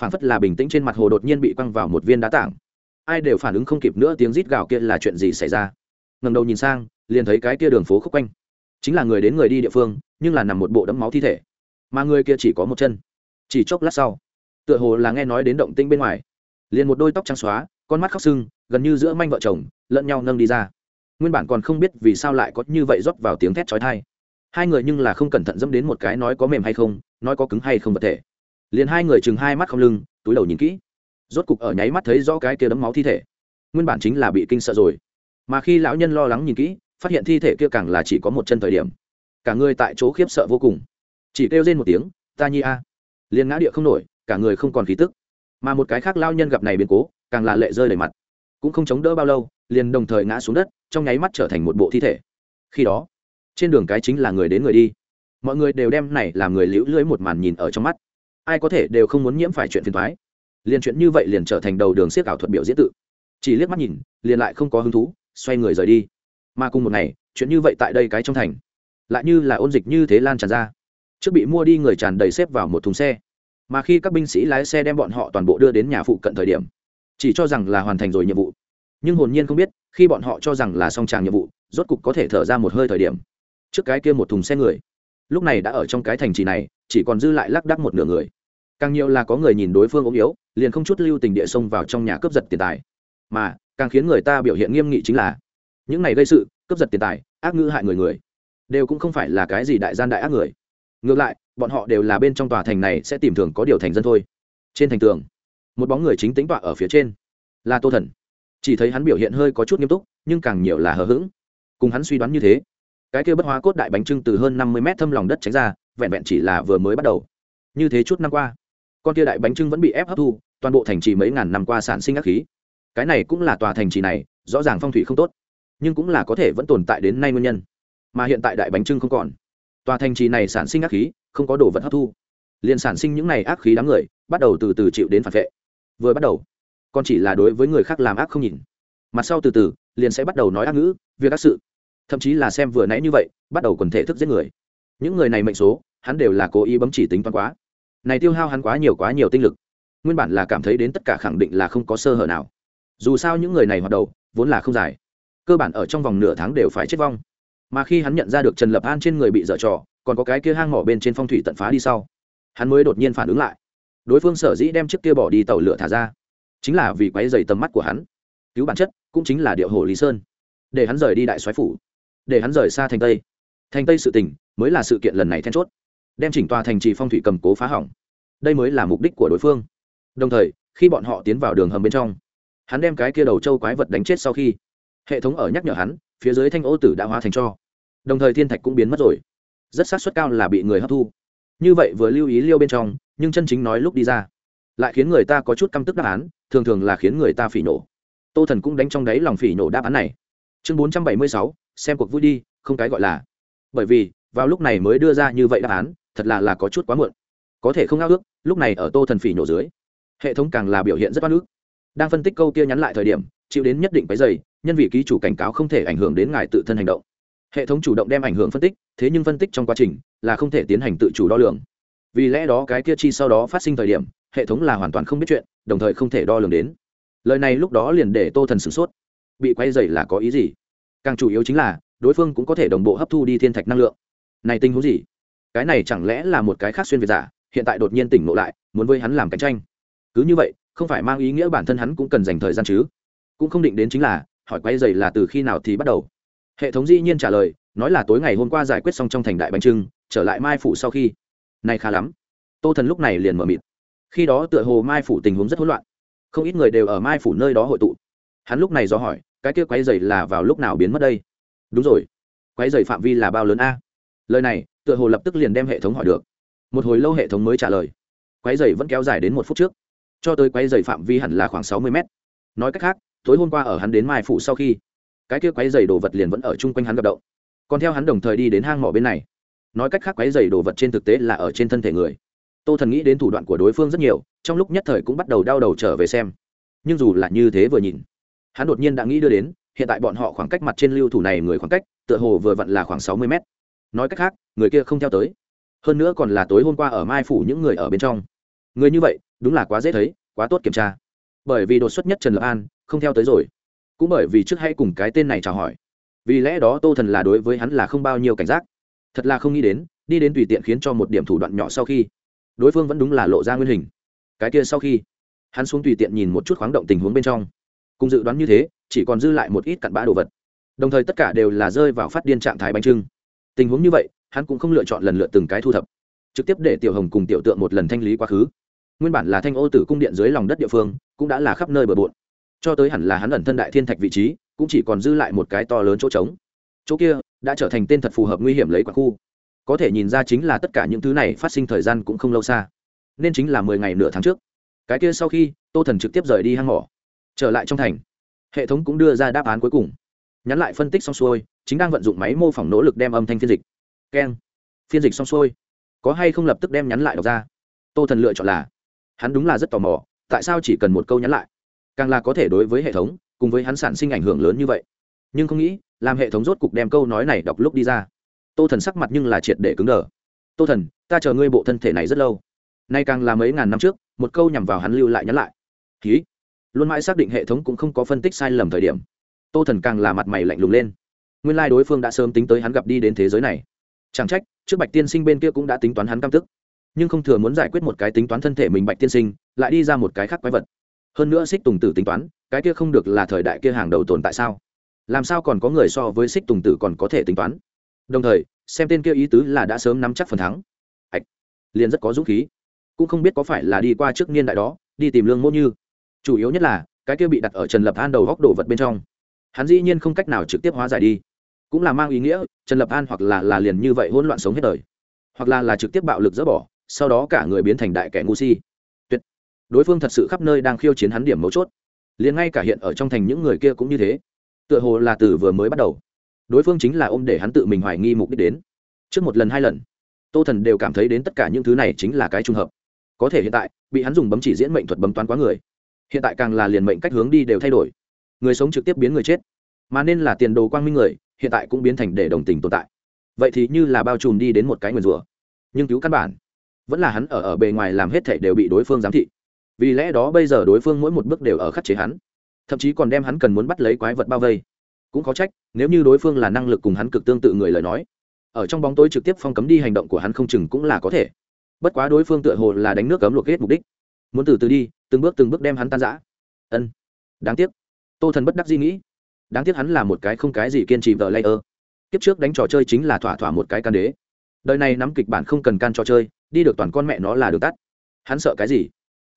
Phản phất là bình tĩnh trên mặt hồ đột nhiên bị quăng vào một viên đá tảng. Ai đều phản ứng không kịp nữa, tiếng rít gào kia là chuyện gì xảy ra? Ngầm đầu nhìn sang, liền thấy cái kia đường phố khúc quanh chính là người đến người đi địa phương, nhưng là nằm một bộ đẫm máu thi thể. Mà người kia chỉ có một chân. Chỉ chốc lát sau, tựa hồ là nghe nói đến động tinh bên ngoài. Liền một đôi tóc trắng xóa, con mắt khóc sưng, gần như giữa manh vợ chồng, lẫn nhau nâng đi ra. Nguyên bản còn không biết vì sao lại có như vậy rót vào tiếng thét trói thai hai người nhưng là không cẩn thận dẫm đến một cái nói có mềm hay không, nói có cứng hay không vật thể. Liền hai người chừng hai mắt không lưng, túi đầu nhìn kỹ. Rốt cục ở nháy mắt thấy rõ cái kia đấm máu thi thể. Nguyên bản chính là bị kinh sợ rồi. Mà khi lão nhân lo lắng nhìn kỹ phát hiện thi thể kia càng là chỉ có một chân thời điểm. Cả người tại chỗ khiếp sợ vô cùng. Chỉ kêu lên một tiếng, ta nhi a. Liền ngã địa không nổi, cả người không còn khí tức. Mà một cái khác lao nhân gặp này biến cố, càng là lệ rơi đầy mặt. Cũng không chống đỡ bao lâu, liền đồng thời ngã xuống đất, trong nháy mắt trở thành một bộ thi thể. Khi đó, trên đường cái chính là người đến người đi. Mọi người đều đem này làm người liễu lưỡi một màn nhìn ở trong mắt. Ai có thể đều không muốn nhiễm phải chuyện phiền thoái liền chuyện như vậy liền trở thành đầu đường xiết ảo thuật biểu diễn tự. Chỉ liếc mắt nhìn, liền lại không có hứng thú, xoay người rời đi mà cùng một ngày, chuyện như vậy tại đây cái trong thành, lại như là ôn dịch như thế lan tràn ra. Trước bị mua đi người tràn đầy xếp vào một thùng xe, mà khi các binh sĩ lái xe đem bọn họ toàn bộ đưa đến nhà phụ cận thời điểm, chỉ cho rằng là hoàn thành rồi nhiệm vụ. Nhưng hồn nhiên không biết, khi bọn họ cho rằng là xong tràng nhiệm vụ, rốt cục có thể thở ra một hơi thời điểm. Trước cái kia một thùng xe người, lúc này đã ở trong cái thành trì này, chỉ còn dư lại lác đắc một nửa người. Càng nhiều là có người nhìn đối phương ốm yếu, liền không chút lưu tình địa xông vào trong nhà cướp giật tiền tài. Mà, càng khiến người ta biểu hiện nghiêm nghị chính là những này gây sự, cướp giật tiền tài, ác ngữ hại người người, đều cũng không phải là cái gì đại gian đại ác người. Ngược lại, bọn họ đều là bên trong tòa thành này sẽ tìm thường có điều thành dân thôi. Trên thành tường, một bóng người chính tính tọa ở phía trên, là tô thần. Chỉ thấy hắn biểu hiện hơi có chút nghiêm túc, nhưng càng nhiều là hờ hững. Cùng hắn suy đoán như thế, cái kia bất hóa cốt đại bánh trưng từ hơn năm mươi mét thâm lòng đất tránh ra, vẹn vẹn chỉ là vừa mới bắt đầu. Như thế chút năm qua, con kia đại bánh trưng vẫn bị ép hấp thu, toàn bộ thành trì mấy ngàn năm qua sản sinh ác khí. Cái này cũng là tòa thành trì này, rõ ràng phong thủy không tốt nhưng cũng là có thể vẫn tồn tại đến nay nguyên nhân. Mà hiện tại đại bánh trưng không còn. Tòa thành trì này sản sinh ác khí, không có đồ vật hấp thu. Liền sản sinh những này ác khí đám người, bắt đầu từ từ chịu đến phản vệ. Vừa bắt đầu, còn chỉ là đối với người khác làm ác không nhìn. Mặt sau từ từ, liền sẽ bắt đầu nói ác ngữ, việc ác sự. Thậm chí là xem vừa nãy như vậy, bắt đầu quần thể thức giết người. Những người này mệnh số, hắn đều là cố ý bấm chỉ tính toán quá. Này tiêu hao hắn quá nhiều quá nhiều tinh lực. Nguyên bản là cảm thấy đến tất cả khẳng định là không có sơ hở nào. Dù sao những người này hoạt đầu, vốn là không dài cơ bản ở trong vòng nửa tháng đều phải chết vong. Mà khi hắn nhận ra được trần lập an trên người bị dở trò, còn có cái kia hang mỏ bên trên phong thủy tận phá đi sau, hắn mới đột nhiên phản ứng lại. Đối phương sở dĩ đem chiếc kia bỏ đi tàu lửa thả ra, chính là vì quáy dày tầm mắt của hắn. Cứu bản chất cũng chính là điệu hồ lý sơn. Để hắn rời đi đại soái phủ, để hắn rời xa thành tây. Thành tây sự tình mới là sự kiện lần này then chốt, đem chỉnh tòa thành trì phong thủy cầm cố phá hỏng. Đây mới là mục đích của đối phương. Đồng thời, khi bọn họ tiến vào đường hầm bên trong, hắn đem cái kia đầu trâu quái vật đánh chết sau khi hệ thống ở nhắc nhở hắn, phía dưới thanh ô tử đã hóa thành cho. Đồng thời thiên thạch cũng biến mất rồi. Rất sát suất cao là bị người hấp thu. Như vậy vừa lưu ý liêu bên trong, nhưng chân chính nói lúc đi ra. Lại khiến người ta có chút căm tức đáp án, thường thường là khiến người ta phỉ nổ tô thần cũng đánh trong đáy lòng phỉ nổ đáp án này. Chương bốn trăm bảy mươi sáu, xem cuộc vui đi, không cái gọi là. Bởi vì, vào lúc này mới đưa ra như vậy đáp án, thật là là có chút quá muộn. Có thể không ao ước, lúc này ở tô thần phỉ nổ dưới, hệ thống càng là biểu hiện rất oan ức. Đang phân tích câu kia nhắn lại thời điểm chịu đến nhất định cái dày, nhân vị ký chủ cảnh cáo không thể ảnh hưởng đến ngài tự thân hành động. Hệ thống chủ động đem ảnh hưởng phân tích, thế nhưng phân tích trong quá trình là không thể tiến hành tự chủ đo lường. Vì lẽ đó cái kia chi sau đó phát sinh thời điểm, hệ thống là hoàn toàn không biết chuyện, đồng thời không thể đo lường đến. Lời này lúc đó liền để tô thần sửng sốt. Bị quay dày là có ý gì? Càng chủ yếu chính là, đối phương cũng có thể đồng bộ hấp thu đi thiên thạch năng lượng. Này tình huống gì? Cái này chẳng lẽ là một cái khác xuyên việt giả, hiện tại đột nhiên tỉnh ngộ lại, muốn với hắn làm cạnh tranh. Cứ như vậy, không phải mang ý nghĩa bản thân hắn cũng cần dành thời gian chứ? Cũng không định đến chính là, hỏi quay dày là từ khi nào thì bắt đầu. Hệ thống dĩ nhiên trả lời, nói là tối ngày hôm qua giải quyết xong trong thành đại bánh trưng, trở lại mai phủ sau khi. Này khá lắm. Tô thần lúc này liền mở mịt. Khi đó tựa hồ mai phủ tình huống rất hỗn loạn. Không ít người đều ở mai phủ nơi đó hội tụ. Hắn lúc này do hỏi, cái kia quái dày là vào lúc nào biến mất đây? Đúng rồi. Quái dày phạm vi là bao lớn a? Lời này, tựa hồ lập tức liền đem hệ thống hỏi được. Một hồi lâu hệ thống mới trả lời. Quái dày vẫn kéo dài đến một phút trước. Cho tới quái dày phạm vi hẳn là khoảng sáu mươi mét. Nói cách khác tối hôm qua ở hắn đến mai phủ sau khi, cái kia quái dày đồ vật liền vẫn ở chung quanh hắn gặp động. Còn theo hắn đồng thời đi đến hang mỏ bên này. Nói cách khác, quái dày đồ vật trên thực tế là ở trên thân thể người. Tô thần nghĩ đến thủ đoạn của đối phương rất nhiều, trong lúc nhất thời cũng bắt đầu đau đầu trở về xem. Nhưng dù là như thế vừa nhìn, hắn đột nhiên đã nghĩ đưa đến, hiện tại bọn họ khoảng cách mặt trên lưu thủ này người khoảng cách, tựa hồ vừa vặn là khoảng sáu mươi mét. Nói cách khác, người kia không theo tới. Hơn nữa còn là tối hôm qua ở mai phủ những người ở bên trong. Người như vậy, đúng là quá dễ thấy, quá tốt kiểm tra. Bởi vì đột xuất nhất trần lập an không theo tới rồi. Cũng bởi vì trước hay cùng cái tên này chào hỏi. Vì lẽ đó tô thần là đối với hắn là không bao nhiêu cảnh giác. Thật là không nghĩ đến, đi đến tùy tiện khiến cho một điểm thủ đoạn nhỏ sau khi, đối phương vẫn đúng là lộ ra nguyên hình. Cái kia sau khi, hắn xuống tùy tiện nhìn một chút khoáng động tình huống bên trong. Cùng dự đoán như thế, chỉ còn dư lại một ít cặn bã đồ vật. Đồng thời tất cả đều là rơi vào phát điên trạng thái bánh trưng. Tình huống như vậy, hắn cũng không lựa chọn lần lượt từng cái thu thập. Trực tiếp để tiểu hồng cùng tiểu tượng một lần thanh lý quá khứ. Nguyên bản là thanh ô tử cung điện dưới lòng đất địa phương, cũng đã là khắp nơi bờ bộn cho tới hẳn là hắn ẩn thân đại thiên thạch vị trí, cũng chỉ còn dư lại một cái to lớn chỗ trống. Chỗ kia đã trở thành tên thật phù hợp nguy hiểm lấy quả khu. Có thể nhìn ra chính là tất cả những thứ này phát sinh thời gian cũng không lâu xa. Nên chính là mười ngày nửa tháng trước. Cái kia sau khi, tô thần trực tiếp rời đi hang mỏ, trở lại trong thành. Hệ thống cũng đưa ra đáp án cuối cùng. Nhắn lại phân tích xong xuôi, chính đang vận dụng máy mô phỏng nỗ lực đem âm thanh phiên dịch. Keng. Phiên dịch xong xuôi. Có hay không lập tức đem nhắn lại đọc ra? Tô thần lựa chọn là, hắn đúng là rất tò mò, tại sao chỉ cần một câu nhắn lại? Càng là có thể đối với hệ thống, cùng với hắn sản sinh ảnh hưởng lớn như vậy. Nhưng không nghĩ, làm hệ thống rốt cục đem câu nói này đọc lúc đi ra. Tô thần sắc mặt nhưng là triệt để cứng đờ. Tô thần, ta chờ ngươi bộ thân thể này rất lâu. Nay càng là mấy ngàn năm trước, một câu nhằm vào hắn lưu lại nhắn lại. Ký. Luôn mãi xác định hệ thống cũng không có phân tích sai lầm thời điểm, tô thần càng là mặt mày lạnh lùng lên. Nguyên lai đối phương đã sớm tính tới hắn gặp đi đến thế giới này. Chẳng trách, trước bạch tiên sinh bên kia cũng đã tính toán hắn cam tức. Nhưng không thừa muốn giải quyết một cái tính toán thân thể mình bạch tiên sinh, lại đi ra một cái khác quái vật hơn nữa xích tùng tử tính toán, cái kia không được là thời đại kia hàng đầu tồn tại sao? Làm sao còn có người so với xích tùng tử còn có thể tính toán? Đồng thời, xem tên kia ý tứ là đã sớm nắm chắc phần thắng. Ạch liền rất có dũng khí. Cũng không biết có phải là đi qua trước niên đại đó, đi tìm lương mô như. Chủ yếu nhất là, cái kia bị đặt ở trần lập an đầu góc đồ vật bên trong. Hắn dĩ nhiên không cách nào trực tiếp hóa giải đi. Cũng là mang ý nghĩa, trần lập an hoặc là là liền như vậy hỗn loạn sống hết đời. Hoặc là là trực tiếp bạo lực dỡ bỏ, sau đó cả người biến thành đại kẻ ngu si đối phương thật sự khắp nơi đang khiêu chiến hắn điểm mấu chốt. Liền ngay cả hiện ở trong thành những người kia cũng như thế. Tựa hồ là từ vừa mới bắt đầu, đối phương chính là ôm để hắn tự mình hoài nghi mục đích đến. Trước một lần, hai lần, tô thần đều cảm thấy đến tất cả những thứ này chính là cái trùng hợp. Có thể hiện tại, bị hắn dùng bấm chỉ diễn mệnh thuật bấm toán quá người. Hiện tại càng là liền mệnh cách hướng đi đều thay đổi. Người sống trực tiếp biến người chết. Mà nên là tiền đồ quang minh người, hiện tại cũng biến thành để đồng tình tồn tại. Vậy thì như là bao trùm đi đến một cái nguyền rủa. Nhưng cứu căn bản, vẫn là hắn ở ở bề ngoài làm hết thể đều bị đối phương giám thị vì lẽ đó bây giờ đối phương mỗi một bước đều ở khắc chế hắn. Thậm chí còn đem hắn cần muốn bắt lấy quái vật bao vây. Cũng có trách, nếu như đối phương là năng lực cùng hắn cực tương tự người lời nói, ở trong bóng tối trực tiếp phong cấm đi hành động của hắn không chừng cũng là có thể. Bất quá đối phương tựa hồ là đánh nước cấm luộc hết mục đích. Muốn từ từ đi, từng bước từng bước đem hắn tan giã ân. Đáng tiếc. Tô thần bất đắc dĩ nghĩ. Đáng tiếc hắn là một cái không cái gì kiên trì vờ layer. Kiếp trước đánh trò chơi chính là thỏa thỏa một cái can đế. Đời này nắm kịch bản không cần can trò chơi, đi được toàn con mẹ nó là được tắt. Hắn sợ cái gì?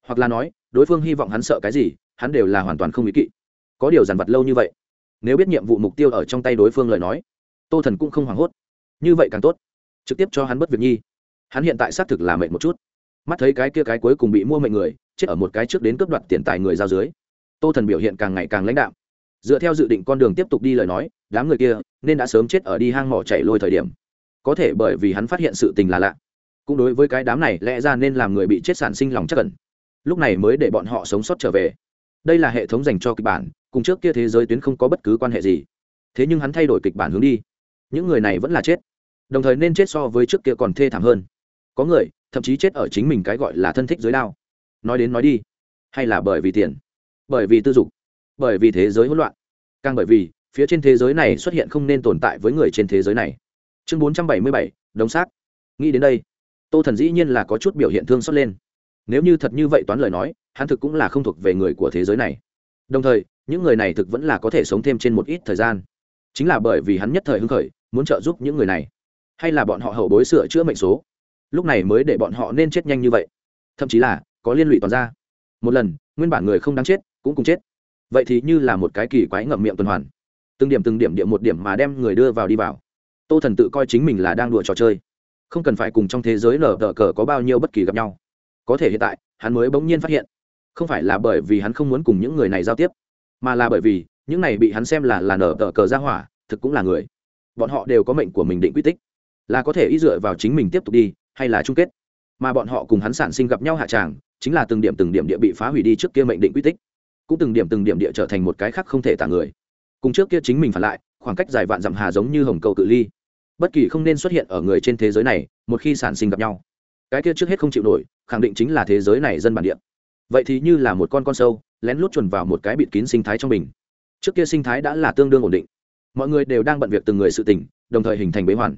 Hoặc là nói, đối phương hy vọng hắn sợ cái gì, hắn đều là hoàn toàn không ý kỵ. Có điều dằn vặt lâu như vậy, nếu biết nhiệm vụ mục tiêu ở trong tay đối phương lời nói, tô thần cũng không hoảng hốt. Như vậy càng tốt, trực tiếp cho hắn bất việc nhi. Hắn hiện tại xác thực là mệt một chút. Mắt thấy cái kia cái cuối cùng bị mua mệnh người, chết ở một cái trước đến cướp đoạt tiền tài người giao dưới, tô thần biểu hiện càng ngày càng lãnh đạo dựa theo dự định con đường tiếp tục đi lời nói, đám người kia nên đã sớm chết ở đi hang mỏ chạy lôi thời điểm. Có thể bởi vì hắn phát hiện sự tình là lạ, cũng đối với cái đám này lẽ ra nên làm người bị chết sản sinh lòng chắc cẩn lúc này mới để bọn họ sống sót trở về. Đây là hệ thống dành cho kịch bản, cùng trước kia thế giới tuyến không có bất cứ quan hệ gì. Thế nhưng hắn thay đổi kịch bản hướng đi. Những người này vẫn là chết. Đồng thời nên chết so với trước kia còn thê thảm hơn. Có người, thậm chí chết ở chính mình cái gọi là thân thích dưới đao. Nói đến nói đi. Hay là bởi vì tiền? Bởi vì tư dục? Bởi vì thế giới hỗn loạn? Càng bởi vì, phía trên thế giới này xuất hiện không nên tồn tại với người trên thế giới này. Chương bốn trăm bảy mươi bảy, đống xác. Nghĩ đến đây, tô thần dĩ nhiên là có chút biểu hiện thương xót lên nếu như thật như vậy toán lời nói, hắn thực cũng là không thuộc về người của thế giới này. Đồng thời, những người này thực vẫn là có thể sống thêm trên một ít thời gian. Chính là bởi vì hắn nhất thời hưng khởi, muốn trợ giúp những người này. Hay là bọn họ hậu bối sửa chữa mệnh số. Lúc này mới để bọn họ nên chết nhanh như vậy. Thậm chí là, có liên lụy toàn ra. Một lần, nguyên bản người không đáng chết, cũng cùng chết. Vậy thì như là một cái kỳ quái ngậm miệng tuần hoàn. Từng điểm từng điểm điểm một điểm mà đem người đưa vào đi vào. Tô thần tự coi chính mình là đang đùa trò chơi. Không cần phải cùng trong thế giới lờ đờ cờ có bao nhiêu bất kỳ gặp nhau có thể hiện tại, hắn mới bỗng nhiên phát hiện. Không phải là bởi vì hắn không muốn cùng những người này giao tiếp, mà là bởi vì những này bị hắn xem là là nở tờ cờ ra hỏa, thực cũng là người. Bọn họ đều có mệnh của mình định quy tích. Là có thể ý dựa vào chính mình tiếp tục đi, hay là chung kết. Mà bọn họ cùng hắn sản sinh gặp nhau hạ tràng, chính là từng điểm từng điểm địa bị phá hủy đi trước kia mệnh định quy tích. Cũng từng điểm từng điểm địa trở thành một cái khác không thể tả người. Cùng trước kia chính mình phản lại, khoảng cách dài vạn dặm hà giống như hồng cầu cự ly. Bất kỳ không nên xuất hiện ở người trên thế giới này, một khi sản sinh gặp nhau, cái kia trước hết không chịu nổi khẳng định chính là thế giới này dân bản địa. Vậy thì như là một con con sâu, lén lút chuồn vào một cái bịt kín sinh thái trong mình. Trước kia sinh thái đã là tương đương ổn định. Mọi người đều đang bận việc từng người sự tỉnh đồng thời hình thành bế hoàn.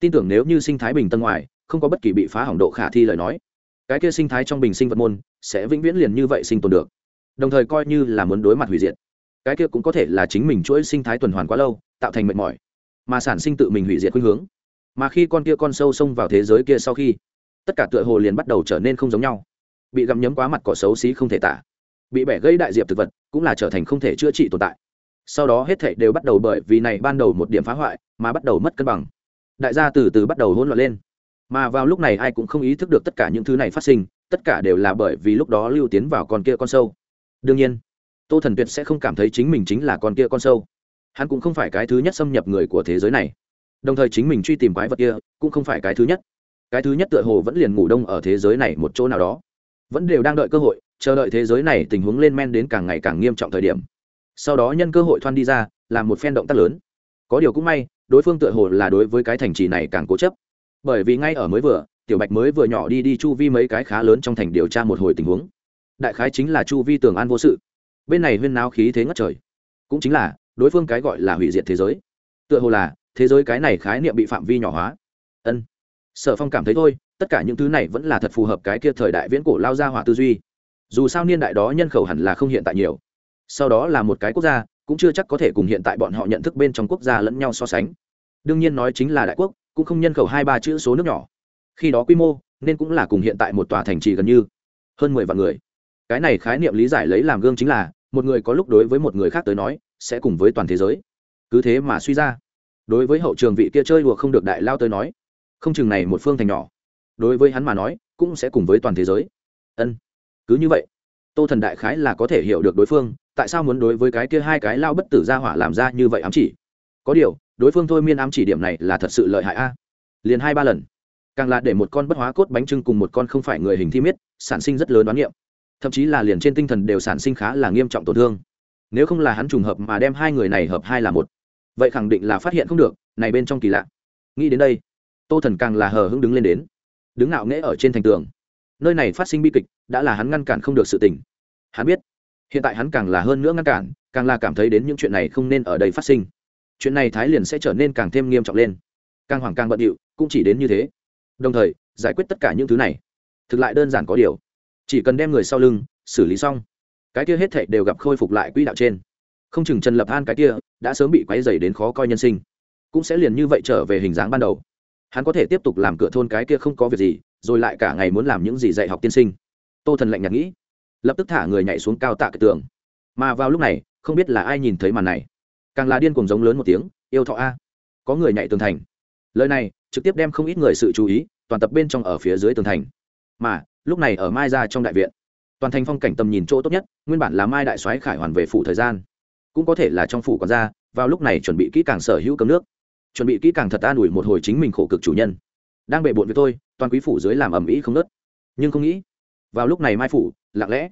Tin tưởng nếu như sinh thái bình tân ngoài, không có bất kỳ bị phá hỏng độ khả thi lời nói, cái kia sinh thái trong bình sinh vật môn sẽ vĩnh viễn liền như vậy sinh tồn được. Đồng thời coi như là muốn đối mặt hủy diệt, cái kia cũng có thể là chính mình chuỗi sinh thái tuần hoàn quá lâu, tạo thành mệt mỏi, mà sản sinh tự mình hủy diệt khuynh hướng. Mà khi con kia con sâu xông vào thế giới kia sau khi tất cả tựa hồ liền bắt đầu trở nên không giống nhau. Bị gặm nhấm quá mặt cỏ xấu xí không thể tả. Bị bẻ gây đại diệp thực vật cũng là trở thành không thể chữa trị tồn tại. Sau đó hết thảy đều bắt đầu bởi vì này ban đầu một điểm phá hoại mà bắt đầu mất cân bằng. Đại gia từ từ bắt đầu hỗn loạn lên. Mà vào lúc này ai cũng không ý thức được tất cả những thứ này phát sinh, tất cả đều là bởi vì lúc đó lưu tiến vào con kia con sâu. Đương nhiên, tô thần tuyệt sẽ không cảm thấy chính mình chính là con kia con sâu. Hắn cũng không phải cái thứ nhất xâm nhập người của thế giới này. Đồng thời chính mình truy tìm quái vật kia cũng không phải cái thứ nhất cái thứ nhất tựa hồ vẫn liền ngủ đông ở thế giới này một chỗ nào đó. Vẫn đều đang đợi cơ hội, chờ đợi thế giới này tình huống lên men đến càng ngày càng nghiêm trọng thời điểm. Sau đó nhân cơ hội thoan đi ra, làm một phen động tác lớn. Có điều cũng may, đối phương tựa hồ là đối với cái thành trì này càng cố chấp. Bởi vì ngay ở mới vừa, tiểu bạch mới vừa nhỏ đi đi chu vi mấy cái khá lớn trong thành điều tra một hồi tình huống. Đại khái chính là chu vi tường an vô sự. Bên này huyên náo khí thế ngất trời. Cũng chính là, đối phương cái gọi là hủy diệt thế giới. Tựa hồ là, thế giới cái này khái niệm bị phạm vi nhỏ hóa. Ân sở phong cảm thấy thôi, tất cả những thứ này vẫn là thật phù hợp cái kia thời đại viễn cổ lao ra hỏa tư duy. Dù sao niên đại đó nhân khẩu hẳn là không hiện tại nhiều. Sau đó là một cái quốc gia, cũng chưa chắc có thể cùng hiện tại bọn họ nhận thức bên trong quốc gia lẫn nhau so sánh. Đương nhiên nói chính là đại quốc, cũng không nhân khẩu hai ba chữ số nước nhỏ. Khi đó quy mô, nên cũng là cùng hiện tại một tòa thành trì gần như. Hơn mười vạn người. Cái này khái niệm lý giải lấy làm gương chính là, một người có lúc đối với một người khác tới nói, sẽ cùng với toàn thế giới. Cứ thế mà suy ra. Đối với hậu trường vị kia chơi đùa không được đại lao tới nói không chừng này một phương thành nhỏ. Đối với hắn mà nói, cũng sẽ cùng với toàn thế giới. Ân, cứ như vậy, tô thần đại khái là có thể hiểu được đối phương, tại sao muốn đối với cái kia hai cái lao bất tử ra hỏa làm ra như vậy ám chỉ. Có điều, đối phương thôi miên ám chỉ điểm này là thật sự lợi hại a. Liền hai ba lần. Càng là để một con bất hóa cốt bánh trưng cùng một con không phải người hình thi miết, sản sinh rất lớn đoán niệm. Thậm chí là liền trên tinh thần đều sản sinh khá là nghiêm trọng tổn thương. Nếu không là hắn trùng hợp mà đem hai người này hợp hai là một, vậy khẳng định là phát hiện không được, này bên trong kỳ lạ. Nghĩ đến đây tô thần càng là hờ hững đứng lên đến. Đứng ngạo nghễ ở trên thành tường. Nơi này phát sinh bi kịch, đã là hắn ngăn cản không được sự tình. Hắn biết, hiện tại hắn càng là hơn nữa ngăn cản, càng là cảm thấy đến những chuyện này không nên ở đây phát sinh. Chuyện này thái liền sẽ trở nên càng thêm nghiêm trọng lên. Càng hoảng càng bận điệu, cũng chỉ đến như thế. Đồng thời, giải quyết tất cả những thứ này. Thực lại đơn giản có điều. Chỉ cần đem người sau lưng, xử lý xong. Cái kia hết thệ đều gặp khôi phục lại quỹ đạo trên. Không chừng trần lập an cái kia, đã sớm bị quấy dày đến khó coi nhân sinh. Cũng sẽ liền như vậy trở về hình dáng ban đầu hắn có thể tiếp tục làm cửa thôn cái kia không có việc gì, rồi lại cả ngày muốn làm những gì dạy học tiên sinh. Tô thần lạnh nhạt nghĩ, lập tức thả người nhảy xuống cao tạ cái tường. Mà vào lúc này, không biết là ai nhìn thấy màn này. Càng là điên cuồng giống lớn một tiếng, yêu thọ a, có người nhảy tường thành. Lời này, trực tiếp đem không ít người sự chú ý, toàn tập bên trong ở phía dưới tường thành. Mà, lúc này ở mai ra trong đại viện, toàn thành phong cảnh tầm nhìn chỗ tốt nhất, nguyên bản là mai đại soái khải hoàn về phủ thời gian. Cũng có thể là trong phủ còn ra, vào lúc này chuẩn bị kỹ càng sở hữu cấm nước chuẩn bị kỹ càng thật an ủi một hồi chính mình khổ cực chủ nhân. Đang bệ bộn với tôi, toàn quý phủ dưới làm ầm ĩ không nớt nhưng không nghĩ, vào lúc này mai phủ, lặng lẽ,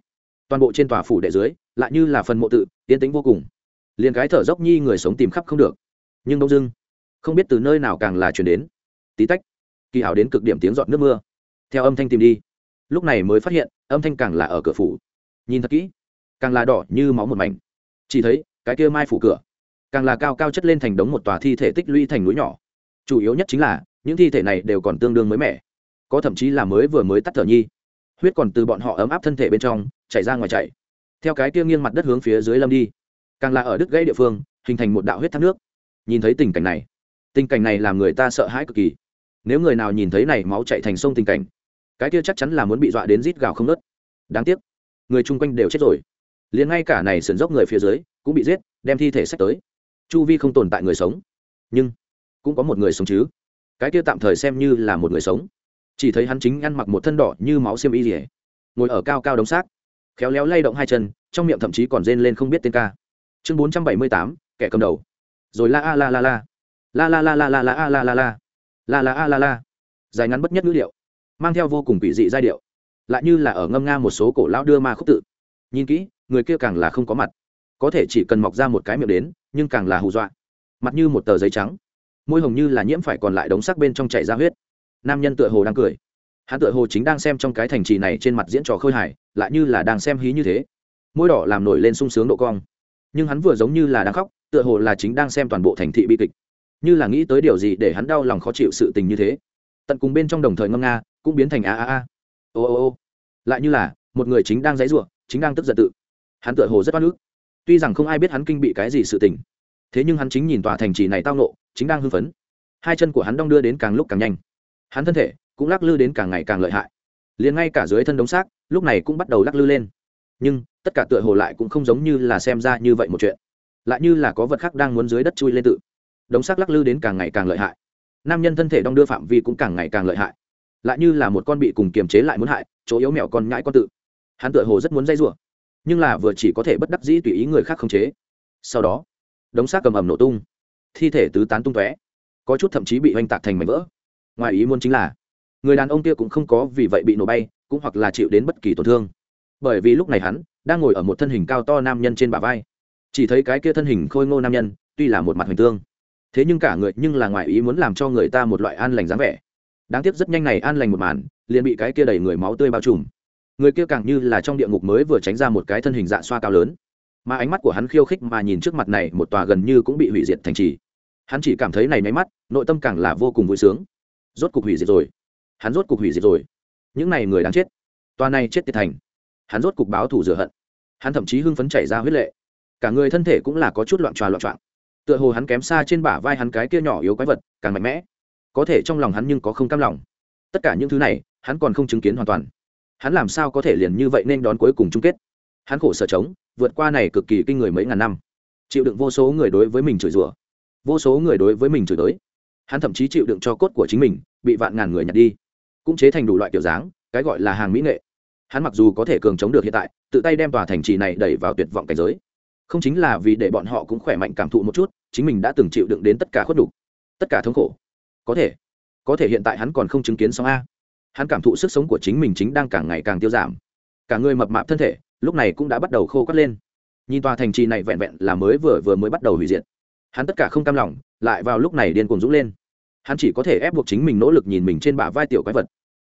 toàn bộ trên tòa phủ đệ dưới, lại như là phần mộ tự tiến tính vô cùng. Liền cái thở dốc nhi người sống tìm khắp không được. Nhưng đông dưng, không biết từ nơi nào càng là chuyển đến. Tí tách, kỳ hảo đến cực điểm tiếng giọt nước mưa. Theo âm thanh tìm đi. Lúc này mới phát hiện, âm thanh càng là ở cửa phủ. Nhìn thật kỹ, càng là đỏ như máu một mảnh. Chỉ thấy, cái kia mai phủ cửa càng là cao cao chất lên thành đống một tòa thi thể tích lũy thành núi nhỏ. Chủ yếu nhất chính là, những thi thể này đều còn tương đương mới mẻ. Có thậm chí là mới vừa mới tắt thở nhi. Huyết còn từ bọn họ ấm áp thân thể bên trong, chảy ra ngoài chảy. Theo cái kia nghiêng mặt đất hướng phía dưới lâm đi. Càng là ở đứt gãy địa phương, hình thành một đạo huyết thác nước. Nhìn thấy tình cảnh này, tình cảnh này làm người ta sợ hãi cực kỳ. Nếu người nào nhìn thấy này máu chạy thành sông tình cảnh, cái kia chắc chắn là muốn bị dọa đến rít gào không nớt đáng tiếc, người chung quanh đều chết rồi. Liền ngay cả này sườn dốc người phía dưới cũng bị giết, đem thi thể sách tới chu vi không tồn tại người sống. Nhưng, cũng có một người sống chứ. Cái kia tạm thời xem như là một người sống. Chỉ thấy hắn chính ăn mặc một thân đỏ như máu xiêm y rỉa ngồi ở cao cao đống xác, khéo léo lay động hai chân, trong miệng thậm chí còn rên lên không biết tên ca. Chương bốn trăm bảy mươi tám, kẻ cầm đầu. Rồi la a la la la. La la la la la la a la la la. La la a la la. Dài ngắn bất nhất ngữ điệu, mang theo vô cùng quỷ dị giai điệu, lại như là ở ngâm nga một số cổ lão đưa ma khúc tự. Nhìn kỹ, người kia càng là không có mặt có thể chỉ cần mọc ra một cái miệng đến, nhưng càng là hù dọa. Mặt như một tờ giấy trắng. Môi hồng như là nhiễm phải còn lại đống sắc bên trong chảy ra huyết. Nam nhân tựa hồ đang cười. Hắn tựa hồ chính đang xem trong cái thành trì này trên mặt diễn trò khơi hài, lại như là đang xem hí như thế. Môi đỏ làm nổi lên sung sướng độ cong. Nhưng hắn vừa giống như là đang khóc, tựa hồ là chính đang xem toàn bộ thành thị bi kịch. Như là nghĩ tới điều gì để hắn đau lòng khó chịu sự tình như thế. Tận cùng bên trong đồng thời ngâm nga, cũng biến thành a a a. Ô ô ô. Lại như là, một người chính đang dãy ruộng chính đang tức giận tự. Hắn tựa hồ rất oan ức tuy rằng không ai biết hắn kinh bị cái gì sự tình, thế nhưng hắn chính nhìn tòa thành trì này tao nộ chính đang hưng phấn. Hai chân của hắn đong đưa đến càng lúc càng nhanh. Hắn thân thể cũng lắc lư đến càng ngày càng lợi hại. Liền ngay cả dưới thân đống xác, lúc này cũng bắt đầu lắc lư lên. Nhưng, tất cả tựa hồ lại cũng không giống như là xem ra như vậy một chuyện. Lại như là có vật khác đang muốn dưới đất chui lên tự. Đống xác lắc lư đến càng ngày càng lợi hại. Nam nhân thân thể đong đưa phạm vi cũng càng ngày càng lợi hại. Lại như là một con bị cùng kiềm chế lại muốn hại, chỗ yếu mẹo con nhãi con tự. Hắn tựa hồ rất muốn dây rủa nhưng là vừa chỉ có thể bất đắc dĩ tùy ý người khác khống chế. Sau đó, đống xác cầm ẩm nổ tung, thi thể tứ tán tung tóe, có chút thậm chí bị oanh tạc thành mảnh vỡ. Ngoài ý muốn chính là, người đàn ông kia cũng không có vì vậy bị nổ bay, cũng hoặc là chịu đến bất kỳ tổn thương. Bởi vì lúc này hắn đang ngồi ở một thân hình cao to nam nhân trên bả vai. Chỉ thấy cái kia thân hình khôi ngô nam nhân, tuy là một mặt hoành tương, thế nhưng cả người nhưng là ngoài ý muốn làm cho người ta một loại an lành dáng vẻ. Đáng tiếc rất nhanh này an lành một màn, liền bị cái kia đầy người máu tươi bao trùm người kia càng như là trong địa ngục mới vừa tránh ra một cái thân hình dạ xoa cao lớn. Mà ánh mắt của hắn khiêu khích mà nhìn trước mặt này một tòa gần như cũng bị hủy diệt thành trì. Hắn chỉ cảm thấy này nháy mắt, nội tâm càng là vô cùng vui sướng. Rốt cục hủy diệt rồi. Hắn rốt cục hủy diệt rồi. Những này người đáng chết. Tòa này chết tiệt thành. Hắn rốt cục báo thù rửa hận. Hắn thậm chí hưng phấn chảy ra huyết lệ. Cả người thân thể cũng là có chút loạn tròa loạn trọng tựa hồ hắn kém xa trên bả vai hắn cái kia nhỏ yếu quái vật, càng mạnh mẽ. Có thể trong lòng hắn nhưng có không cam lòng. Tất cả những thứ này, hắn còn không chứng kiến hoàn toàn hắn làm sao có thể liền như vậy nên đón cuối cùng chung kết? Hắn khổ sở chống, vượt qua này cực kỳ kinh người mấy ngàn năm. Chịu đựng vô số người đối với mình chửi rủa vô số người đối với mình chửi tới hắn thậm chí chịu đựng cho cốt của chính mình bị vạn ngàn người nhặt đi. Cũng chế thành đủ loại kiểu dáng cái gọi là hàng mỹ nghệ. Hắn mặc dù có thể cường chống được hiện tại tự tay đem tòa thành trì này đẩy vào tuyệt vọng cảnh giới. Không chính là vì để bọn họ cũng khỏe mạnh cảm thụ một chút chính mình đã từng chịu đựng đến tất cả khuất đủ tất cả thống khổ. Có thể có thể hiện tại hắn còn không chứng kiến xong a hắn cảm thụ sức sống của chính mình chính đang càng ngày càng tiêu giảm. Cả người mập mạp thân thể, lúc này cũng đã bắt đầu khô cắt lên. Nhìn tòa thành trì này vẹn vẹn là mới vừa vừa mới bắt đầu hủy diệt. Hắn tất cả không cam lòng, lại vào lúc này điên cuồng dũng lên. Hắn chỉ có thể ép buộc chính mình nỗ lực nhìn mình trên bả vai tiểu quái vật.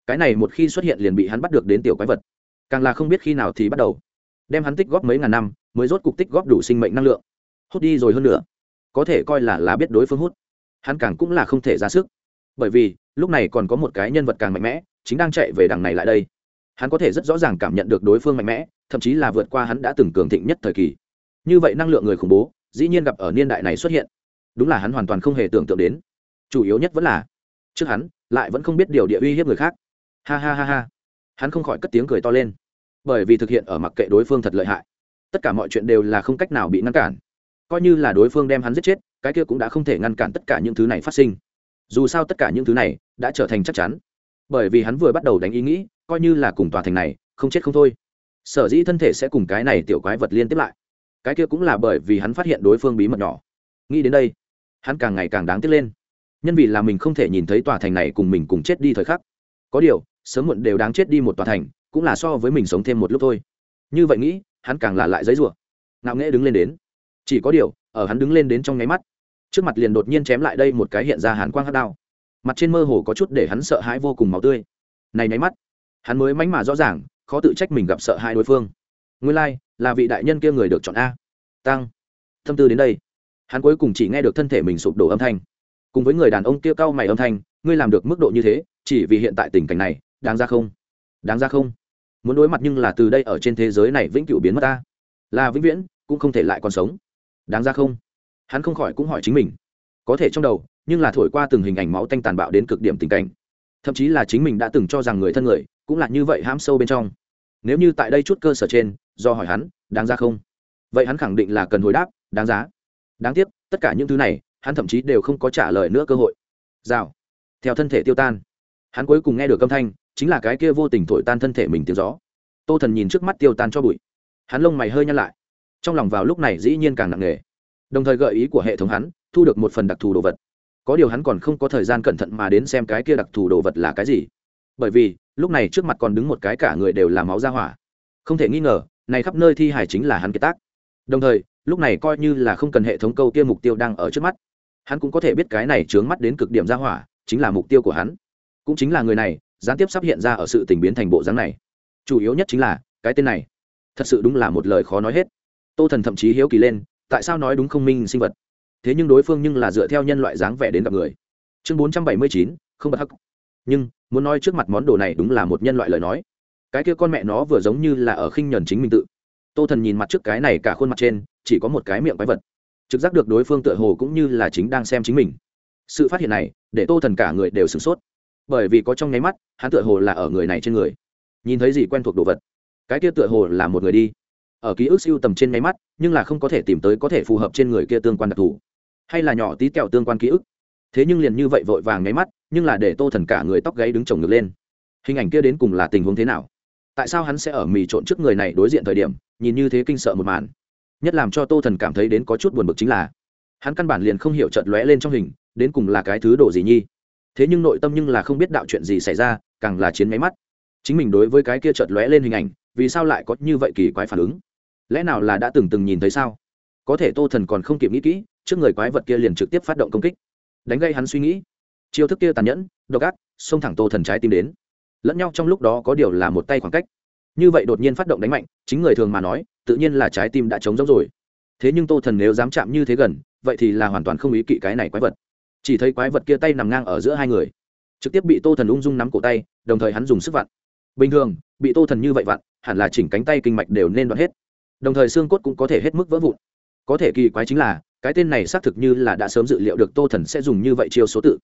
Cái này một khi xuất hiện liền bị hắn bắt được đến tiểu quái vật. Càng là không biết khi nào thì bắt đầu. Đem hắn tích góp mấy ngàn năm, mới rốt cục tích góp đủ sinh mệnh năng lượng. Hút đi rồi hơn nữa, có thể coi là là biết đối phương hút. Hắn càng cũng là không thể ra sức. Bởi vì, lúc này còn có một cái nhân vật càng mạnh mẽ chính đang chạy về đằng này lại đây. Hắn có thể rất rõ ràng cảm nhận được đối phương mạnh mẽ, thậm chí là vượt qua hắn đã từng cường thịnh nhất thời kỳ. Như vậy năng lượng người khủng bố, dĩ nhiên gặp ở niên đại này xuất hiện. Đúng là hắn hoàn toàn không hề tưởng tượng đến. Chủ yếu nhất vẫn là, trước hắn, lại vẫn không biết điều địa uy hiếp người khác. Ha ha ha ha. Hắn không khỏi cất tiếng cười to lên. Bởi vì thực hiện ở mặc kệ đối phương thật lợi hại, tất cả mọi chuyện đều là không cách nào bị ngăn cản. Coi như là đối phương đem hắn giết chết, cái kia cũng đã không thể ngăn cản tất cả những thứ này phát sinh. Dù sao tất cả những thứ này đã trở thành chắc chắn bởi vì hắn vừa bắt đầu đánh ý nghĩ, coi như là cùng tòa thành này, không chết không thôi. Sở dĩ thân thể sẽ cùng cái này tiểu quái vật liên tiếp lại. Cái kia cũng là bởi vì hắn phát hiện đối phương bí mật nhỏ. Nghĩ đến đây, hắn càng ngày càng đáng tiếc lên. Nhân vì là mình không thể nhìn thấy tòa thành này cùng mình cùng chết đi thời khắc. Có điều, sớm muộn đều đáng chết đi một tòa thành, cũng là so với mình sống thêm một lúc thôi. Như vậy nghĩ, hắn càng là lại giấy rủa. Ngạo nghễ đứng lên đến. Chỉ có điều, ở hắn đứng lên đến trong nháy mắt, trước mặt liền đột nhiên chém lại đây một cái hiện ra hàn quang hát đao mặt trên mơ hồ có chút để hắn sợ hãi vô cùng máu tươi. Này nháy mắt hắn mới mánh mà rõ ràng khó tự trách mình gặp sợ hai đối phương. Nguyên lai、like, là vị đại nhân kia người được chọn a. Tăng thâm tư đến đây. Hắn cuối cùng chỉ nghe được thân thể mình sụp đổ âm thanh. Cùng với người đàn ông kia cau mày âm thanh ngươi làm được mức độ như thế chỉ vì hiện tại tình cảnh này đáng ra không? Đáng ra không? Muốn đối mặt nhưng là từ đây ở trên thế giới này vĩnh cửu biến mất ta. Là vĩnh viễn cũng không thể lại còn sống. Đáng ra không? Hắn không khỏi cũng hỏi chính mình. Có thể trong đầu nhưng là thổi qua từng hình ảnh máu tanh tàn bạo đến cực điểm tình cảnh. Thậm chí là chính mình đã từng cho rằng người thân người cũng là như vậy hãm sâu bên trong. Nếu như tại đây chút cơ sở trên, do hỏi hắn, đáng ra không? Vậy hắn khẳng định là cần hồi đáp, đáng giá. Đáng tiếc, tất cả những thứ này, hắn thậm chí đều không có trả lời nữa cơ hội. Rào. Theo thân thể tiêu tan. Hắn cuối cùng nghe được âm thanh, chính là cái kia vô tình thổi tan thân thể mình tiếng gió. Tô thần nhìn trước mắt tiêu tan cho bụi. Hắn lông mày hơi nhăn lại. Trong lòng vào lúc này dĩ nhiên càng nặng nề. Đồng thời gợi ý của hệ thống hắn, thu được một phần đặc thù đồ vật có điều hắn còn không có thời gian cẩn thận mà đến xem cái kia đặc thù đồ vật là cái gì. Bởi vì, lúc này trước mặt còn đứng một cái cả người đều là máu ra hỏa. Không thể nghi ngờ, này khắp nơi thi hài chính là hắn kiệt tác. Đồng thời, lúc này coi như là không cần hệ thống câu kia mục tiêu đang ở trước mắt, hắn cũng có thể biết cái này trướng mắt đến cực điểm ra hỏa, chính là mục tiêu của hắn. Cũng chính là người này, gián tiếp sắp hiện ra ở sự tình biến thành bộ dáng này. Chủ yếu nhất chính là, cái tên này. Thật sự đúng là một lời khó nói hết. Tô thần thậm chí hiếu kỳ lên, tại sao nói đúng không minh sinh vật? Thế nhưng đối phương nhưng là dựa theo nhân loại dáng vẻ đến gặp người. Chương bốn trăm bảy mươi chín, không bật hắc. Nhưng, muốn nói trước mặt món đồ này đúng là một nhân loại lời nói. Cái kia con mẹ nó vừa giống như là ở khinh nhuần chính mình tự. Tô thần nhìn mặt trước cái này cả khuôn mặt trên, chỉ có một cái miệng quái vật. Trực giác được đối phương tựa hồ cũng như là chính đang xem chính mình. Sự phát hiện này, để tô thần cả người đều sửng sốt. Bởi vì có trong nháy mắt, hắn tựa hồ là ở người này trên người. Nhìn thấy gì quen thuộc đồ vật. Cái kia tựa hồ là một người đi. Ở ký ức siêu tầm trên nháy mắt, nhưng là không có thể tìm tới có thể phù hợp trên người kia tương quan đặc thù hay là nhỏ tí kẹo tương quan ký ức. Thế nhưng liền như vậy vội vàng nháy mắt, nhưng là để tô thần cả người tóc gáy đứng trồng ngược lên. Hình ảnh kia đến cùng là tình huống thế nào? Tại sao hắn sẽ ở mì trộn trước người này đối diện thời điểm, nhìn như thế kinh sợ một màn? Nhất làm cho tô thần cảm thấy đến có chút buồn bực chính là, hắn căn bản liền không hiểu trợt lóe lên trong hình, đến cùng là cái thứ đồ gì nhi? Thế nhưng nội tâm nhưng là không biết đạo chuyện gì xảy ra, càng là chiến máy mắt. Chính mình đối với cái kia trợt lóe lên hình ảnh, vì sao lại có như vậy kỳ quái phản ứng? Lẽ nào là đã từng từng nhìn thấy sao? Có thể tô thần còn không kịp nghĩ kỹ trước người quái vật kia liền trực tiếp phát động công kích. Đánh gây hắn suy nghĩ. Chiêu thức kia tàn nhẫn, độc ác, xông thẳng tô thần trái tim đến. Lẫn nhau trong lúc đó có điều là một tay khoảng cách. Như vậy đột nhiên phát động đánh mạnh, chính người thường mà nói, tự nhiên là trái tim đã trống rỗng rồi. Thế nhưng tô thần nếu dám chạm như thế gần, vậy thì là hoàn toàn không ý kỵ cái này quái vật. Chỉ thấy quái vật kia tay nằm ngang ở giữa hai người. Trực tiếp bị tô thần ung dung nắm cổ tay, đồng thời hắn dùng sức vặn. Bình thường, bị tô thần như vậy vặn, hẳn là chỉnh cánh tay kinh mạch đều nên đoạn hết. Đồng thời xương cốt cũng có thể hết mức vỡ vụn. Có thể kỳ quái chính là cái tên này xác thực như là đã sớm dự liệu được tô thần sẽ dùng như vậy chiêu số tự.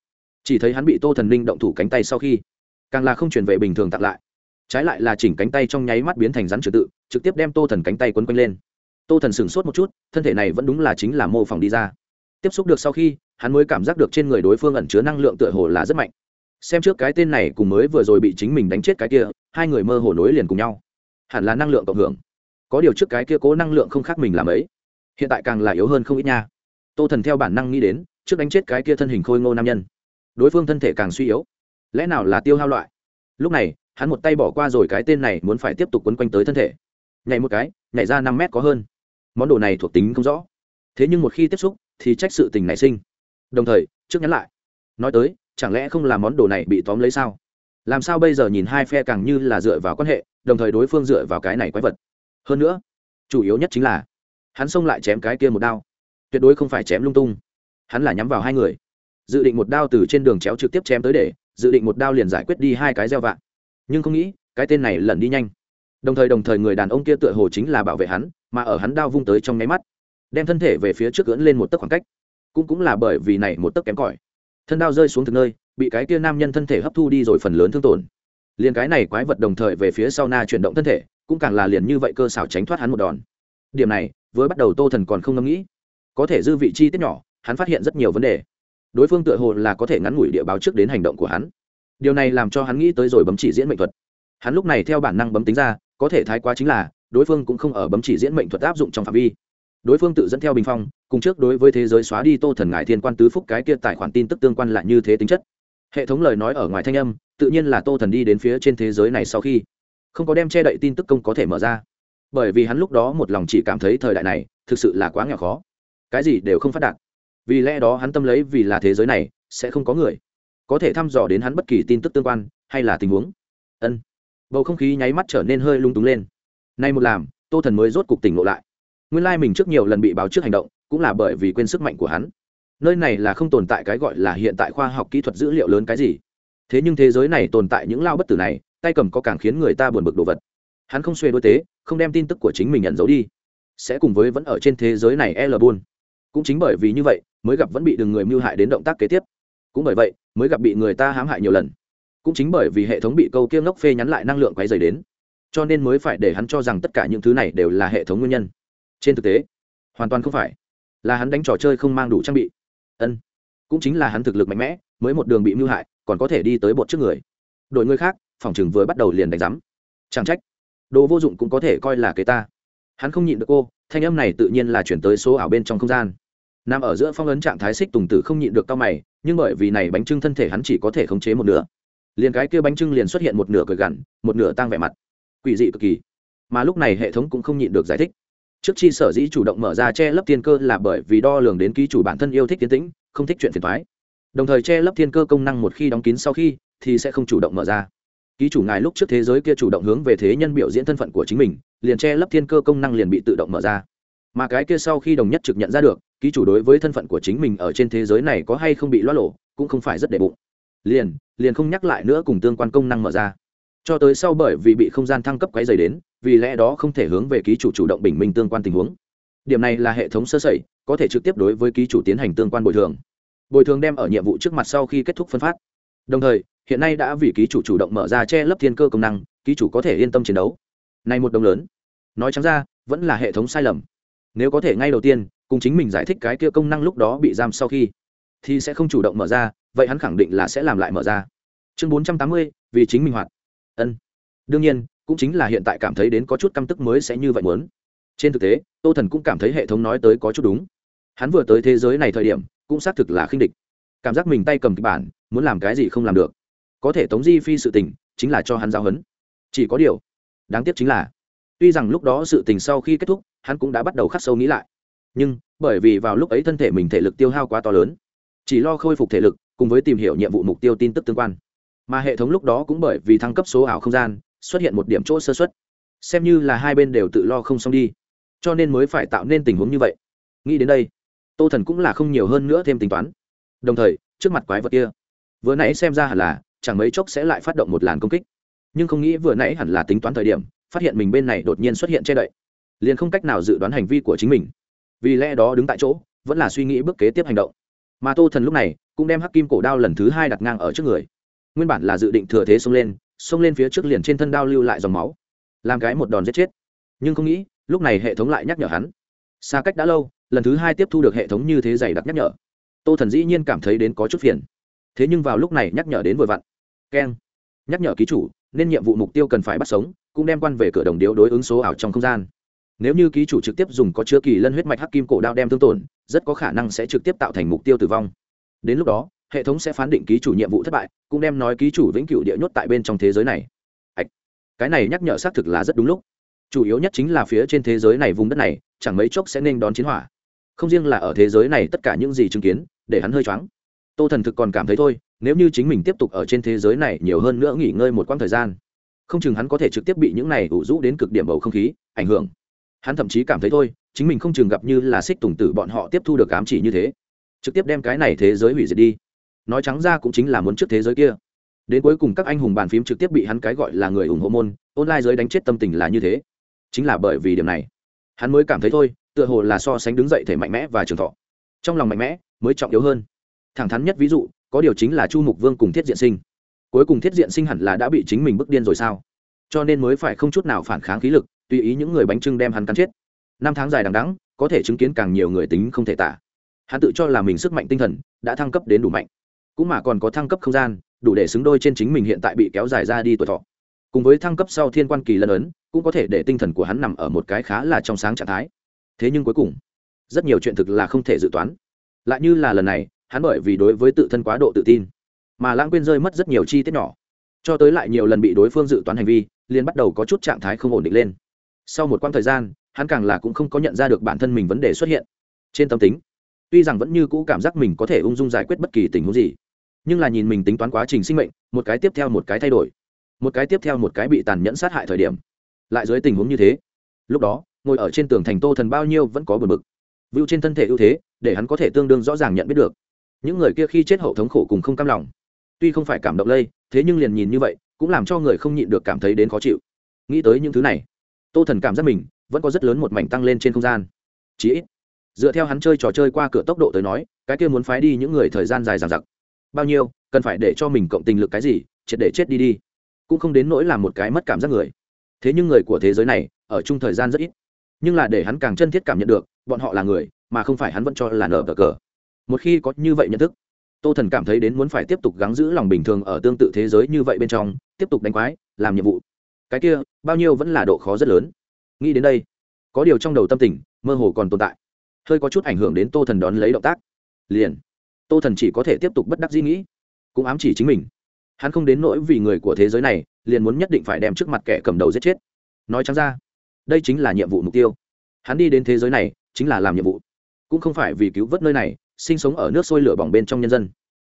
Chỉ thấy hắn bị tô thần linh động thủ cánh tay sau khi, càng là không chuyển về bình thường tặng lại. Trái lại là chỉnh cánh tay trong nháy mắt biến thành rắn trừ tự, trực tiếp đem tô thần cánh tay quấn quanh lên. Tô thần sửng sốt một chút, thân thể này vẫn đúng là chính là mô phỏng đi ra. Tiếp xúc được sau khi, hắn mới cảm giác được trên người đối phương ẩn chứa năng lượng tựa hồ là rất mạnh. Xem trước cái tên này cùng mới vừa rồi bị chính mình đánh chết cái kia, hai người mơ hồ nối liền cùng nhau. Hẳn là năng lượng cộng hưởng. Có điều trước cái kia cố năng lượng không khác mình làm ấy hiện tại càng là yếu hơn không ít nha. Tô thần theo bản năng nghĩ đến, trước đánh chết cái kia thân hình khôi ngô nam nhân. Đối phương thân thể càng suy yếu. Lẽ nào là tiêu hao loại? Lúc này, hắn một tay bỏ qua rồi cái tên này muốn phải tiếp tục quấn quanh tới thân thể. Nhảy một cái, nhảy ra năm mét có hơn. Món đồ này thuộc tính không rõ. Thế nhưng một khi tiếp xúc, thì trách sự tình nảy sinh. Đồng thời, trước nhắn lại. Nói tới, chẳng lẽ không là món đồ này bị tóm lấy sao? Làm sao bây giờ nhìn hai phe càng như là dựa vào quan hệ, đồng thời đối phương dựa vào cái này quái vật? Hơn nữa, chủ yếu nhất chính là hắn xông lại chém cái kia một đao. Tuyệt đối không phải chém lung tung. Hắn là nhắm vào hai người. Dự định một đao từ trên đường chéo trực tiếp chém tới để, dự định một đao liền giải quyết đi hai cái gieo vạn nhưng không nghĩ, cái tên này lẩn đi nhanh. Đồng thời đồng thời người đàn ông kia tựa hồ chính là bảo vệ hắn, mà ở hắn đao vung tới trong nháy mắt, đem thân thể về phía trước cưỡn lên một tấc khoảng cách. Cũng cũng là bởi vì này một tấc kém cỏi. Thân đao rơi xuống thực nơi, bị cái kia nam nhân thân thể hấp thu đi rồi phần lớn thương tổn. Liền cái này quái vật đồng thời về phía sau na chuyển động thân thể, cũng càng là liền như vậy cơ xảo tránh thoát hắn một đòn. Điểm này với bắt đầu tô thần còn không ngẫm nghĩ. Có thể dư vị chi tiết nhỏ, hắn phát hiện rất nhiều vấn đề. Đối phương tựa hồ là có thể ngắn ngủi địa báo trước đến hành động của hắn. Điều này làm cho hắn nghĩ tới rồi bấm chỉ diễn mệnh thuật. Hắn lúc này theo bản năng bấm tính ra, có thể thái quá chính là, đối phương cũng không ở bấm chỉ diễn mệnh thuật áp dụng trong phạm vi. Đối phương tự dẫn theo bình phong, cùng trước đối với thế giới xóa đi tô thần ngại thiên quan tứ phúc cái kia tài khoản tin tức tương quan lại như thế tính chất. Hệ thống lời nói ở ngoài thanh âm, tự nhiên là tô thần đi đến phía trên thế giới này sau khi. Không có đem che đậy tin tức công có thể mở ra bởi vì hắn lúc đó một lòng chỉ cảm thấy thời đại này thực sự là quá nghèo khó. Cái gì đều không phát đạt. Vì lẽ đó hắn tâm lấy vì là thế giới này, sẽ không có người có thể thăm dò đến hắn bất kỳ tin tức tương quan hay là tình huống. Ân. Bầu không khí nháy mắt trở nên hơi lung túng lên. Nay một làm, tô thần mới rốt cục tỉnh ngộ lại. Nguyên lai mình trước nhiều lần bị báo trước hành động, cũng là bởi vì quên sức mạnh của hắn. Nơi này là không tồn tại cái gọi là hiện tại khoa học kỹ thuật dữ liệu lớn cái gì. Thế nhưng thế giới này tồn tại những lao bất tử này, tay cầm có càng khiến người ta buồn bực đồ vật hắn không xuê đôi tế, không đem tin tức của chính mình nhận dấu đi. Sẽ cùng với vẫn ở trên thế giới này l buôn. Cũng chính bởi vì như vậy, mới gặp vẫn bị đừng người mưu hại đến động tác kế tiếp. Cũng bởi vậy, mới gặp bị người ta hãm hại nhiều lần. Cũng chính bởi vì hệ thống bị câu kiêng ngốc phê nhắn lại năng lượng quay dày đến. Cho nên mới phải để hắn cho rằng tất cả những thứ này đều là hệ thống nguyên nhân. Trên thực tế, hoàn toàn không phải. Là hắn đánh trò chơi không mang đủ trang bị. Ân, cũng chính là hắn thực lực mạnh mẽ, mới một đường bị mưu hại, còn có thể đi tới bột trước người. Đội người khác, phòng chừng vừa bắt đầu liền đánh giám. Chẳng trách đồ vô dụng cũng có thể coi là kế ta. Hắn không nhịn được cô, thanh âm này tự nhiên là chuyển tới số ảo bên trong không gian. Nằm ở giữa phong ấn trạng thái xích tùng tử không nhịn được cao mày, nhưng bởi vì này bánh trưng thân thể hắn chỉ có thể khống chế một nửa. Liền cái kia bánh trưng liền xuất hiện một nửa cười gằn, một nửa tăng vẻ mặt. Quỷ dị cực kỳ. Mà lúc này hệ thống cũng không nhịn được giải thích. Trước chi sở dĩ chủ động mở ra che lấp thiên cơ là bởi vì đo lường đến ký chủ bản thân yêu thích tiến tĩnh, không thích chuyện phiền thoái đồng thời che lấp thiên cơ công năng một khi đóng kín sau khi, thì sẽ không chủ động mở ra ký chủ ngài lúc trước thế giới kia chủ động hướng về thế nhân biểu diễn thân phận của chính mình, liền che lấp thiên cơ công năng liền bị tự động mở ra. Mà cái kia sau khi đồng nhất trực nhận ra được, ký chủ đối với thân phận của chính mình ở trên thế giới này có hay không bị loa lộ, cũng không phải rất đệ bụng. Liền liền không nhắc lại nữa cùng tương quan công năng mở ra. Cho tới sau bởi vì bị không gian thăng cấp quấy dày đến, vì lẽ đó không thể hướng về ký chủ chủ động bình minh tương quan tình huống. Điểm này là hệ thống sơ sẩy, có thể trực tiếp đối với ký chủ tiến hành tương quan bồi thường. Bồi thường đem ở nhiệm vụ trước mặt sau khi kết thúc phân phát. Đồng thời hiện nay đã vì ký chủ chủ động mở ra che lấp thiên cơ công năng, ký chủ có thể yên tâm chiến đấu. Này một đồng lớn. Nói chẳng ra, vẫn là hệ thống sai lầm. Nếu có thể ngay đầu tiên, cùng chính mình giải thích cái kia công năng lúc đó bị giam sau khi, thì sẽ không chủ động mở ra, vậy hắn khẳng định là sẽ làm lại mở ra. Chương bốn trăm tám mươi, vì chính mình hoạt. Ân. Đương nhiên, cũng chính là hiện tại cảm thấy đến có chút căm tức mới sẽ như vậy muốn. Trên thực tế, tô thần cũng cảm thấy hệ thống nói tới có chút đúng. Hắn vừa tới thế giới này thời điểm, cũng xác thực là khinh địch. Cảm giác mình tay cầm kịch bản, muốn làm cái gì không làm được có thể tống di phi sự tình, chính là cho hắn giao hấn chỉ có điều, đáng tiếc chính là, tuy rằng lúc đó sự tình sau khi kết thúc, hắn cũng đã bắt đầu khắc sâu nghĩ lại. Nhưng, bởi vì vào lúc ấy thân thể mình thể lực tiêu hao quá to lớn, chỉ lo khôi phục thể lực, cùng với tìm hiểu nhiệm vụ mục tiêu tin tức tương quan. Mà hệ thống lúc đó cũng bởi vì thăng cấp số ảo không gian, xuất hiện một điểm chỗ sơ xuất xem như là hai bên đều tự lo không xong đi. Cho nên mới phải tạo nên tình huống như vậy. Nghĩ đến đây, tô thần cũng là không nhiều hơn nữa thêm tính toán. Đồng thời, trước mặt quái vật kia, vừa nãy xem ra hẳn là chẳng mấy chốc sẽ lại phát động một làn công kích. Nhưng không nghĩ vừa nãy hẳn là tính toán thời điểm, phát hiện mình bên này đột nhiên xuất hiện che đậy. Liền không cách nào dự đoán hành vi của chính mình. Vì lẽ đó đứng tại chỗ, vẫn là suy nghĩ bước kế tiếp hành động. Mà tô thần lúc này cũng đem hắc kim cổ đao lần thứ hai đặt ngang ở trước người. Nguyên bản là dự định thừa thế xông lên xông lên phía trước liền trên thân đao lưu lại dòng máu, làm cái một đòn giết chết. Nhưng không nghĩ, lúc này hệ thống lại nhắc nhở hắn. Xa cách đã lâu, lần thứ hai tiếp thu được hệ thống như thế dày đặc nhắc nhở. Tô thần dĩ nhiên cảm thấy đến có chút phiền thế nhưng vào lúc này nhắc nhở đến vội vặn. Keng. Nhắc nhở ký chủ, nên nhiệm vụ mục tiêu cần phải bắt sống, cũng đem quan về cửa đồng điếu đối ứng số ảo trong không gian. Nếu như ký chủ trực tiếp dùng có chứa kỳ lân huyết mạch hắc kim cổ đao đem thương tổn, rất có khả năng sẽ trực tiếp tạo thành mục tiêu tử vong. Đến lúc đó, hệ thống sẽ phán định ký chủ nhiệm vụ thất bại, cũng đem nói ký chủ vĩnh cửu địa nhốt tại bên trong thế giới này. Ảch. cái này nhắc nhở xác thực là rất đúng lúc. Chủ yếu nhất chính là phía trên thế giới này vùng đất này, chẳng mấy chốc sẽ nên đón chiến hỏa. Không riêng là ở thế giới này tất cả những gì chứng kiến, để hắn hơi choáng tô thần thực còn cảm thấy thôi, nếu như chính mình tiếp tục ở trên thế giới này nhiều hơn nữa nghỉ ngơi một quãng thời gian, không chừng hắn có thể trực tiếp bị những này ủ rũ đến cực điểm bầu không khí ảnh hưởng. Hắn thậm chí cảm thấy thôi, chính mình không chừng gặp như là xích tùng tử bọn họ tiếp thu được ám chỉ như thế, trực tiếp đem cái này thế giới hủy diệt đi. Nói trắng ra cũng chính là muốn trước thế giới kia. Đến cuối cùng các anh hùng bàn phím trực tiếp bị hắn cái gọi là người ủng hộ môn, online giới đánh chết tâm tình là như thế. Chính là bởi vì điểm này, hắn mới cảm thấy thôi, tựa hồ là so sánh đứng dậy thể mạnh mẽ và trường thọ. Trong lòng mạnh mẽ, mới trọng yếu hơn thẳng thắn nhất ví dụ, có điều chính là chu mục vương cùng thiết diện sinh. Cuối cùng thiết diện sinh hẳn là đã bị chính mình bức điên rồi sao? Cho nên mới phải không chút nào phản kháng khí lực, tùy ý những người bánh trưng đem hắn cắn chết. Năm tháng dài đằng đắng có thể chứng kiến càng nhiều người tính không thể tả. Hắn tự cho là mình sức mạnh tinh thần đã thăng cấp đến đủ mạnh. Cũng mà còn có thăng cấp không gian, đủ để xứng đôi trên chính mình hiện tại bị kéo dài ra đi tuổi thọ. Cùng với thăng cấp sau thiên quan kỳ lân ấn, cũng có thể để tinh thần của hắn nằm ở một cái khá là trong sáng trạng thái. Thế nhưng cuối cùng, rất nhiều chuyện thực là không thể dự toán. Lại như là lần này hắn bởi vì đối với tự thân quá độ tự tin, mà lãng quên rơi mất rất nhiều chi tiết nhỏ. Cho tới lại nhiều lần bị đối phương dự toán hành vi, liền bắt đầu có chút trạng thái không ổn định lên. Sau một quãng thời gian, hắn càng là cũng không có nhận ra được bản thân mình vấn đề xuất hiện. Trên tâm tính, tuy rằng vẫn như cũ cảm giác mình có thể ung dung giải quyết bất kỳ tình huống gì, nhưng là nhìn mình tính toán quá trình sinh mệnh, một cái tiếp theo một cái thay đổi. Một cái tiếp theo một cái bị tàn nhẫn sát hại thời điểm, lại dưới tình huống như thế, lúc đó, ngồi ở trên tường thành tô thần bao nhiêu vẫn có buồn bực. Vưu trên thân thể ưu thế, để hắn có thể tương đương rõ ràng nhận biết được những người kia khi chết hậu thống khổ cùng không cam lòng. Tuy không phải cảm động lây, thế nhưng liền nhìn như vậy, cũng làm cho người không nhịn được cảm thấy đến khó chịu. Nghĩ tới những thứ này, tô thần cảm giác mình vẫn có rất lớn một mảnh tăng lên trên không gian. Chí ít, dựa theo hắn chơi trò chơi qua cửa tốc độ tới nói, cái kia muốn phái đi những người thời gian dài dằng dặc. Bao nhiêu, cần phải để cho mình cộng tình lực cái gì, triệt để chết đi đi. Cũng không đến nỗi là một cái mất cảm giác người. Thế nhưng người của thế giới này, ở chung thời gian rất ít. Nhưng là để hắn càng chân thiết cảm nhận được, bọn họ là người, mà không phải hắn vẫn cho là nở cờ cờ một khi có như vậy nhận thức, tô thần cảm thấy đến muốn phải tiếp tục gắng giữ lòng bình thường ở tương tự thế giới như vậy bên trong, tiếp tục đánh quái, làm nhiệm vụ. Cái kia, bao nhiêu vẫn là độ khó rất lớn. Nghĩ đến đây, có điều trong đầu tâm tình, mơ hồ còn tồn tại. Hơi có chút ảnh hưởng đến tô thần đón lấy động tác. Liền, tô thần chỉ có thể tiếp tục bất đắc dĩ nghĩ, cũng ám chỉ chính mình. Hắn không đến nỗi vì người của thế giới này, liền muốn nhất định phải đem trước mặt kẻ cầm đầu giết chết. Nói chăng ra, đây chính là nhiệm vụ mục tiêu. Hắn đi đến thế giới này, chính là làm nhiệm vụ. Cũng không phải vì cứu vớt nơi này sinh sống ở nước sôi lửa bỏng bên trong nhân dân.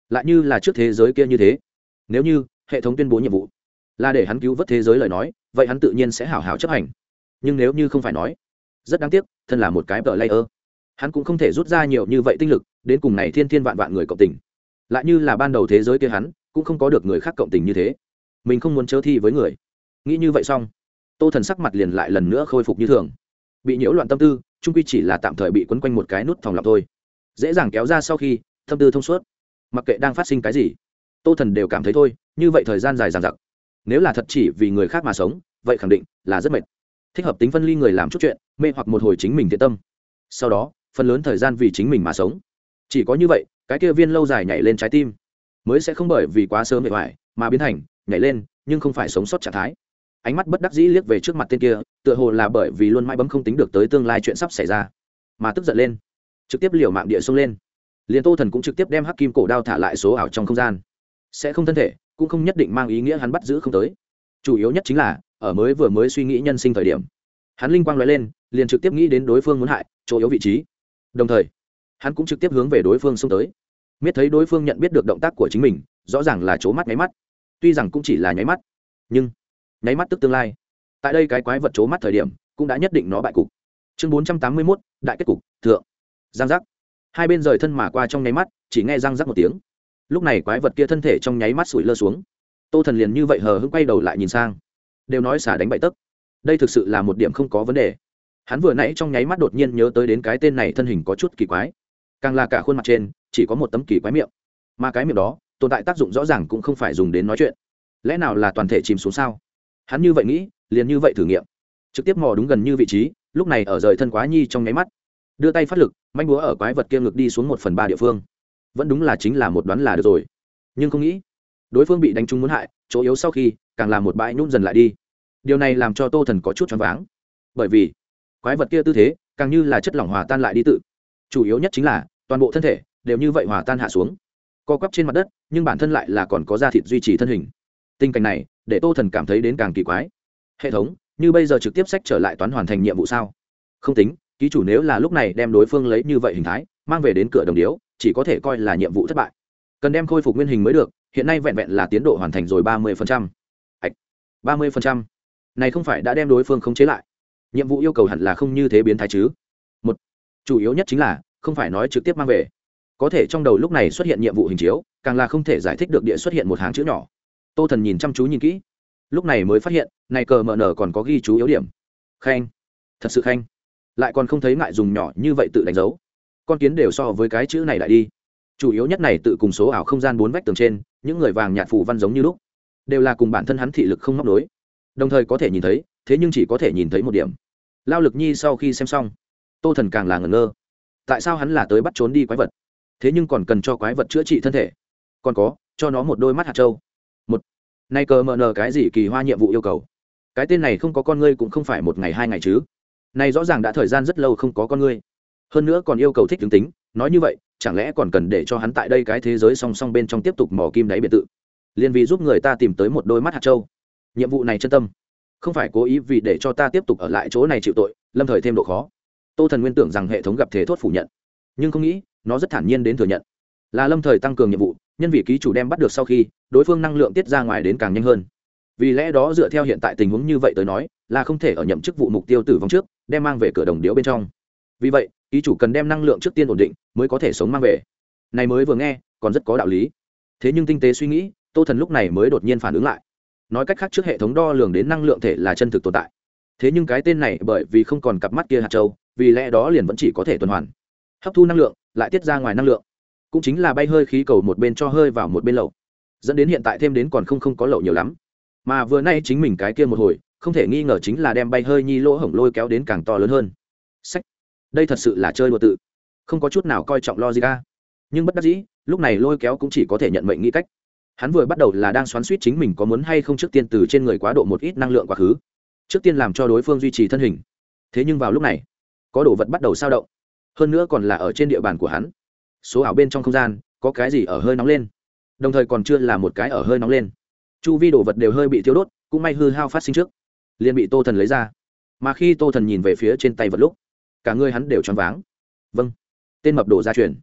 Lại như là trước thế giới kia như thế. Nếu như hệ thống tuyên bố nhiệm vụ là để hắn cứu vớt thế giới lời nói, vậy hắn tự nhiên sẽ hảo hảo chấp hành. Nhưng nếu như không phải nói, rất đáng tiếc, thân là một cái tờ layer. Hắn cũng không thể rút ra nhiều như vậy tinh lực, đến cùng này thiên thiên vạn vạn người cộng tình. Lại như là ban đầu thế giới kia hắn, cũng không có được người khác cộng tình như thế. Mình không muốn chớ thi với người. Nghĩ như vậy xong, tô thần sắc mặt liền lại lần nữa khôi phục như thường. Bị nhiễu loạn tâm tư trung quy chỉ là tạm thời bị quấn quanh một cái nút thòng lọc thôi dễ dàng kéo ra sau khi tâm tư thông suốt. Mặc kệ đang phát sinh cái gì, tô thần đều cảm thấy thôi, như vậy thời gian dài dàn giặc nếu là thật chỉ vì người khác mà sống, vậy khẳng định là rất mệt. Thích hợp tính phân ly người làm chút chuyện, mê hoặc một hồi chính mình thiện tâm. Sau đó, phần lớn thời gian vì chính mình mà sống. Chỉ có như vậy, cái kia viên lâu dài nhảy lên trái tim mới sẽ không bởi vì quá sớm mệt mỏi mà biến thành nhảy lên, nhưng không phải sống sót trạng thái. Ánh mắt bất đắc dĩ liếc về trước mặt tên kia, tựa hồ là bởi vì luôn mãi bấm không tính được tới tương lai chuyện sắp xảy ra, mà tức giận lên trực tiếp liều mạng địa xông lên. Liền tô thần cũng trực tiếp đem hắc kim cổ đao thả lại số ảo trong không gian. Sẽ không thân thể, cũng không nhất định mang ý nghĩa hắn bắt giữ không tới. Chủ yếu nhất chính là, ở mới vừa mới suy nghĩ nhân sinh thời điểm, hắn linh quang nói lên, liền trực tiếp nghĩ đến đối phương muốn hại, chỗ yếu vị trí. Đồng thời, hắn cũng trực tiếp hướng về đối phương xông tới. Miết thấy đối phương nhận biết được động tác của chính mình, rõ ràng là chỗ mắt nháy mắt. Tuy rằng cũng chỉ là nháy mắt, nhưng nháy mắt tức tương lai. Tại đây cái quái vật chỗ mắt thời điểm, cũng đã nhất định nó bại cục. Chương bốn trăm tám mươi mốt, đại kết cục, thượng giang giác hai bên rời thân mà qua trong nháy mắt, chỉ nghe răng rắc một tiếng. Lúc này quái vật kia thân thể trong nháy mắt sủi lơ xuống. Tô thần liền như vậy hờ hững quay đầu lại nhìn sang. Đều nói xả đánh bậy tấc. Đây thực sự là một điểm không có vấn đề. Hắn vừa nãy trong nháy mắt đột nhiên nhớ tới đến cái tên này thân hình có chút kỳ quái. Càng là cả khuôn mặt trên, chỉ có một tấm kỳ quái miệng. Mà cái miệng đó, tồn tại tác dụng rõ ràng cũng không phải dùng đến nói chuyện. Lẽ nào là toàn thể chìm xuống sao? Hắn như vậy nghĩ, liền như vậy thử nghiệm. Trực tiếp mò đúng gần như vị trí, lúc này ở rời thân quá nhi trong nháy mắt đưa tay phát lực, manh búa ở quái vật kia ngực đi xuống một phần ba địa phương. Vẫn đúng là chính là một đoán là được rồi. Nhưng không nghĩ, đối phương bị đánh trúng muốn hại, chỗ yếu sau khi, càng làm một bãi nhún dần lại đi. Điều này làm cho tô thần có chút choáng váng. Bởi vì, quái vật kia tư thế, càng như là chất lỏng hòa tan lại đi tự. Chủ yếu nhất chính là, toàn bộ thân thể, đều như vậy hòa tan hạ xuống. Co quắp trên mặt đất, nhưng bản thân lại là còn có da thịt duy trì thân hình. Tình cảnh này, để tô thần cảm thấy đến càng kỳ quái. Hệ thống, như bây giờ trực tiếp sách trở lại toán hoàn thành nhiệm vụ sao? Không tính ký chủ nếu là lúc này đem đối phương lấy như vậy hình thái mang về đến cửa đồng điếu chỉ có thể coi là nhiệm vụ thất bại. Cần đem khôi phục nguyên hình mới được hiện nay vẹn vẹn là tiến độ hoàn thành rồi ba mươi phần trăm. ba mươi phần trăm, này không phải đã đem đối phương khống chế lại. Nhiệm vụ yêu cầu hẳn là không như thế biến thái chứ. Một chủ yếu nhất chính là không phải nói trực tiếp mang về. Có thể trong đầu lúc này xuất hiện nhiệm vụ hình chiếu càng là không thể giải thích được địa xuất hiện một hàng chữ nhỏ. Tô thần nhìn chăm chú nhìn kỹ. Lúc này mới phát hiện này cờ mờ nở còn có ghi chú yếu điểm. Khanh thật sự khanh lại còn không thấy ngại dùng nhỏ như vậy tự đánh dấu. Con kiến đều so với cái chữ này lại đi. Chủ yếu nhất này tự cùng số ảo không gian bốn vách tường trên, những người vàng nhạt phù văn giống như lúc, đều là cùng bản thân hắn thị lực không móc nối. Đồng thời có thể nhìn thấy, thế nhưng chỉ có thể nhìn thấy một điểm. Lao lực nhi sau khi xem xong, tô thần càng là ngẩn ngơ. Tại sao hắn là tới bắt trốn đi quái vật? Thế nhưng còn cần cho quái vật chữa trị thân thể. Còn có, cho nó một đôi mắt hạt trâu một. Nay cờ mờ nờ cái gì kỳ hoa nhiệm vụ yêu cầu? Cái tên này không có con ngươi cũng không phải một ngày hai ngày chứ này rõ ràng đã thời gian rất lâu không có con ngươi. Hơn nữa còn yêu cầu thích tướng tính, nói như vậy, chẳng lẽ còn cần để cho hắn tại đây cái thế giới song song bên trong tiếp tục mò kim đáy biệt tự? Liên vì giúp người ta tìm tới một đôi mắt hạt trâu nhiệm vụ này chân tâm. Không phải cố ý vì để cho ta tiếp tục ở lại chỗ này chịu tội, lâm thời thêm độ khó. Tô thần nguyên tưởng rằng hệ thống gặp thể thốt phủ nhận. Nhưng không nghĩ, nó rất thản nhiên đến thừa nhận. Là lâm thời tăng cường nhiệm vụ, nhân vị ký chủ đem bắt được sau khi, đối phương năng lượng tiết ra ngoài đến càng nhanh hơn. Vì lẽ đó dựa theo hiện tại tình huống như vậy tới nói, là không thể ở nhậm chức vụ mục tiêu tử vong trước đem mang về cửa đồng điếu bên trong. Vì vậy, ký chủ cần đem năng lượng trước tiên ổn định, mới có thể sống mang về. Này mới vừa nghe, còn rất có đạo lý. Thế nhưng tinh tế suy nghĩ, tô thần lúc này mới đột nhiên phản ứng lại. Nói cách khác trước hệ thống đo lường đến năng lượng thể là chân thực tồn tại. Thế nhưng cái tên này bởi vì không còn cặp mắt kia hạt châu, vì lẽ đó liền vẫn chỉ có thể tuần hoàn. Hấp thu năng lượng, lại tiết ra ngoài năng lượng. Cũng chính là bay hơi khí cầu một bên cho hơi vào một bên lậu. Dẫn đến hiện tại thêm đến còn không không có lậu nhiều lắm. Mà vừa nay chính mình cái kia một hồi không thể nghi ngờ chính là đem bay hơi nhi lỗ hổng lôi kéo đến càng to lớn hơn. Sách. Đây thật sự là chơi đùa tự. Không có chút nào coi trọng logic nhưng bất đắc dĩ, lúc này lôi kéo cũng chỉ có thể nhận mệnh nghĩ cách. Hắn vừa bắt đầu là đang xoắn suýt chính mình có muốn hay không trước tiên từ trên người quá độ một ít năng lượng quá khứ. Trước tiên làm cho đối phương duy trì thân hình. Thế nhưng vào lúc này, có đồ vật bắt đầu sao động. Hơn nữa còn là ở trên địa bàn của hắn. Số ảo bên trong không gian, có cái gì ở hơi nóng lên. Đồng thời còn chưa là một cái ở hơi nóng lên. Chu vi đồ vật đều hơi bị thiếu đốt, cũng may hư hao phát sinh trước liền bị tô thần lấy ra. Mà khi tô thần nhìn về phía trên tay vật lúc, cả người hắn đều choáng váng. Vâng tên mập đồ gia truyền.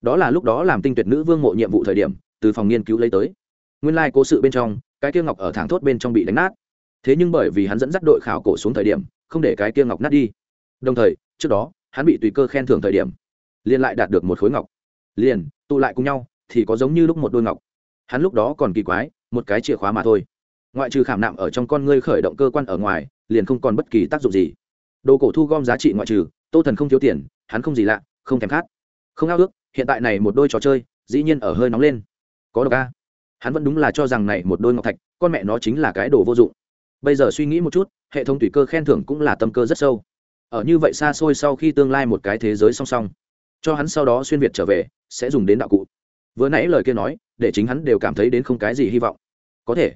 Đó là lúc đó làm tinh tuyệt nữ vương mộ nhiệm vụ thời điểm, từ phòng nghiên cứu lấy tới. Nguyên lai、like、cố sự bên trong, cái kia ngọc ở thẳng thốt bên trong bị đánh nát. Thế nhưng bởi vì hắn dẫn dắt đội khảo cổ xuống thời điểm, không để cái kia ngọc nát đi. Đồng thời, trước đó, hắn bị tùy cơ khen thưởng thời điểm, liền lại đạt được một khối ngọc. Liền, tụ lại cùng nhau, thì có giống như lúc một đôi ngọc. Hắn lúc đó còn kỳ quái, một cái chìa khóa mà thôi ngoại trừ khảm nạm ở trong con ngươi khởi động cơ quan ở ngoài, liền không còn bất kỳ tác dụng gì. Đồ cổ thu gom giá trị ngoại trừ, tô thần không thiếu tiền, hắn không gì lạ, không thèm khát. Không ao ước, hiện tại này một đôi trò chơi, dĩ nhiên ở hơi nóng lên. Có độc a. Hắn vẫn đúng là cho rằng này một đôi ngọc thạch, con mẹ nó chính là cái đồ vô dụng. Bây giờ suy nghĩ một chút, hệ thống tùy cơ khen thưởng cũng là tâm cơ rất sâu. Ở như vậy xa xôi sau khi tương lai một cái thế giới song song, cho hắn sau đó xuyên việt trở về, sẽ dùng đến đạo cụ. Vừa nãy lời kia nói, để chính hắn đều cảm thấy đến không cái gì hy vọng. Có thể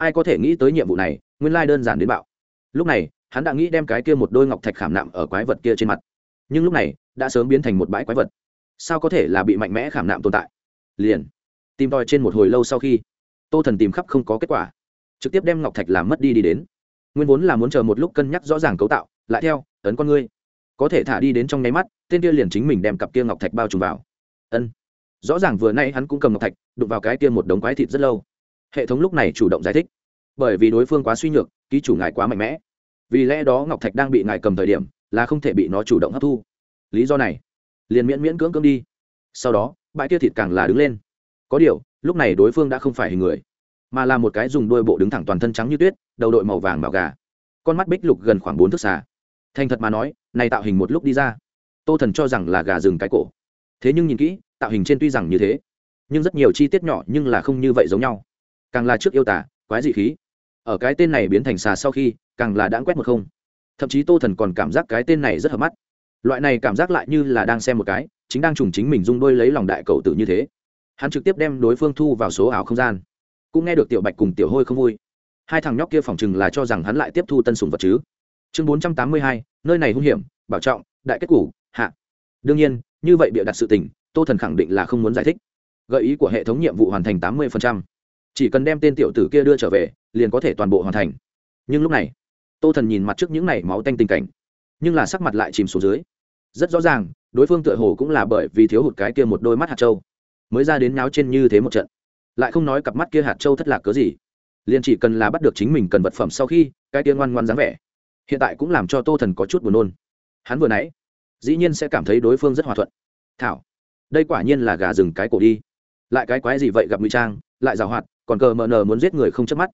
ai có thể nghĩ tới nhiệm vụ này, nguyên lai đơn giản đến bạo. Lúc này, hắn đã nghĩ đem cái kia một đôi ngọc thạch khảm nạm ở quái vật kia trên mặt. Nhưng lúc này, đã sớm biến thành một bãi quái vật. Sao có thể là bị mạnh mẽ khảm nạm tồn tại? Liền, tìm tòi trên một hồi lâu sau khi, tô thần tìm khắp không có kết quả. Trực tiếp đem ngọc thạch làm mất đi đi đến. Nguyên vốn là muốn chờ một lúc cân nhắc rõ ràng cấu tạo, lại theo tấn con ngươi. Có thể thả đi đến trong nháy mắt, tên kia liền chính mình đem cặp kia ngọc thạch bao trùm vào. Ân. Rõ ràng vừa nay hắn cũng cầm ngọc thạch, đụng vào cái kia một đống quái thịt rất lâu hệ thống lúc này chủ động giải thích. Bởi vì đối phương quá suy nhược, ký chủ ngài quá mạnh mẽ. Vì lẽ đó ngọc thạch đang bị ngài cầm thời điểm, là không thể bị nó chủ động hấp thu. Lý do này, liền miễn miễn cưỡng cưỡng đi. Sau đó, bãi kia thịt càng là đứng lên. Có điều, lúc này đối phương đã không phải hình người, mà là một cái dùng đôi bộ đứng thẳng toàn thân trắng như tuyết, đầu đội màu vàng màu gà. Con mắt bích lục gần khoảng bốn thước xà thành thật mà nói, này tạo hình một lúc đi ra. Tô thần cho rằng là gà rừng cái cổ. Thế nhưng nhìn kỹ, tạo hình trên tuy rằng như thế, nhưng rất nhiều chi tiết nhỏ nhưng là không như vậy giống nhau càng là trước yêu tả, quái dị khí. Ở cái tên này biến thành xà sau khi, càng là đãng quét một không. Thậm chí tô thần còn cảm giác cái tên này rất hợp mắt. Loại này cảm giác lại như là đang xem một cái, chính đang trùng chính mình dung đôi lấy lòng đại cầu tử như thế. Hắn trực tiếp đem đối phương thu vào số ảo không gian. Cũng nghe được tiểu bạch cùng tiểu hôi không vui. Hai thằng nhóc kia phỏng chừng là cho rằng hắn lại tiếp thu tân sùng vật chứ. Chương bốn trăm tám mươi hai, nơi này hung hiểm, bảo trọng, đại kết củ hạ. Đương nhiên, như vậy bịa đặt sự tình, tô thần khẳng định là không muốn giải thích. Gợi ý của hệ thống nhiệm vụ hoàn thành tám mươi chỉ cần đem tên tiểu tử kia đưa trở về, liền có thể toàn bộ hoàn thành. Nhưng lúc này, tô thần nhìn mặt trước những n à y máu tanh tình cảnh, nhưng là sắc mặt lại chìm xuống dưới. Rất rõ ràng, đối phương tựa hồ cũng là bởi vì thiếu hụt cái kia một đôi mắt hạt trâu mới ra đến náo trên như thế một trận. Lại không nói cặp mắt kia hạt châu thất lạc cớ gì, liền chỉ cần là bắt được chính mình cần vật phẩm sau khi, cái kia ngoan ngoan dáng vẻ, hiện tại cũng làm cho tô thần có chút buồn nôn. Hắn vừa nãy, dĩ nhiên sẽ cảm thấy đối phương rất hòa thuận. Thảo, đây quả nhiên là gà rừng cái cổ đi. Lại cái quái gì vậy gặp ngụy trang, lại giảo hoạt còn cờ mờ nờ muốn giết người không chớp mắt.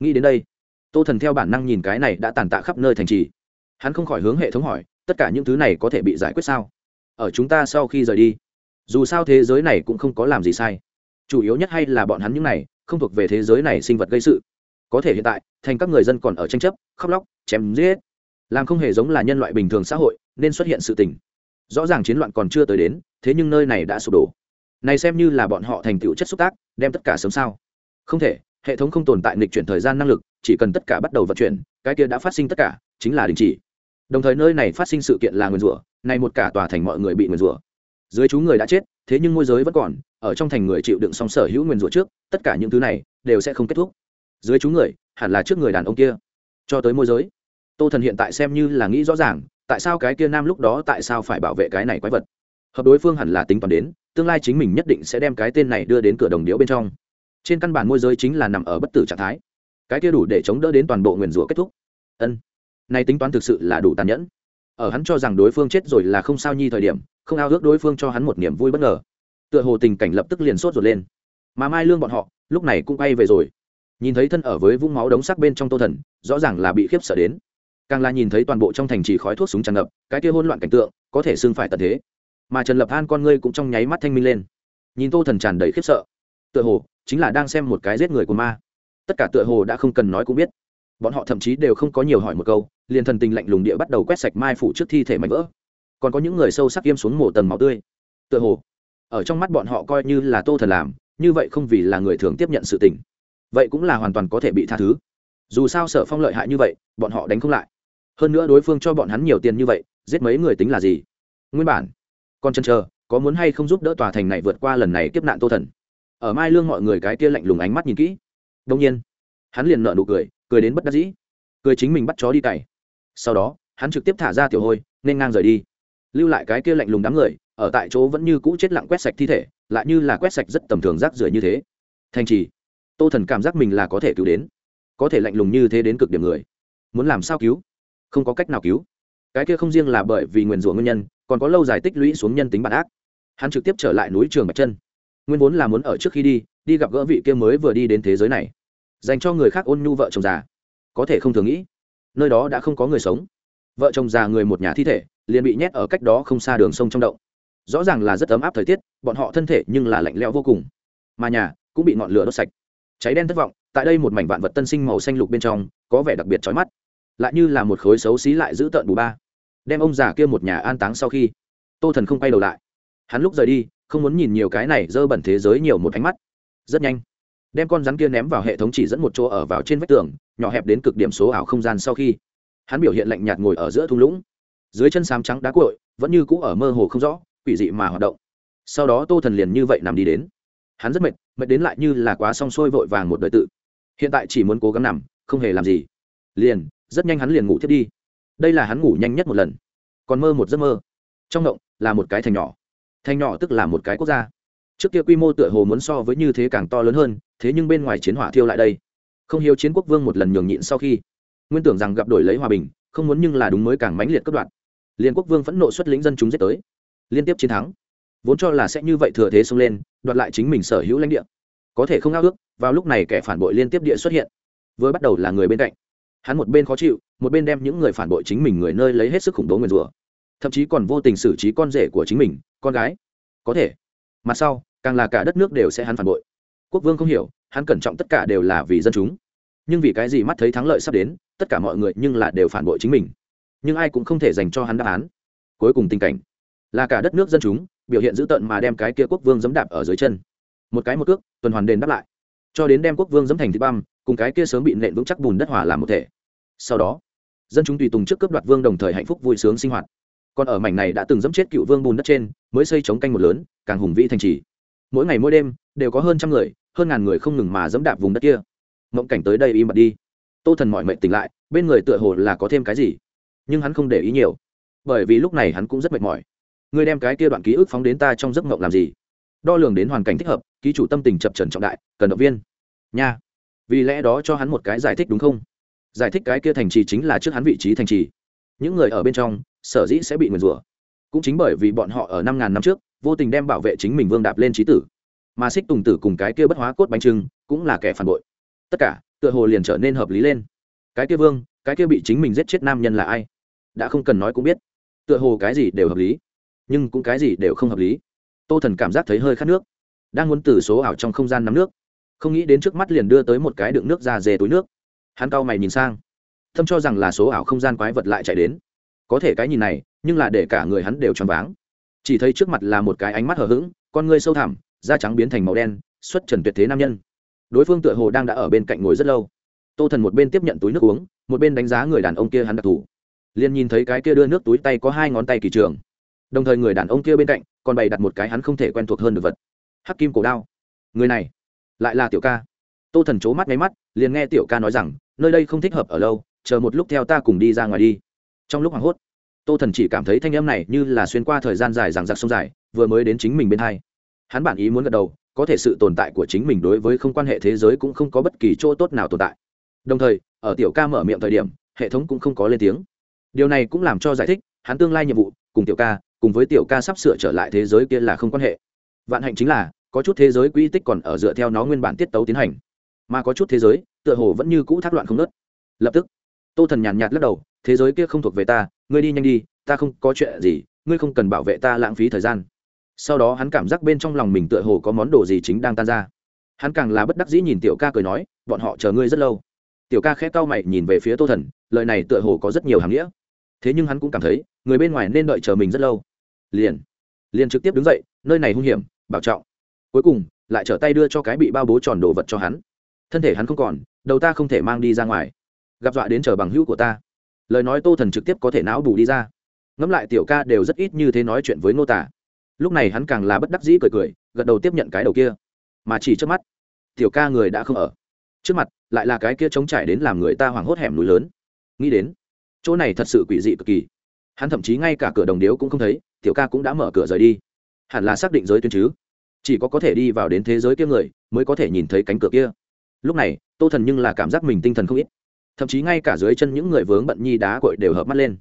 Nghĩ đến đây, tô thần theo bản năng nhìn cái này đã tàn tạ khắp nơi thành trì. Hắn không khỏi hướng hệ thống hỏi, tất cả những thứ này có thể bị giải quyết sao? Ở chúng ta sau khi rời đi, dù sao thế giới này cũng không có làm gì sai. Chủ yếu nhất hay là bọn hắn những này, không thuộc về thế giới này sinh vật gây sự. Có thể hiện tại, thành các người dân còn ở tranh chấp, khóc lóc, chém giết. Làm không hề giống là nhân loại bình thường xã hội, nên xuất hiện sự tình. Rõ ràng chiến loạn còn chưa tới đến, thế nhưng nơi này đã sụp đổ. Này xem như là bọn họ thành tựu chất xúc tác, đem tất cả sớm sao không thể, hệ thống không tồn tại nghịch chuyển thời gian năng lực, chỉ cần tất cả bắt đầu vận chuyển, cái kia đã phát sinh tất cả, chính là đình chỉ. Đồng thời nơi này phát sinh sự kiện là nguyền rủa này một cả tòa thành mọi người bị nguyền rủa. Dưới chú người đã chết, thế nhưng môi giới vẫn còn, ở trong thành người chịu đựng song sở hữu nguyền rủa trước, tất cả những thứ này đều sẽ không kết thúc. Dưới chú người, hẳn là trước người đàn ông kia. Cho tới môi giới, tô thần hiện tại xem như là nghĩ rõ ràng, tại sao cái kia nam lúc đó tại sao phải bảo vệ cái này quái vật? Hợp đối phương hẳn là tính toán đến, tương lai chính mình nhất định sẽ đem cái tên này đưa đến cửa đồng điếu bên trong trên căn bản môi giới chính là nằm ở bất tử trạng thái. Cái kia đủ để chống đỡ đến toàn bộ nguyền rủa kết thúc. Ân. Nay tính toán thực sự là đủ tàn nhẫn. Ở hắn cho rằng đối phương chết rồi là không sao nhi thời điểm, không ao ước đối phương cho hắn một niềm vui bất ngờ. Tựa hồ tình cảnh lập tức liền sốt ruột lên. Mà mai lương bọn họ, lúc này cũng quay về rồi. Nhìn thấy thân ở với vũng máu đống sắc bên trong tô thần, rõ ràng là bị khiếp sợ đến. Càng là nhìn thấy toàn bộ trong thành trì khói thuốc súng tràn ngập, cái kia hôn loạn cảnh tượng, có thể xưng phải tận thế. Mà trần lập an con ngươi cũng trong nháy mắt thanh minh lên. Nhìn tô thần tràn đầy khiếp sợ. Tựa hồ chính là đang xem một cái giết người của ma. Tất cả tựa hồ đã không cần nói cũng biết. Bọn họ thậm chí đều không có nhiều hỏi một câu, liền thần tình lạnh lùng địa bắt đầu quét sạch mai phủ trước thi thể mảnh vỡ. Còn có những người sâu sắc tiêm xuống mổ tầng máu tươi. Tựa hồ, ở trong mắt bọn họ coi như là tô thần làm, như vậy không vì là người thường tiếp nhận sự tình. Vậy cũng là hoàn toàn có thể bị tha thứ. Dù sao sở phong lợi hại như vậy, bọn họ đánh không lại. Hơn nữa đối phương cho bọn hắn nhiều tiền như vậy, giết mấy người tính là gì? Nguyên bản, còn chân chờ, có muốn hay không giúp đỡ tòa thành này vượt qua lần này kiếp nạn tô thần? Ở mai lương mọi người cái kia lạnh lùng ánh mắt nhìn kỹ. Đông nhiên, hắn liền nợ nụ cười cười đến bất đắc dĩ. Cười chính mình bắt chó đi cày. Sau đó, hắn trực tiếp thả ra tiểu hôi, nên ngang rời đi. Lưu lại cái kia lạnh lùng đám người, ở tại chỗ vẫn như cũ chết lặng quét sạch thi thể, lại như là quét sạch rất tầm thường rác rưởi như thế. Thành trì, tô thần cảm giác mình là có thể cứu đến. Có thể lạnh lùng như thế đến cực điểm người. Muốn làm sao cứu? Không có cách nào cứu. Cái kia không riêng là bởi vì nguyền rủa nguyên nhân, còn có lâu dài tích lũy xuống nhân tính bản ác. Hắn trực tiếp trở lại núi trường bạch chân nguyên vốn là muốn ở trước khi đi đi gặp gỡ vị kia mới vừa đi đến thế giới này. Dành cho người khác ôn nhu vợ chồng già. Có thể không thường nghĩ, nơi đó đã không có người sống. Vợ chồng già người một nhà thi thể, liền bị nhét ở cách đó không xa đường sông trong động. Rõ ràng là rất ấm áp thời tiết, bọn họ thân thể nhưng là lạnh lẽo vô cùng. Mà nhà cũng bị ngọn lửa đốt sạch. Cháy đen thất vọng, tại đây một mảnh vạn vật tân sinh màu xanh lục bên trong, có vẻ đặc biệt trói mắt. Lại như là một khối xấu xí lại giữ tợn bù ba. Đem ông già kia một nhà an táng sau khi, tô thần không quay đầu lại. Hắn lúc rời đi không muốn nhìn nhiều cái này dơ bẩn thế giới nhiều một ánh mắt. Rất nhanh, đem con rắn kia ném vào hệ thống chỉ dẫn một chỗ ở vào trên vách tường, nhỏ hẹp đến cực điểm số ảo không gian sau khi, hắn biểu hiện lạnh nhạt ngồi ở giữa thung lũng. Dưới chân sám trắng đá cội vẫn như cũ ở mơ hồ không rõ, quỷ dị mà hoạt động. Sau đó tô thần liền như vậy nằm đi đến. Hắn rất mệt mệt đến lại như là quá xong sôi vội vàng một đời tự. Hiện tại chỉ muốn cố gắng nằm, không hề làm gì. Liền, rất nhanh hắn liền ngủ thiết đi. Đây là hắn ngủ nhanh nhất một lần. Còn mơ một giấc mơ. Trong động là một cái thành nhỏ thành nhỏ tức là một cái quốc gia. Trước kia quy mô tựa hồ muốn so với như thế càng to lớn hơn, thế nhưng bên ngoài chiến hỏa thiêu lại đây. Không hiếu chiến quốc vương một lần nhường nhịn sau khi, nguyên tưởng rằng gặp đổi lấy hòa bình, không muốn nhưng là đúng mới càng mãnh liệt cấp đoạn liên quốc vương phẫn nộ xuất lĩnh dân chúng giết tới. Liên tiếp chiến thắng. Vốn cho là sẽ như vậy thừa thế xông lên, đoạt lại chính mình sở hữu lãnh địa. Có thể không ao ước, vào lúc này kẻ phản bội liên tiếp địa xuất hiện. Vừa bắt đầu là người bên cạnh. Hắn một bên khó chịu, một bên đem những người phản bội chính mình người nơi lấy hết sức khủng bố nguyền rủa. Thậm chí còn vô tình xử trí con rể của chính mình con gái. Có thể. Mặt sau, càng là cả đất nước đều sẽ hắn phản bội. Quốc vương không hiểu, hắn cẩn trọng tất cả đều là vì dân chúng. Nhưng vì cái gì mắt thấy thắng lợi sắp đến, tất cả mọi người nhưng là đều phản bội chính mình. Nhưng ai cũng không thể dành cho hắn đáp án. Cuối cùng tình cảnh. Là cả đất nước dân chúng, biểu hiện dữ tợn mà đem cái kia quốc vương dẫm đạp ở dưới chân. Một cái một cước, tuần hoàn đền đáp lại. Cho đến đem quốc vương dẫm thành thịt băm, cùng cái kia sớm bị nện vững chắc bùn đất hỏa làm một thể. Sau đó, dân chúng tùy tùng trước cướp đoạt vương đồng thời hạnh phúc vui sướng sinh hoạt còn ở mảnh này đã từng dẫm chết cựu vương bùn đất trên, mới xây chống canh một lớn, càng hùng vĩ thành trì. Mỗi ngày mỗi đêm, đều có hơn trăm người, hơn ngàn người không ngừng mà dẫm đạp vùng đất kia. Mộng cảnh tới đây im bặt đi. Tô thần mọi mệnh tỉnh lại, bên người tựa hồ là có thêm cái gì, nhưng hắn không để ý nhiều. Bởi vì lúc này hắn cũng rất mệt mỏi. Ngươi đem cái kia đoạn ký ức phóng đến ta trong giấc mộng làm gì? Đo lường đến hoàn cảnh thích hợp, ký chủ tâm tình chập trần trọng đại, cần động viên. Nha. Vì lẽ đó cho hắn một cái giải thích đúng không? Giải thích cái kia thành trì chính là trước hắn vị trí thành trì những người ở bên trong, sở dĩ sẽ bị nguyền rủa. Cũng chính bởi vì bọn họ ở năm ngàn năm trước, vô tình đem bảo vệ chính mình vương đạp lên trí tử. Mà xích tùng tử cùng cái kia bất hóa cốt bánh trưng, cũng là kẻ phản bội. Tất cả, tựa hồ liền trở nên hợp lý lên. Cái kia vương, cái kia bị chính mình giết chết nam nhân là ai? Đã không cần nói cũng biết. Tựa hồ cái gì đều hợp lý, nhưng cũng cái gì đều không hợp lý. Tô thần cảm giác thấy hơi khát nước. Đang muốn từ số ảo trong không gian nắm nước, không nghĩ đến trước mắt liền đưa tới một cái đựng nước ra dề túi nước. Hắn cau mày nhìn sang thâm cho rằng là số ảo không gian quái vật lại chạy đến. Có thể cái nhìn này, nhưng là để cả người hắn đều choáng váng. Chỉ thấy trước mặt là một cái ánh mắt hở h ữ g con ngươi sâu thẳm, da trắng biến thành màu đen, xuất trần tuyệt thế nam nhân. Đối phương tựa hồ đang đã ở bên cạnh ngồi rất lâu. Tô thần một bên tiếp nhận túi nước uống, một bên đánh giá người đàn ông kia hắn đặc thù. Liền nhìn thấy cái kia đưa nước túi tay có hai ngón tay kỳ trường. Đồng thời người đàn ông kia bên cạnh còn bày đặt một cái hắn không thể quen thuộc hơn được vật. Hắc kim cổ đao. Người này lại là tiểu ca. Tô thần c h ố mắt nháy mắt, liền nghe tiểu ca nói rằng, nơi đây không thích hợp ở lâu chờ một lúc theo ta cùng đi ra ngoài đi. Trong lúc hoảng hốt, tô thần chỉ cảm thấy thanh âm này như là xuyên qua thời gian dài rằng giặc sông dài, vừa mới đến chính mình bên hai. Hắn bản ý muốn gật đầu, có thể sự tồn tại của chính mình đối với không quan hệ thế giới cũng không có bất kỳ chỗ tốt nào tồn tại. Đồng thời, ở tiểu ca mở miệng thời điểm, hệ thống cũng không có lên tiếng. Điều này cũng làm cho giải thích, hắn tương lai nhiệm vụ, cùng tiểu ca, cùng với tiểu ca sắp sửa trở lại thế giới kia là không quan hệ. Vạn hạnh chính là, có chút thế giới quỹ tích còn ở dựa theo nó nguyên bản tiết tấu tiến hành. Mà có chút thế giới, tựa hồ vẫn như cũ thác loạn không nớt lập tức tô thần nhàn nhạt lắc đầu, thế giới kia không thuộc về ta, ngươi đi nhanh đi, ta không có chuyện gì, ngươi không cần bảo vệ ta lãng phí thời gian. Sau đó hắn cảm giác bên trong lòng mình tựa hồ có món đồ gì chính đang tan ra. Hắn càng là bất đắc dĩ nhìn tiểu ca cười nói, bọn họ chờ ngươi rất lâu. Tiểu ca khẽ cau mày nhìn về phía tô thần, lời này tựa hồ có rất nhiều hàm nghĩa. Thế nhưng hắn cũng cảm thấy, người bên ngoài nên đợi chờ mình rất lâu. Liền liền trực tiếp đứng dậy, nơi này hung hiểm, bảo trọng. Cuối cùng, lại trở tay đưa cho cái bị bao bố tròn đồ vật cho hắn. Thân thể hắn không còn, đầu ta không thể mang đi ra ngoài gặp dọa đến chờ bằng hữu của ta. Lời nói tô thần trực tiếp có thể não bù đi ra. Ngẫm lại tiểu ca đều rất ít như thế nói chuyện với ngô tả. Lúc này hắn càng là bất đắc dĩ cười cười, gật đầu tiếp nhận cái đầu kia. Mà chỉ trước mắt, tiểu ca người đã không ở. Trước mặt, lại là cái kia trống trải đến làm người ta hoảng hốt hẻm núi lớn. Nghĩ đến, chỗ này thật sự quỷ dị cực kỳ. Hắn thậm chí ngay cả cửa đồng điếu cũng không thấy, tiểu ca cũng đã mở cửa rời đi. Hẳn là xác định giới tuyến chứ. Chỉ có có thể đi vào đến thế giới kia người, mới có thể nhìn thấy cánh cửa kia. Lúc này, tô thần nhưng là cảm giác mình tinh thần không ít thậm chí ngay cả dưới chân những người vướng bận nhi đá cội đều hợp mắt lên.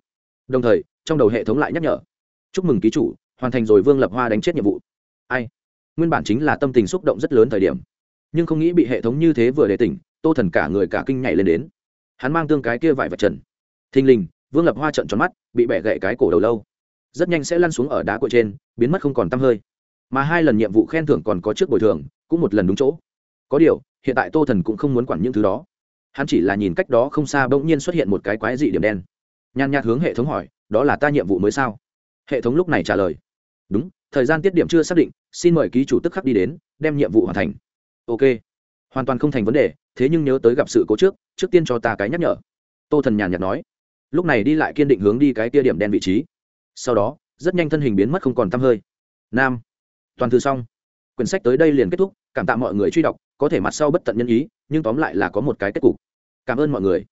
Đồng thời, trong đầu hệ thống lại nhắc nhở. Chúc mừng ký chủ, hoàn thành rồi vương lập hoa đánh chết nhiệm vụ. Ai? Nguyên bản chính là tâm tình xúc động rất lớn thời điểm. Nhưng không nghĩ bị hệ thống như thế vừa để tỉnh, tô thần cả người cả kinh nhảy lên đến. Hắn mang tương cái kia vải vật trần. Thình lình, vương lập hoa trận tròn mắt, bị bẻ gậy cái cổ đầu lâu. Rất nhanh sẽ lăn xuống ở đá cội trên, biến mất không còn t hơi. Mà hai lần nhiệm vụ khen thưởng còn có trước bồi thường, cũng một lần đúng chỗ. Có điều, hiện tại tô thần cũng không muốn quản những thứ đó hắn chỉ là nhìn cách đó không xa bỗng nhiên xuất hiện một cái quái dị điểm đen. Nhàn nhạt hướng hệ thống hỏi, đó là ta nhiệm vụ mới sao? Hệ thống lúc này trả lời, đúng, thời gian tiết điểm chưa xác định, xin mời ký chủ tức khắc đi đến, đem nhiệm vụ hoàn thành. Ok. Hoàn toàn không thành vấn đề, thế nhưng nhớ tới gặp sự cố trước trước tiên cho ta cái nhắc nhở. Tô thần nhàn nhạt nói. Lúc này đi lại kiên định hướng đi cái tia điểm đen vị trí. Sau đó, rất nhanh thân hình biến mất không còn t hơi. Nam, toàn thư xong. Quyển sách tới đây liền kết thúc, cảm tạ mọi người truy đọc có thể mặt sau bất tận nhân ý, nhưng tóm lại là có một cái kết cục. Cảm ơn mọi người.